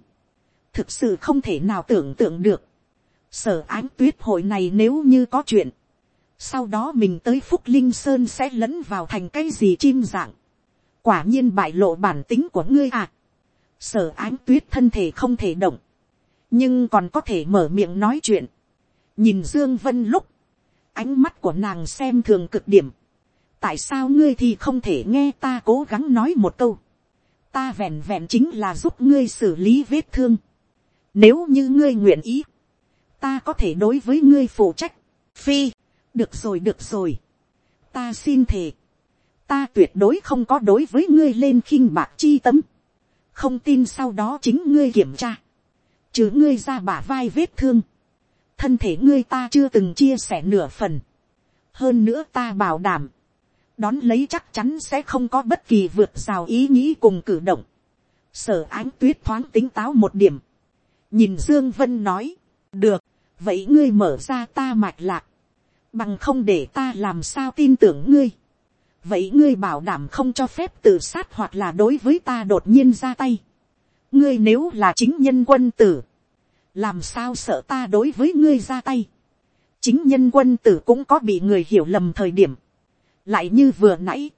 thực sự không thể nào tưởng tượng được, sở ánh tuyết hội này nếu như có chuyện, sau đó mình tới phúc linh sơn sẽ lẫn vào thành cái gì chim dạng, quả nhiên bại lộ bản tính của ngươi à sở ánh tuyết thân thể không thể động, nhưng còn có thể mở miệng nói chuyện. nhìn dương vân lúc, ánh mắt của nàng xem thường cực điểm. tại sao ngươi thì không thể nghe ta cố gắng nói một câu. ta vẹn vẹn chính là giúp ngươi xử lý vết thương. nếu như ngươi nguyện ý, ta có thể đối với ngươi phụ trách. phi, được rồi được rồi, ta xin thề, ta tuyệt đối không có đối với ngươi lên khinh bạc chi tâm, không tin sau đó chính ngươi kiểm tra, chứ ngươi ra bả vai vết thương, thân thể ngươi ta chưa từng chia sẻ nửa phần, hơn nữa ta bảo đảm, đón lấy chắc chắn sẽ không có bất kỳ vượt rào ý nghĩ cùng cử động, sở ánh tuyết thoáng tính táo một điểm, nhìn dương vân nói, được, vậy ngươi mở ra ta mạch lạc, bằng không để ta làm sao tin tưởng ngươi, vậy ngươi bảo đảm không cho phép tự sát hoặc là đối với ta đột nhiên ra tay, ngươi nếu là chính nhân quân tử, làm sao sợ ta đối với ngươi ra tay, chính nhân quân tử cũng có bị người hiểu lầm thời điểm, lại như vừa nãy,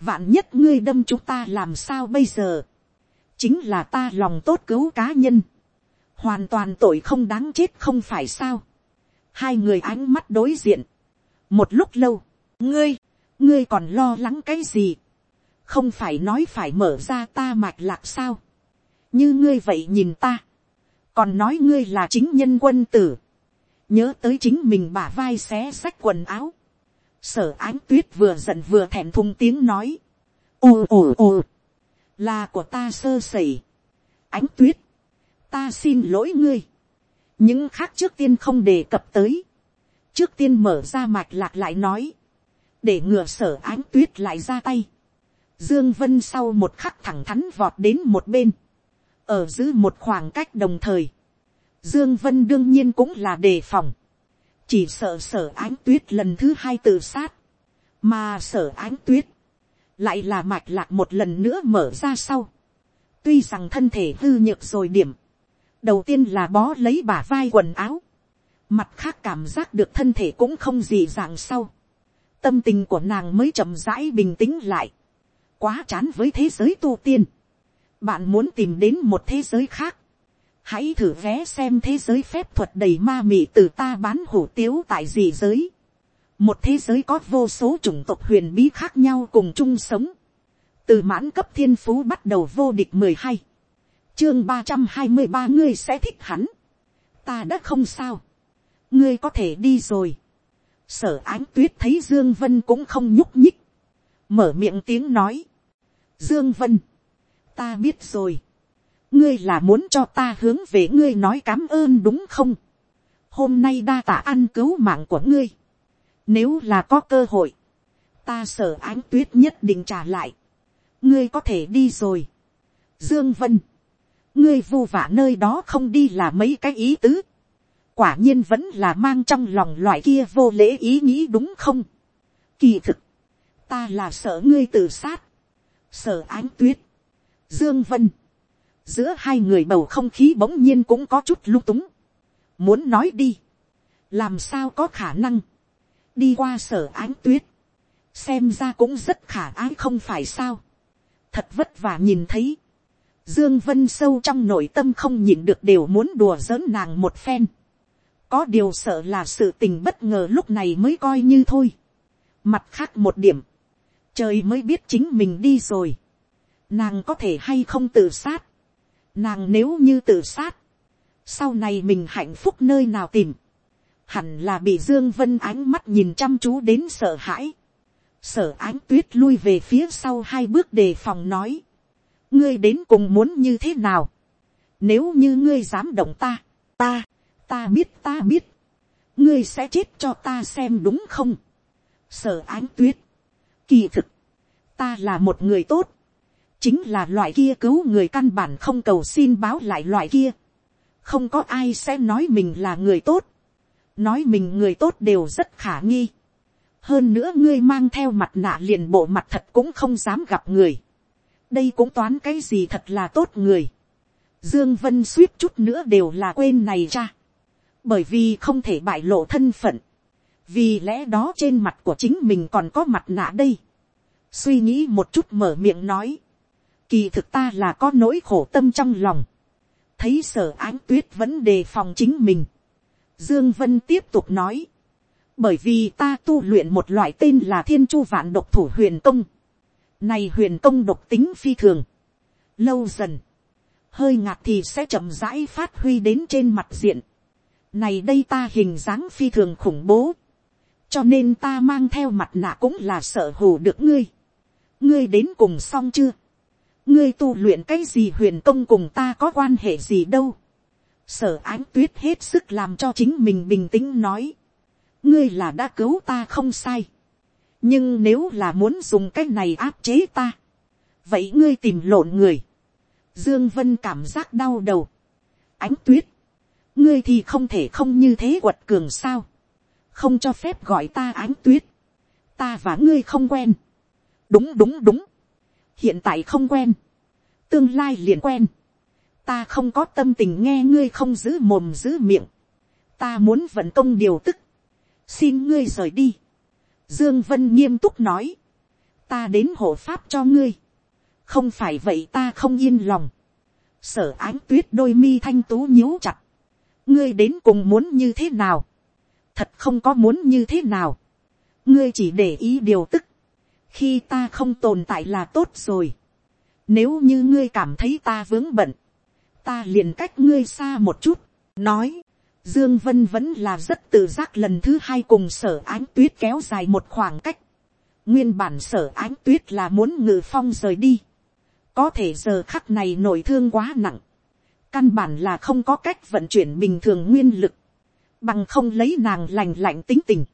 vạn nhất ngươi đâm chúng ta làm sao bây giờ, chính là ta lòng tốt cứu cá nhân, hoàn toàn tội không đáng chết không phải sao, hai người ánh mắt đối diện, một lúc lâu, ngươi, ngươi còn lo lắng cái gì, không phải nói phải mở ra ta mạch lạc sao, như ngươi vậy nhìn ta, còn nói ngươi là chính nhân quân tử, nhớ tới chính mình bả vai xé xách quần áo, sở ánh tuyết vừa giận vừa thèm thùng tiếng nói, ồ ồ ồ, là của ta sơ sẩy, ánh tuyết, ta xin lỗi ngươi, những khác trước tiên không đề cập tới, trước tiên mở ra mạch lạc lại nói, để ngừa sở ánh tuyết lại ra tay, dương vân sau một khắc thẳng thắn vọt đến một bên, ở giữ một khoảng cách đồng thời, Dương Vân đương nhiên cũng là đề phòng. Chỉ sợ sở ánh tuyết lần thứ hai tự sát. Mà sở ánh tuyết. Lại là mạch lạc một lần nữa mở ra sau. Tuy rằng thân thể hư nhược rồi điểm. Đầu tiên là bó lấy bả vai quần áo. Mặt khác cảm giác được thân thể cũng không gì dạng sau. Tâm tình của nàng mới chậm rãi bình tĩnh lại. Quá chán với thế giới tu tiên. Bạn muốn tìm đến một thế giới khác hãy thử vé xem thế giới phép thuật đầy ma mị từ ta bán hủ tiếu tại gì giới. một thế giới có vô số chủng tộc huyền bí khác nhau cùng chung sống. từ mãn cấp thiên phú bắt đầu vô địch mười hai. chương ba trăm hai mươi ba, ngươi sẽ thích hắn. ta đã không sao. ngươi có thể đi rồi sở ánh tuyết thấy dương vân cũng không nhúc nhích. mở miệng tiếng nói. dương vân. ta biết rồi ngươi là muốn cho ta hướng về ngươi nói cám ơn đúng không. hôm nay đa tạ ăn cứu mạng của ngươi. nếu là có cơ hội, ta sở ánh tuyết nhất định trả lại. ngươi có thể đi rồi. dương vân, ngươi vu vả nơi đó không đi là mấy cái ý tứ quả nhiên vẫn là mang trong lòng loại kia vô lễ ý nghĩ đúng không. kỳ thực, ta là sợ ngươi tự sát. sợ ánh tuyết. dương vân, giữa hai người bầu không khí bỗng nhiên cũng có chút lung túng. muốn nói đi, làm sao có khả năng, đi qua sở ánh tuyết, xem ra cũng rất khả ái không phải sao, thật vất vả nhìn thấy, dương vân sâu trong nội tâm không nhìn được đều muốn đùa giỡn nàng một phen, có điều sợ là sự tình bất ngờ lúc này mới coi như thôi, mặt khác một điểm, trời mới biết chính mình đi rồi, nàng có thể hay không tự sát, Nàng nếu như tự sát. Sau này mình hạnh phúc nơi nào tìm. Hẳn là bị Dương Vân ánh mắt nhìn chăm chú đến sợ hãi. Sở ánh tuyết lui về phía sau hai bước đề phòng nói. Ngươi đến cùng muốn như thế nào? Nếu như ngươi dám động ta, ta, ta biết ta biết. Ngươi sẽ chết cho ta xem đúng không? Sở ánh tuyết. Kỳ thực, ta là một người tốt chính là loại kia cứu người căn bản không cầu xin báo lại loại kia. không có ai sẽ nói mình là người tốt. nói mình người tốt đều rất khả nghi. hơn nữa ngươi mang theo mặt nạ liền bộ mặt thật cũng không dám gặp người. đây cũng toán cái gì thật là tốt người. dương vân suýt chút nữa đều là quên này cha bởi vì không thể bại lộ thân phận. vì lẽ đó trên mặt của chính mình còn có mặt nạ đây. suy nghĩ một chút mở miệng nói Kỳ thực ta là có nỗi khổ tâm trong lòng. Thấy sở ánh tuyết vẫn đề phòng chính mình. Dương Vân tiếp tục nói. Bởi vì ta tu luyện một loại tên là thiên chu vạn độc thủ huyền công. Này huyền công độc tính phi thường. Lâu dần. Hơi ngạt thì sẽ chậm rãi phát huy đến trên mặt diện. Này đây ta hình dáng phi thường khủng bố. cho nên ta mang theo mặt nạ cũng là sợ hù được ngươi. ngươi đến cùng xong chưa. ngươi tu luyện cái gì huyền công cùng ta có quan hệ gì đâu. sở ánh tuyết hết sức làm cho chính mình bình tĩnh nói. ngươi là đã cứu ta không sai. nhưng nếu là muốn dùng cái này áp chế ta, vậy ngươi tìm lộn người. dương vân cảm giác đau đầu. ánh tuyết, ngươi thì không thể không như thế quật cường sao? Không cho phép gọi ta ánh tuyết, ta và ngươi không quen, đúng đúng đúng, hiện tại không quen, tương lai liền quen, ta không có tâm tình nghe ngươi không giữ mồm giữ miệng, ta muốn vận công điều tức, xin ngươi rời đi, dương vân nghiêm túc nói, ta đến hộ pháp cho ngươi, không phải vậy ta không yên lòng, sở ánh tuyết đôi mi thanh tú nhíu chặt, ngươi đến cùng muốn như thế nào, thật không có muốn như thế nào, ngươi chỉ để ý điều tức, khi ta không tồn tại là tốt rồi, nếu như ngươi cảm thấy ta vướng bận, ta liền cách ngươi xa một chút, nói, Dương Vân vẫn là rất tự giác lần thứ hai cùng sở ánh tuyết kéo dài một khoảng cách. Nguyên bản sở ánh tuyết là muốn ngự phong rời đi. Có thể giờ khắc này nổi thương quá nặng. Căn bản là không có cách vận chuyển bình thường nguyên lực bằng không lấy nàng lành lạnh tính tình,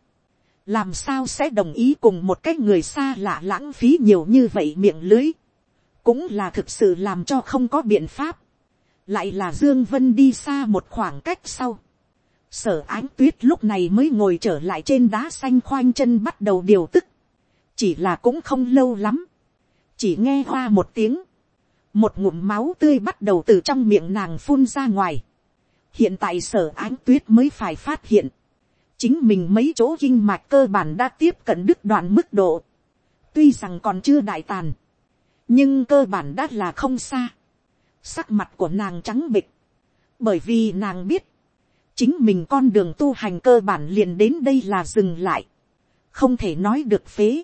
làm sao sẽ đồng ý cùng một cái người xa lạ lãng phí nhiều như vậy miệng lưới, cũng là thực sự làm cho không có biện pháp, lại là dương vân đi xa một khoảng cách sau, sở ánh tuyết lúc này mới ngồi trở lại trên đá xanh khoanh chân bắt đầu điều tức, chỉ là cũng không lâu lắm, chỉ nghe hoa một tiếng, một ngụm máu tươi bắt đầu từ trong miệng nàng phun ra ngoài, hiện tại sở ánh tuyết mới phải phát hiện, chính mình mấy chỗ kinh mạch cơ bản đã tiếp cận đứt đoạn mức độ, tuy rằng còn chưa đại tàn, nhưng cơ bản đã là không xa, sắc mặt của nàng trắng bịch, bởi vì nàng biết, chính mình con đường tu hành cơ bản liền đến đây là dừng lại, không thể nói được phế,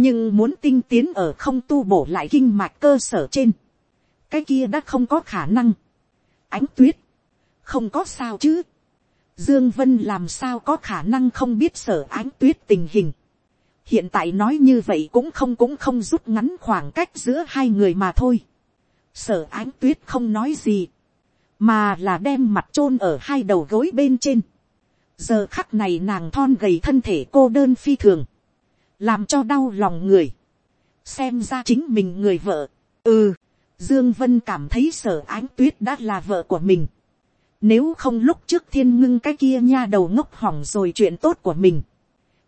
nhưng muốn tinh tiến ở không tu bổ lại kinh mạch cơ sở trên, cái kia đã không có khả năng. ánh tuyết, không có sao chứ. Dương Vân làm sao có khả năng không biết sở ánh tuyết tình hình. Hiện tại nói như vậy cũng không cũng không rút ngắn khoảng cách giữa hai người mà thôi. Sở ánh tuyết không nói gì. Mà là đem mặt chôn ở hai đầu gối bên trên. Giờ khắc này nàng thon gầy thân thể cô đơn phi thường. Làm cho đau lòng người. Xem ra chính mình người vợ. Ừ. Dương Vân cảm thấy sở ánh tuyết đã là vợ của mình nếu không lúc trước thiên ngưng cái kia nha đầu ngốc hỏng rồi chuyện tốt của mình.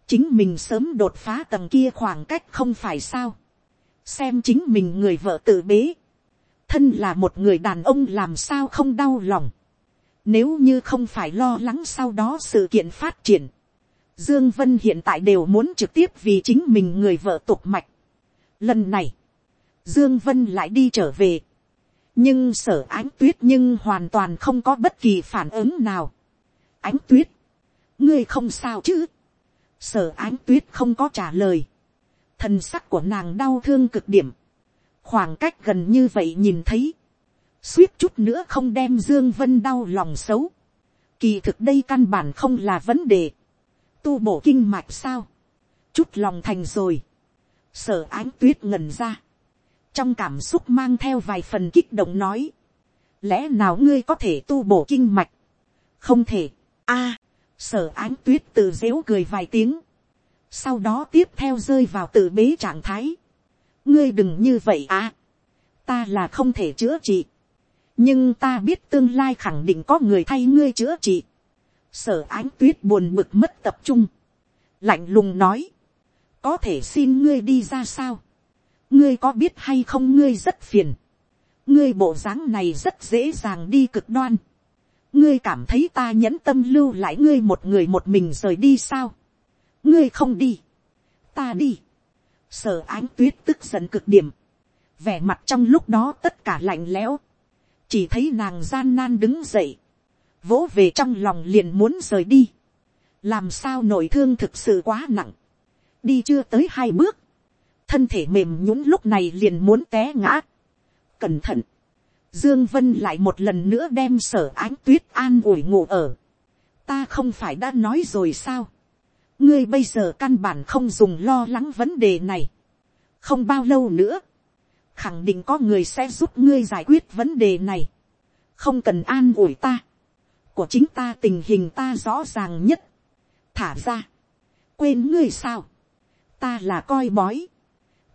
Chính mình sớm đột phá tầng kia khoảng cách không phải sao. Xem chính mình người vợ tự bế. Thân là một người đàn ông làm sao không đau lòng. Nếu như không phải lo lắng sau đó sự kiện phát triển. Dương Vân hiện tại đều muốn trực tiếp vì chính mình người vợ tục mạch. Lần này, Dương Vân lại đi trở về nhưng sở ánh tuyết nhưng hoàn toàn không có bất kỳ phản ứng nào. ánh tuyết, ngươi không sao chứ. sở ánh tuyết không có trả lời. thần sắc của nàng đau thương cực điểm. khoảng cách gần như vậy nhìn thấy. suýt chút nữa không đem dương vân đau lòng xấu. kỳ thực đây căn bản không là vấn đề tu bổ kinh mạch sao. chút lòng thành rồi. sở ánh tuyết ngần ra. Trong cảm xúc mang theo vài phần kích động nói, lẽ nào ngươi có thể tu bổ kinh mạch, không thể, a, sở ánh tuyết tự dếu cười vài tiếng, sau đó tiếp theo rơi vào tự bế trạng thái, ngươi đừng như vậy à, ta là không thể chữa trị, nhưng ta biết tương lai khẳng định có người thay ngươi chữa trị, sở ánh tuyết buồn bực mất tập trung, lạnh lùng nói, có thể xin ngươi đi ra sao, ngươi có biết hay không ngươi rất phiền, ngươi bộ dáng này rất dễ dàng đi cực đoan, ngươi cảm thấy ta nhẫn tâm lưu lại ngươi một người một mình rời đi sao, ngươi không đi, ta đi, sở ánh tuyết tức giận cực điểm, vẻ mặt trong lúc đó tất cả lạnh lẽo, chỉ thấy nàng gian nan đứng dậy, vỗ về trong lòng liền muốn rời đi, làm sao nội thương thực sự quá nặng, đi chưa tới hai bước, thân thể mềm nhũng lúc này liền muốn té ngã. Cẩn thận, Dương Vân lại một lần nữa đem sở ánh tuyết an ủi ngủ ở. Ta không phải đã nói rồi sao? ngươi bây giờ căn bản không dùng lo lắng vấn đề này. không bao lâu nữa, khẳng định có người sẽ giúp ngươi giải quyết vấn đề này. không cần an ủi ta của chính ta tình hình ta rõ ràng nhất. thả ra. quên ngươi sao. ta là coi bói.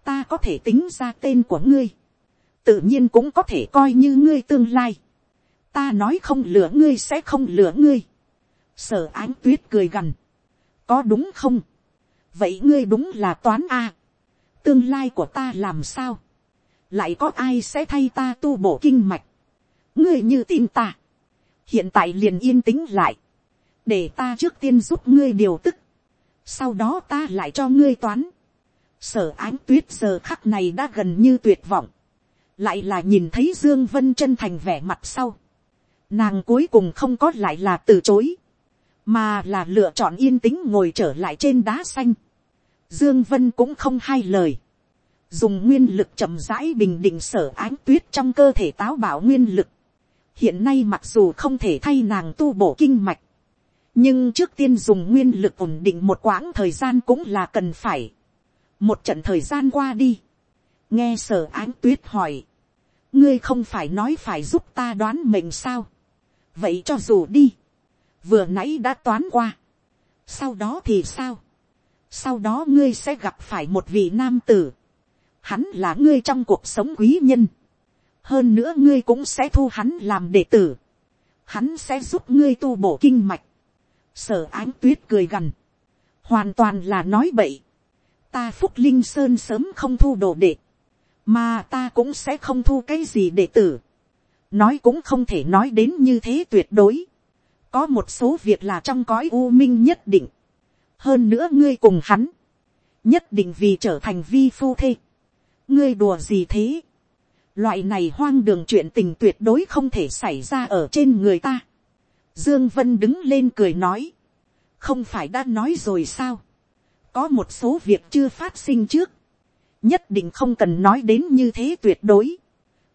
ta có thể tính ra tên của ngươi. tự nhiên cũng có thể coi như ngươi tương lai. ta nói không lừa ngươi sẽ không lừa ngươi. sở ánh tuyết cười gằn có đúng không, vậy ngươi đúng là toán a, tương lai của ta làm sao, lại có ai sẽ thay ta tu bổ kinh mạch, ngươi như tin ta, hiện tại liền yên tĩnh lại, để ta trước tiên giúp ngươi điều tức, sau đó ta lại cho ngươi toán, sở ánh tuyết giờ khắc này đã gần như tuyệt vọng, lại là nhìn thấy dương vân chân thành vẻ mặt sau, nàng cuối cùng không có lại là từ chối, mà là lựa chọn yên tĩnh ngồi trở lại trên đá xanh. Dương Vân cũng không hai lời, dùng nguyên lực chậm rãi bình định sở ánh tuyết trong cơ thể táo bảo nguyên lực. Hiện nay mặc dù không thể thay nàng tu bổ kinh mạch, nhưng trước tiên dùng nguyên lực ổn định một quãng thời gian cũng là cần phải. Một trận thời gian qua đi, nghe sở ánh tuyết hỏi, ngươi không phải nói phải giúp ta đoán mệnh sao? vậy cho dù đi vừa nãy đã toán qua. sau đó thì sao. sau đó ngươi sẽ gặp phải một vị nam tử. hắn là ngươi trong cuộc sống quý nhân hơn nữa ngươi cũng sẽ thu hắn làm đệ tử. hắn sẽ giúp ngươi tu bổ kinh mạch. sở ánh tuyết cười gằn. hoàn toàn là nói bậy. ta phúc linh sơn sớm không thu đồ đệ. mà ta cũng sẽ không thu cái gì đệ tử nói cũng không thể nói đến như thế tuyệt đối có một số việc là trong cõi u minh nhất định. hơn nữa ngươi cùng hắn, nhất định vì trở thành vi phu thê. ngươi đùa gì thế loại này hoang đường chuyện tình tuyệt đối không thể xảy ra ở trên người ta. dương vân đứng lên cười nói, không phải đã nói rồi sao. có một số việc chưa phát sinh trước, nhất định không cần nói đến như thế tuyệt đối.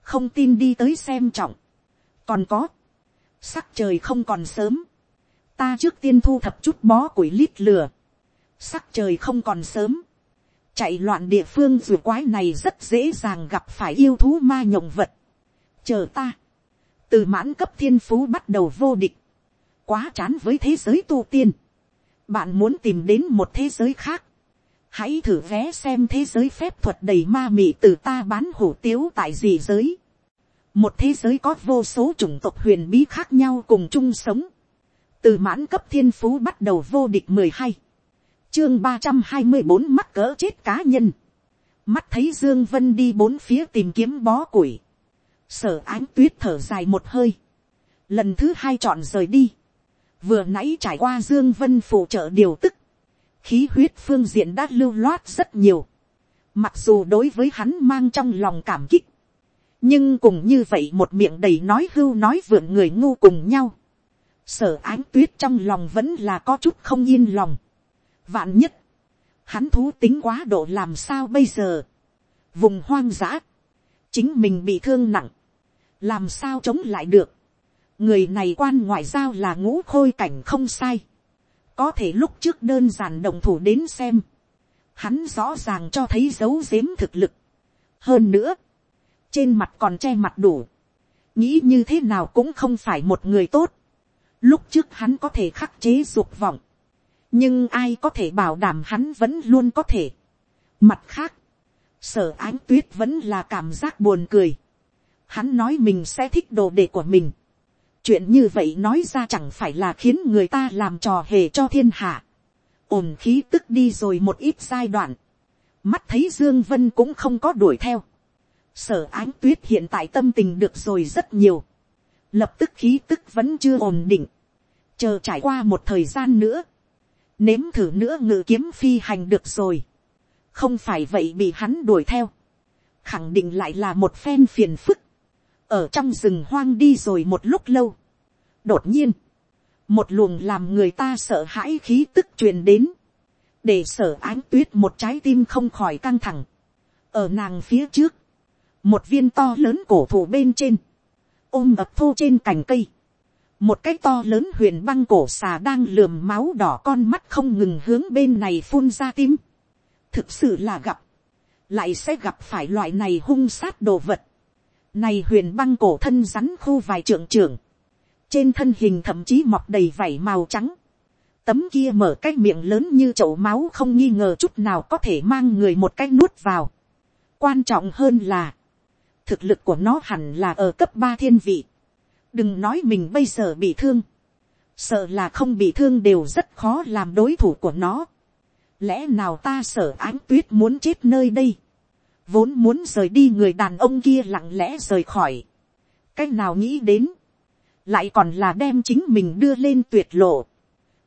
không tin đi tới xem trọng. còn có, sắc trời không còn sớm, ta trước tiên thu thập chút bó củi lít lửa, sắc trời không còn sớm, chạy loạn địa phương dù quái này rất dễ dàng gặp phải yêu thú ma nhộng vật, chờ ta, từ mãn cấp thiên phú bắt đầu vô địch, quá chán với thế giới tu tiên, bạn muốn tìm đến một thế giới khác, hãy thử vé xem thế giới phép thuật đầy ma mị từ ta bán hủ tiếu tại gì giới, một thế giới có vô số chủng tộc huyền bí khác nhau cùng chung sống. từ mãn cấp thiên phú bắt đầu vô địch mười hai, chương ba trăm hai mươi bốn mắc cỡ chết cá nhân. mắt thấy dương vân đi bốn phía tìm kiếm bó củi. sở ánh tuyết thở dài một hơi. lần thứ hai chọn rời đi. vừa nãy trải qua dương vân phụ trợ điều tức. khí huyết phương diện đã lưu loát rất nhiều. mặc dù đối với hắn mang trong lòng cảm kích nhưng cùng như vậy một miệng đầy nói hưu nói vượn người ngu cùng nhau. sở ánh tuyết trong lòng vẫn là có chút không yên lòng vạn nhất, hắn thú tính quá độ làm sao bây giờ. vùng hoang dã, chính mình bị thương nặng, làm sao chống lại được. người này quan ngoại giao là ngũ khôi cảnh không sai. có thể lúc trước đơn giản đồng thủ đến xem, hắn rõ ràng cho thấy dấu dếm thực lực. hơn nữa, trên mặt còn che mặt đủ, nghĩ như thế nào cũng không phải một người tốt, lúc trước hắn có thể khắc chế dục vọng, nhưng ai có thể bảo đảm hắn vẫn luôn có thể. Mặt khác, sở ánh tuyết vẫn là cảm giác buồn cười. Hắn nói mình sẽ thích đồ đệ của mình. chuyện như vậy nói ra chẳng phải là khiến người ta làm trò hề cho thiên hạ. ổn khí tức đi rồi một ít giai đoạn. mắt thấy dương vân cũng không có đuổi theo sở ánh tuyết hiện tại tâm tình được rồi rất nhiều, lập tức khí tức vẫn chưa ổn định, chờ trải qua một thời gian nữa, nếm thử nữa ngự kiếm phi hành được rồi, không phải vậy bị hắn đuổi theo, khẳng định lại là một phen phiền phức, ở trong rừng hoang đi rồi một lúc lâu, đột nhiên, một luồng làm người ta sợ hãi khí tức truyền đến, để sở ánh tuyết một trái tim không khỏi căng thẳng, ở nàng phía trước, một viên to lớn cổ thụ bên trên, ôm ập thô trên cành cây, một cái to lớn huyền băng cổ xà đang lườm máu đỏ con mắt không ngừng hướng bên này phun ra tim. thực sự là gặp, lại sẽ gặp phải loại này hung sát đồ vật. này huyền băng cổ thân rắn khu vài trưởng trưởng, trên thân hình thậm chí mọc đầy vảy màu trắng, tấm kia mở cái miệng lớn như chậu máu không nghi ngờ chút nào có thể mang người một cái nuốt vào. quan trọng hơn là, thực lực của nó hẳn là ở cấp ba thiên vị đừng nói mình bây giờ bị thương, sợ là không bị thương đều rất khó làm đối thủ của nó. lẽ nào ta sợ ánh tuyết muốn chết nơi đây, vốn muốn rời đi người đàn ông kia lặng lẽ rời khỏi, cái nào nghĩ đến, lại còn là đem chính mình đưa lên tuyệt lộ,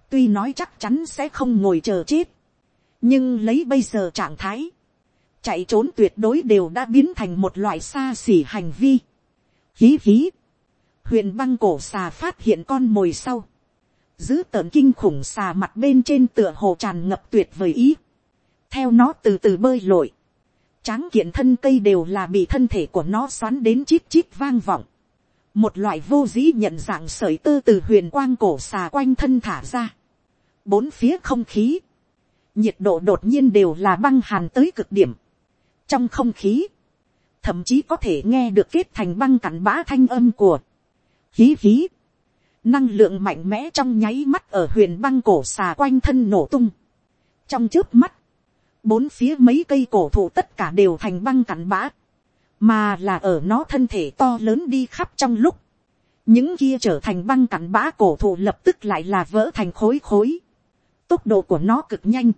tuy nói chắc chắn sẽ không ngồi chờ chết, nhưng lấy bây giờ trạng thái, chạy trốn tuyệt đối đều đã biến thành một loại xa xỉ hành vi. Hí hí huyền băng cổ xà phát hiện con mồi sau, giữ tợn kinh khủng xà mặt bên trên tựa hồ tràn ngập tuyệt vời ý, theo nó từ từ bơi lội, tráng kiện thân cây đều là bị thân thể của nó xoắn đến chít chít vang vọng, một loại vô dĩ nhận dạng sởi tơ từ huyền quang cổ xà quanh thân thả ra, bốn phía không khí, nhiệt độ đột nhiên đều là băng hàn tới cực điểm, trong không khí, thậm chí có thể nghe được kết thành băng cặn bã thanh âm của Hí hí. Năng lượng mạnh mẽ trong nháy mắt ở huyền băng cổ xà quanh thân nổ tung. Trong trước mắt. Bốn phía mấy cây cổ thụ tất cả đều thành băng cắn bã. Mà là ở nó thân thể to lớn đi khắp trong lúc. Những kia trở thành băng cắn bã cổ thụ lập tức lại là vỡ thành khối khối. Tốc độ của nó cực nhanh.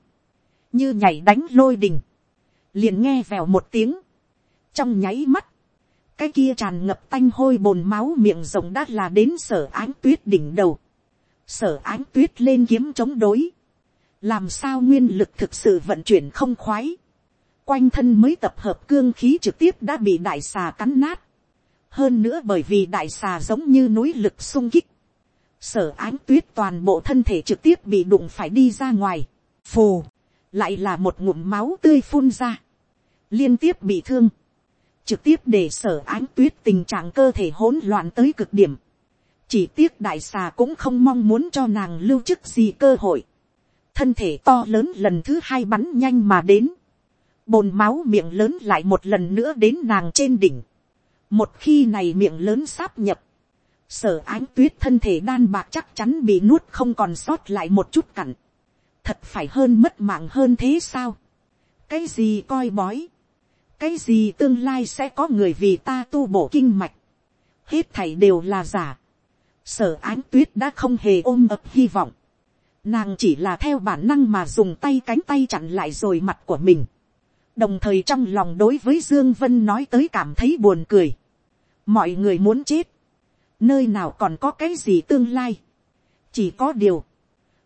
Như nhảy đánh lôi đình. Liền nghe vèo một tiếng. Trong nháy mắt cái kia tràn ngập tanh hôi bồn máu miệng rồng đã là đến sở ánh tuyết đỉnh đầu. sở ánh tuyết lên kiếm chống đối. làm sao nguyên lực thực sự vận chuyển không khoái. quanh thân mới tập hợp cương khí trực tiếp đã bị đại xà cắn nát. hơn nữa bởi vì đại xà giống như núi lực sung kích. sở ánh tuyết toàn bộ thân thể trực tiếp bị đụng phải đi ra ngoài. phù, lại là một ngụm máu tươi phun ra. liên tiếp bị thương trực tiếp để sở ánh tuyết tình trạng cơ thể hỗn loạn tới cực điểm. chỉ tiếc đại xà cũng không mong muốn cho nàng lưu chức gì cơ hội. thân thể to lớn lần thứ hai bắn nhanh mà đến. bồn máu miệng lớn lại một lần nữa đến nàng trên đỉnh. một khi này miệng lớn sáp nhập, sở ánh tuyết thân thể đan bạc chắc chắn bị nuốt không còn sót lại một chút cặn. thật phải hơn mất mạng hơn thế sao. cái gì coi bói cái gì tương lai sẽ có người vì ta tu bổ kinh mạch, hết thảy đều là giả. sở ánh tuyết đã không hề ôm ập hy vọng, nàng chỉ là theo bản năng mà dùng tay cánh tay chặn lại rồi mặt của mình, đồng thời trong lòng đối với dương vân nói tới cảm thấy buồn cười, mọi người muốn chết, nơi nào còn có cái gì tương lai, chỉ có điều,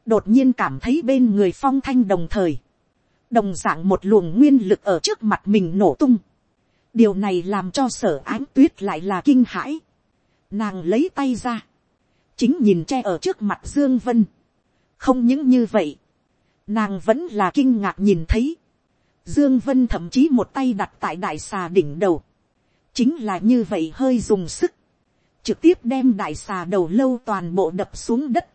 đột nhiên cảm thấy bên người phong thanh đồng thời, đồng dạng một luồng nguyên lực ở trước mặt mình nổ tung. điều này làm cho sở ánh tuyết lại là kinh hãi. nàng lấy tay ra, chính nhìn che ở trước mặt dương vân. không những như vậy, nàng vẫn là kinh ngạc nhìn thấy. dương vân thậm chí một tay đặt tại đại xà đỉnh đầu. chính là như vậy hơi dùng sức. trực tiếp đem đại xà đầu lâu toàn bộ đập xuống đất.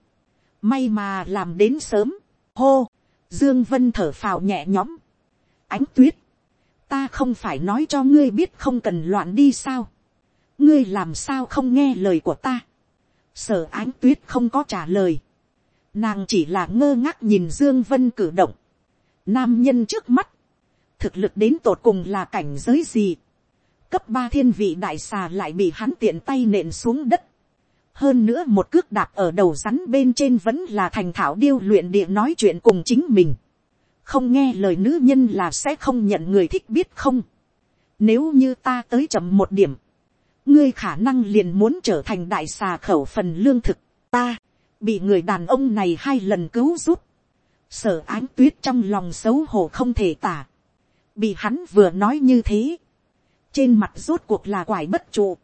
may mà làm đến sớm. hô Dương Vân thở phào nhẹ nhõm. Ánh tuyết. Ta không phải nói cho ngươi biết không cần loạn đi sao. Ngươi làm sao không nghe lời của ta. Sở ánh tuyết không có trả lời. Nàng chỉ là ngơ ngác nhìn Dương Vân cử động. Nam nhân trước mắt. Thực lực đến tột cùng là cảnh giới gì. Cấp ba thiên vị đại xà lại bị hắn tiện tay nện xuống đất hơn nữa một cước đạp ở đầu rắn bên trên vẫn là thành thảo điêu luyện địa nói chuyện cùng chính mình. không nghe lời nữ nhân là sẽ không nhận người thích biết không. nếu như ta tới chậm một điểm, ngươi khả năng liền muốn trở thành đại xà khẩu phần lương thực. ta, bị người đàn ông này hai lần cứu giúp. sở ánh tuyết trong lòng xấu hổ không thể tả. bị hắn vừa nói như thế. trên mặt rốt cuộc là quải bất trụ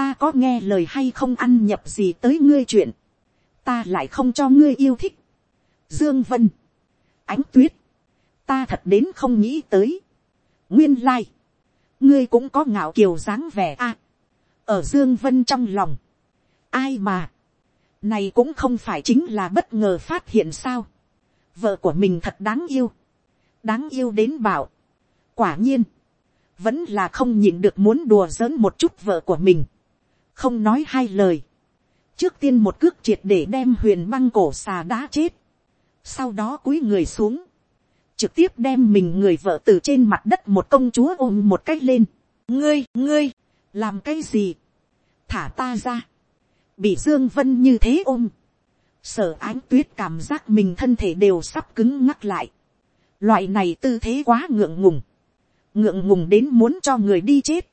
ta có nghe lời hay không ăn nhập gì tới ngươi chuyện, ta lại không cho ngươi yêu thích. Dương Vân, ánh tuyết, ta thật đến không nghĩ tới. Nguyên lai, ngươi cũng có ngạo kiều dáng vẻ a. ở Dương Vân trong lòng, ai mà, này cũng không phải chính là bất ngờ phát hiện sao. vợ của mình thật đáng yêu, đáng yêu đến bảo. quả nhiên, vẫn là không nhịn được muốn đùa giỡn một chút vợ của mình, không nói hai lời. trước tiên một cước triệt để đem huyền băng cổ xà đá chết, sau đó cúi người xuống, trực tiếp đem mình người vợ từ trên mặt đất một công chúa ôm một cách lên. ngươi, ngươi, làm cái gì, thả ta ra, bị dương vân như thế ôm, sở ánh tuyết cảm giác mình thân thể đều sắp cứng ngắc lại, loại này tư thế quá ngượng ngùng, ngượng ngùng đến muốn cho người đi chết.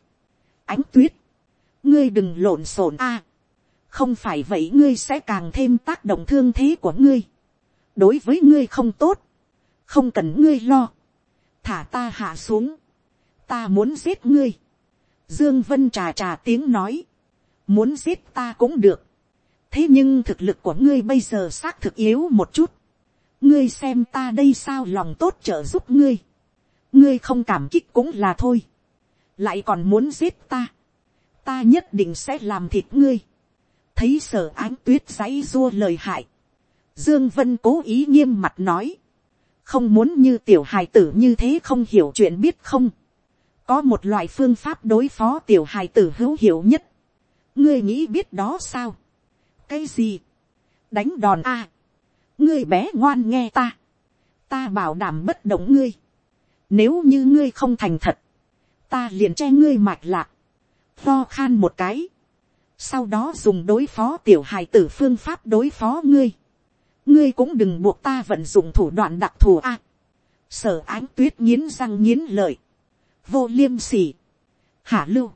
ánh tuyết, ngươi đừng lộn xộn a, không phải vậy ngươi sẽ càng thêm tác động thương thế của ngươi, đối với ngươi không tốt, không cần ngươi lo, thả ta hạ xuống, ta muốn giết ngươi, dương vân trà trà tiếng nói, muốn giết ta cũng được, thế nhưng thực lực của ngươi bây giờ xác thực yếu một chút, ngươi xem ta đây sao lòng tốt trợ giúp ngươi, ngươi không cảm kích cũng là thôi, lại còn muốn giết ta, ta nhất định sẽ làm thịt ngươi, thấy sở ánh tuyết giấy dua lời hại, dương vân cố ý nghiêm mặt nói, không muốn như tiểu hài tử như thế không hiểu chuyện biết không, có một loại phương pháp đối phó tiểu hài tử hữu hiệu nhất, ngươi nghĩ biết đó sao, cái gì, đánh đòn a, ngươi bé ngoan nghe ta, ta bảo đảm bất động ngươi, nếu như ngươi không thành thật, ta liền che ngươi mạch lạc, lo khan một cái, sau đó dùng đối phó tiểu hài tử phương pháp đối phó ngươi, ngươi cũng đừng buộc ta vận dụng thủ đoạn đặc thù a, sở ánh tuyết nghiến răng nghiến lợi, vô liêm sỉ, hạ lưu,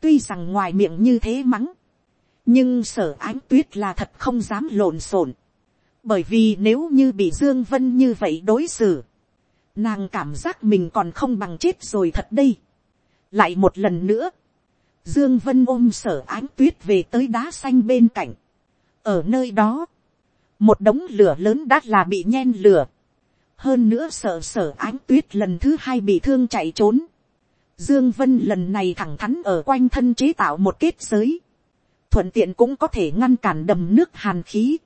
tuy rằng ngoài miệng như thế mắng, nhưng sở ánh tuyết là thật không dám lộn xộn, bởi vì nếu như bị dương vân như vậy đối xử, nàng cảm giác mình còn không bằng chết rồi thật đây. lại một lần nữa, dương vân ôm sở ánh tuyết về tới đá xanh bên cạnh, ở nơi đó, một đống lửa lớn đã là bị nhen lửa, hơn nữa sợ sở ánh tuyết lần thứ hai bị thương chạy trốn, Dương Vân lần này thẳng thắn ở quanh thân chế tạo một kết giới. Thuận tiện cũng có thể ngăn cản đầm nước hàn khí.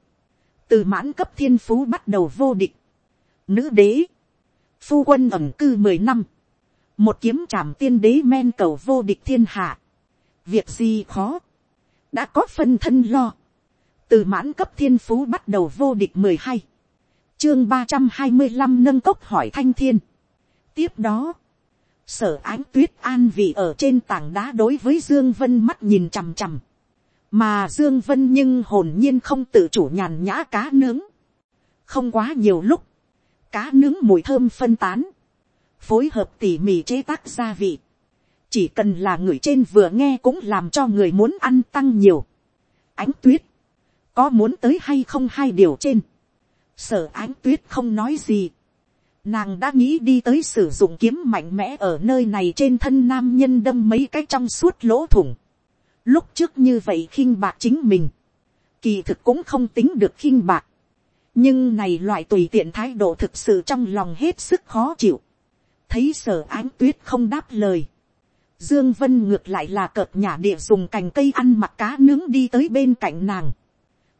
Từ mãn cấp thiên phú bắt đầu vô địch. Nữ đế. Phu quân ẩn cư 10 năm. Một kiếm trảm tiên đế men cầu vô địch thiên hạ. Việc gì khó. Đã có phân thân lo. Từ mãn cấp thiên phú bắt đầu vô địch 12. Chương 325 nâng cốc hỏi thanh thiên. Tiếp đó, sở ánh tuyết an vị ở trên tảng đá đối với dương vân mắt nhìn chằm chằm mà dương vân nhưng hồn nhiên không tự chủ nhàn nhã cá nướng không quá nhiều lúc, cá nướng mùi thơm phân tán phối hợp tỉ mỉ chế tác gia vị chỉ cần là người trên vừa nghe cũng làm cho người muốn ăn tăng nhiều ánh tuyết có muốn tới hay không hai điều trên sở ánh tuyết không nói gì Nàng đã nghĩ đi tới sử dụng kiếm mạnh mẽ ở nơi này trên thân nam nhân đâm mấy cái trong suốt lỗ thủng. Lúc trước như vậy khinh bạc chính mình. Kỳ thực cũng không tính được khinh bạc. Nhưng này loại tùy tiện thái độ thực sự trong lòng hết sức khó chịu. Thấy sở ánh tuyết không đáp lời. Dương Vân ngược lại là cợt nhả địa dùng cành cây ăn mặc cá nướng đi tới bên cạnh nàng.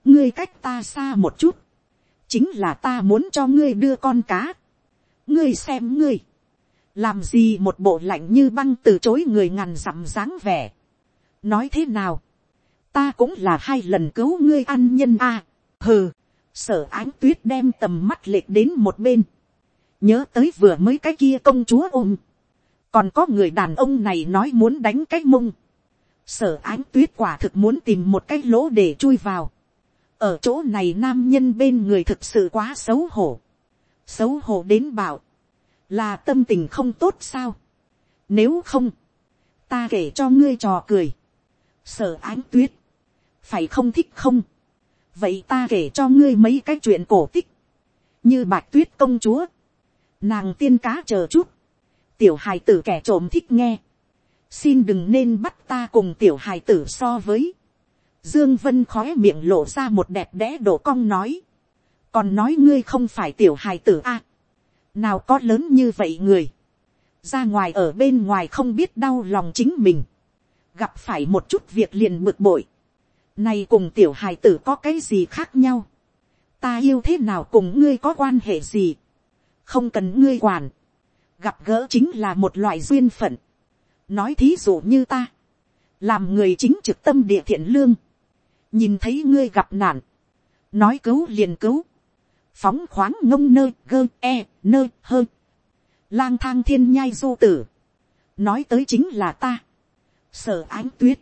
Ngươi cách ta xa một chút. Chính là ta muốn cho ngươi đưa con cá ngươi xem ngươi, làm gì một bộ lạnh như băng từ chối người ngàn dặm dáng vẻ. nói thế nào, ta cũng là hai lần cứu ngươi ăn nhân a. hừ, sở ánh tuyết đem tầm mắt lệch đến một bên, nhớ tới vừa mới cái kia công chúa ôm, còn có người đàn ông này nói muốn đánh cái mông, sở ánh tuyết quả thực muốn tìm một cái lỗ để chui vào, ở chỗ này nam nhân bên người thực sự quá xấu hổ, xấu hổ đến bảo, là tâm tình không tốt sao. Nếu không, ta kể cho ngươi trò cười, sở ánh tuyết, phải không thích không, vậy ta kể cho ngươi mấy cái chuyện cổ tích, như bạch tuyết công chúa, nàng tiên cá chờ chút, tiểu hài tử kẻ trộm thích nghe, xin đừng nên bắt ta cùng tiểu hài tử so với, dương vân khói miệng lộ ra một đẹp đẽ đổ cong nói, còn nói ngươi không phải tiểu hài tử a, nào có lớn như vậy người, ra ngoài ở bên ngoài không biết đau lòng chính mình, gặp phải một chút việc liền bực bội, Này cùng tiểu hài tử có cái gì khác nhau. Ta yêu thế nào cùng ngươi có quan hệ gì. Không cần ngươi quản. Gặp gỡ chính là một loại duyên phận. Nói thí dụ như ta. Làm người chính trực tâm địa thiện lương. Nhìn thấy ngươi gặp nạn. Nói cứu liền cứu. Phóng khoáng ngông nơi gơ e nơi hơ, Lang thang thiên nhai du tử. Nói tới chính là ta. Sở ánh tuyết.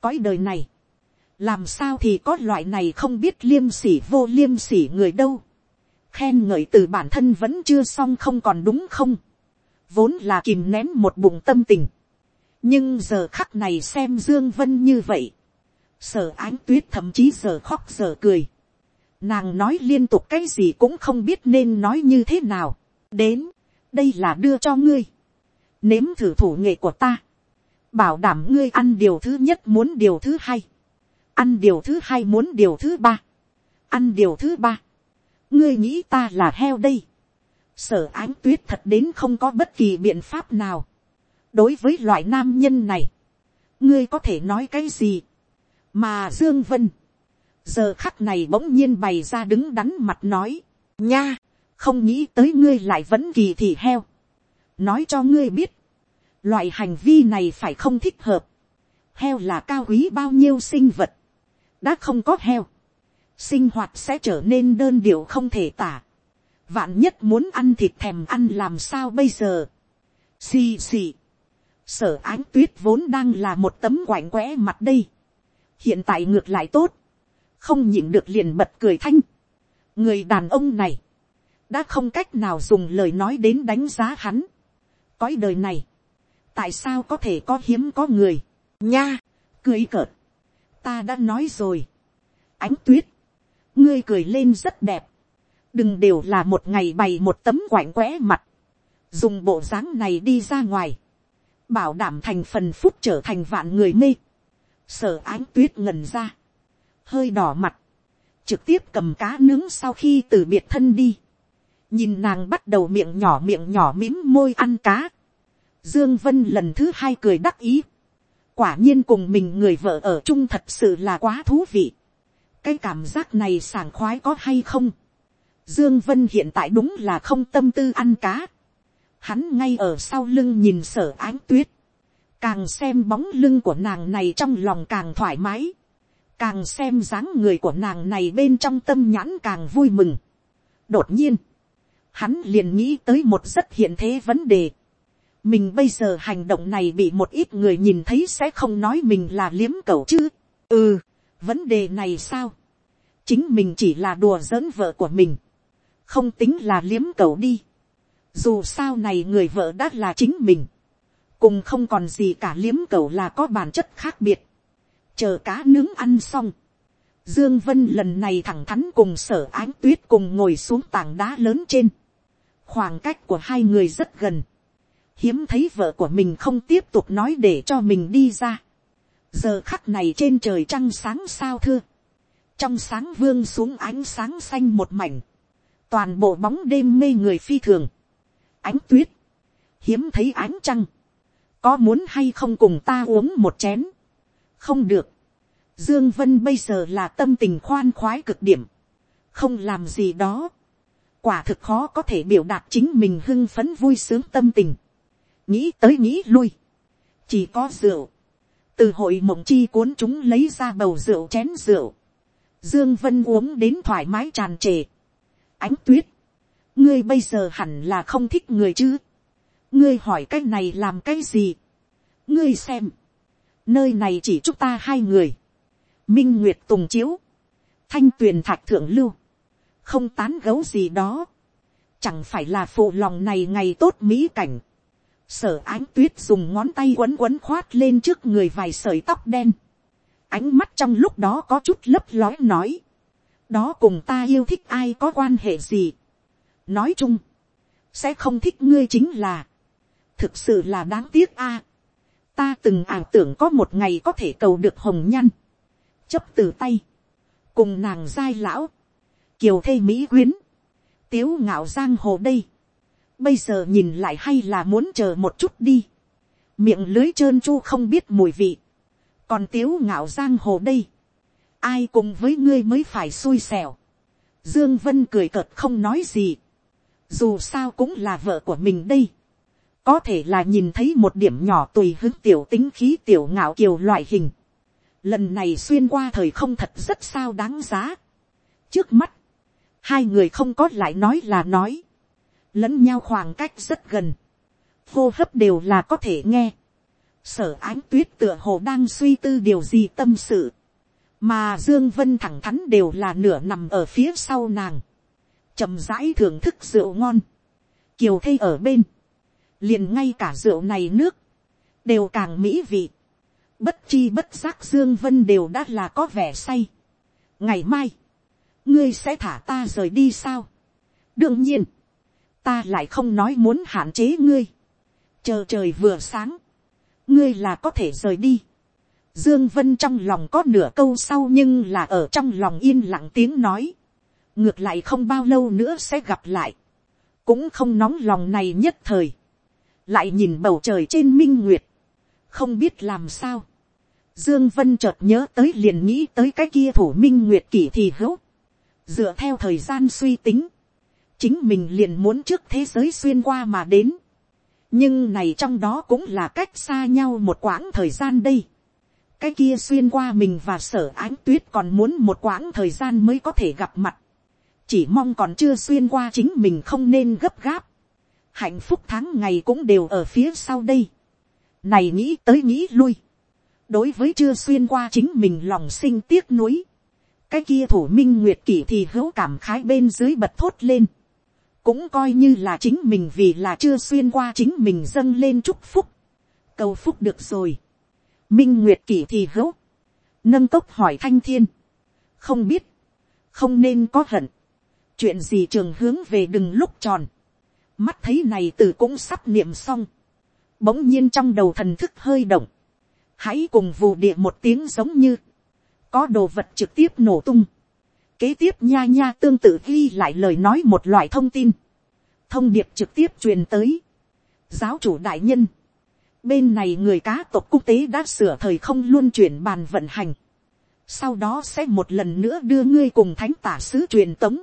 Cõi đời này làm sao thì có loại này không biết liêm sỉ vô liêm sỉ người đâu. khen ngợi từ bản thân vẫn chưa xong không còn đúng không vốn là kìm nén một bụng tâm tình. nhưng giờ khắc này xem dương vân như vậy. sở ánh tuyết thậm chí giờ khóc giờ cười. nàng nói liên tục cái gì cũng không biết nên nói như thế nào. đến, đây là đưa cho ngươi. nếm thử thủ nghệ của ta. bảo đảm ngươi ăn điều thứ nhất muốn điều thứ hai ăn điều thứ hai muốn điều thứ ba, ăn điều thứ ba, ngươi nghĩ ta là heo đây, sở ánh tuyết thật đến không có bất kỳ biện pháp nào, đối với loại nam nhân này, ngươi có thể nói cái gì, mà dương vân, giờ khắc này bỗng nhiên bày ra đứng đắn mặt nói, nha, không nghĩ tới ngươi lại vẫn kỳ thị heo, nói cho ngươi biết, loại hành vi này phải không thích hợp, heo là cao quý bao nhiêu sinh vật, đã không có heo, sinh hoạt sẽ trở nên đơn điệu không thể tả vạn nhất muốn ăn thịt thèm ăn làm sao bây giờ. xì xì. sở ánh tuyết vốn đang là một tấm quạnh quẽ mặt đây. hiện tại ngược lại tốt. không nhịn được liền bật cười thanh. người đàn ông này, đã không cách nào dùng lời nói đến đánh giá hắn. cõi đời này, tại sao có thể có hiếm có người, nha, cười cợt ta đã nói rồi. ánh tuyết, ngươi cười lên rất đẹp đừng đều là một ngày bày một tấm quạnh quẽ mặt. dùng bộ dáng này đi ra ngoài. bảo đảm thành phần phúc trở thành vạn người mê. sở ánh tuyết ngần ra. hơi đỏ mặt. trực tiếp cầm cá nướng sau khi từ biệt thân đi. nhìn nàng bắt đầu miệng nhỏ miệng nhỏ mím môi ăn cá. Dương Vân lần thứ hai cười đắc ý quả nhiên cùng mình người vợ ở chung thật sự là quá thú vị. cái cảm giác này sảng khoái có hay không dương vân hiện tại đúng là không tâm tư ăn cá. hắn ngay ở sau lưng nhìn sở ánh tuyết. càng xem bóng lưng của nàng này trong lòng càng thoải mái. càng xem dáng người của nàng này bên trong tâm nhãn càng vui mừng. đột nhiên, hắn liền nghĩ tới một rất hiện thế vấn đề mình bây giờ hành động này bị một ít người nhìn thấy sẽ không nói mình là liếm cầu chứ. ừ, vấn đề này sao. chính mình chỉ là đùa giỡn vợ của mình không tính là liếm cầu đi. dù sao này người vợ đã là chính mình. cùng không còn gì cả liếm cầu là có bản chất khác biệt. chờ cá nướng ăn xong. Dương Vân lần này thẳng thắn cùng sở ánh tuyết cùng ngồi xuống tảng đá lớn trên. Khoảng cách của hai người rất gần hiếm thấy vợ của mình không tiếp tục nói để cho mình đi ra. giờ khắc này trên trời trăng sáng sao thưa, trong sáng vương xuống ánh sáng xanh một mảnh, toàn bộ bóng đêm mê người phi thường, ánh tuyết, hiếm thấy ánh trăng, có muốn hay không cùng ta uống một chén, không được, dương vân bây giờ là tâm tình khoan khoái cực điểm, không làm gì đó, quả thực khó có thể biểu đạt chính mình hưng phấn vui sướng tâm tình. Nghĩ tới nghĩ lui, chỉ có rượu, từ hội mộng chi cuốn chúng lấy ra bầu rượu chén rượu, dương vân uống đến thoải mái tràn trề, ánh tuyết, ngươi bây giờ hẳn là không thích người chứ, ngươi hỏi cái này làm cái gì, ngươi xem, nơi này chỉ chúc ta hai người, minh nguyệt tùng chiếu, thanh tuyền thạch thượng lưu, không tán gấu gì đó, chẳng phải là phụ lòng này ngày tốt mỹ cảnh, sở ánh tuyết dùng ngón tay quấn quấn khoát lên trước người vài sợi tóc đen. ánh mắt trong lúc đó có chút lấp lói nói đó cùng ta yêu thích ai có quan hệ gì. nói chung, sẽ không thích ngươi chính là, thực sự là đáng tiếc a. ta từng ảo tưởng có một ngày có thể cầu được hồng nhăn, chấp từ tay, cùng nàng giai lão, kiều thê mỹ quyến, tiếu ngạo giang hồ đây, bây giờ nhìn lại hay là muốn chờ một chút đi, miệng lưới trơn chu không biết mùi vị, còn tiếu ngạo giang hồ đây, ai cùng với ngươi mới phải xui xẻo. Dương Vân cười cợt không nói gì. Dù sao cũng là vợ của mình đây. Có thể là nhìn thấy một điểm nhỏ tùy hứng tiểu tính khí tiểu ngạo kiều loại hình. Lần này xuyên qua thời không thật rất sao đáng giá. Trước mắt, hai người không có lại nói là nói. Lẫn nhau khoảng cách rất gần. Hô hấp đều là có thể nghe. Sở ánh tuyết tựa hồ đang suy tư điều gì tâm sự mà dương vân thẳng thắn đều là nửa nằm ở phía sau nàng, chậm rãi thưởng thức rượu ngon, kiều thây ở bên, liền ngay cả rượu này nước, đều càng mỹ vị, bất chi bất giác dương vân đều đã là có vẻ say. ngày mai, ngươi sẽ thả ta rời đi sao, đương nhiên, ta lại không nói muốn hạn chế ngươi, chờ trời vừa sáng, ngươi là có thể rời đi, Dương Vân trong lòng có nửa câu sau nhưng là ở trong lòng yên lặng tiếng nói. Ngược lại không bao lâu nữa sẽ gặp lại. Cũng không nóng lòng này nhất thời. Lại nhìn bầu trời trên minh nguyệt. Không biết làm sao. Dương Vân chợt nhớ tới liền nghĩ tới cái kia thủ minh nguyệt kỷ thì hữu. Dựa theo thời gian suy tính. Chính mình liền muốn trước thế giới xuyên qua mà đến. Nhưng này trong đó cũng là cách xa nhau một quãng thời gian đây cái kia xuyên qua mình và sở ánh tuyết còn muốn một quãng thời gian mới có thể gặp mặt. chỉ mong còn chưa xuyên qua chính mình không nên gấp gáp. hạnh phúc tháng ngày cũng đều ở phía sau đây. này nghĩ tới nghĩ lui. đối với chưa xuyên qua chính mình lòng sinh tiếc nuối. cái kia thủ minh nguyệt kỷ thì hữu cảm khái bên dưới bật thốt lên. cũng coi như là chính mình vì là chưa xuyên qua chính mình dâng lên chúc phúc. cầu phúc được rồi minh nguyệt kỷ thì hữu, nâng tốc hỏi thanh thiên, không biết, không nên có hận, chuyện gì trường hướng về đừng lúc tròn, mắt thấy này từ cũng sắp niệm xong, bỗng nhiên trong đầu thần thức hơi động, hãy cùng vù địa một tiếng giống như, có đồ vật trực tiếp nổ tung, kế tiếp nha nha tương tự ghi lại lời nói một loại thông tin, thông điệp trực tiếp truyền tới, giáo chủ đại nhân, bên này người cá tộc quốc tế đã sửa thời không luôn chuyển bàn vận hành. sau đó sẽ một lần nữa đưa ngươi cùng thánh tả sứ truyền tống.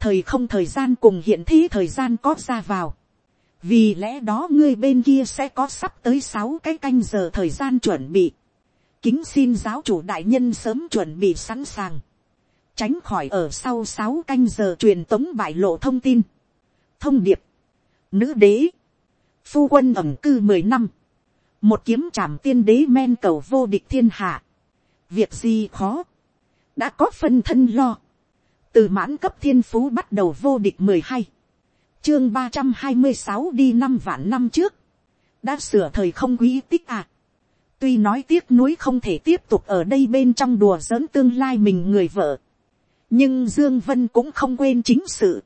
thời không thời gian cùng hiện thế thời gian có ra vào. vì lẽ đó ngươi bên kia sẽ có sắp tới sáu cái canh giờ thời gian chuẩn bị. kính xin giáo chủ đại nhân sớm chuẩn bị sẵn sàng. tránh khỏi ở sau sáu canh giờ truyền tống bại lộ thông tin. thông điệp. nữ đế phu quân ẩm cư mười năm, một kiếm trảm tiên đế men cầu vô địch thiên hạ, việc gì khó, đã có phân thân lo, từ mãn cấp thiên phú bắt đầu vô địch mười hai, chương ba trăm hai mươi sáu đi năm vạn năm trước, đã sửa thời không quý tích à. tuy nói tiếc nuối không thể tiếp tục ở đây bên trong đùa giỡn tương lai mình người vợ, nhưng dương vân cũng không quên chính sự.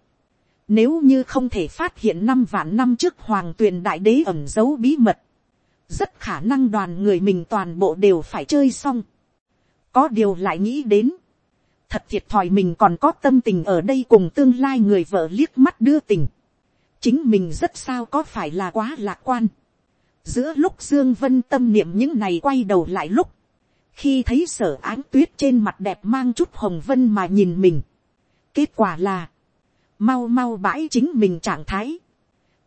Nếu như không thể phát hiện năm vạn năm trước hoàng tuyền đại đế ẩn giấu bí mật, rất khả năng đoàn người mình toàn bộ đều phải chơi xong. có điều lại nghĩ đến, thật thiệt thòi mình còn có tâm tình ở đây cùng tương lai người vợ liếc mắt đưa tình. chính mình rất sao có phải là quá lạc quan. giữa lúc dương vân tâm niệm những này quay đầu lại lúc, khi thấy sở ánh tuyết trên mặt đẹp mang chút hồng vân mà nhìn mình. kết quả là, mau mau bãi chính mình trạng thái.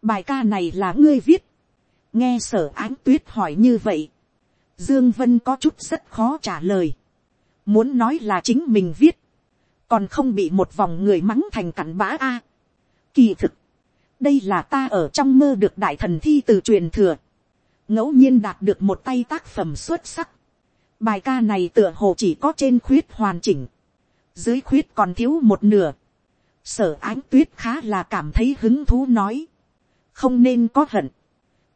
bài ca này là ngươi viết, nghe sở ánh tuyết hỏi như vậy, dương vân có chút rất khó trả lời, muốn nói là chính mình viết, còn không bị một vòng người mắng thành cặn bã a. kỳ thực, đây là ta ở trong mơ được đại thần thi từ truyền thừa, ngẫu nhiên đạt được một tay tác phẩm xuất sắc, bài ca này tựa hồ chỉ có trên khuyết hoàn chỉnh, dưới khuyết còn thiếu một nửa, sở ánh tuyết khá là cảm thấy hứng thú nói, không nên có hận,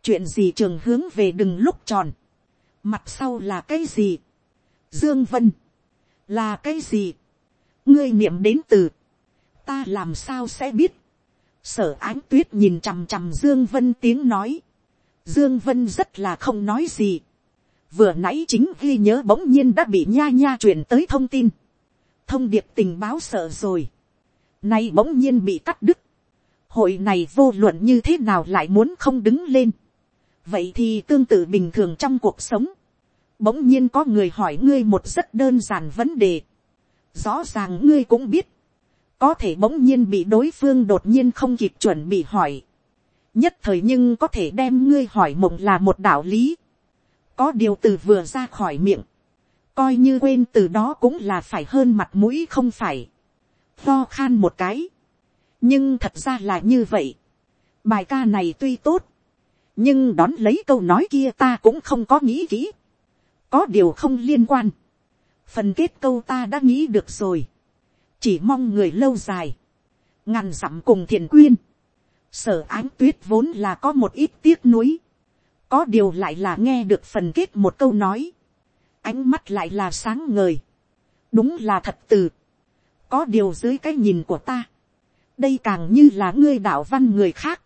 chuyện gì trường hướng về đừng lúc tròn, mặt sau là cái gì, dương vân, là cái gì, ngươi niệm đến từ, ta làm sao sẽ biết, sở ánh tuyết nhìn chằm chằm dương vân tiếng nói, dương vân rất là không nói gì, vừa nãy chính ghi nhớ bỗng nhiên đã bị nha nha truyền tới thông tin, thông điệp tình báo sợ rồi, nay bỗng nhiên bị cắt đứt, hội này vô luận như thế nào lại muốn không đứng lên, vậy thì tương tự bình thường trong cuộc sống, bỗng nhiên có người hỏi ngươi một rất đơn giản vấn đề, rõ ràng ngươi cũng biết, có thể bỗng nhiên bị đối phương đột nhiên không kịp chuẩn bị hỏi, nhất thời nhưng có thể đem ngươi hỏi mộng là một đạo lý, có điều từ vừa ra khỏi miệng, coi như quên từ đó cũng là phải hơn mặt mũi không phải, lo khan một cái, nhưng thật ra là như vậy, bài ca này tuy tốt, nhưng đón lấy câu nói kia ta cũng không có nghĩ kỹ, có điều không liên quan, phần kết câu ta đã nghĩ được rồi, chỉ mong người lâu dài, ngàn dặm cùng thiền quyên, sở ánh tuyết vốn là có một ít tiếc nuối, có điều lại là nghe được phần kết một câu nói, ánh mắt lại là sáng ngời, đúng là thật từ, có điều dưới cái nhìn của ta, đây càng như là ngươi đạo văn người khác,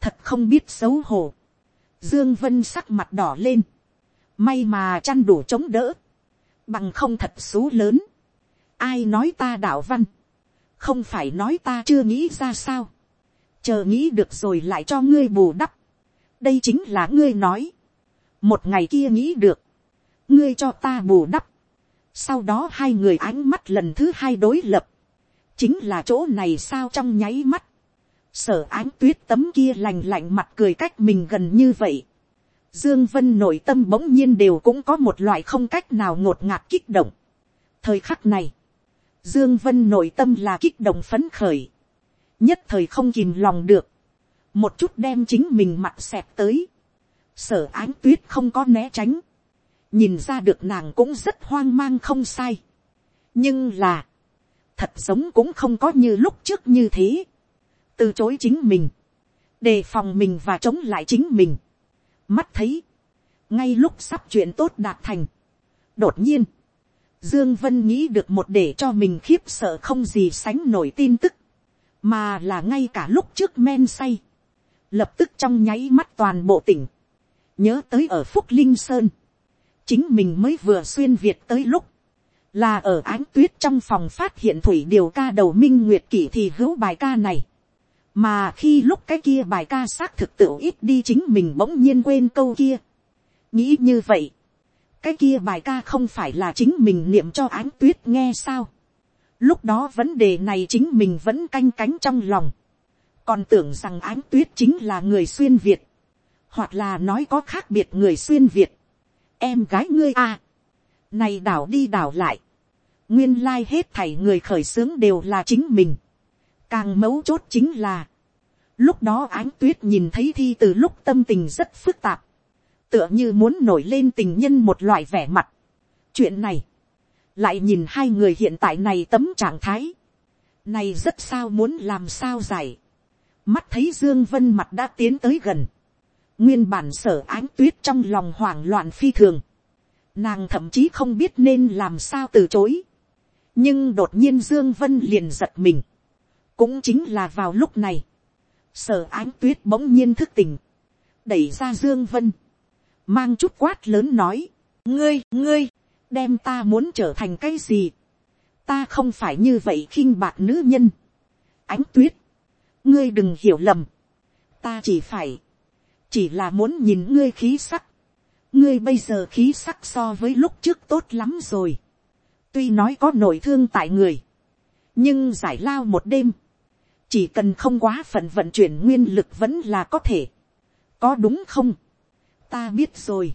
thật không biết xấu hổ, dương vân sắc mặt đỏ lên, may mà chăn đủ chống đỡ, bằng không thật xú lớn, ai nói ta đạo văn, không phải nói ta chưa nghĩ ra sao, chờ nghĩ được rồi lại cho ngươi bù đắp, đây chính là ngươi nói, một ngày kia nghĩ được, ngươi cho ta bù đắp, sau đó hai người ánh mắt lần thứ hai đối lập, chính là chỗ này sao trong nháy mắt, sở ánh tuyết tấm kia lành lạnh mặt cười cách mình gần như vậy, Dương Vân nội tâm bỗng nhiên đều cũng có một loại không cách nào ngột ngạt kích động. Thời khắc này, Dương Vân nội tâm là kích động phấn khởi. Nhất thời không kìm lòng được. Một chút đem chính mình mặt xẹp tới. Sở ánh tuyết không có né tránh. Nhìn ra được nàng cũng rất hoang mang không sai. Nhưng là. Thật giống cũng không có như lúc trước như thế. Từ chối chính mình. Đề phòng mình và chống lại chính mình mắt thấy, ngay lúc sắp chuyện tốt đạt thành. đột nhiên, dương vân nghĩ được một để cho mình khiếp sợ không gì sánh nổi tin tức, mà là ngay cả lúc trước men say, lập tức trong nháy mắt toàn bộ tỉnh, nhớ tới ở phúc linh sơn, chính mình mới vừa xuyên việt tới lúc, là ở ánh tuyết trong phòng phát hiện thủy điều ca đầu minh nguyệt kỷ thì hữu bài ca này mà khi lúc cái kia bài ca xác thực tự ít đi chính mình bỗng nhiên quên câu kia. nghĩ như vậy, cái kia bài ca không phải là chính mình niệm cho ánh tuyết nghe sao. lúc đó vấn đề này chính mình vẫn canh cánh trong lòng. còn tưởng rằng ánh tuyết chính là người xuyên việt, hoặc là nói có khác biệt người xuyên việt. em gái ngươi à, này đảo đi đảo lại, nguyên lai hết thảy người khởi xướng đều là chính mình Càng mấu chốt chính là, lúc đó ánh tuyết nhìn thấy thi từ lúc tâm tình rất phức tạp, tựa như muốn nổi lên tình nhân một loại vẻ mặt. chuyện này, lại nhìn hai người hiện tại này tấm trạng thái, này rất sao muốn làm sao giải. mắt thấy dương vân mặt đã tiến tới gần, nguyên bản sở ánh tuyết trong lòng hoảng loạn phi thường, nàng thậm chí không biết nên làm sao từ chối. nhưng đột nhiên dương vân liền giật mình, cũng chính là vào lúc này, sở ánh tuyết bỗng nhiên thức tỉnh, đẩy ra dương vân, mang chút quát lớn nói, ngươi, ngươi, đem ta muốn trở thành cái gì, ta không phải như vậy khinh bạc nữ nhân, ánh tuyết, ngươi đừng hiểu lầm, ta chỉ phải, chỉ là muốn nhìn ngươi khí sắc, ngươi bây giờ khí sắc so với lúc trước tốt lắm rồi, tuy nói có nội thương tại người, nhưng giải lao một đêm, chỉ cần không quá phận vận chuyển nguyên lực vẫn là có thể. có đúng không, ta biết rồi.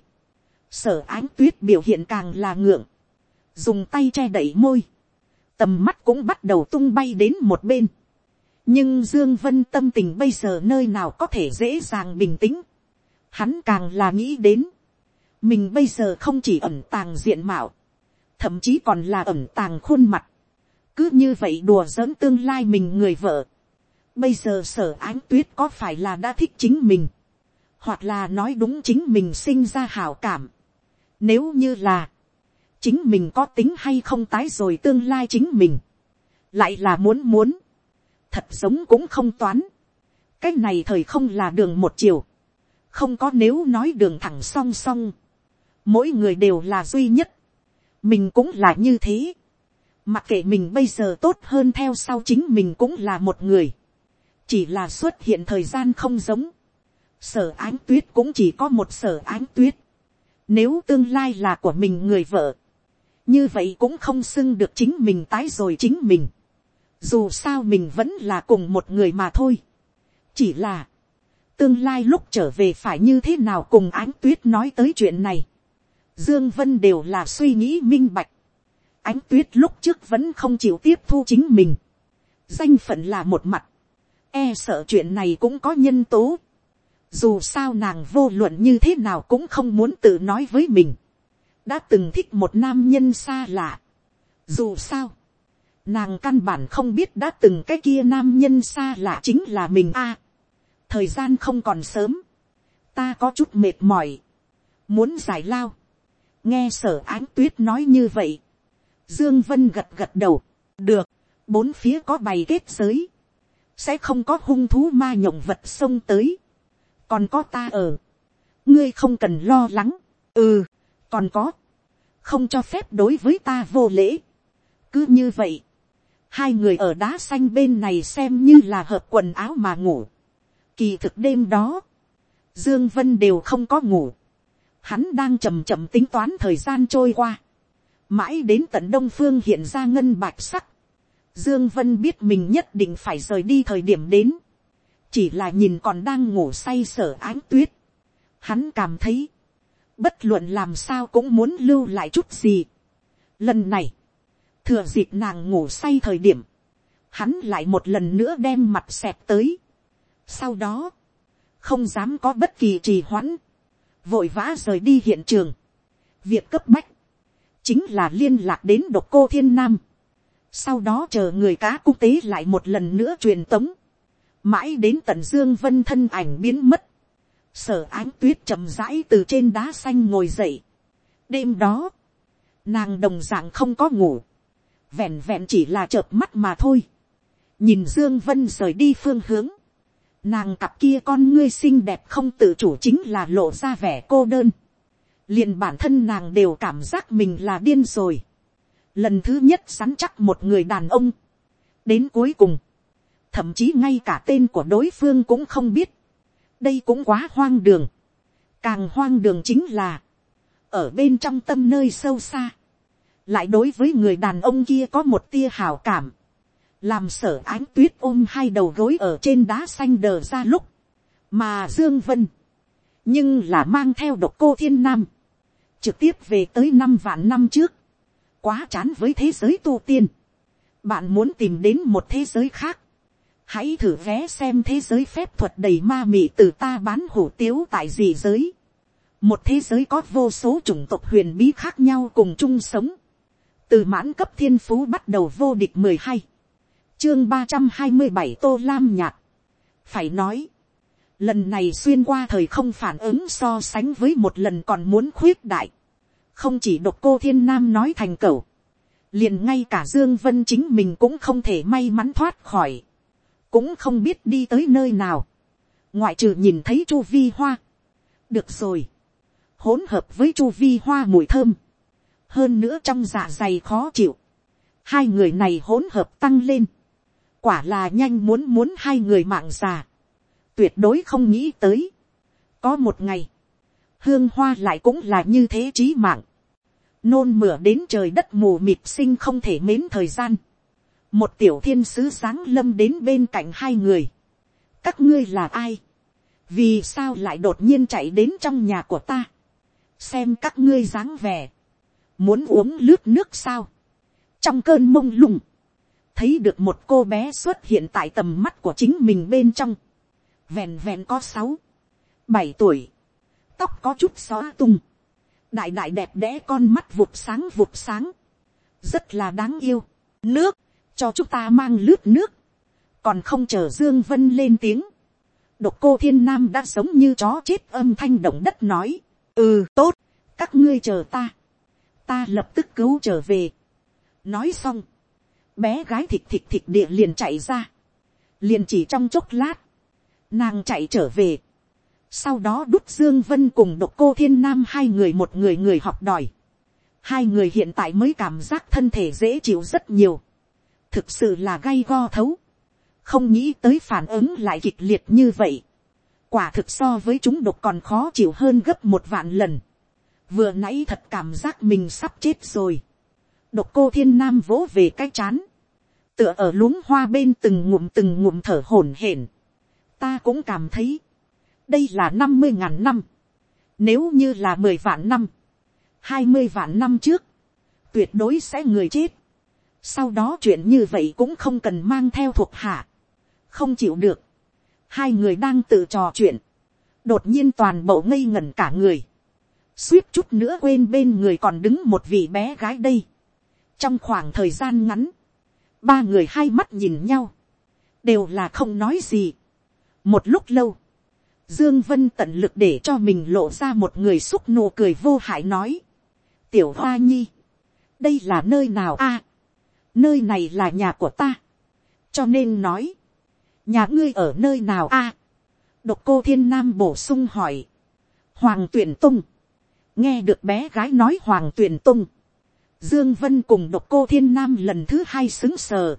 sở ánh tuyết biểu hiện càng là ngượng, dùng tay che đẩy môi, tầm mắt cũng bắt đầu tung bay đến một bên. nhưng dương vân tâm tình bây giờ nơi nào có thể dễ dàng bình tĩnh. hắn càng là nghĩ đến, mình bây giờ không chỉ ẩn tàng diện mạo, thậm chí còn là ẩn tàng khuôn mặt. cứ như vậy đùa giỡn tương lai mình người vợ Bây giờ sở ánh tuyết có phải là đã thích chính mình. Hoặc là nói đúng chính mình sinh ra hảo cảm. Nếu như là. Chính mình có tính hay không tái rồi tương lai chính mình. Lại là muốn muốn. Thật giống cũng không toán. Cái này thời không là đường một chiều. Không có nếu nói đường thẳng song song. Mỗi người đều là duy nhất. Mình cũng là như thế. Mặc kệ mình bây giờ tốt hơn theo sau chính mình cũng là một người chỉ là xuất hiện thời gian không giống, sở ánh tuyết cũng chỉ có một sở ánh tuyết, nếu tương lai là của mình người vợ, như vậy cũng không xưng được chính mình tái rồi chính mình. dù sao mình vẫn là cùng một người mà thôi. chỉ là, tương lai lúc trở về phải như thế nào cùng ánh tuyết nói tới chuyện này. dương vân đều là suy nghĩ minh bạch. ánh tuyết lúc trước vẫn không chịu tiếp thu chính mình. danh phận là một mặt e sợ chuyện này cũng có nhân tố. dù sao nàng vô luận như thế nào cũng không muốn tự nói với mình đã từng thích một nam nhân xa lạ. Dù sao, nàng căn bản không biết đã từng cái kia nam nhân xa lạ chính là mình a. thời gian không còn sớm, ta có chút mệt mỏi, muốn giải lao. nghe sở ánh tuyết nói như vậy, dương vân gật gật đầu, được, bốn phía có bày kết giới, sẽ không có hung thú ma nhộng vật xông tới, còn có ta ở, ngươi không cần lo lắng, ừ, còn có, không cho phép đối với ta vô lễ. cứ như vậy, hai người ở đá xanh bên này xem như là hợp quần áo mà ngủ. kỳ thực đêm đó, dương vân đều không có ngủ. hắn đang chậm chậm tính toán thời gian trôi qua. mãi đến tận đông phương hiện ra ngân bạch sắc dương vân biết mình nhất định phải rời đi thời điểm đến. chỉ là nhìn còn đang ngủ say sở ánh tuyết. hắn cảm thấy, bất luận làm sao cũng muốn lưu lại chút gì. Lần này, thừa dịp nàng ngủ say thời điểm, hắn lại một lần nữa đem mặt xẹp tới. Sau đó, không dám có bất kỳ trì hoãn, vội vã rời đi hiện trường. Việc cấp bách, chính là liên lạc đến độc cô thiên nam. Sau đó chờ người cá quốc tế lại một lần nữa truyền tống. Mãi đến tận Dương Vân thân ảnh biến mất sở ánh tuyết chậm rãi từ trên đá xanh ngồi dậy. đêm đó, nàng đồng d ạ n g không có ngủ, vẹn vẹn chỉ là chợp mắt mà thôi. nhìn dương vân rời đi phương hướng, nàng cặp kia con ngươi xinh đẹp không tự chủ chính là lộ ra vẻ cô đơn. liền bản thân nàng đều cảm giác mình là điên rồi lần thứ nhất sắn chắc một người đàn ông. đến cuối cùng, thậm chí ngay cả tên của đối phương cũng không biết đây cũng quá hoang đường. càng hoang đường chính là, ở bên trong tâm nơi sâu xa, lại đối với người đàn ông kia có một tia hào cảm, làm sở ánh tuyết ôm hai đầu gối ở trên đá xanh đờ ra lúc, mà dương vân, nhưng là mang theo độc cô thiên nam, trực tiếp về tới năm vạn năm trước, quá chán với thế giới tu tiên, bạn muốn tìm đến một thế giới khác, hãy thử vé xem thế giới phép thuật đầy ma mị từ ta bán hủ tiếu tại gì giới. một thế giới có vô số chủng tộc huyền bí khác nhau cùng chung sống. từ mãn cấp thiên phú bắt đầu vô địch mười hai, chương ba trăm hai mươi bảy tô lam nhạc. phải nói, lần này xuyên qua thời không phản ứng so sánh với một lần còn muốn khuyết đại không chỉ độc cô thiên nam nói thành cầu, liền ngay cả dương vân chính mình cũng không thể may mắn thoát khỏi cũng không biết đi tới nơi nào, ngoại trừ nhìn thấy chu vi hoa. được rồi, hỗn hợp với chu vi hoa mùi thơm, hơn nữa trong dạ dày khó chịu, hai người này hỗn hợp tăng lên, quả là nhanh muốn muốn hai người mạng già, tuyệt đối không nghĩ tới. có một ngày, hương hoa lại cũng là như thế trí mạng, nôn mửa đến trời đất mù mịt sinh không thể mến thời gian, một tiểu thiên sứ sáng lâm đến bên cạnh hai người. các ngươi là ai, vì sao lại đột nhiên chạy đến trong nhà của ta, xem các ngươi dáng vẻ, muốn uống lướt nước sao, trong cơn mông lung, thấy được một cô bé xuất hiện tại tầm mắt của chính mình bên trong, vẹn vẹn có sáu, bảy tuổi, tóc có chút xóa tung, đại đại đẹp đẽ con mắt vụt sáng vụt sáng, rất là đáng yêu, nước, cho chúng ta mang lướt nước, còn không chờ dương vân lên tiếng, độc cô thiên nam đã sống như chó chết âm thanh động đất nói, ừ tốt, các ngươi chờ ta, ta lập tức cứu trở về. nói xong, bé gái thịt thịt thịt địa liền chạy ra, liền chỉ trong chốc lát, nàng chạy trở về, sau đó đúc dương vân cùng độc cô thiên nam hai người một người người học đòi, hai người hiện tại mới cảm giác thân thể dễ chịu rất nhiều, thực sự là gay go thấu, không nghĩ tới phản ứng lại kịch liệt như vậy, quả thực so với chúng độc còn khó chịu hơn gấp một vạn lần, vừa nãy thật cảm giác mình sắp chết rồi, độc cô thiên nam vỗ về cái chán, tựa ở luống hoa bên từng ngụm từng ngụm thở hổn hển. ta cũng cảm thấy, đây là năm mươi ngàn năm, nếu như là mười vạn năm, hai mươi vạn năm trước, tuyệt đối sẽ người chết. sau đó chuyện như vậy cũng không cần mang theo thuộc hạ, không chịu được. hai người đang tự trò chuyện, đột nhiên toàn bộ ngây ngẩn cả người, suýt chút nữa quên bên người còn đứng một vị bé gái đây. trong khoảng thời gian ngắn, ba người hai mắt nhìn nhau, đều là không nói gì. một lúc lâu, dương vân tận lực để cho mình lộ ra một người xúc nụ cười vô hại nói, tiểu hoa nhi, đây là nơi nào a, nơi này là nhà của ta, cho nên nói, nhà ngươi ở nơi nào a, độc cô thiên nam bổ sung hỏi, hoàng tuyển tung, nghe được bé gái nói hoàng tuyển tung, Dương Vân cùng độc cô thiên nam lần thứ hai xứng sờ.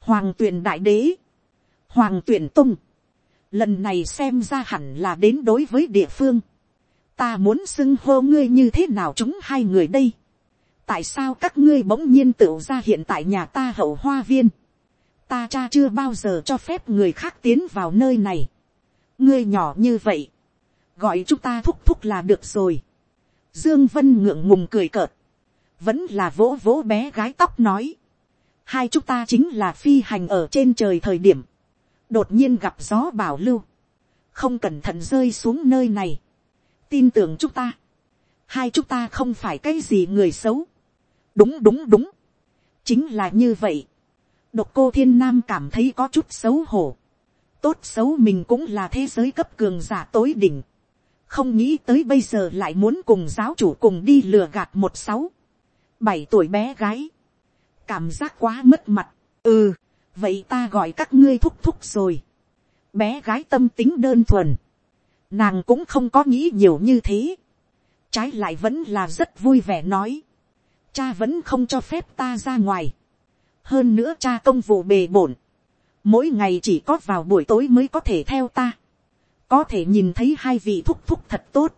Hoàng tuyển đại đế. Hoàng tuyển tung. Lần này xem ra hẳn là đến đối với địa phương. Ta muốn xưng hô ngươi như thế nào chúng hai người đây. Tại sao các ngươi bỗng nhiên tự ra hiện tại nhà ta hậu hoa viên. Ta cha chưa bao giờ cho phép người khác tiến vào nơi này. Ngươi nhỏ như vậy. Gọi chúng ta thúc thúc là được rồi. Dương Vân ngượng ngùng cười cợt vẫn là vỗ vỗ bé gái tóc nói, hai chúng ta chính là phi hành ở trên trời thời điểm, đột nhiên gặp gió bảo lưu, không cẩn thận rơi xuống nơi này, tin tưởng chúng ta, hai chúng ta không phải cái gì người xấu, đúng đúng đúng, chính là như vậy, độc cô thiên nam cảm thấy có chút xấu hổ, tốt xấu mình cũng là thế giới cấp cường giả tối đỉnh, không nghĩ tới bây giờ lại muốn cùng giáo chủ cùng đi lừa gạt một sáu, bảy tuổi bé gái, cảm giác quá mất mặt, ừ, vậy ta gọi các ngươi thúc thúc rồi, bé gái tâm tính đơn thuần, nàng cũng không có nghĩ nhiều như thế, trái lại vẫn là rất vui vẻ nói, cha vẫn không cho phép ta ra ngoài, hơn nữa cha công vụ bề bổn, mỗi ngày chỉ có vào buổi tối mới có thể theo ta, có thể nhìn thấy hai vị thúc thúc thật tốt,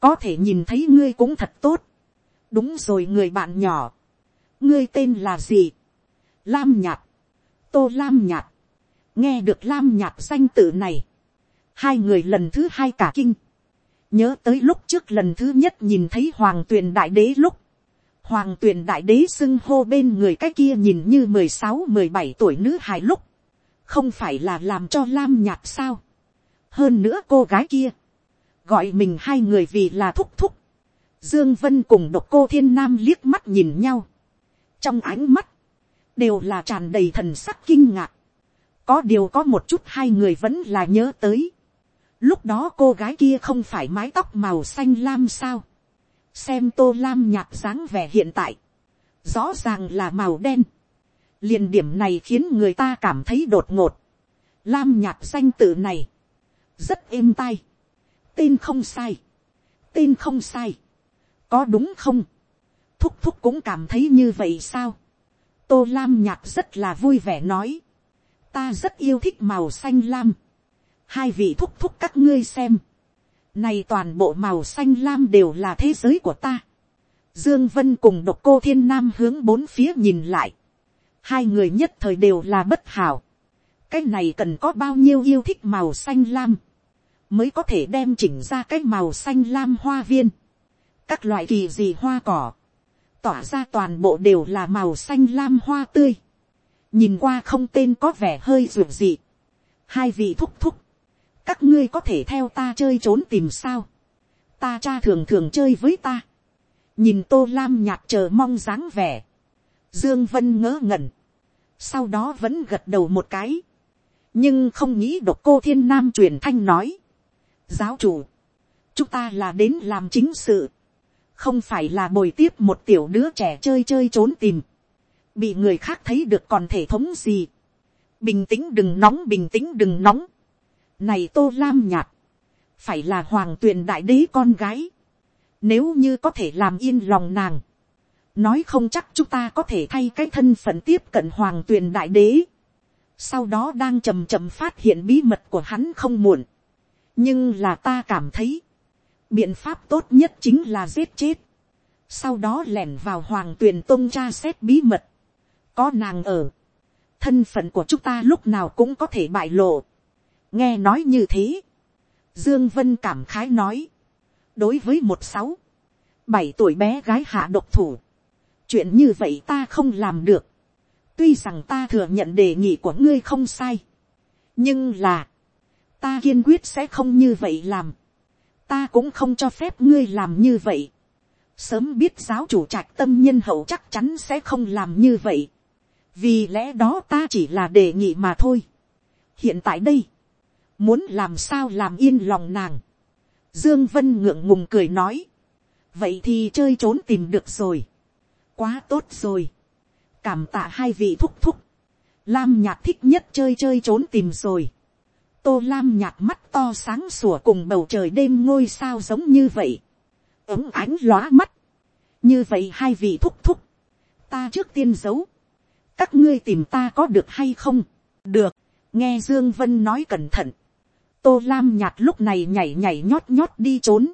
có thể nhìn thấy ngươi cũng thật tốt, đúng rồi người bạn nhỏ, ngươi tên là gì, lam nhạt, tô lam nhạt, nghe được lam nhạt danh tự này, hai người lần thứ hai cả kinh, nhớ tới lúc trước lần thứ nhất nhìn thấy hoàng tuyền đại đế lúc, hoàng tuyền đại đế xưng hô bên người cái kia nhìn như mười sáu mười bảy tuổi nữ hài lúc, không phải là làm cho lam nhạt sao, hơn nữa cô gái kia, gọi mình hai người vì là thúc thúc, Dương Vân cùng độc cô thiên nam liếc mắt nhìn nhau. Trong ánh mắt, đều là tràn đầy thần sắc kinh ngạc. Có điều có một chút hai người vẫn là nhớ tới. Lúc đó cô gái kia không phải mái tóc màu xanh lam sao. Xem tô lam nhạt dáng vẻ hiện tại. Rõ ràng là màu đen. liền điểm này khiến người ta cảm thấy đột ngột. Lam nhạt danh tự này. Rất êm tai. Tên không sai. Tên không sai có đúng không, thúc thúc cũng cảm thấy như vậy sao, tô lam nhạc rất là vui vẻ nói, ta rất yêu thích màu xanh lam, hai vị thúc thúc các ngươi xem, này toàn bộ màu xanh lam đều là thế giới của ta, dương vân cùng độc cô thiên nam hướng bốn phía nhìn lại, hai người nhất thời đều là bất hảo, cái này cần có bao nhiêu yêu thích màu xanh lam, mới có thể đem chỉnh ra cái màu xanh lam hoa viên. Các loại kỳ dị hoa cỏ, tỏa ra toàn bộ đều là màu xanh lam hoa tươi, nhìn qua không tên có vẻ hơi ruột dị. hai vị thúc thúc, các ngươi có thể theo ta chơi trốn tìm sao, ta cha thường thường chơi với ta, nhìn tô lam nhạt chờ mong dáng vẻ, dương vân ngỡ ngẩn, sau đó vẫn gật đầu một cái, nhưng không nghĩ độc cô thiên nam truyền thanh nói, giáo chủ, chúng ta là đến làm chính sự, không phải là bồi tiếp một tiểu đứa trẻ chơi chơi trốn tìm, bị người khác thấy được còn thể thống gì, bình tĩnh đừng nóng bình tĩnh đừng nóng, này tô lam nhạt, phải là hoàng tuyền đại đế con gái, nếu như có thể làm yên lòng nàng, nói không chắc chúng ta có thể thay cái thân phận tiếp cận hoàng tuyền đại đế, sau đó đang chầm chầm phát hiện bí mật của hắn không muộn, nhưng là ta cảm thấy, biện pháp tốt nhất chính là giết chết. sau đó lẻn vào hoàng tuyền tôn tra xét bí mật, có nàng ở, thân phận của chúng ta lúc nào cũng có thể bại lộ, nghe nói như thế, dương vân cảm khái nói, đối với một sáu, bảy tuổi bé gái hạ độc thủ, chuyện như vậy ta không làm được, tuy rằng ta thừa nhận đề nghị của ngươi không sai, nhưng là, ta kiên quyết sẽ không như vậy làm, ta cũng không cho phép ngươi làm như vậy, sớm biết giáo chủ trạch tâm nhân hậu chắc chắn sẽ không làm như vậy, vì lẽ đó ta chỉ là đề nghị mà thôi. hiện tại đây, muốn làm sao làm yên lòng nàng, dương vân ngượng ngùng cười nói, vậy thì chơi trốn tìm được rồi, quá tốt rồi, cảm tạ hai vị thúc thúc, lam nhạc thích nhất chơi chơi trốn tìm rồi, tô lam nhạt mắt to sáng sủa cùng bầu trời đêm ngôi sao giống như vậy, ống ánh lóa mắt, như vậy hai vị thúc thúc, ta trước tiên giấu, các ngươi tìm ta có được hay không, được, nghe dương vân nói cẩn thận, tô lam nhạt lúc này nhảy nhảy nhót nhót đi trốn,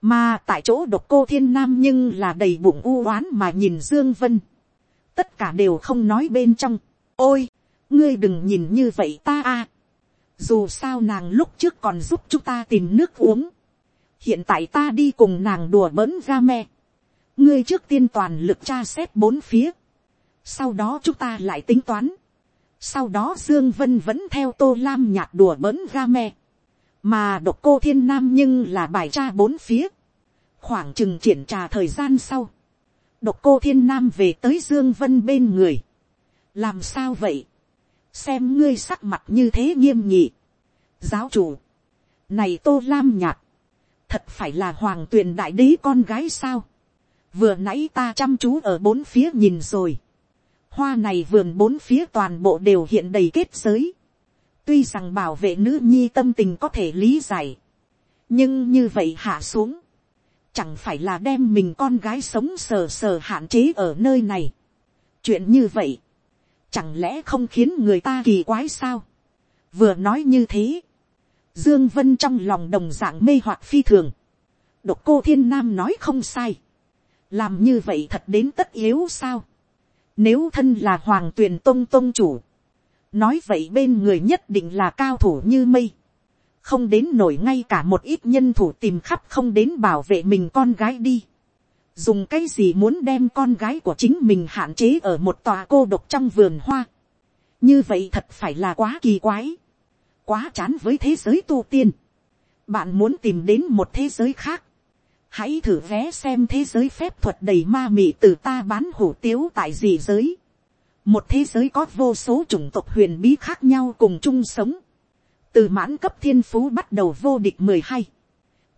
mà tại chỗ độc cô thiên nam nhưng là đầy bụng u oán mà nhìn dương vân, tất cả đều không nói bên trong, ôi, ngươi đừng nhìn như vậy ta a, dù sao nàng lúc trước còn giúp chúng ta tìm nước uống, hiện tại ta đi cùng nàng đùa bỡn ga me, ngươi trước tiên toàn lực tra xét bốn phía, sau đó chúng ta lại tính toán, sau đó dương vân vẫn theo tô lam nhạt đùa bỡn ga me, mà độc cô thiên nam nhưng là bài tra bốn phía, khoảng chừng triển trà thời gian sau, độc cô thiên nam về tới dương vân bên người, làm sao vậy, xem ngươi sắc mặt như thế nghiêm nhị, giáo chủ, này tô lam nhạt, thật phải là hoàng tuyền đại đế con gái sao, vừa nãy ta chăm chú ở bốn phía nhìn rồi, hoa này vườn bốn phía toàn bộ đều hiện đầy kết giới, tuy rằng bảo vệ nữ nhi tâm tình có thể lý giải, nhưng như vậy hạ xuống, chẳng phải là đem mình con gái sống sờ sờ hạn chế ở nơi này. chuyện như vậy, chẳng lẽ không khiến người ta kỳ quái sao. vừa nói như thế, dương vân trong lòng đồng dạng mê hoặc phi thường, độc cô thiên nam nói không sai, làm như vậy thật đến tất yếu sao. nếu thân là hoàng tuyền tông tông chủ, nói vậy bên người nhất định là cao thủ như mây, không đến nổi ngay cả một ít nhân thủ tìm khắp không đến bảo vệ mình con gái đi dùng cái gì muốn đem con gái của chính mình hạn chế ở một tòa cô độc trong vườn hoa. như vậy thật phải là quá kỳ quái, quá chán với thế giới tu tiên. bạn muốn tìm đến một thế giới khác, hãy thử vé xem thế giới phép thuật đầy ma mị từ ta bán hủ tiếu tại gì giới. một thế giới có vô số chủng tộc huyền bí khác nhau cùng chung sống. từ mãn cấp thiên phú bắt đầu vô địch mười hai,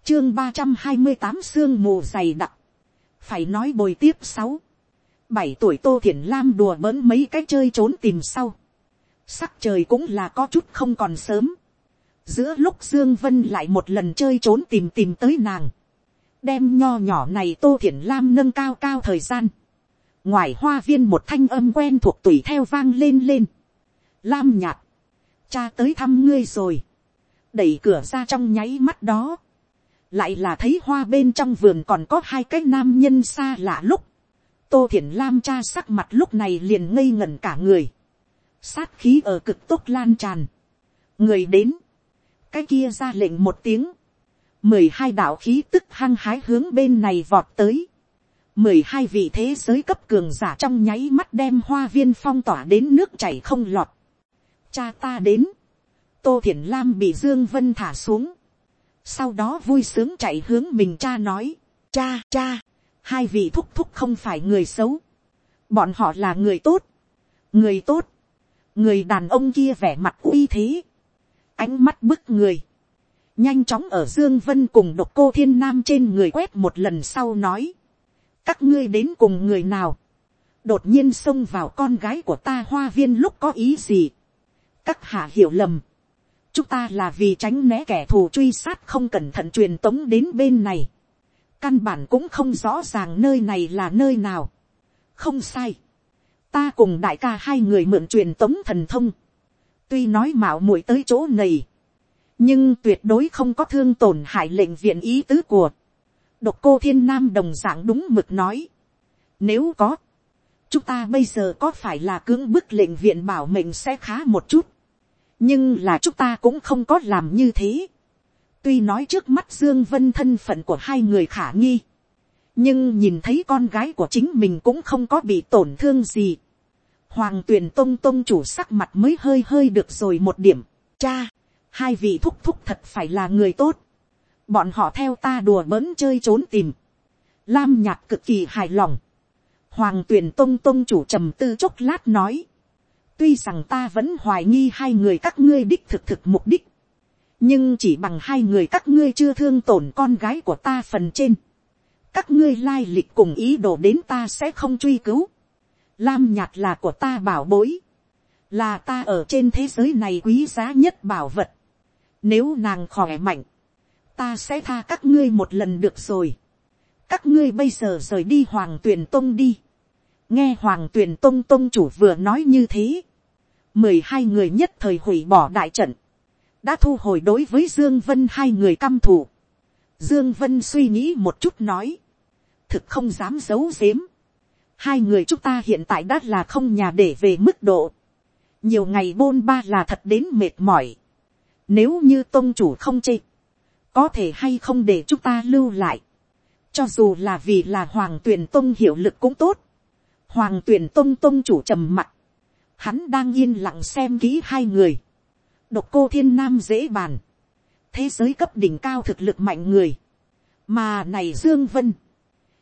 chương ba trăm hai mươi tám xương mù dày đặc phải nói bồi tiếp sáu, bảy tuổi tô thiển lam đùa bỡn mấy cái chơi trốn tìm sau. sắc trời cũng là có chút không còn sớm. giữa lúc dương vân lại một lần chơi trốn tìm tìm tới nàng đem nho nhỏ này tô thiển lam nâng cao cao thời gian. ngoài hoa viên một thanh âm quen thuộc tùy theo vang lên lên. lam nhạt, cha tới thăm ngươi rồi. đẩy cửa ra trong nháy mắt đó lại là thấy hoa bên trong vườn còn có hai cái nam nhân xa lạ lúc. tô thiển lam cha sắc mặt lúc này liền ngây ngẩn cả người. sát khí ở cực tốt lan tràn. người đến. cái kia ra lệnh một tiếng mười hai đạo khí tức hăng hái hướng bên này vọt tới. mười hai vị thế giới cấp cường giả trong nháy mắt đem hoa viên phong tỏa đến nước chảy không lọt. cha ta đến. tô thiển lam bị dương vân thả xuống sau đó vui sướng chạy hướng mình cha nói. cha cha, hai vị thúc thúc không phải người xấu. bọn họ là người tốt. người tốt. người đàn ông kia vẻ mặt uy thế. ánh mắt bức người nhanh chóng ở dương vân cùng độc cô thiên nam trên người quét một lần sau nói, các ngươi đến cùng người nào, đột nhiên xông vào con gái của ta hoa viên lúc có ý gì, các hạ hiểu lầm, chúng ta là vì tránh né kẻ thù truy sát không cẩn thận truyền tống đến bên này, căn bản cũng không rõ ràng nơi này là nơi nào, không sai, ta cùng đại ca hai người mượn truyền tống thần thông, tuy nói mạo muội tới chỗ này, nhưng tuyệt đối không có thương tổn hại lệnh viện ý tứ của. độc cô thiên nam đồng d ạ n g đúng mực nói, nếu có, chúng ta bây giờ có phải là cưỡng bức lệnh viện bảo mệnh sẽ khá một chút, nhưng là chúng ta cũng không có làm như thế. tuy nói trước mắt dương vân thân phận của hai người khả nghi, nhưng nhìn thấy con gái của chính mình cũng không có bị tổn thương gì. Hoàng tuyền tông tông chủ sắc mặt mới hơi hơi được rồi một điểm. Cha, hai vị thúc thúc thật phải là người tốt bọn họ theo ta đùa bỡn chơi trốn tìm, lam nhạc cực kỳ hài lòng, hoàng tuyền tông tông chủ trầm tư chốc lát nói, tuy rằng ta vẫn hoài nghi hai người các ngươi đích thực thực mục đích, nhưng chỉ bằng hai người các ngươi chưa thương tổn con gái của ta phần trên, các ngươi lai lịch cùng ý đồ đến ta sẽ không truy cứu, lam nhạt là của ta bảo bối, là ta ở trên thế giới này quý giá nhất bảo vật, nếu nàng khỏe mạnh, ta sẽ tha các ngươi một lần được rồi. các ngươi bây giờ rời đi hoàng tuyền tông đi nghe hoàng tuyền tông tông chủ vừa nói như thế. mười hai người nhất thời hủy bỏ đại trận. đã thu hồi đối với dương vân hai người căm thù. dương vân suy nghĩ một chút nói. thực không dám giấu giếm. hai người chúng ta hiện tại đã là không nhà để về mức độ. nhiều ngày bôn ba là thật đến mệt mỏi. nếu như tông chủ không chê có thể hay không để chúng ta lưu lại, cho dù là vì là hoàng tuyển tông hiệu lực cũng tốt, hoàng tuyển tông tông chủ trầm mặt, hắn đang yên lặng xem kỹ hai người, độc cô thiên nam dễ bàn, thế giới cấp đỉnh cao thực lực mạnh người, mà này dương vân,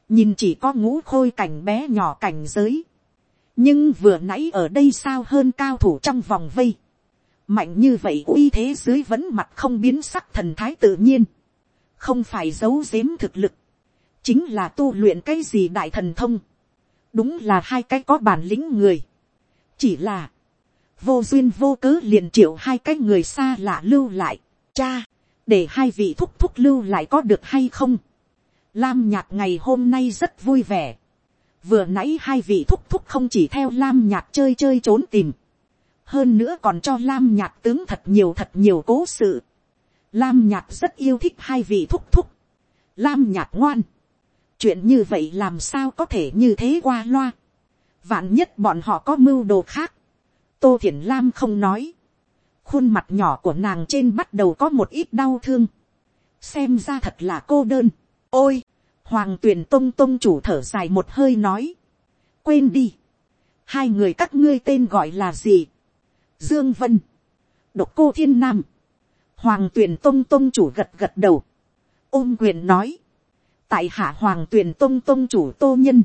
nhìn chỉ có ngũ khôi cảnh bé nhỏ cảnh giới, nhưng vừa nãy ở đây sao hơn cao thủ trong vòng vây, mạnh như vậy uy thế dưới vẫn mặt không biến sắc thần thái tự nhiên, không phải giấu giếm thực lực, chính là tu luyện cái gì đại thần thông, đúng là hai cái có bản lĩnh người, chỉ là, vô duyên vô cớ liền triệu hai cái người xa lạ lưu lại, cha, để hai vị thúc thúc lưu lại có được hay không, lam nhạc ngày hôm nay rất vui vẻ, vừa nãy hai vị thúc thúc không chỉ theo lam nhạc chơi chơi trốn tìm, hơn nữa còn cho lam nhạc tướng thật nhiều thật nhiều cố sự. lam nhạc rất yêu thích hai vị thúc thúc. lam nhạc ngoan chuyện như vậy làm sao có thể như thế qua loa. vạn nhất bọn họ có mưu đồ khác. tô thiển lam không nói. khuôn mặt nhỏ của nàng trên bắt đầu có một ít đau thương. xem ra thật là cô đơn. ôi, hoàng tuyền tông tông chủ thở dài một hơi nói. quên đi. hai người các ngươi tên gọi là gì Dương Vân, Độc Cô Thiên Nam, Hoàng Tuyền Tông Tông chủ gật gật đầu, ôm quyền nói, tại hạ Hoàng Tuyền Tông Tông chủ Tô Nhân,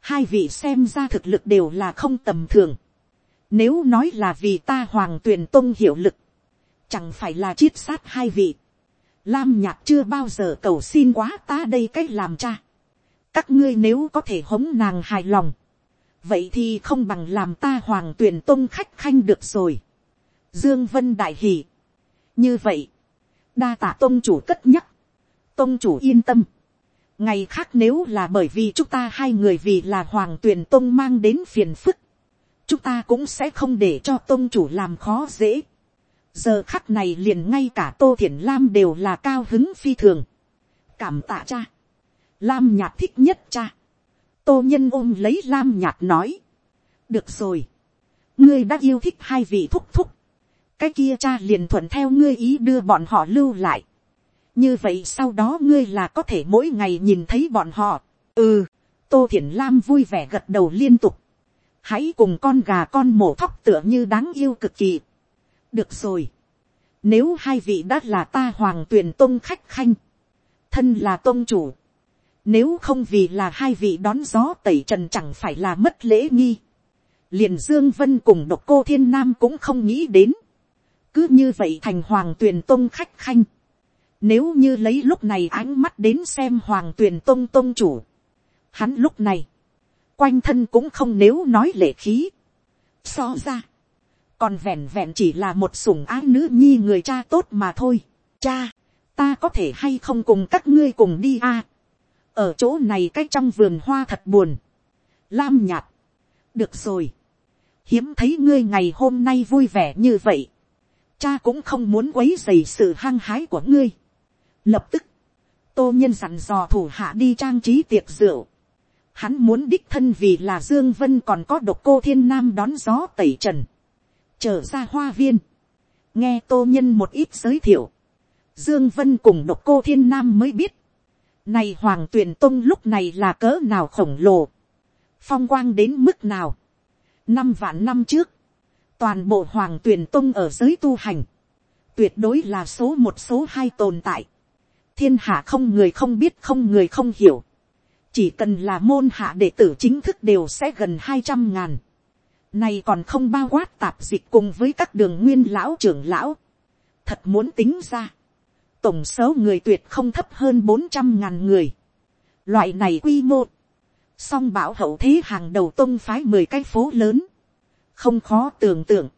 hai vị xem ra thực lực đều là không tầm thường, nếu nói là vì ta Hoàng Tuyền Tông hiệu lực, chẳng phải là chiết sát hai vị, Lam nhạc chưa bao giờ cầu xin quá ta đây cách làm cha. Các ngươi nếu có thể hống nàng hài lòng vậy thì không bằng làm ta hoàng tuyển tông khách khanh được rồi. Dương Vân đại hỉ. Như vậy, đa tạ tôn chủ cất nhắc. Tôn chủ yên tâm. Ngày khác nếu là bởi vì chúng ta hai người vì là hoàng tuyển tôn mang đến phiền phức. Chúng ta cũng sẽ không để cho tôn chủ làm khó dễ. Giờ khắc này liền ngay cả Tô Thiển Lam đều là cao hứng phi thường. Cảm tạ cha. Lam nhạc thích nhất cha tô nhân ôm lấy lam nhạt nói. được rồi. ngươi đã yêu thích hai vị thúc thúc. cái kia cha liền thuận theo ngươi ý đưa bọn họ lưu lại như vậy sau đó ngươi là có thể mỗi ngày nhìn thấy bọn họ. ừ, tô thiển lam vui vẻ gật đầu liên tục. hãy cùng con gà con mổ thóc tựa như đáng yêu cực kỳ. được rồi. nếu hai vị đã là ta hoàng tuyền tôn khách khanh, thân là tôn chủ, nếu không vì là hai vị đón gió tẩy trần chẳng phải là mất lễ nghi. Liền Dương Vân cùng độc cô thiên nam cũng không nghĩ đến. Cứ như vậy thành hoàng tuyền tôn khách khanh. Nếu như lấy lúc này ánh mắt đến xem hoàng tuyền tông tông chủ. Hắn lúc này. Quanh thân cũng không nếu nói lệ khí. So ra. Còn vẹn vẹn chỉ là một sủng ái nữ nhi người cha tốt mà thôi. Cha. Ta có thể hay không cùng các ngươi cùng đi a ở chỗ này cách trong vườn hoa thật buồn, lam nhạt, được rồi, hiếm thấy ngươi ngày hôm nay vui vẻ như vậy, cha cũng không muốn quấy dày sự hăng hái của ngươi. Lập tức, tô nhân dặn dò thủ hạ đi trang trí tiệc rượu. Hắn muốn đích thân vì là Dương Vân còn có độc cô thiên nam đón gió tẩy trần. Trở ra hoa viên. Nghe tô nhân một ít giới thiệu. Dương Vân cùng độc cô thiên nam mới biết. Này Hoàng tuyển tông lúc này là cỡ nào khổng lồ. Phong quang đến mức nào. Năm vạn năm trước. Toàn bộ Hoàng tuyển tông ở giới tu hành. Tuyệt đối là số một số hai tồn tại. Thiên hạ không người không biết không người không hiểu. Chỉ cần là môn hạ đệ tử chính thức đều sẽ gần hai trăm ngàn. Này còn không bao quát tạp dịch cùng với các đường nguyên lão trưởng lão. Thật muốn tính ra tổng số người tuyệt không thấp hơn bốn trăm ngàn người. Loại này quy mô, song bảo hậu thế hàng đầu tông phái mười cái phố lớn, không khó tưởng tượng.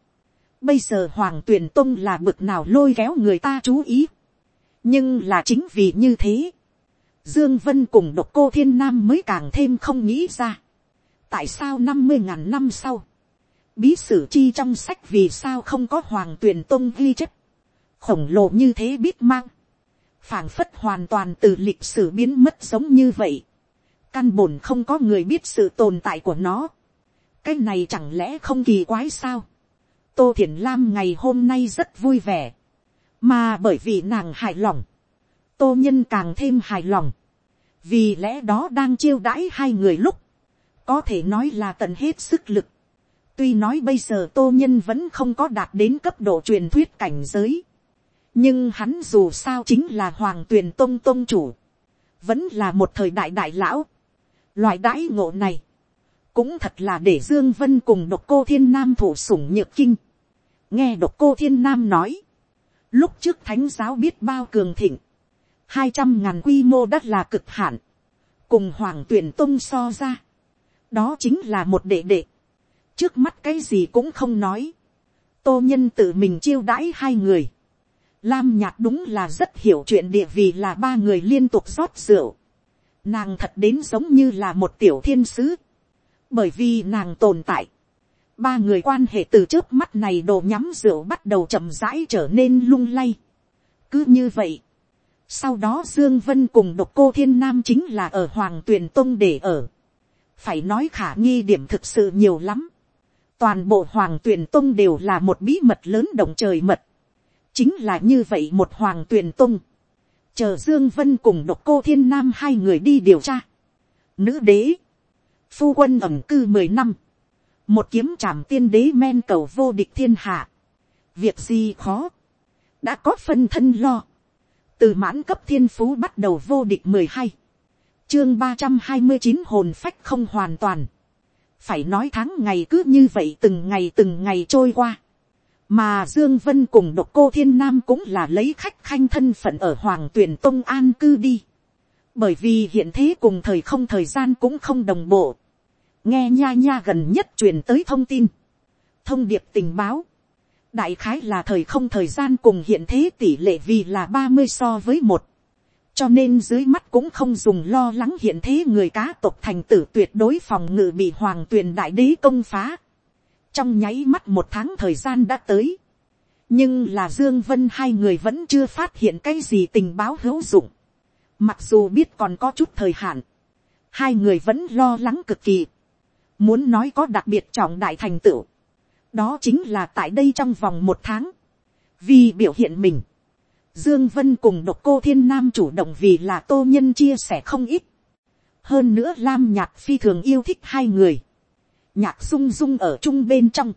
Bây giờ hoàng tuyển tông là bực nào lôi kéo người ta chú ý nhưng là chính vì như thế, dương vân cùng độc cô thiên nam mới càng thêm không nghĩ ra. tại sao năm mươi ngàn năm sau, bí sử chi trong sách vì sao không có hoàng tuyển tông ghi chép khổng lồ như thế biết mang phảng phất hoàn toàn từ lịch sử biến mất giống như vậy. căn bổn không có người biết sự tồn tại của nó. cái này chẳng lẽ không kỳ quái sao. tô thiền lam ngày hôm nay rất vui vẻ mà bởi vì nàng hài lòng, tô nhân càng thêm hài lòng. vì lẽ đó đang chiêu đãi hai người lúc, có thể nói là tận hết sức lực. tuy nói bây giờ tô nhân vẫn không có đạt đến cấp độ truyền thuyết cảnh giới nhưng hắn dù sao chính là hoàng tuyền tôn tôn chủ, vẫn là một thời đại đại lão. Loại đãi ngộ này, cũng thật là để dương vân cùng độc cô thiên nam thủ sủng nhược kinh. nghe độc cô thiên nam nói, lúc trước thánh giáo biết bao cường thịnh, hai trăm ngàn quy mô đất là cực hạn, cùng hoàng tuyển tôn so ra, đó chính là một đệ đệ, trước mắt cái gì cũng không nói, tô nhân tự mình chiêu đãi hai người, Lam nhạc đúng là rất hiểu chuyện địa vì là ba người liên tục rót rượu. Nàng thật đến giống như là một tiểu thiên sứ. Bởi vì nàng tồn tại. Ba người quan hệ từ trước mắt này đồ nhắm rượu bắt đầu chậm rãi trở nên lung lay. Cứ như vậy. Sau đó Dương Vân cùng độc cô thiên nam chính là ở Hoàng Tuyền Tông để ở. Phải nói khả nghi điểm thực sự nhiều lắm. Toàn bộ Hoàng Tuyền Tông đều là một bí mật lớn động trời mật chính là như vậy một hoàng tuyền tông chờ dương vân cùng độc cô thiên nam hai người đi điều tra. nữ đế, phu quân ẩm cư mười năm, một kiếm trảm tiên đế men cầu vô địch thiên hạ, việc gì khó, đã có phân thân lo, từ mãn cấp thiên phú bắt đầu vô địch mười hai, chương ba trăm hai mươi chín hồn phách không hoàn toàn, phải nói tháng ngày cứ như vậy từng ngày từng ngày trôi qua, mà dương vân cùng độc cô thiên nam cũng là lấy khách khanh thân phận ở hoàng tuyển tông an cư đi. Bởi vì hiện thế cùng thời không thời gian cũng không đồng bộ nghe nha nha gần nhất truyền tới thông tin. Thông điệp tình báo. Đại khái là thời không thời gian cùng hiện thế tỷ lệ vì là ba mươi so với một. Cho nên dưới mắt cũng không dùng lo lắng hiện thế người cá tộc thành tử tuyệt đối phòng ngự bị hoàng tuyền đại đế công phá. Trong nháy mắt một tháng thời gian đã tới, nhưng là dương vân hai người vẫn chưa phát hiện cái gì tình báo hữu dụng, mặc dù biết còn có chút thời hạn, hai người vẫn lo lắng cực kỳ, muốn nói có đặc biệt trọng đại thành tựu, đó chính là tại đây trong vòng một tháng, vì biểu hiện mình, Dương Vân cùng độc cô thiên nam chủ động vì là tô nhân chia sẻ không ít. Hơn nữa Lam Nhạc phi thường yêu thích hai người nhạc sung dung ở chung bên trong.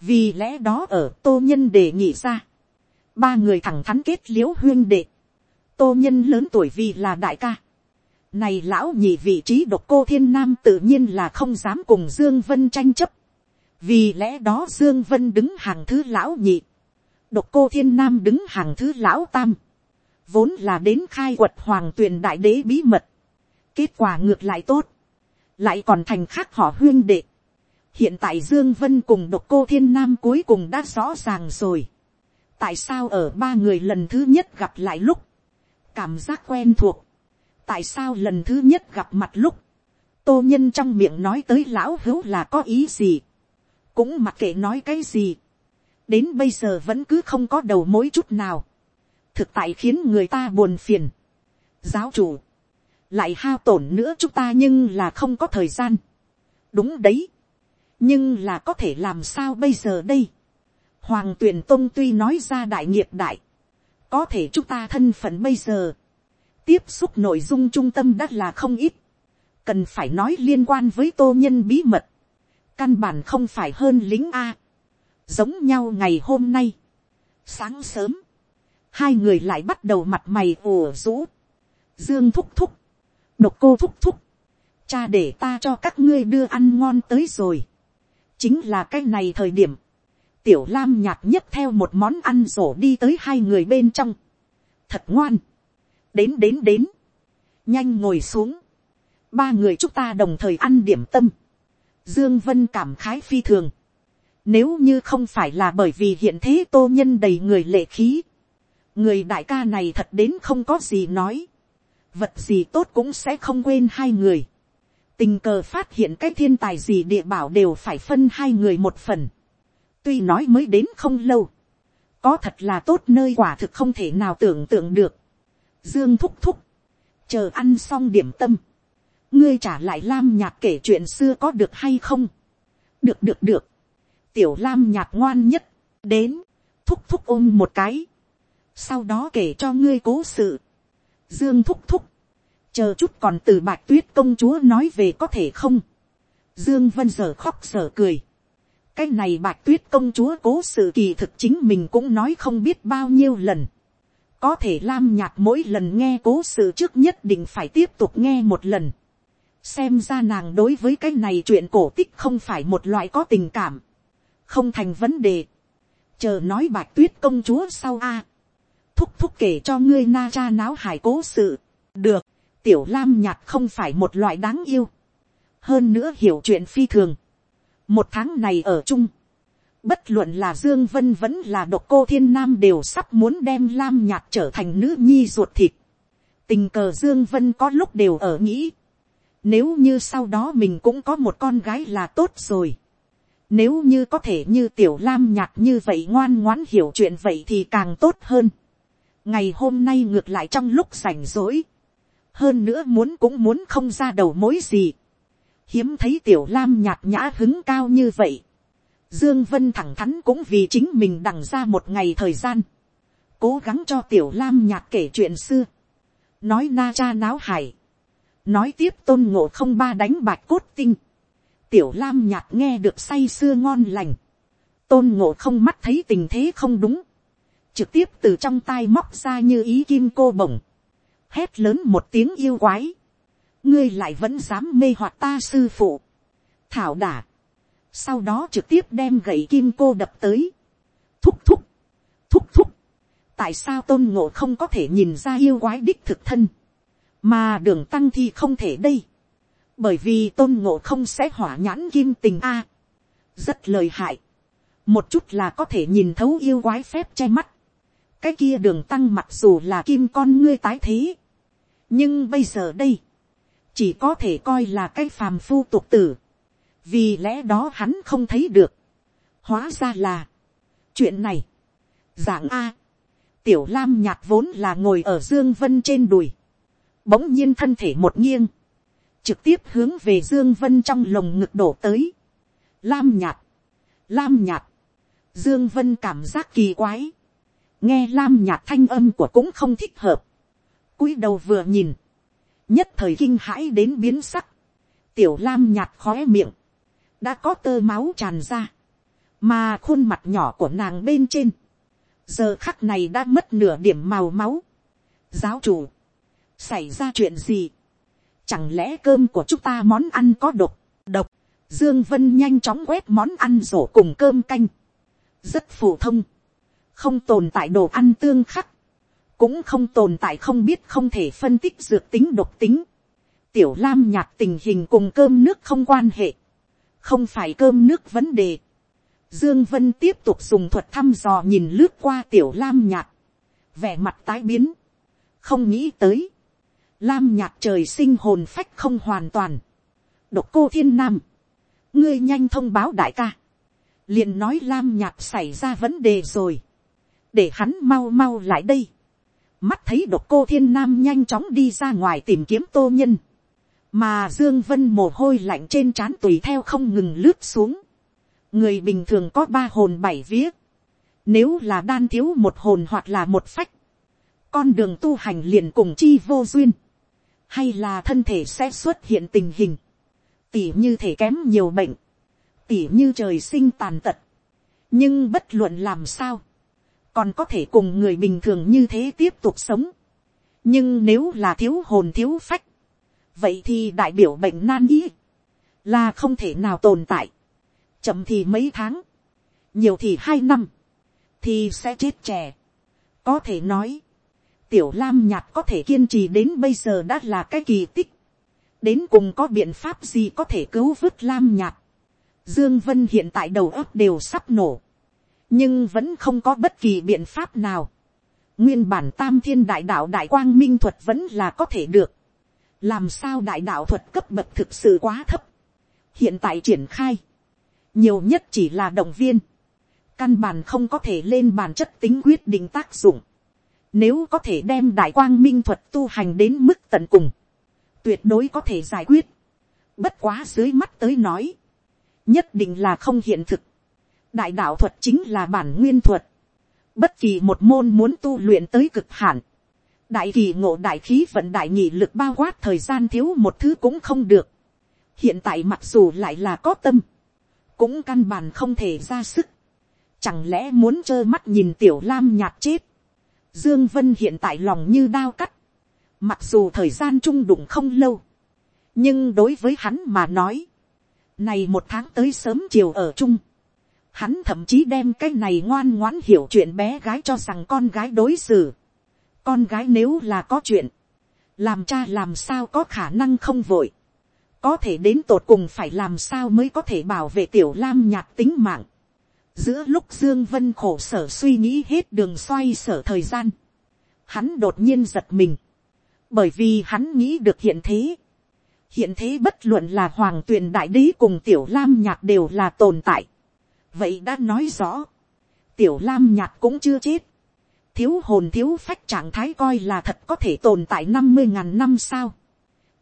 vì lẽ đó ở tô nhân đề nghị ra, ba người thẳng thắn kết liễu huyên đệ, tô nhân lớn tuổi vì là đại ca này lão nhị vị trí độc cô thiên nam tự nhiên là không dám cùng dương vân tranh chấp. vì lẽ đó dương vân đứng hàng thứ lão nhị, độc cô thiên nam đứng hàng thứ lão tam, vốn là đến khai quật hoàng tuyền đại đế bí mật. kết quả ngược lại tốt, lại còn thành khác họ huyên đệ hiện tại dương vân cùng độc cô thiên nam cuối cùng đã rõ ràng rồi. tại sao ở ba người lần thứ nhất gặp lại lúc, cảm giác quen thuộc, tại sao lần thứ nhất gặp mặt lúc, tô nhân trong miệng nói tới lão hữu là có ý gì, cũng mặc kệ nói cái gì, đến bây giờ vẫn cứ không có đầu mối chút nào, thực tại khiến người ta buồn phiền, giáo chủ, lại hao tổn nữa chúng ta nhưng là không có thời gian. đúng đấy, nhưng là có thể làm sao bây giờ đây. hoàng tuyền tông tuy nói ra đại nghiệp đại, có thể chúng ta thân phận bây giờ, tiếp xúc nội dung trung tâm đã là không ít, cần phải nói liên quan với tô nhân bí mật, căn bản không phải hơn lính a, giống nhau ngày hôm nay, sáng sớm, hai người lại bắt đầu mặt mày ủ rũ, dương thúc thúc, độc cô thúc thúc, cha để ta cho các ngươi đưa ăn ngon tới rồi, chính là cái này thời điểm, tiểu lam nhạt nhất theo một món ăn rổ đi tới hai người bên trong, thật ngoan, đến đến đến, nhanh ngồi xuống, ba người chúng ta đồng thời ăn điểm tâm, dương vân cảm khái phi thường, nếu như không phải là bởi vì hiện thế tô nhân đầy người lệ khí, người đại ca này thật đến không có gì nói, vật gì tốt cũng sẽ không quên hai người, tình cờ phát hiện cái thiên tài gì địa bảo đều phải phân hai người một phần, tuy nói mới đến không lâu, có thật là tốt nơi quả thực không thể nào tưởng tượng được, dương thúc thúc, chờ ăn xong điểm tâm, ngươi trả lại lam nhạc kể chuyện xưa có được hay không, được được được, tiểu lam nhạc ngoan nhất, đến, thúc thúc ôm một cái, sau đó kể cho ngươi cố sự, dương thúc thúc, chờ chút còn từ bạch tuyết công chúa nói về có thể không, dương vân giờ khóc giờ cười, cái này bạch tuyết công chúa cố sự kỳ thực chính mình cũng nói không biết bao nhiêu lần, có thể lam nhạc mỗi lần nghe cố sự trước nhất định phải tiếp tục nghe một lần, xem ra nàng đối với cái này chuyện cổ tích không phải một loại có tình cảm, không thành vấn đề, chờ nói bạch tuyết công chúa sau a, thúc thúc kể cho ngươi na cha náo hải cố sự, được, tiểu lam nhạc không phải một loại đáng yêu, hơn nữa hiểu chuyện phi thường, một tháng này ở chung, bất luận là dương vân vẫn là độc cô thiên nam đều sắp muốn đem lam nhạc trở thành nữ nhi ruột thịt, tình cờ dương vân có lúc đều ở nghĩ, nếu như sau đó mình cũng có một con gái là tốt rồi. Nếu như có thể như tiểu lam nhạc như vậy ngoan ngoãn hiểu chuyện vậy thì càng tốt hơn. Ngày hôm nay ngược lại trong lúc rảnh rỗi. Hơn nữa muốn cũng muốn không ra đầu mối gì. Hiếm thấy tiểu lam nhạc nhã hứng cao như vậy. Dương Vân thẳng thắn cũng vì chính mình đằng ra một ngày thời gian. Cố gắng cho tiểu lam nhạc kể chuyện xưa. Nói na cha náo hải nói tiếp tôn ngộ không ba đánh bạch cốt tinh, tiểu lam nhạt nghe được say sưa ngon lành, tôn ngộ không mắt thấy tình thế không đúng, trực tiếp từ trong tai móc ra như ý kim cô bổng, hét lớn một tiếng yêu quái, ngươi lại vẫn dám mê hoặc ta sư phụ, thảo đả, sau đó trực tiếp đem gậy kim cô đập tới, thúc thúc, thúc thúc, tại sao tôn ngộ không có thể nhìn ra yêu quái đích thực thân, mà đường tăng thì không thể đây, bởi vì tôn ngộ không sẽ hỏa nhãn kim tình a, rất lời hại, một chút là có thể nhìn thấu yêu quái phép che mắt, cái kia đường tăng mặc dù là kim con ngươi tái thế, nhưng bây giờ đây, chỉ có thể coi là cái phàm phu tục tử, vì lẽ đó hắn không thấy được, hóa ra là, chuyện này, dạng a, tiểu lam nhạt vốn là ngồi ở dương vân trên đùi, bỗng nhiên thân thể một nghiêng, trực tiếp hướng về dương vân trong lồng ngực đổ tới. lam nhạt, lam nhạt, dương vân cảm giác kỳ quái, nghe lam nhạt thanh âm của cũng không thích hợp, cúi đầu vừa nhìn, nhất thời kinh hãi đến biến sắc, tiểu lam nhạt khóe miệng, đã có tơ máu tràn ra, mà khuôn mặt nhỏ của nàng bên trên, giờ khắc này đã mất nửa điểm màu máu. giáo chủ, xảy ra chuyện gì, chẳng lẽ cơm của chúng ta món ăn có độc, độc, dương vân nhanh chóng quét món ăn rổ cùng cơm canh, rất phổ thông, không tồn tại đồ ăn tương khắc, cũng không tồn tại không biết không thể phân tích dược tính độc tính, tiểu lam nhạt tình hình cùng cơm nước không quan hệ, không phải cơm nước vấn đề, Dương Vân tiếp tục dùng thuật thăm dò nhìn lướt qua tiểu lam Nhạc Vẻ mặt tái biến. Không nghĩ tới. Lam Nhạc trời sinh hồn phách không hoàn toàn. Độc cô thiên nam. Ngươi nhanh thông báo đại ca. liền nói lam Nhạc xảy ra vấn đề rồi. Để hắn mau mau lại đây. mắt thấy độc cô thiên nam nhanh chóng đi ra ngoài tìm kiếm tô nhân, mà dương vân mồ hôi lạnh trên trán tùy theo không ngừng lướt xuống, người bình thường có ba hồn bảy vía, nếu là đan thiếu một hồn hoặc là một phách, con đường tu hành liền cùng chi vô duyên, hay là thân thể sẽ xuất hiện tình hình, tỉ như thể kém nhiều bệnh, tỉ như trời sinh tàn tật, nhưng bất luận làm sao, còn có thể cùng người bình thường như thế tiếp tục sống. nhưng nếu là thiếu hồn thiếu phách, vậy thì đại biểu bệnh nan y, là không thể nào tồn tại, chậm thì mấy tháng, nhiều thì hai năm, thì sẽ chết trẻ. có thể nói, tiểu lam nhạt có thể kiên trì đến bây giờ đã là cái kỳ tích, đến cùng có biện pháp gì có thể cứu vớt lam nhạt. Dương Vân hiện tại đầu óc đều sắp nổ nhưng vẫn không có bất kỳ biện pháp nào. nguyên bản tam thiên đại đạo đại quang minh thuật vẫn là có thể được làm sao đại đạo thuật cấp bậc thực sự quá thấp. hiện tại triển khai, nhiều nhất chỉ là động viên. căn bản không có thể lên bản chất tính quyết định tác dụng. nếu có thể đem đại quang minh thuật tu hành đến mức tận cùng, tuyệt đối có thể giải quyết. bất quá dưới mắt tới nói, nhất định là không hiện thực đại đạo thuật chính là bản nguyên thuật. bất kỳ một môn muốn tu luyện tới cực hạn đại kỳ ngộ đại khí vận đại nhị lực bao quát thời gian thiếu một thứ cũng không được. hiện tại mặc dù lại là có tâm, cũng căn bản không thể ra sức. chẳng lẽ muốn trơ mắt nhìn tiểu lam nhạt chết. dương vân hiện tại lòng như đao cắt. mặc dù thời gian trung đụng không lâu, nhưng đối với hắn mà nói, này một tháng tới sớm chiều ở chung, Hắn thậm chí đem cái này ngoan ngoãn hiểu chuyện bé gái cho rằng con gái đối xử. Con gái nếu là có chuyện. Làm cha làm sao có khả năng không vội. Có thể đến tột cùng phải làm sao mới có thể bảo vệ tiểu lam nhạt tính mạng. Giữa lúc Dương Vân khổ sở suy nghĩ hết đường xoay sở thời gian. Hắn đột nhiên giật mình. Bởi vì hắn nghĩ được hiện thế. Hiện thế bất luận là hoàng tuyền đại đế cùng tiểu lam nhạt đều là tồn tại vậy đã nói rõ, tiểu lam nhạt cũng chưa chết, thiếu hồn thiếu phách trạng thái coi là thật có thể tồn tại năm mươi ngàn năm sao,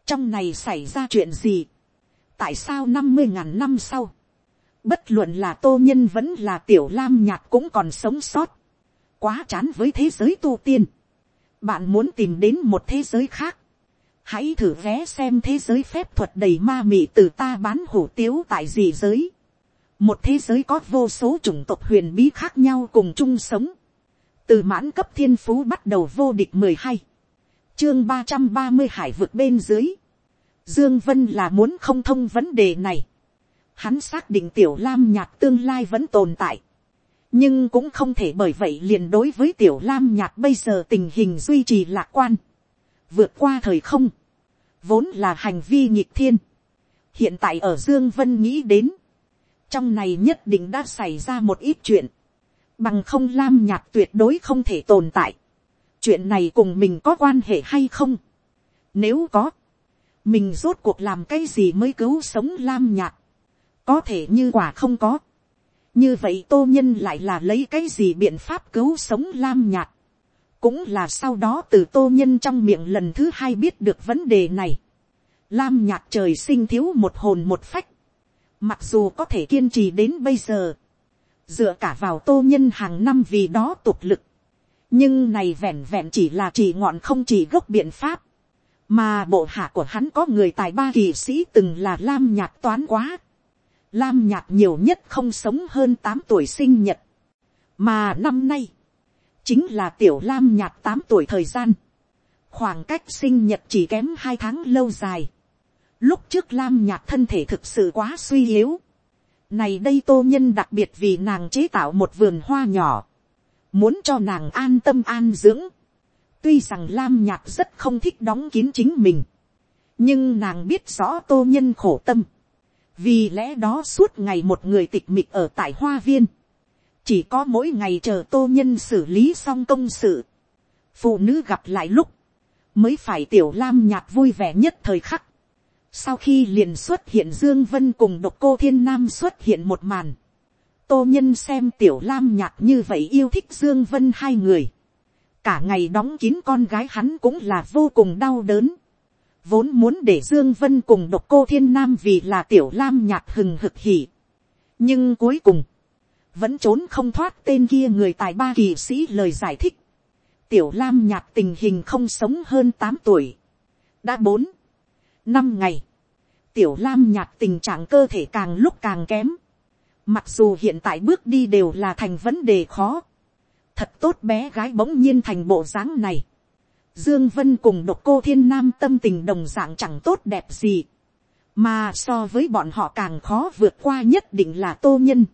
trong này xảy ra chuyện gì, tại sao năm mươi ngàn năm sau, bất luận là tô nhân vẫn là tiểu lam nhạt cũng còn sống sót, quá chán với thế giới tu tiên, bạn muốn tìm đến một thế giới khác, hãy thử vé xem thế giới phép thuật đầy ma mị từ ta bán hủ tiếu tại gì giới. Một thế giới có vô số chủng tộc huyền bí khác nhau cùng chung sống, từ mãn cấp thiên phú bắt đầu vô địch mười hai, chương ba trăm ba mươi hải vực bên dưới, dương vân là muốn không thông vấn đề này, hắn xác định tiểu lam nhạc tương lai vẫn tồn tại, nhưng cũng không thể bởi vậy liền đối với tiểu lam nhạc bây giờ tình hình duy trì lạc quan, vượt qua thời không, vốn là hành vi nhịp thiên, hiện tại ở dương vân nghĩ đến, trong này nhất định đã xảy ra một ít chuyện, bằng không lam nhạt tuyệt đối không thể tồn tại. chuyện này cùng mình có quan hệ hay không. nếu có, mình rốt cuộc làm cái gì mới cứu sống lam nhạt. có thể như quả không có. như vậy tô nhân lại là lấy cái gì biện pháp cứu sống lam nhạt. cũng là sau đó từ tô nhân trong miệng lần thứ hai biết được vấn đề này. lam nhạt trời sinh thiếu một hồn một phách Mặc dù có thể kiên trì đến bây giờ. Dựa cả vào tô nhân hàng năm vì đó tục lực. Nhưng này vẹn vẹn chỉ là chỉ ngọn không chỉ gốc biện pháp. Mà bộ hạ của hắn có người tài ba kỳ sĩ từng là lam nhạc toán quá. Lam nhạc nhiều nhất không sống hơn tám tuổi sinh nhật. Mà năm nay. Chính là tiểu lam nhạc tám tuổi thời gian. Khoảng cách sinh nhật chỉ kém hai tháng lâu dài Lúc trước Lam nhạc thân thể thực sự quá suy yếu. Này đây tô nhân đặc biệt vì nàng chế tạo một vườn hoa nhỏ. Muốn cho nàng an tâm an dưỡng. Tuy rằng Lam nhạc rất không thích đóng kín chính mình. Nhưng nàng biết rõ tô nhân khổ tâm. Vì lẽ đó suốt ngày một người tịch mịch ở tại hoa viên. Chỉ có mỗi ngày chờ tô nhân xử lý xong công sự. Phụ nữ gặp lại lúc. Mới phải tiểu Lam nhạc vui vẻ nhất thời khắc sau khi liền xuất hiện Dương Vân cùng độc cô Thiên Nam xuất hiện một màn. Tô Nhân xem Tiểu Lam nhạc như vậy yêu thích Dương Vân hai người. cả ngày đóng kín con gái hắn cũng là vô cùng đau đớn. Vốn muốn để Dương Vân cùng độc cô thiên nam vì là tiểu lam nhạt hừng hực hỉ. Nhưng cuối cùng, vẫn trốn không thoát tên kia người tài ba kỳ sĩ lời giải thích. Tiểu lam nhạt tình hình không sống hơn 8 tuổi. Đã bốn năm ngày. Tiểu lam nhạt tình trạng cơ thể càng lúc càng kém. Mặc dù hiện tại bước đi đều là thành vấn đề khó thật tốt bé gái bỗng nhiên thành bộ dáng này. Dương Vân cùng độc cô thiên nam tâm tình đồng dạng chẳng tốt đẹp gì. Mà so với bọn họ càng khó vượt qua nhất định là tô nhân.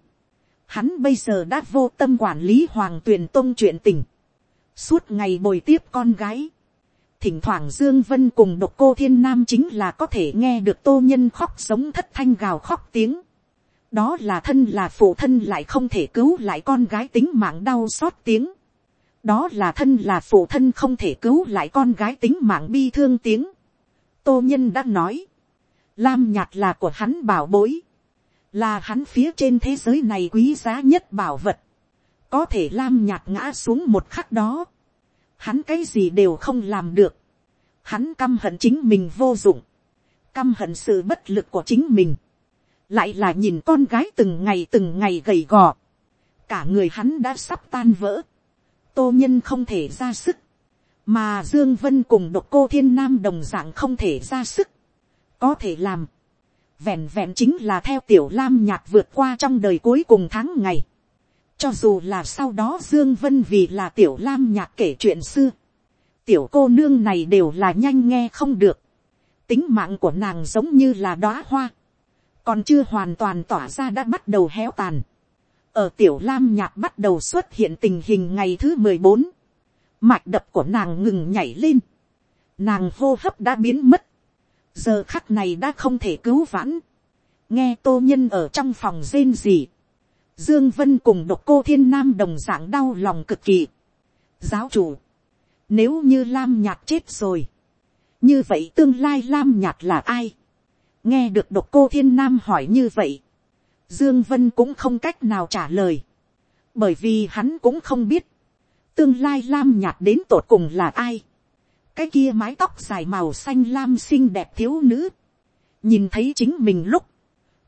Hắn bây giờ đã vô tâm quản lý hoàng tuyền tông chuyện tình. Suốt ngày bồi tiếp con gái. Thỉnh thoảng Dương Vân cùng độc cô thiên nam chính là có thể nghe được tô nhân khóc sống thất thanh gào khóc tiếng đó là thân là phụ thân lại không thể cứu lại con gái tính mạng đau xót tiếng. đó là thân là phụ thân không thể cứu lại con gái tính mạng bi thương tiếng. tô nhân đã nói, lam nhạt là của hắn bảo bối, là hắn phía trên thế giới này quý giá nhất bảo vật, có thể lam nhạt ngã xuống một khắc đó, hắn cái gì đều không làm được, hắn căm hận chính mình vô dụng, căm hận sự bất lực của chính mình, lại là nhìn con gái từng ngày từng ngày gầy gò, cả người hắn đã sắp tan vỡ, tô nhân không thể ra sức, mà dương vân cùng độc cô thiên nam đồng dạng không thể ra sức, có thể làm, vẹn vẹn chính là theo tiểu lam nhạc vượt qua trong đời cuối cùng tháng ngày, cho dù là sau đó dương vân vì là tiểu lam nhạc kể chuyện xưa, tiểu cô nương này đều là nhanh nghe không được, tính mạng của nàng giống như là đóa hoa, còn chưa hoàn toàn tỏa ra đã bắt đầu héo tàn. ở tiểu lam nhạc bắt đầu xuất hiện tình hình ngày thứ mười bốn, mạch đập của nàng ngừng nhảy lên, nàng hô hấp đã biến mất, giờ khắc này đã không thể cứu vãn, nghe tô nhân ở trong phòng rên gì, dương vân cùng độc cô thiên nam đồng dạng đau lòng cực kỳ. giáo chủ, nếu như lam nhạt chết rồi, như vậy tương lai lam nhạt là ai, nghe được độc cô thiên nam hỏi như vậy, dương vân cũng không cách nào trả lời, bởi vì hắn cũng không biết, tương lai lam nhạt đến tột cùng là ai, cái kia mái tóc dài màu xanh lam xinh đẹp thiếu nữ, nhìn thấy chính mình lúc,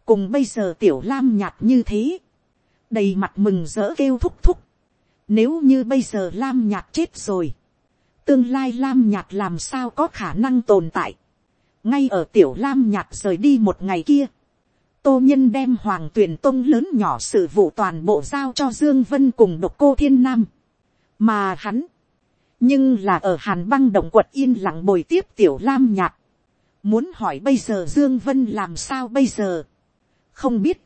cùng bây giờ tiểu lam nhạt như thế, đầy mặt mừng rỡ kêu thúc thúc, nếu như bây giờ lam nhạt chết rồi, tương lai lam nhạt làm sao có khả năng tồn tại, ngay ở tiểu lam nhạt rời đi một ngày kia, tô nhân đem hoàng tuyển tông lớn nhỏ sự vụ toàn bộ giao cho dương vân cùng độc cô thiên nam, mà hắn, nhưng là ở hàn băng động quật yên lặng bồi tiếp tiểu lam nhạt, muốn hỏi bây giờ dương vân làm sao bây giờ, không biết,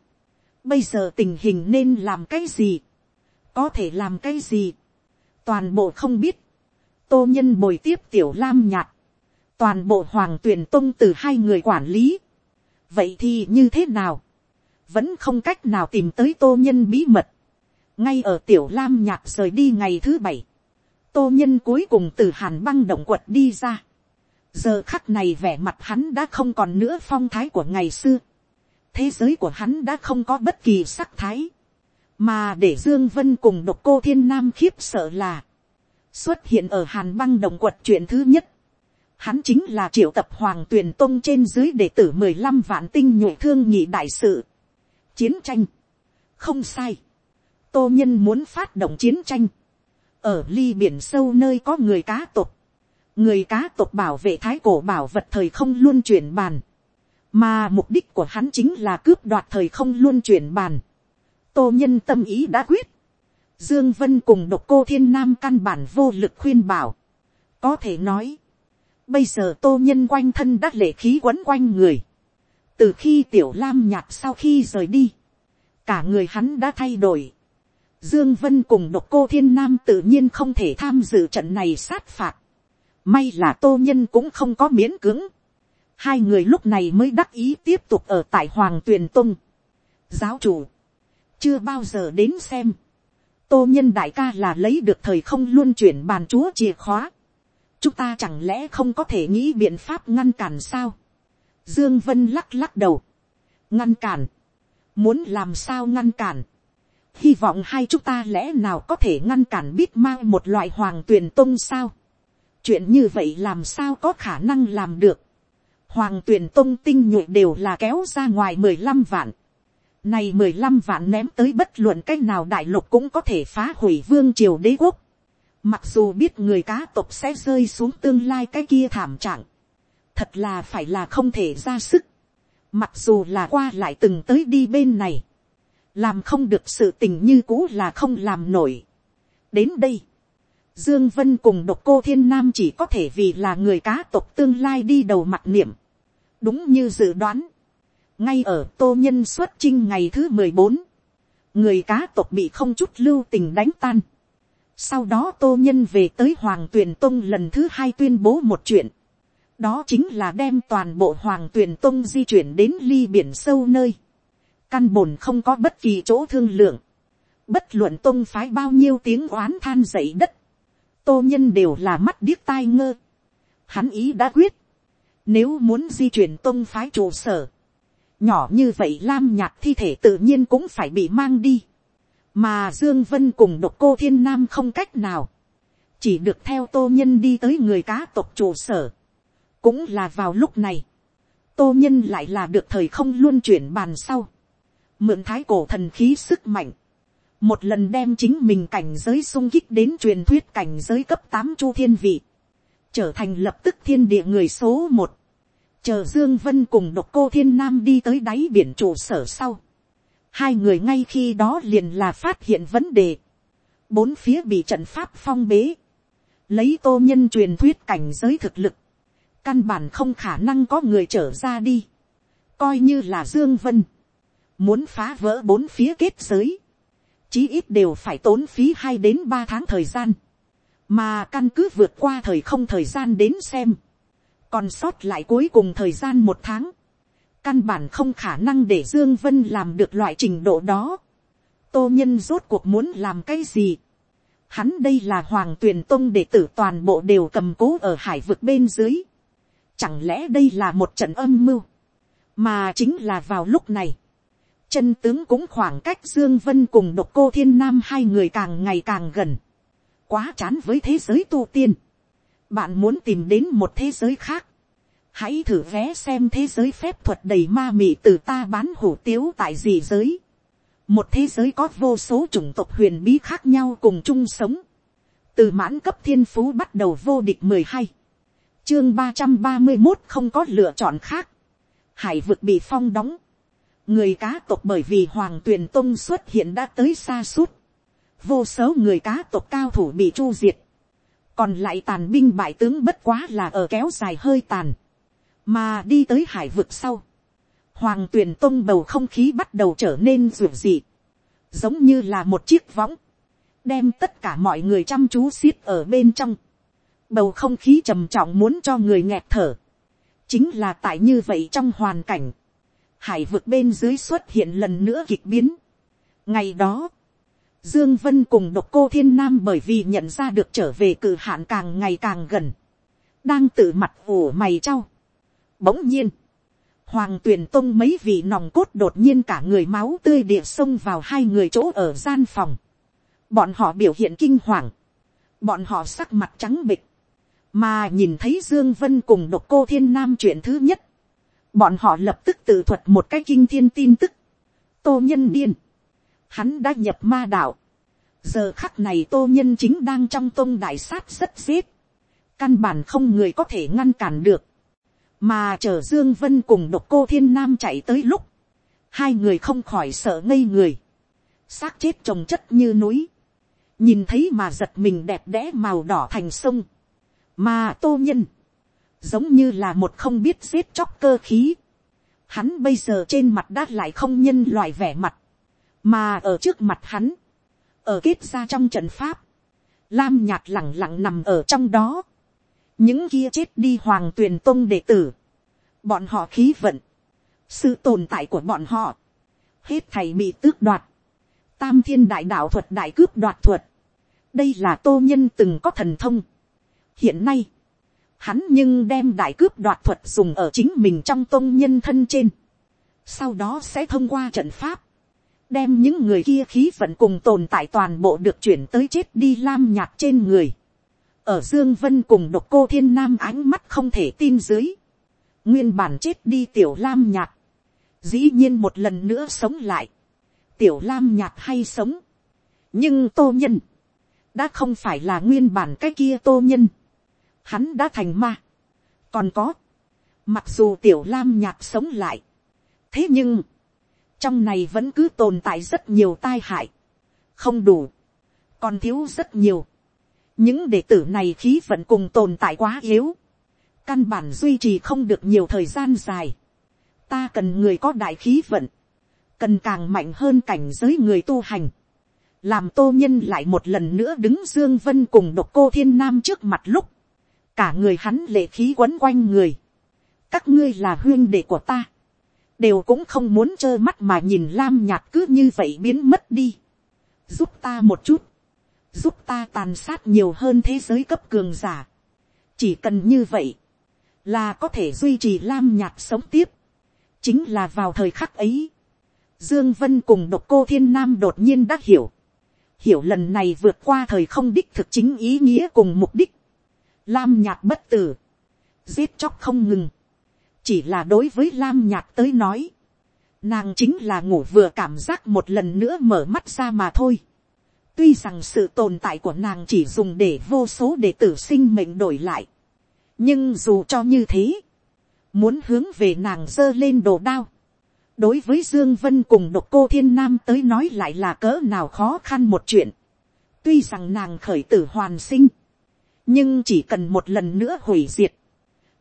bây giờ tình hình nên làm cái gì, có thể làm cái gì, toàn bộ không biết, tô nhân bồi tiếp tiểu lam nhạt, toàn bộ hoàng tuyển tông từ hai người quản lý. vậy thì như thế nào, vẫn không cách nào tìm tới tô nhân bí mật. ngay ở tiểu lam nhạc rời đi ngày thứ bảy, tô nhân cuối cùng từ hàn băng động quật đi ra. giờ khắc này vẻ mặt hắn đã không còn nữa phong thái của ngày xưa thế giới của hắn đã không có bất kỳ sắc thái. mà để dương vân cùng độc cô thiên nam khiếp sợ là, xuất hiện ở hàn băng Đồng quật chuyện thứ nhất, Hắn chính là triệu tập hoàng Tuyền tông trên dưới đệ tử mười lăm vạn tinh nhuệ thương nhị đại sự. Chiến tranh. Không sai. Tô nhân muốn phát động chiến tranh. Ở ly biển sâu nơi có người cá tộc. Người cá tộc bảo vệ thái cổ bảo vật thời không luôn chuyển bàn. Mà mục đích của hắn chính là cướp đoạt thời không luôn chuyển bàn. Tô nhân tâm ý đã quyết. Dương Vân cùng độc cô thiên nam căn bản vô lực khuyên bảo. Có thể nói, Bây giờ tô nhân quanh thân đắt lệ khí quấn quanh người. Từ khi tiểu lam nhạt sau khi rời đi. Cả người hắn đã thay đổi. Dương Vân cùng độc cô thiên nam tự nhiên không thể tham dự trận này sát phạt. May là tô nhân cũng không có miễn cưỡng. Hai người lúc này mới đắc ý tiếp tục ở tại Hoàng Tuyền Tông. Giáo chủ. Chưa bao giờ đến xem. Tô nhân đại ca là lấy được thời không luôn chuyển bàn chúa chìa khóa chúng ta chẳng lẽ không có thể nghĩ biện pháp ngăn cản sao. dương vân lắc lắc đầu. ngăn cản. muốn làm sao ngăn cản. hy vọng hai chúng ta lẽ nào có thể ngăn cản biết mang một loại hoàng tuyền tông sao. chuyện như vậy làm sao có khả năng làm được hoàng tuyền tông tinh nhuệ đều là kéo ra ngoài mười lăm vạn. này mười lăm vạn ném tới bất luận cách nào đại lục cũng có thể phá hủy vương triều đế quốc. mặc dù biết người cá tộc sẽ rơi xuống tương lai cái kia thảm trạng. thật là phải là không thể ra sức. mặc dù là qua lại từng tới đi bên này làm không được sự tình như cũ là không làm nổi. đến đây, dương vân cùng độc cô thiên nam chỉ có thể vì là người cá tộc tương lai đi đầu mặt niệm đúng như dự đoán, ngay ở tô nhân xuất chinh ngày thứ mười bốn, người cá tộc bị không chút lưu tình đánh tan. sau đó tô nhân về tới hoàng tuyền tông lần thứ hai tuyên bố một chuyện. đó chính là đem toàn bộ hoàng tuyền tông di chuyển đến ly biển sâu nơi. Căn bồn không có bất kỳ chỗ thương lượng, bất luận tông phái bao nhiêu tiếng oán than dậy đất, tô nhân đều là mắt điếc tai ngơ, hắn ý đã quyết, nếu muốn di chuyển tôn phái trụ sở, nhỏ như vậy lam nhạt thi thể tự nhiên cũng phải bị mang đi, mà dương vân cùng độc cô thiên nam không cách nào, chỉ được theo tô nhân đi tới người cá tộc trụ sở, cũng là vào lúc này, tô nhân lại là được thời không luôn chuyển bàn sau, mượn thái cổ thần khí sức mạnh, một lần đem chính mình cảnh giới sung kích đến truyền thuyết cảnh giới cấp tám chu thiên vị, trở thành lập tức thiên địa người số một, chờ dương vân cùng độc cô thiên nam đi tới đáy biển trụ sở sau, hai người ngay khi đó liền là phát hiện vấn đề, bốn phía bị trận pháp phong bế, lấy tô nhân truyền thuyết cảnh giới thực lực, căn bản không khả năng có người trở ra đi, coi như là dương vân, muốn phá vỡ bốn phía kết giới, chí ít đều phải tốn phí hai đến ba tháng thời gian, mà căn cứ vượt qua thời không thời gian đến xem, còn sót lại cuối cùng thời gian một tháng, căn bản không khả năng để dương vân làm được loại trình độ đó. tô nhân rốt cuộc muốn làm cái gì. hắn đây là hoàng tuyền tông đệ tử toàn bộ đều cầm cố ở hải vực bên dưới. chẳng lẽ đây là một trận âm mưu, mà chính là vào lúc này, chân tướng cũng khoảng cách dương vân cùng độc cô thiên nam hai người càng ngày càng gần, quá chán với thế giới tu tiên, bạn muốn tìm đến một thế giới khác, hãy thử vé xem thế giới phép thuật đầy ma mị từ ta bán hủ tiếu tại gì giới, một thế giới có vô số chủng tộc huyền bí khác nhau cùng chung sống, từ mãn cấp thiên phú bắt đầu vô địch mười hai, chương ba trăm ba mươi một không có lựa chọn khác, hải vực bị phong đóng, người cá tộc bởi vì hoàng tuyền tông xuất hiện đã tới xa suốt, vô số người cá tộc cao thủ bị chu diệt, còn lại tàn binh bại tướng bất quá là ở kéo dài hơi tàn, mà đi tới hải vực sau, hoàng tuyền tông bầu không khí bắt đầu trở nên ruột dị, giống như là một chiếc võng, đem tất cả mọi người chăm chú xiết ở bên trong, bầu không khí trầm trọng muốn cho người nghẹt thở, chính là tại như vậy trong hoàn cảnh, hải vực bên dưới xuất hiện lần nữa kịch biến. ngày đó, dương vân cùng độc cô thiên nam bởi vì nhận ra được trở về cử hạn càng ngày càng gần, đang tự mặt ủ mày trao. bỗng nhiên, hoàng tuyền tông mấy vị nòng cốt đột nhiên cả người máu tươi địa xông vào hai người chỗ ở gian phòng. bọn họ biểu hiện kinh hoàng, bọn họ sắc mặt trắng bịch, mà nhìn thấy dương vân cùng độc cô thiên nam chuyện thứ nhất, bọn họ lập tức tự thuật một cái kinh thiên tin tức, tô nhân điên, hắn đã nhập ma đạo, giờ khắc này tô nhân chính đang trong tôn đại sát rất xếp, căn bản không người có thể ngăn cản được, mà chờ dương vân cùng độc cô thiên nam chạy tới lúc, hai người không khỏi sợ ngây người, xác chết trồng chất như núi, nhìn thấy mà giật mình đẹp đẽ màu đỏ thành sông, mà tô nhân, giống như là một không biết giết chóc cơ khí. Hắn bây giờ trên mặt đã lại không nhân loại vẻ mặt, mà ở trước mặt hắn, ở kết ra trong trận pháp, lam nhạt lẳng lặng nằm ở trong đó. những kia chết đi hoàng tuyền tông đệ tử, bọn họ khí vận, sự tồn tại của bọn họ, hết thầy bị tước đoạt, tam thiên đại đạo thuật đại cướp đoạt thuật, đây là tô nhân từng có thần thông. hiện nay, hắn nhưng đem đại cướp đoạt thuật dùng ở chính mình trong tôn nhân thân trên, sau đó sẽ thông qua trận pháp, đem những người kia khí vận cùng tồn tại toàn bộ được chuyển tới chết đi lam nhạt trên người. ở dương vân cùng độc cô thiên nam ánh mắt không thể tin dưới. nguyên bản chết đi tiểu lam nhạt. dĩ nhiên một lần nữa sống lại. tiểu lam nhạt hay sống. nhưng tô nhân, đã không phải là nguyên bản cái kia tô nhân. hắn đã thành ma. còn có, mặc dù tiểu lam nhạt sống lại, thế nhưng, trong này vẫn cứ tồn tại rất nhiều tai hại, không đủ, còn thiếu rất nhiều. những đệ tử này khí vận cùng tồn tại quá yếu, căn bản duy trì không được nhiều thời gian dài. ta cần người có đại khí vận, cần càng mạnh hơn cảnh giới người tu hành, làm tô nhân lại một lần nữa đứng dương vân cùng độc cô thiên nam trước mặt lúc, cả người hắn lệ khí quấn quanh người, các ngươi là huyên đệ của ta, đều cũng không muốn trơ mắt mà nhìn lam nhạt cứ như vậy biến mất đi. giúp ta một chút, giúp ta tàn sát nhiều hơn thế giới cấp cường giả. chỉ cần như vậy, là có thể duy trì lam nhạt sống tiếp. chính là vào thời khắc ấy, dương vân cùng độc cô thiên nam đột nhiên đã hiểu. hiểu lần này vượt qua thời không đích thực chính ý nghĩa cùng mục đích. lam nhạt bất tử, giết chóc không ngừng chỉ là đối với lam nhạc tới nói, nàng chính là ngủ vừa cảm giác một lần nữa mở mắt ra mà thôi. tuy rằng sự tồn tại của nàng chỉ dùng để vô số đệ tử sinh mệnh đổi lại, nhưng dù cho như thế, muốn hướng về nàng giơ lên đồ đao, đối với dương vân cùng độc cô thiên nam tới nói lại là cỡ nào khó khăn một chuyện. tuy rằng nàng khởi tử hoàn sinh, nhưng chỉ cần một lần nữa hủy diệt,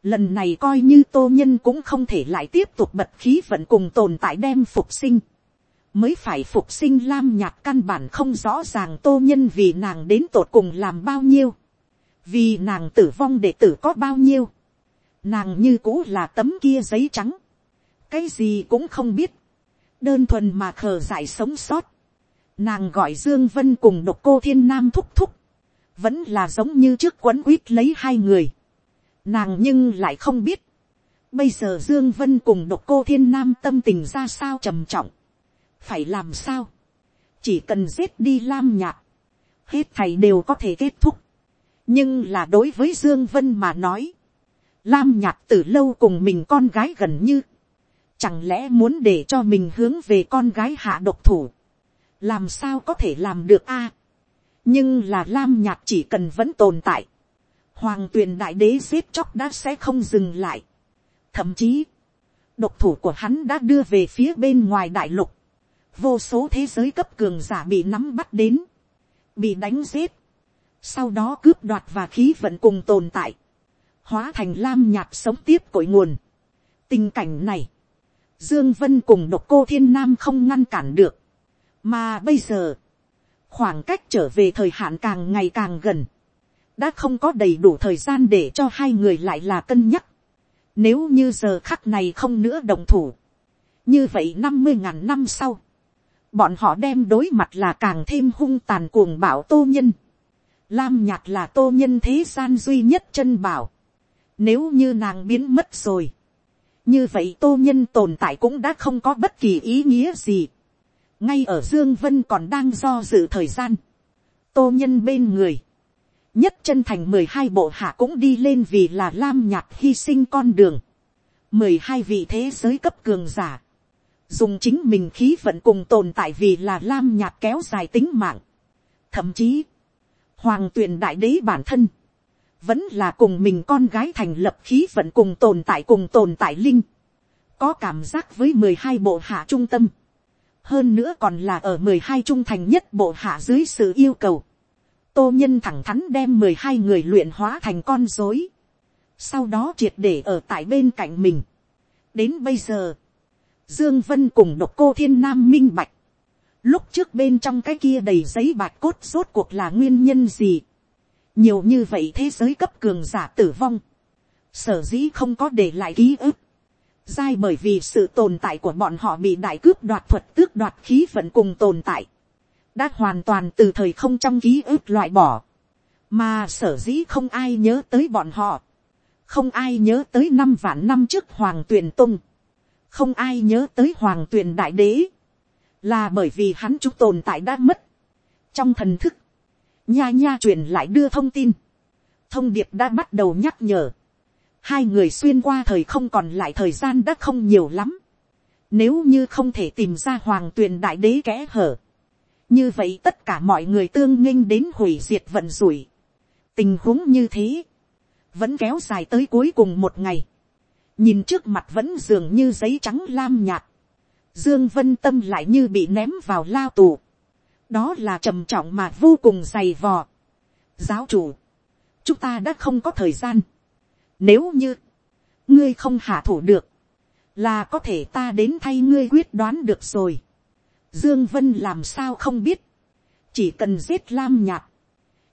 Lần này coi như tô nhân cũng không thể lại tiếp tục bật khí vận cùng tồn tại đem phục sinh. Mới phải phục sinh lam nhạt căn bản không rõ ràng tô nhân vì nàng đến tột cùng làm bao nhiêu. Vì nàng tử vong đệ tử có bao nhiêu. Nàng như cũ là tấm kia giấy trắng. Cái gì cũng không biết. Đơn thuần mà khờ dại sống sót. Nàng gọi Dương Vân cùng độc cô thiên nam thúc thúc. Vẫn là giống như trước quấn quýt lấy hai người Nàng nhưng lại không biết. Bây giờ Dương Vân cùng độc cô thiên nam tâm tình ra sao trầm trọng. Phải làm sao? Chỉ cần giết đi Lam Nhạc. Hết thầy đều có thể kết thúc. Nhưng là đối với Dương Vân mà nói. Lam Nhạc từ lâu cùng mình con gái gần như. Chẳng lẽ muốn để cho mình hướng về con gái hạ độc thủ. Làm sao có thể làm được a? nhưng là Lam Nhạc chỉ cần vẫn tồn tại hoàng tuyền đại đế xếp chóc đã sẽ không dừng lại. thậm chí, độc thủ của hắn đã đưa về phía bên ngoài đại lục. vô số thế giới cấp cường giả bị nắm bắt đến, bị đánh giết, sau đó cướp đoạt và khí vận cùng tồn tại, hóa thành lam nhạt sống tiếp cội nguồn. tình cảnh này, dương vân cùng độc cô thiên nam không ngăn cản được, mà bây giờ, khoảng cách trở về thời hạn càng ngày càng gần, đã không có đầy đủ thời gian để cho hai người lại là cân nhắc. Nếu như giờ khắc này không nữa đồng thủ. Như vậy năm mươi ngàn năm sau. Bọn họ đem đối mặt là càng thêm hung tàn cuồng bảo tô nhân. Lam Nhạc là tô nhân thế gian duy nhất chân bảo. Nếu như nàng biến mất rồi. Như vậy tô nhân tồn tại cũng đã không có bất kỳ ý nghĩa gì. Ngay ở Dương Vân còn đang do dự thời gian. Tô nhân bên người nhất chân thành mười hai bộ hạ cũng đi lên vì là lam nhạt hy sinh con đường. mười hai vị thế giới cấp cường giả. dùng chính mình khí vận cùng tồn tại vì là lam nhạt kéo dài tính mạng. thậm chí, hoàng tuyền đại đế bản thân, vẫn là cùng mình con gái thành lập khí vận cùng tồn tại cùng tồn tại linh. có cảm giác với mười hai bộ hạ trung tâm. hơn nữa còn là ở mười hai trung thành nhất bộ hạ dưới sự yêu cầu tô nhân thẳng thắn đem mười hai người luyện hóa thành con dối. Sau đó triệt để ở tại bên cạnh mình. Đến bây giờ, Dương Vân cùng độc cô thiên nam minh bạch. Lúc trước bên trong cái kia đầy giấy bạc cốt rốt cuộc là nguyên nhân gì. Nhiều như vậy thế giới cấp cường giả tử vong. Sở dĩ không có để lại ký ức. Dai bởi vì sự tồn tại của bọn họ bị đại cướp đoạt thuật tước đoạt khí vận cùng tồn tại đã hoàn toàn từ thời không trong ký ức loại bỏ, mà sở dĩ không ai nhớ tới bọn họ, không ai nhớ tới năm vạn năm trước hoàng tuyền tung, không ai nhớ tới hoàng tuyền đại đế, là bởi vì hắn chúng tồn tại đã mất. trong thần thức, nha nha truyền lại đưa thông tin, thông điệp đã bắt đầu nhắc nhở, hai người xuyên qua thời không còn lại thời gian đã không nhiều lắm, nếu như không thể tìm ra hoàng tuyền đại đế kẽ hở, như vậy tất cả mọi người tương nghênh đến hủy diệt vận rủi. tình huống như thế, vẫn kéo dài tới cuối cùng một ngày, nhìn trước mặt vẫn dường như giấy trắng lam nhạt, dương vân tâm lại như bị ném vào lao tù, đó là trầm trọng mà vô cùng dày vò. giáo chủ, chúng ta đã không có thời gian, nếu như, ngươi không hạ thủ được, là có thể ta đến thay ngươi quyết đoán được rồi. Dương Vân làm sao không biết, chỉ cần giết Lam Nhạc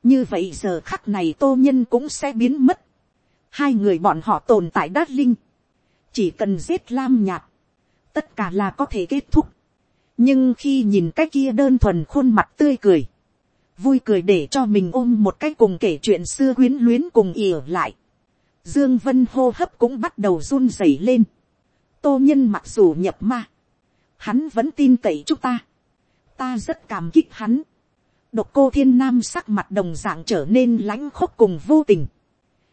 như vậy giờ khắc này tô nhân cũng sẽ biến mất. Hai người bọn họ tồn tại đát linh, chỉ cần giết Lam Nhạc tất cả là có thể kết thúc. nhưng khi nhìn cái kia đơn thuần khuôn mặt tươi cười, vui cười để cho mình ôm một cái cùng kể chuyện xưa quyến luyến cùng ỉa lại. Dương Vân hô hấp cũng bắt đầu run rẩy lên. Tô nhân mặc dù nhập ma, hắn vẫn tin cậy chúng ta. Ta rất cảm kích hắn. Độc cô thiên nam sắc mặt đồng dạng trở nên lãnh khốc cùng vô tình.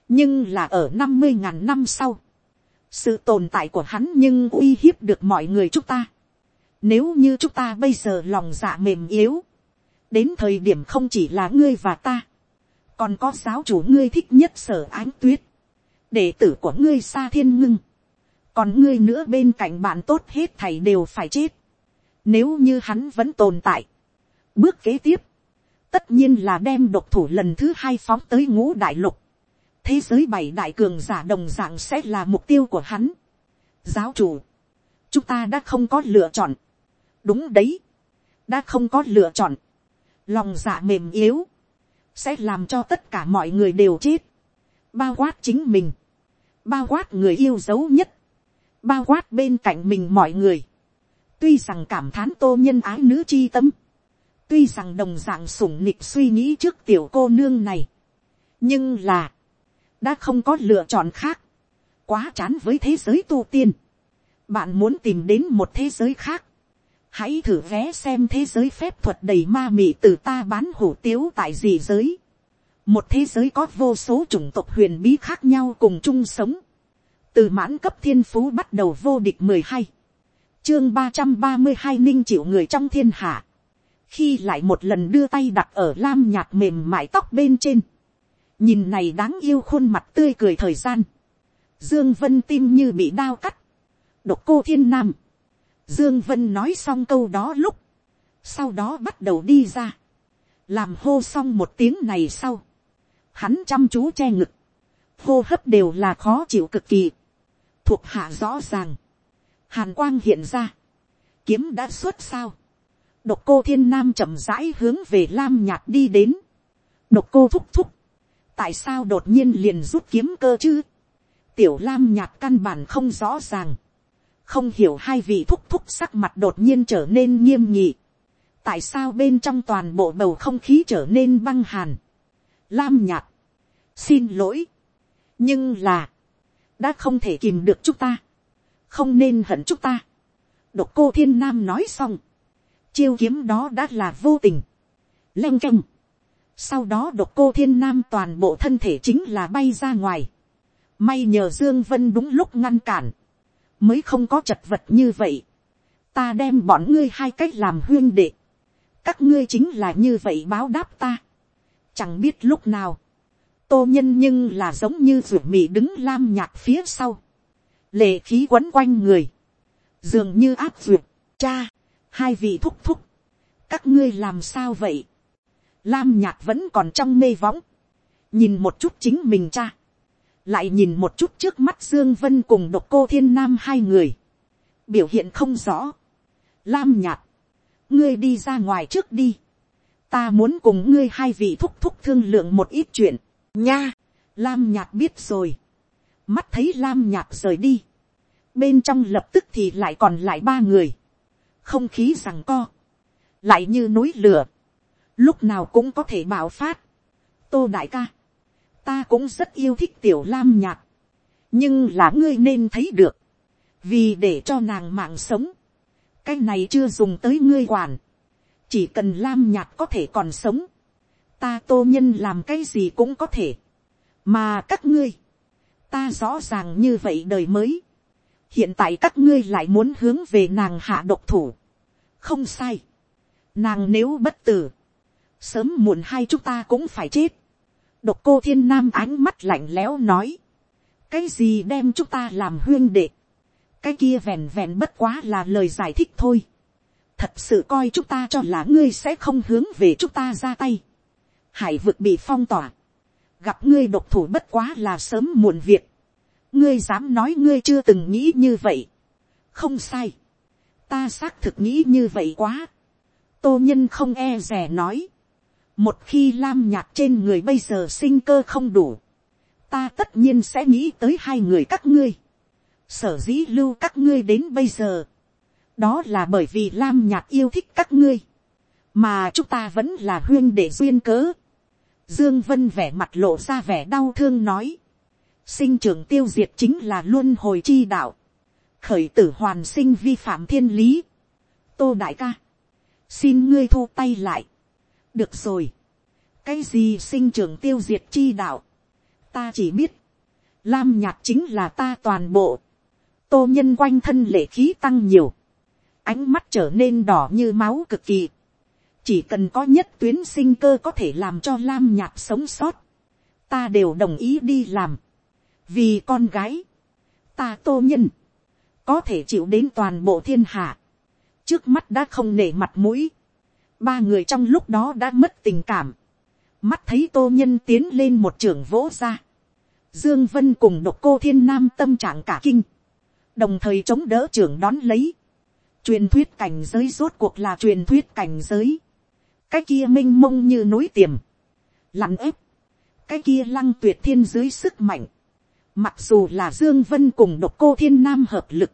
Nhưng là ở năm mươi ngàn năm sau. Sự tồn tại của hắn nhưng uy hiếp được mọi người chúng ta. Nếu như chúng ta bây giờ lòng dạ mềm yếu. Đến thời điểm không chỉ là ngươi và ta. Còn có giáo chủ ngươi thích nhất sở ánh tuyết. Đệ tử của ngươi xa thiên ngưng còn ngươi nữa bên cạnh bạn tốt hết thảy đều phải chết. Nếu như hắn vẫn tồn tại. Bước kế tiếp. Tất nhiên là đem độc thủ lần thứ hai phóng tới ngũ đại lục. Thế giới bảy đại cường giả đồng dạng sẽ là mục tiêu của hắn. Giáo chủ. Chúng ta đã không có lựa chọn. Đúng đấy. Đã không có lựa chọn. Lòng dạ mềm yếu. Sẽ làm cho tất cả mọi người đều chết. Bao quát chính mình. Bao quát người yêu dấu nhất bao quát bên cạnh mình mọi người, tuy rằng cảm thán tô nhân ái nữ chi tâm, tuy rằng đồng d ạ n g sủng nịch suy nghĩ trước tiểu cô nương này, nhưng là, đã không có lựa chọn khác, quá chán với thế giới tu tiên, bạn muốn tìm đến một thế giới khác, hãy thử vé xem thế giới phép thuật đầy ma mị từ ta bán hủ tiếu tại gì giới, một thế giới có vô số chủng tộc huyền bí khác nhau cùng chung sống, từ mãn cấp thiên phú bắt đầu vô địch mười hai, chương ba trăm ba mươi hai ninh chịu người trong thiên hạ, khi lại một lần đưa tay đặt ở lam nhạt mềm mại tóc bên trên, nhìn này đáng yêu khuôn mặt tươi cười thời gian, dương vân tim như bị đao cắt, độc cô thiên nam, dương vân nói xong câu đó lúc, sau đó bắt đầu đi ra, làm hô xong một tiếng này sau, hắn chăm chú che ngực, hô hấp đều là khó chịu cực kỳ, thuộc hạ rõ ràng, hàn quang hiện ra, kiếm đã xuất sao, độc cô thiên nam chậm rãi hướng về lam nhạt đi đến, độc cô thúc thúc, tại sao đột nhiên liền rút kiếm cơ chứ, tiểu lam nhạt căn bản không rõ ràng, không hiểu hai vị thúc thúc sắc mặt đột nhiên trở nên nghiêm nhị, tại sao bên trong toàn bộ bầu không khí trở nên băng hàn, lam nhạt, xin lỗi, nhưng là, đã không thể kìm được chúng ta, không nên hận chúng ta. độc cô thiên nam nói xong, chiêu kiếm đó đã là vô tình, leng canh. sau đó độc cô thiên nam toàn bộ thân thể chính là bay ra ngoài. may nhờ dương vân đúng lúc ngăn cản, mới không có chật vật như vậy. ta đem bọn ngươi hai cách làm huyên đệ, các ngươi chính là như vậy báo đáp ta. chẳng biết lúc nào, tô nhân nhưng là giống như ruột mị đứng lam nhạt phía sau, lệ khí quấn quanh người, dường như áp ruột, cha, hai vị thúc thúc, các ngươi làm sao vậy, lam nhạt vẫn còn trong mê võng, nhìn một chút chính mình cha, lại nhìn một chút trước mắt dương vân cùng độc cô thiên nam hai người, biểu hiện không rõ, lam nhạt, ngươi đi ra ngoài trước đi, ta muốn cùng ngươi hai vị thúc thúc thương lượng một ít chuyện, nha, lam Nhạc biết rồi, mắt thấy lam Nhạc rời đi, bên trong lập tức thì lại còn lại ba người, không khí rằng co, lại như núi lửa, lúc nào cũng có thể bạo phát, tô đại ca, ta cũng rất yêu thích tiểu lam Nhạc, nhưng là ngươi nên thấy được, vì để cho nàng mạng sống, cái này chưa dùng tới ngươi quản, chỉ cần lam Nhạc có thể còn sống, ta tô nhân làm cái gì cũng có thể, mà các ngươi, ta rõ ràng như vậy đời mới, hiện tại các ngươi lại muốn hướng về nàng hạ độc thủ, không sai, nàng nếu bất tử, sớm muộn hai chúng ta cũng phải chết, độc cô thiên nam ánh mắt lạnh lẽo nói, cái gì đem chúng ta làm huyên đệ, cái kia vẹn vẹn bất quá là lời giải thích thôi, thật sự coi chúng ta cho là ngươi sẽ không hướng về chúng ta ra tay, hải vực bị phong tỏa, gặp ngươi độc thủ bất quá là sớm muộn việc, ngươi dám nói ngươi chưa từng nghĩ như vậy, không sai, ta xác thực nghĩ như vậy quá, tô nhân không e rè nói, một khi lam nhạt trên người bây giờ sinh cơ không đủ, ta tất nhiên sẽ nghĩ tới hai người các ngươi, sở dĩ lưu các ngươi đến bây giờ, đó là bởi vì lam nhạt yêu thích các ngươi, mà chúng ta vẫn là huyên để duyên cớ. Dương Vân vẻ mặt lộ ra vẻ đau thương nói, sinh trưởng tiêu diệt chính là luân hồi chi đạo, khởi tử hoàn sinh vi phạm thiên lý. Tô đại ca, xin ngươi thu tay lại. được rồi, cái gì sinh trưởng tiêu diệt chi đạo, ta chỉ biết, lam nhạt chính là ta toàn bộ, tô nhân quanh thân lệ khí tăng nhiều, ánh mắt trở nên đỏ như máu cực kỳ, chỉ cần có nhất tuyến sinh cơ có thể làm cho lam nhạc sống sót, ta đều đồng ý đi làm, vì con gái, ta tô nhân, có thể chịu đến toàn bộ thiên hạ, trước mắt đã không nể mặt mũi, ba người trong lúc đó đã mất tình cảm, mắt thấy tô nhân tiến lên một trường vỗ ra, dương vân cùng độc cô thiên nam tâm trạng cả kinh, đồng thời chống đỡ trưởng đón lấy, truyền thuyết cảnh giới rốt cuộc là truyền thuyết cảnh giới, cái kia m i n h mông như núi tiềm, lặn ép, cái kia lăng tuyệt thiên dưới sức mạnh, mặc dù là dương vân cùng độc cô thiên nam hợp lực,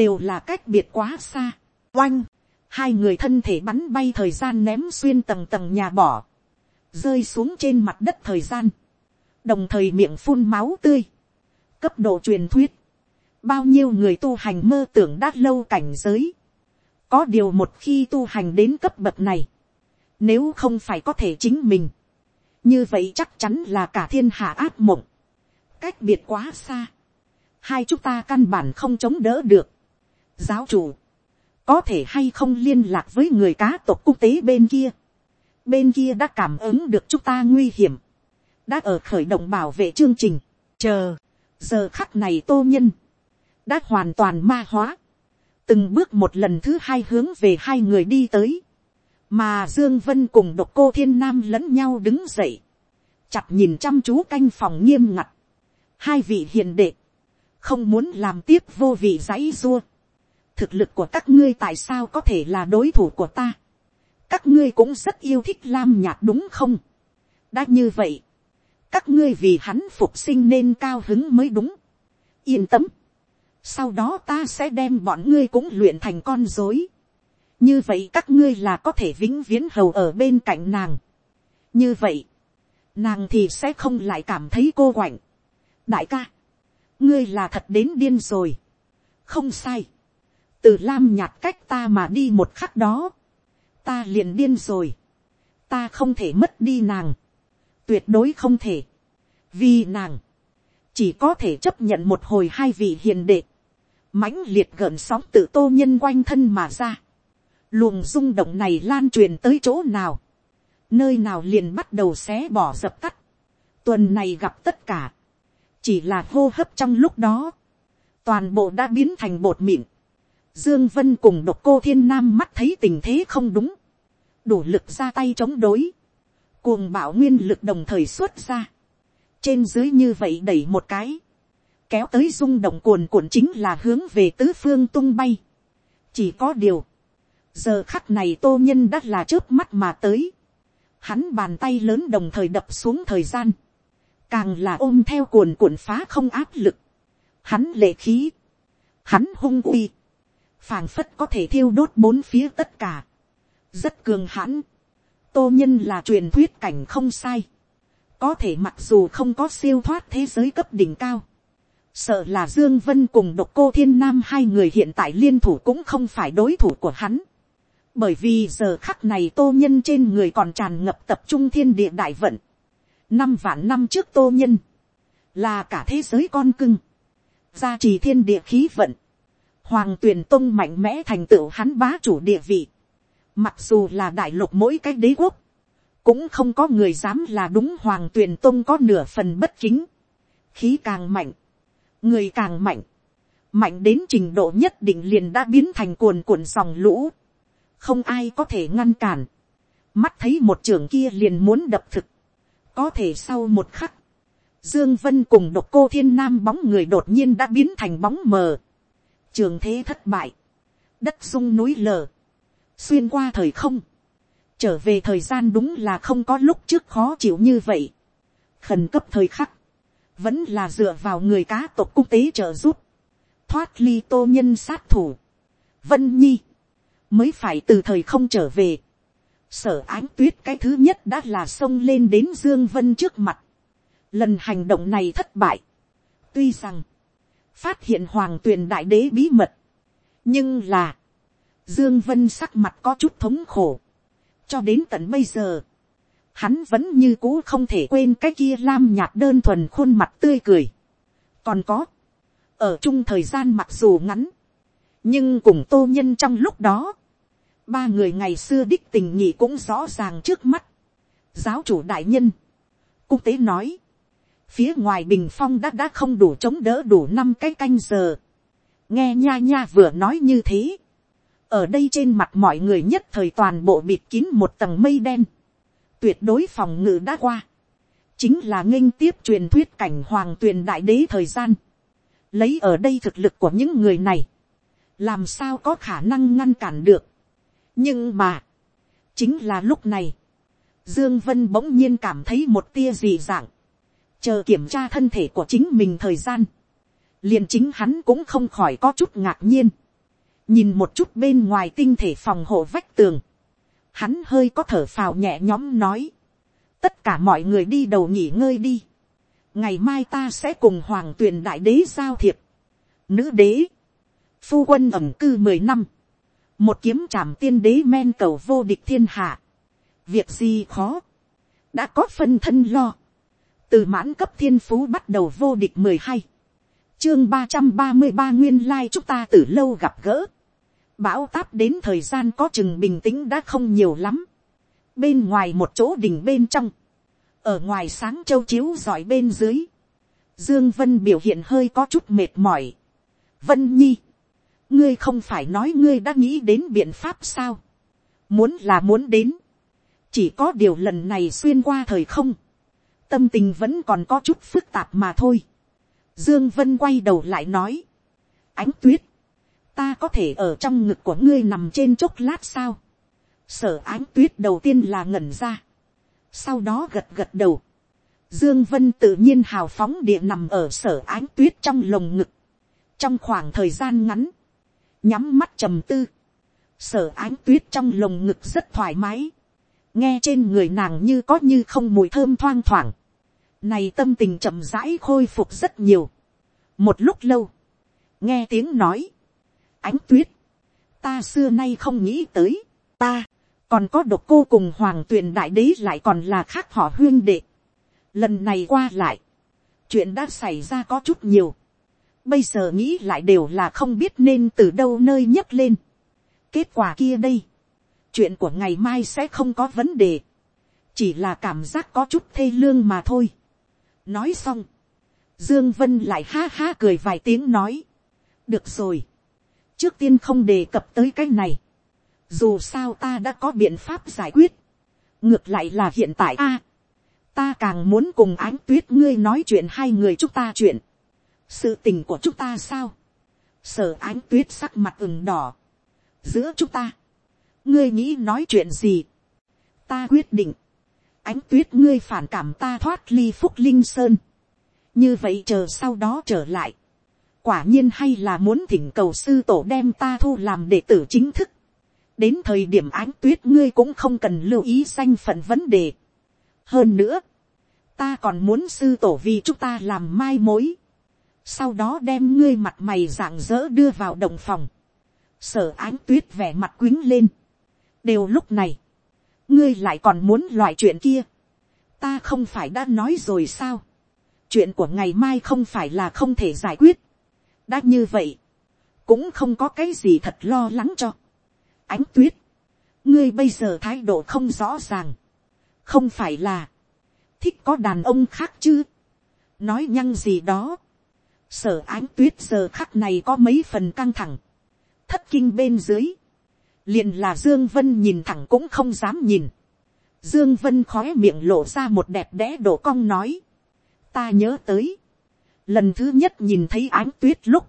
đều là cách biệt quá xa, oanh, hai người thân thể bắn bay thời gian ném xuyên tầng tầng nhà bỏ, rơi xuống trên mặt đất thời gian, đồng thời miệng phun máu tươi, cấp độ truyền thuyết, bao nhiêu người tu hành mơ tưởng đã lâu cảnh giới, có điều một khi tu hành đến cấp bậc này, nếu không phải có thể chính mình, như vậy chắc chắn là cả thiên hạ áp mộng, cách biệt quá xa, hai chúng ta căn bản không chống đỡ được. giáo chủ, có thể hay không liên lạc với người cá tộc quốc tế bên kia, bên kia đã cảm ứng được chúng ta nguy hiểm, đã ở khởi động bảo vệ chương trình, chờ, giờ khắc này tô nhân, đã hoàn toàn ma hóa, từng bước một lần thứ hai hướng về hai người đi tới, mà dương vân cùng độc cô thiên nam lẫn nhau đứng dậy, chặt nhìn chăm chú canh phòng nghiêm ngặt, hai vị hiền đệ, không muốn làm tiếp vô vị dãy dua, thực lực của các ngươi tại sao có thể là đối thủ của ta, các ngươi cũng rất yêu thích lam nhạt đúng không, đã như vậy, các ngươi vì hắn phục sinh nên cao hứng mới đúng, yên tâm, sau đó ta sẽ đem bọn ngươi cũng luyện thành con dối như vậy các ngươi là có thể vĩnh viễn hầu ở bên cạnh nàng. như vậy, nàng thì sẽ không lại cảm thấy cô quạnh. đại ca, ngươi là thật đến điên rồi. không sai. từ lam nhạt cách ta mà đi một khắc đó, ta liền điên rồi. ta không thể mất đi nàng. tuyệt đối không thể. vì nàng, chỉ có thể chấp nhận một hồi hai vị hiền đệ mãnh liệt gợn sóng tự tô nhân quanh thân mà ra luồng rung động này lan truyền tới chỗ nào. nơi nào liền bắt đầu xé bỏ dập tắt. tuần này gặp tất cả. chỉ là hô hấp trong lúc đó. toàn bộ đã biến thành bột mịn. dương vân cùng độc cô thiên nam mắt thấy tình thế không đúng. đủ lực ra tay chống đối. cuồng bảo nguyên lực đồng thời xuất ra. trên dưới như vậy đẩy một cái kéo tới rung động cuồn cuộn chính là hướng về tứ phương tung bay. chỉ có điều, giờ khắc này tô nhân đã là trước mắt mà tới. hắn bàn tay lớn đồng thời đập xuống thời gian, càng là ôm theo cuồn cuộn phá không áp lực. hắn lệ khí, hắn hung uy, phảng phất có thể thiêu đốt bốn phía tất cả, rất cường hãn. tô nhân là truyền thuyết cảnh không sai, có thể mặc dù không có siêu thoát thế giới cấp đỉnh cao, sợ là dương vân cùng độc cô thiên nam hai người hiện tại liên thủ cũng không phải đối thủ của hắn bởi vì giờ khắc này tô nhân trên người còn tràn ngập tập trung thiên địa đại vận. năm vạn năm trước tô nhân, là cả thế giới con cưng, gia trì thiên địa khí vận, hoàng tuyền tông mạnh mẽ thành tựu hắn bá chủ địa vị, mặc dù là đại lục mỗi cái đế quốc, cũng không có người dám là đúng hoàng tuyền tông có nửa phần bất chính khí càng mạnh, người càng mạnh, mạnh đến trình độ nhất định liền đã biến thành cuồn cuộn dòng lũ, không ai có thể ngăn cản, mắt thấy một trưởng kia liền muốn đập thực, có thể sau một khắc, dương vân cùng độc cô thiên nam bóng người đột nhiên đã biến thành bóng mờ, trường thế thất bại, đất sung núi lở, xuyên qua thời không, trở về thời gian đúng là không có lúc trước khó chịu như vậy, khẩn cấp thời khắc, vẫn là dựa vào người cá tộc quốc tế trợ giúp, thoát ly tô nhân sát thủ, vân nhi, mới phải từ thời không trở về. sở ánh tuyết cái thứ nhất đã là xông lên đến dương vân trước mặt. lần hành động này thất bại. tuy rằng, phát hiện hoàng tuyền đại đế bí mật, nhưng là, dương vân sắc mặt có chút thống khổ. cho đến tận bây giờ, hắn vẫn như cũ không thể quên cái kia lam nhạt đơn thuần khuôn mặt tươi cười. còn có, ở chung thời gian mặc dù ngắn, nhưng cùng tô nhân trong lúc đó, ba người ngày xưa đích tình nhị cũng rõ ràng trước mắt. giáo chủ đại nhân, cung tế nói, phía ngoài bình phong đã đã không đủ chống đỡ đủ năm cái canh giờ. nghe nha nha vừa nói như thế. ở đây trên mặt mọi người nhất thời toàn bộ bịt kín một tầng mây đen. tuyệt đối phòng ngự đã qua. chính là nghênh tiếp truyền thuyết cảnh hoàng tuyền đại đế thời gian. lấy ở đây thực lực của những người này. làm sao có khả năng ngăn cản được nhưng mà, chính là lúc này, dương vân bỗng nhiên cảm thấy một tia dị dạng, chờ kiểm tra thân thể của chính mình thời gian, liền chính hắn cũng không khỏi có chút ngạc nhiên, nhìn một chút bên ngoài tinh thể phòng hộ vách tường, hắn hơi có thở phào nhẹ nhõm nói, tất cả mọi người đi đầu nghỉ ngơi đi, ngày mai ta sẽ cùng hoàng tuyền đại đế giao thiệp, nữ đế, phu quân ẩm cư mười năm, một kiếm trảm tiên đế men cầu vô địch thiên hạ, việc gì khó, đã có phân thân lo, từ mãn cấp thiên phú bắt đầu vô địch mười hai, chương ba trăm ba mươi ba nguyên lai chúng ta từ lâu gặp gỡ, bão táp đến thời gian có chừng bình tĩnh đã không nhiều lắm, bên ngoài một chỗ đỉnh bên trong, ở ngoài sáng châu chiếu giỏi bên dưới, dương vân biểu hiện hơi có chút mệt mỏi, vân nhi, ngươi không phải nói ngươi đã nghĩ đến biện pháp sao. muốn là muốn đến. chỉ có điều lần này xuyên qua thời không. tâm tình vẫn còn có chút phức tạp mà thôi. dương vân quay đầu lại nói. ánh tuyết. ta có thể ở trong ngực của ngươi nằm trên chốc lát sao. sở ánh tuyết đầu tiên là ngẩn ra. sau đó gật gật đầu. Dương Vân tự nhiên hào phóng địa nằm ở sở ánh tuyết trong lồng ngực. Trong khoảng thời gian ngắn, nhắm mắt trầm tư, sở ánh tuyết trong lồng ngực rất thoải mái, nghe trên người nàng như có như không mùi thơm thoang thoảng, này tâm tình chậm rãi khôi phục rất nhiều. một lúc lâu, nghe tiếng nói, ánh tuyết, ta xưa nay không nghĩ tới, ta, còn có độc cô cùng hoàng tuyền đại đế lại còn là khác họ huyên đệ. lần này qua lại, chuyện đã xảy ra có chút nhiều, Bây giờ nghĩ lại đều là không biết nên từ đâu nơi nhấc lên. Kết quả kia đây. Chuyện của ngày mai sẽ không có vấn đề. Chỉ là cảm giác có chút thê lương mà thôi. Nói xong. Dương Vân lại ha ha cười vài tiếng nói. Được rồi. Trước tiên không đề cập tới cái này. Dù sao ta đã có biện pháp giải quyết. Ngược lại là hiện tại a Ta càng muốn cùng ánh tuyết ngươi nói chuyện hai người chúng ta chuyện sự tình của chúng ta sao, sở ánh tuyết sắc mặt ửng đỏ, giữa chúng ta, ngươi nghĩ nói chuyện gì, ta quyết định, ánh tuyết ngươi phản cảm ta thoát ly phúc linh sơn, như vậy chờ sau đó trở lại, quả nhiên hay là muốn thỉnh cầu sư tổ đem ta thu làm đệ tử chính thức, đến thời điểm ánh tuyết ngươi cũng không cần lưu ý danh phận vấn đề. hơn nữa, ta còn muốn sư tổ vì chúng ta làm mai mối, sau đó đem ngươi mặt mày rạng rỡ đưa vào đồng phòng, sở ánh tuyết vẻ mặt quýnh lên, đều lúc này, ngươi lại còn muốn loại chuyện kia, ta không phải đã nói rồi sao, chuyện của ngày mai không phải là không thể giải quyết, đã như vậy, cũng không có cái gì thật lo lắng cho. ánh tuyết, ngươi bây giờ thái độ không rõ ràng, không phải là, thích có đàn ông khác chứ, nói nhăng gì đó, sở ánh tuyết giờ khắc này có mấy phần căng thẳng, thất kinh bên dưới, liền là dương vân nhìn thẳng cũng không dám nhìn, dương vân khói miệng lộ ra một đẹp đẽ đổ cong nói, ta nhớ tới, lần thứ nhất nhìn thấy ánh tuyết lúc,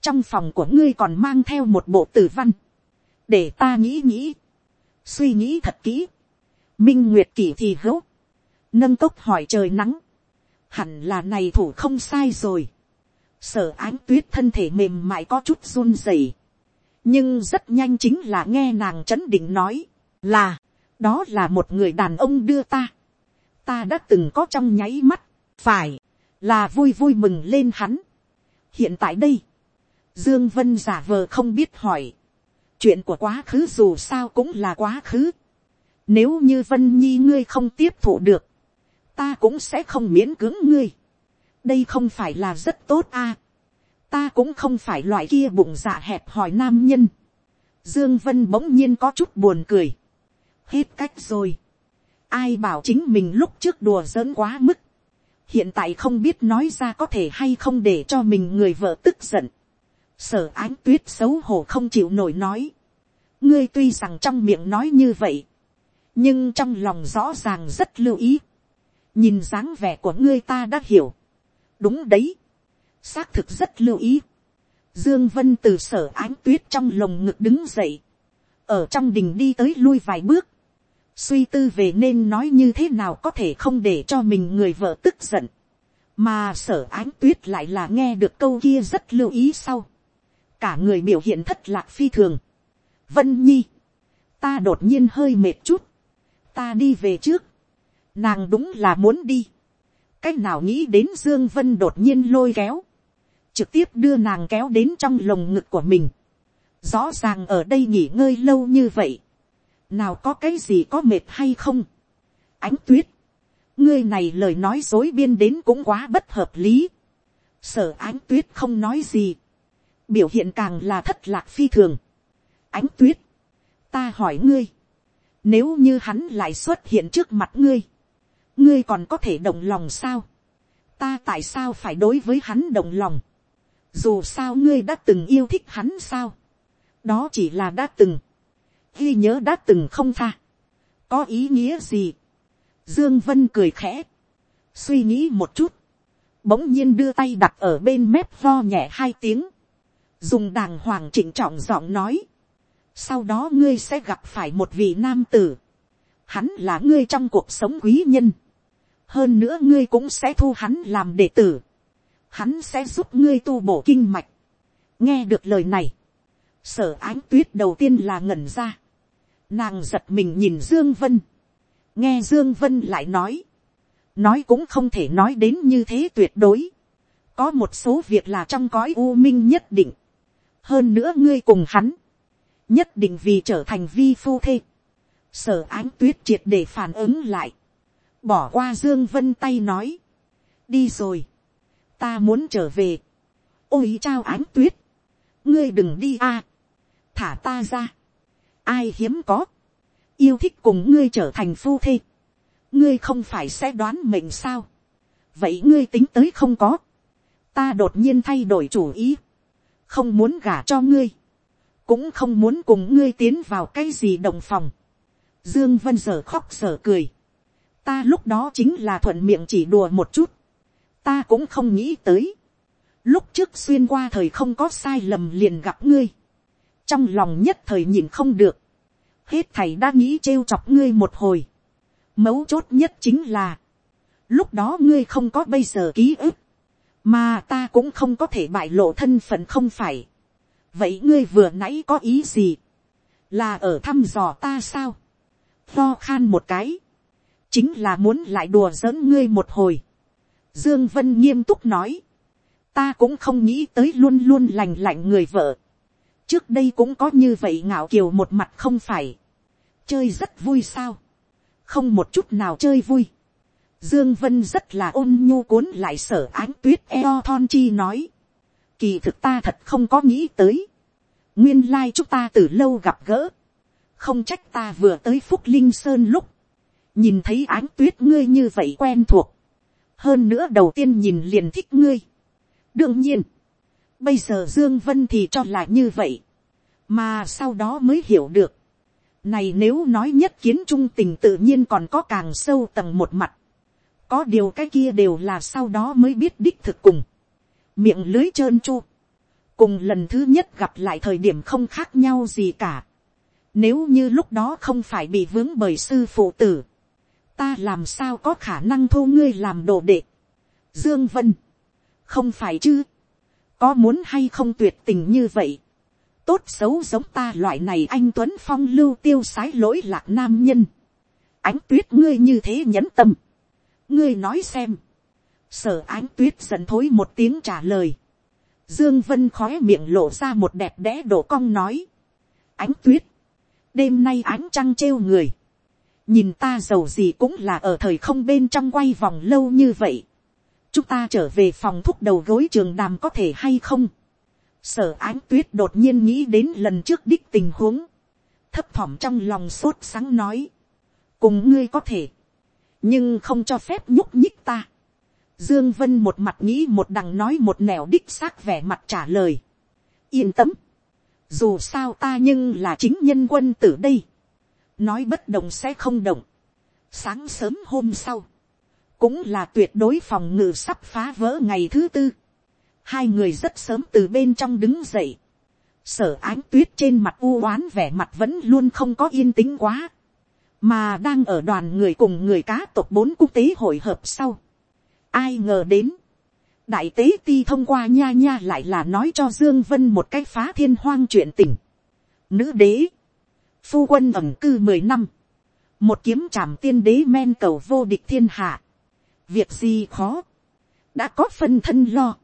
trong phòng của ngươi còn mang theo một bộ tử văn, để ta nghĩ nghĩ, suy nghĩ thật kỹ, minh nguyệt kỷ thì hữu, nâng cốc hỏi trời nắng, hẳn là này thủ không sai rồi, sở ánh tuyết thân thể mềm mại có chút run rẩy, nhưng rất nhanh chính là nghe nàng c h ấ n định nói, là, đó là một người đàn ông đưa ta, ta đã từng có trong nháy mắt, phải, là vui vui mừng lên hắn. hiện tại đây, dương vân giả vờ không biết hỏi, chuyện của quá khứ dù sao cũng là quá khứ, nếu như vân nhi ngươi không tiếp thụ được, ta cũng sẽ không miễn cưỡng ngươi, đây không phải là rất tốt a, à, ta cũng không phải loại kia bụng dạ hẹp hỏi nam nhân. Dương Vân bỗng nhiên có chút buồn cười. Hết cách rồi. Ai bảo chính mình lúc trước đùa giỡn quá mức. Hiện tại không biết nói ra có thể hay không để cho mình người vợ tức giận. Sở ánh tuyết xấu hổ không chịu nổi nói. Ngươi tuy rằng trong miệng nói như vậy. Nhưng trong lòng rõ ràng rất lưu ý. Nhìn dáng vẻ của ngươi ta đã hiểu. Đúng đấy xác thực rất lưu ý. Dương Vân từ sở ánh tuyết trong lồng ngực đứng dậy. Ở trong đình đi tới lui vài bước. Suy tư về nên nói như thế nào có thể không để cho mình người vợ tức giận. Mà sở ánh tuyết lại là nghe được câu kia rất lưu ý sau. Cả người biểu hiện thất lạc phi thường. Vân Nhi. Ta đột nhiên hơi mệt chút. Ta đi về trước. Nàng đúng là muốn đi. Cách nào nghĩ đến Dương Vân đột nhiên lôi kéo, trực tiếp đưa nàng kéo đến trong lồng ngực của mình. Rõ ràng ở đây nghỉ ngơi lâu như vậy. Nào có cái gì có mệt hay không? Ánh tuyết. Ngươi này lời nói dối biên đến cũng quá bất hợp lý. Sở ánh tuyết không nói gì. Biểu hiện càng là thất lạc phi thường. Ánh tuyết. Ta hỏi ngươi. Nếu như hắn lại xuất hiện trước mặt ngươi. Ngươi còn có thể động lòng sao? Ta tại sao phải đối với hắn động lòng? dù sao ngươi đã từng yêu thích hắn sao, đó chỉ là đã từng, ghi nhớ đã từng không tha, có ý nghĩa gì, dương vân cười khẽ, suy nghĩ một chút, bỗng nhiên đưa tay đặt ở bên mép vo nhẹ hai tiếng, dùng đàng hoàng chỉnh trọng giọng nói, sau đó ngươi sẽ gặp phải một vị nam tử, hắn là ngươi trong cuộc sống quý nhân, hơn nữa ngươi cũng sẽ thu hắn làm đệ tử, hắn sẽ giúp ngươi tu bổ kinh mạch. nghe được lời này, sở ánh tuyết đầu tiên là ngẩn ra. nàng giật mình nhìn dương vân. nghe dương vân lại nói, nói cũng không thể nói đến như thế tuyệt đối. có một số việc là trong cõi u minh nhất định. hơn nữa ngươi cùng hắn, nhất định vì trở thành vi phu thê. sở ánh tuyết triệt để phản ứng lại, bỏ qua dương vân tay nói, đi rồi. Ta muốn trở về, ôi trao ánh tuyết, ngươi đừng đi a, thả ta ra, ai hiếm có, yêu thích cùng ngươi trở thành phu thê, ngươi không phải sẽ đoán mệnh sao, vậy ngươi tính tới không có, ta đột nhiên thay đổi chủ ý, không muốn gả cho ngươi, cũng không muốn cùng ngươi tiến vào cái gì đồng phòng, dương vân giờ khóc giờ cười, ta lúc đó chính là thuận miệng chỉ đùa một chút, ta cũng không nghĩ tới. lúc trước xuyên qua thời không có sai lầm liền gặp ngươi. trong lòng nhất thời nhìn không được. hết thầy đã nghĩ trêu chọc ngươi một hồi. mấu chốt nhất chính là, lúc đó ngươi không có bây giờ ký ức, mà ta cũng không có thể bại lộ thân phận không phải. vậy ngươi vừa nãy có ý gì, là ở thăm dò ta sao, lo khan một cái, chính là muốn lại đùa giỡn ngươi một hồi. Dương Vân nghiêm túc nói. ta cũng không nghĩ tới luôn luôn lành lạnh người vợ. trước đây cũng có như vậy ngạo kiều một mặt không phải. chơi rất vui sao. không một chút nào chơi vui. dương vân rất là ôn nhu cuốn lại sở ánh tuyết eo thon chi nói. kỳ thực ta thật không có nghĩ tới. nguyên lai chúng ta từ lâu gặp gỡ. không trách ta vừa tới phúc linh sơn lúc nhìn thấy ánh tuyết ngươi như vậy quen thuộc. hơn nữa đầu tiên nhìn liền thích ngươi đương nhiên, bây giờ dương vân thì cho là như vậy, mà sau đó mới hiểu được. này nếu nói nhất kiến trung tình tự nhiên còn có càng sâu tầng một mặt, có điều cái kia đều là sau đó mới biết đích thực cùng, miệng lưới trơn chu, cùng lần thứ nhất gặp lại thời điểm không khác nhau gì cả. Nếu như lúc đó không phải bị vướng bởi sư phụ tử, ta làm sao có khả năng thu ngươi làm đồ đệ. Dương Vân, không phải chứ, có muốn hay không tuyệt tình như vậy, tốt xấu giống ta loại này anh tuấn phong lưu tiêu sái lỗi lạc nam nhân, ánh tuyết ngươi như thế nhẫn tâm, ngươi nói xem, sở ánh tuyết giận thối một tiếng trả lời, dương vân khói miệng lộ ra một đẹp đẽ đổ cong nói, ánh tuyết, đêm nay ánh trăng trêu người, nhìn ta giàu gì cũng là ở thời không bên trong quay vòng lâu như vậy, chúng ta trở về phòng thúc đầu gối trường đàm có thể hay không. sở ánh tuyết đột nhiên nghĩ đến lần trước đích tình huống, thấp thỏm trong lòng sốt sáng nói, cùng ngươi có thể, nhưng không cho phép nhúc nhích ta. Dương Vân một mặt nghĩ một đằng nói một nẻo đích xác vẻ mặt trả lời. Yên tâm. Dù sao ta nhưng là chính nhân quân tử đây. Nói bất động sẽ không động. Sáng sớm hôm sau, cũng là tuyệt đối phòng ngự sắp phá vỡ ngày thứ tư. Hai người rất sớm từ bên trong đứng dậy. Sở ánh tuyết trên mặt u oán vẻ mặt vẫn luôn không có yên tĩnh quá. Mà đang ở đoàn người cùng người cá tộc bốn quốc tế hội hợp sau. Ai ngờ đến. Đại tế ti thông qua nha nha lại là nói cho Dương Vân một cái phá thiên hoang chuyện tình. Nữ đế. Phu quân ẩm cư mười năm. Một kiếm trảm tiên đế men cầu vô địch thiên hạ. Việc gì khó, đã có phân thân lo,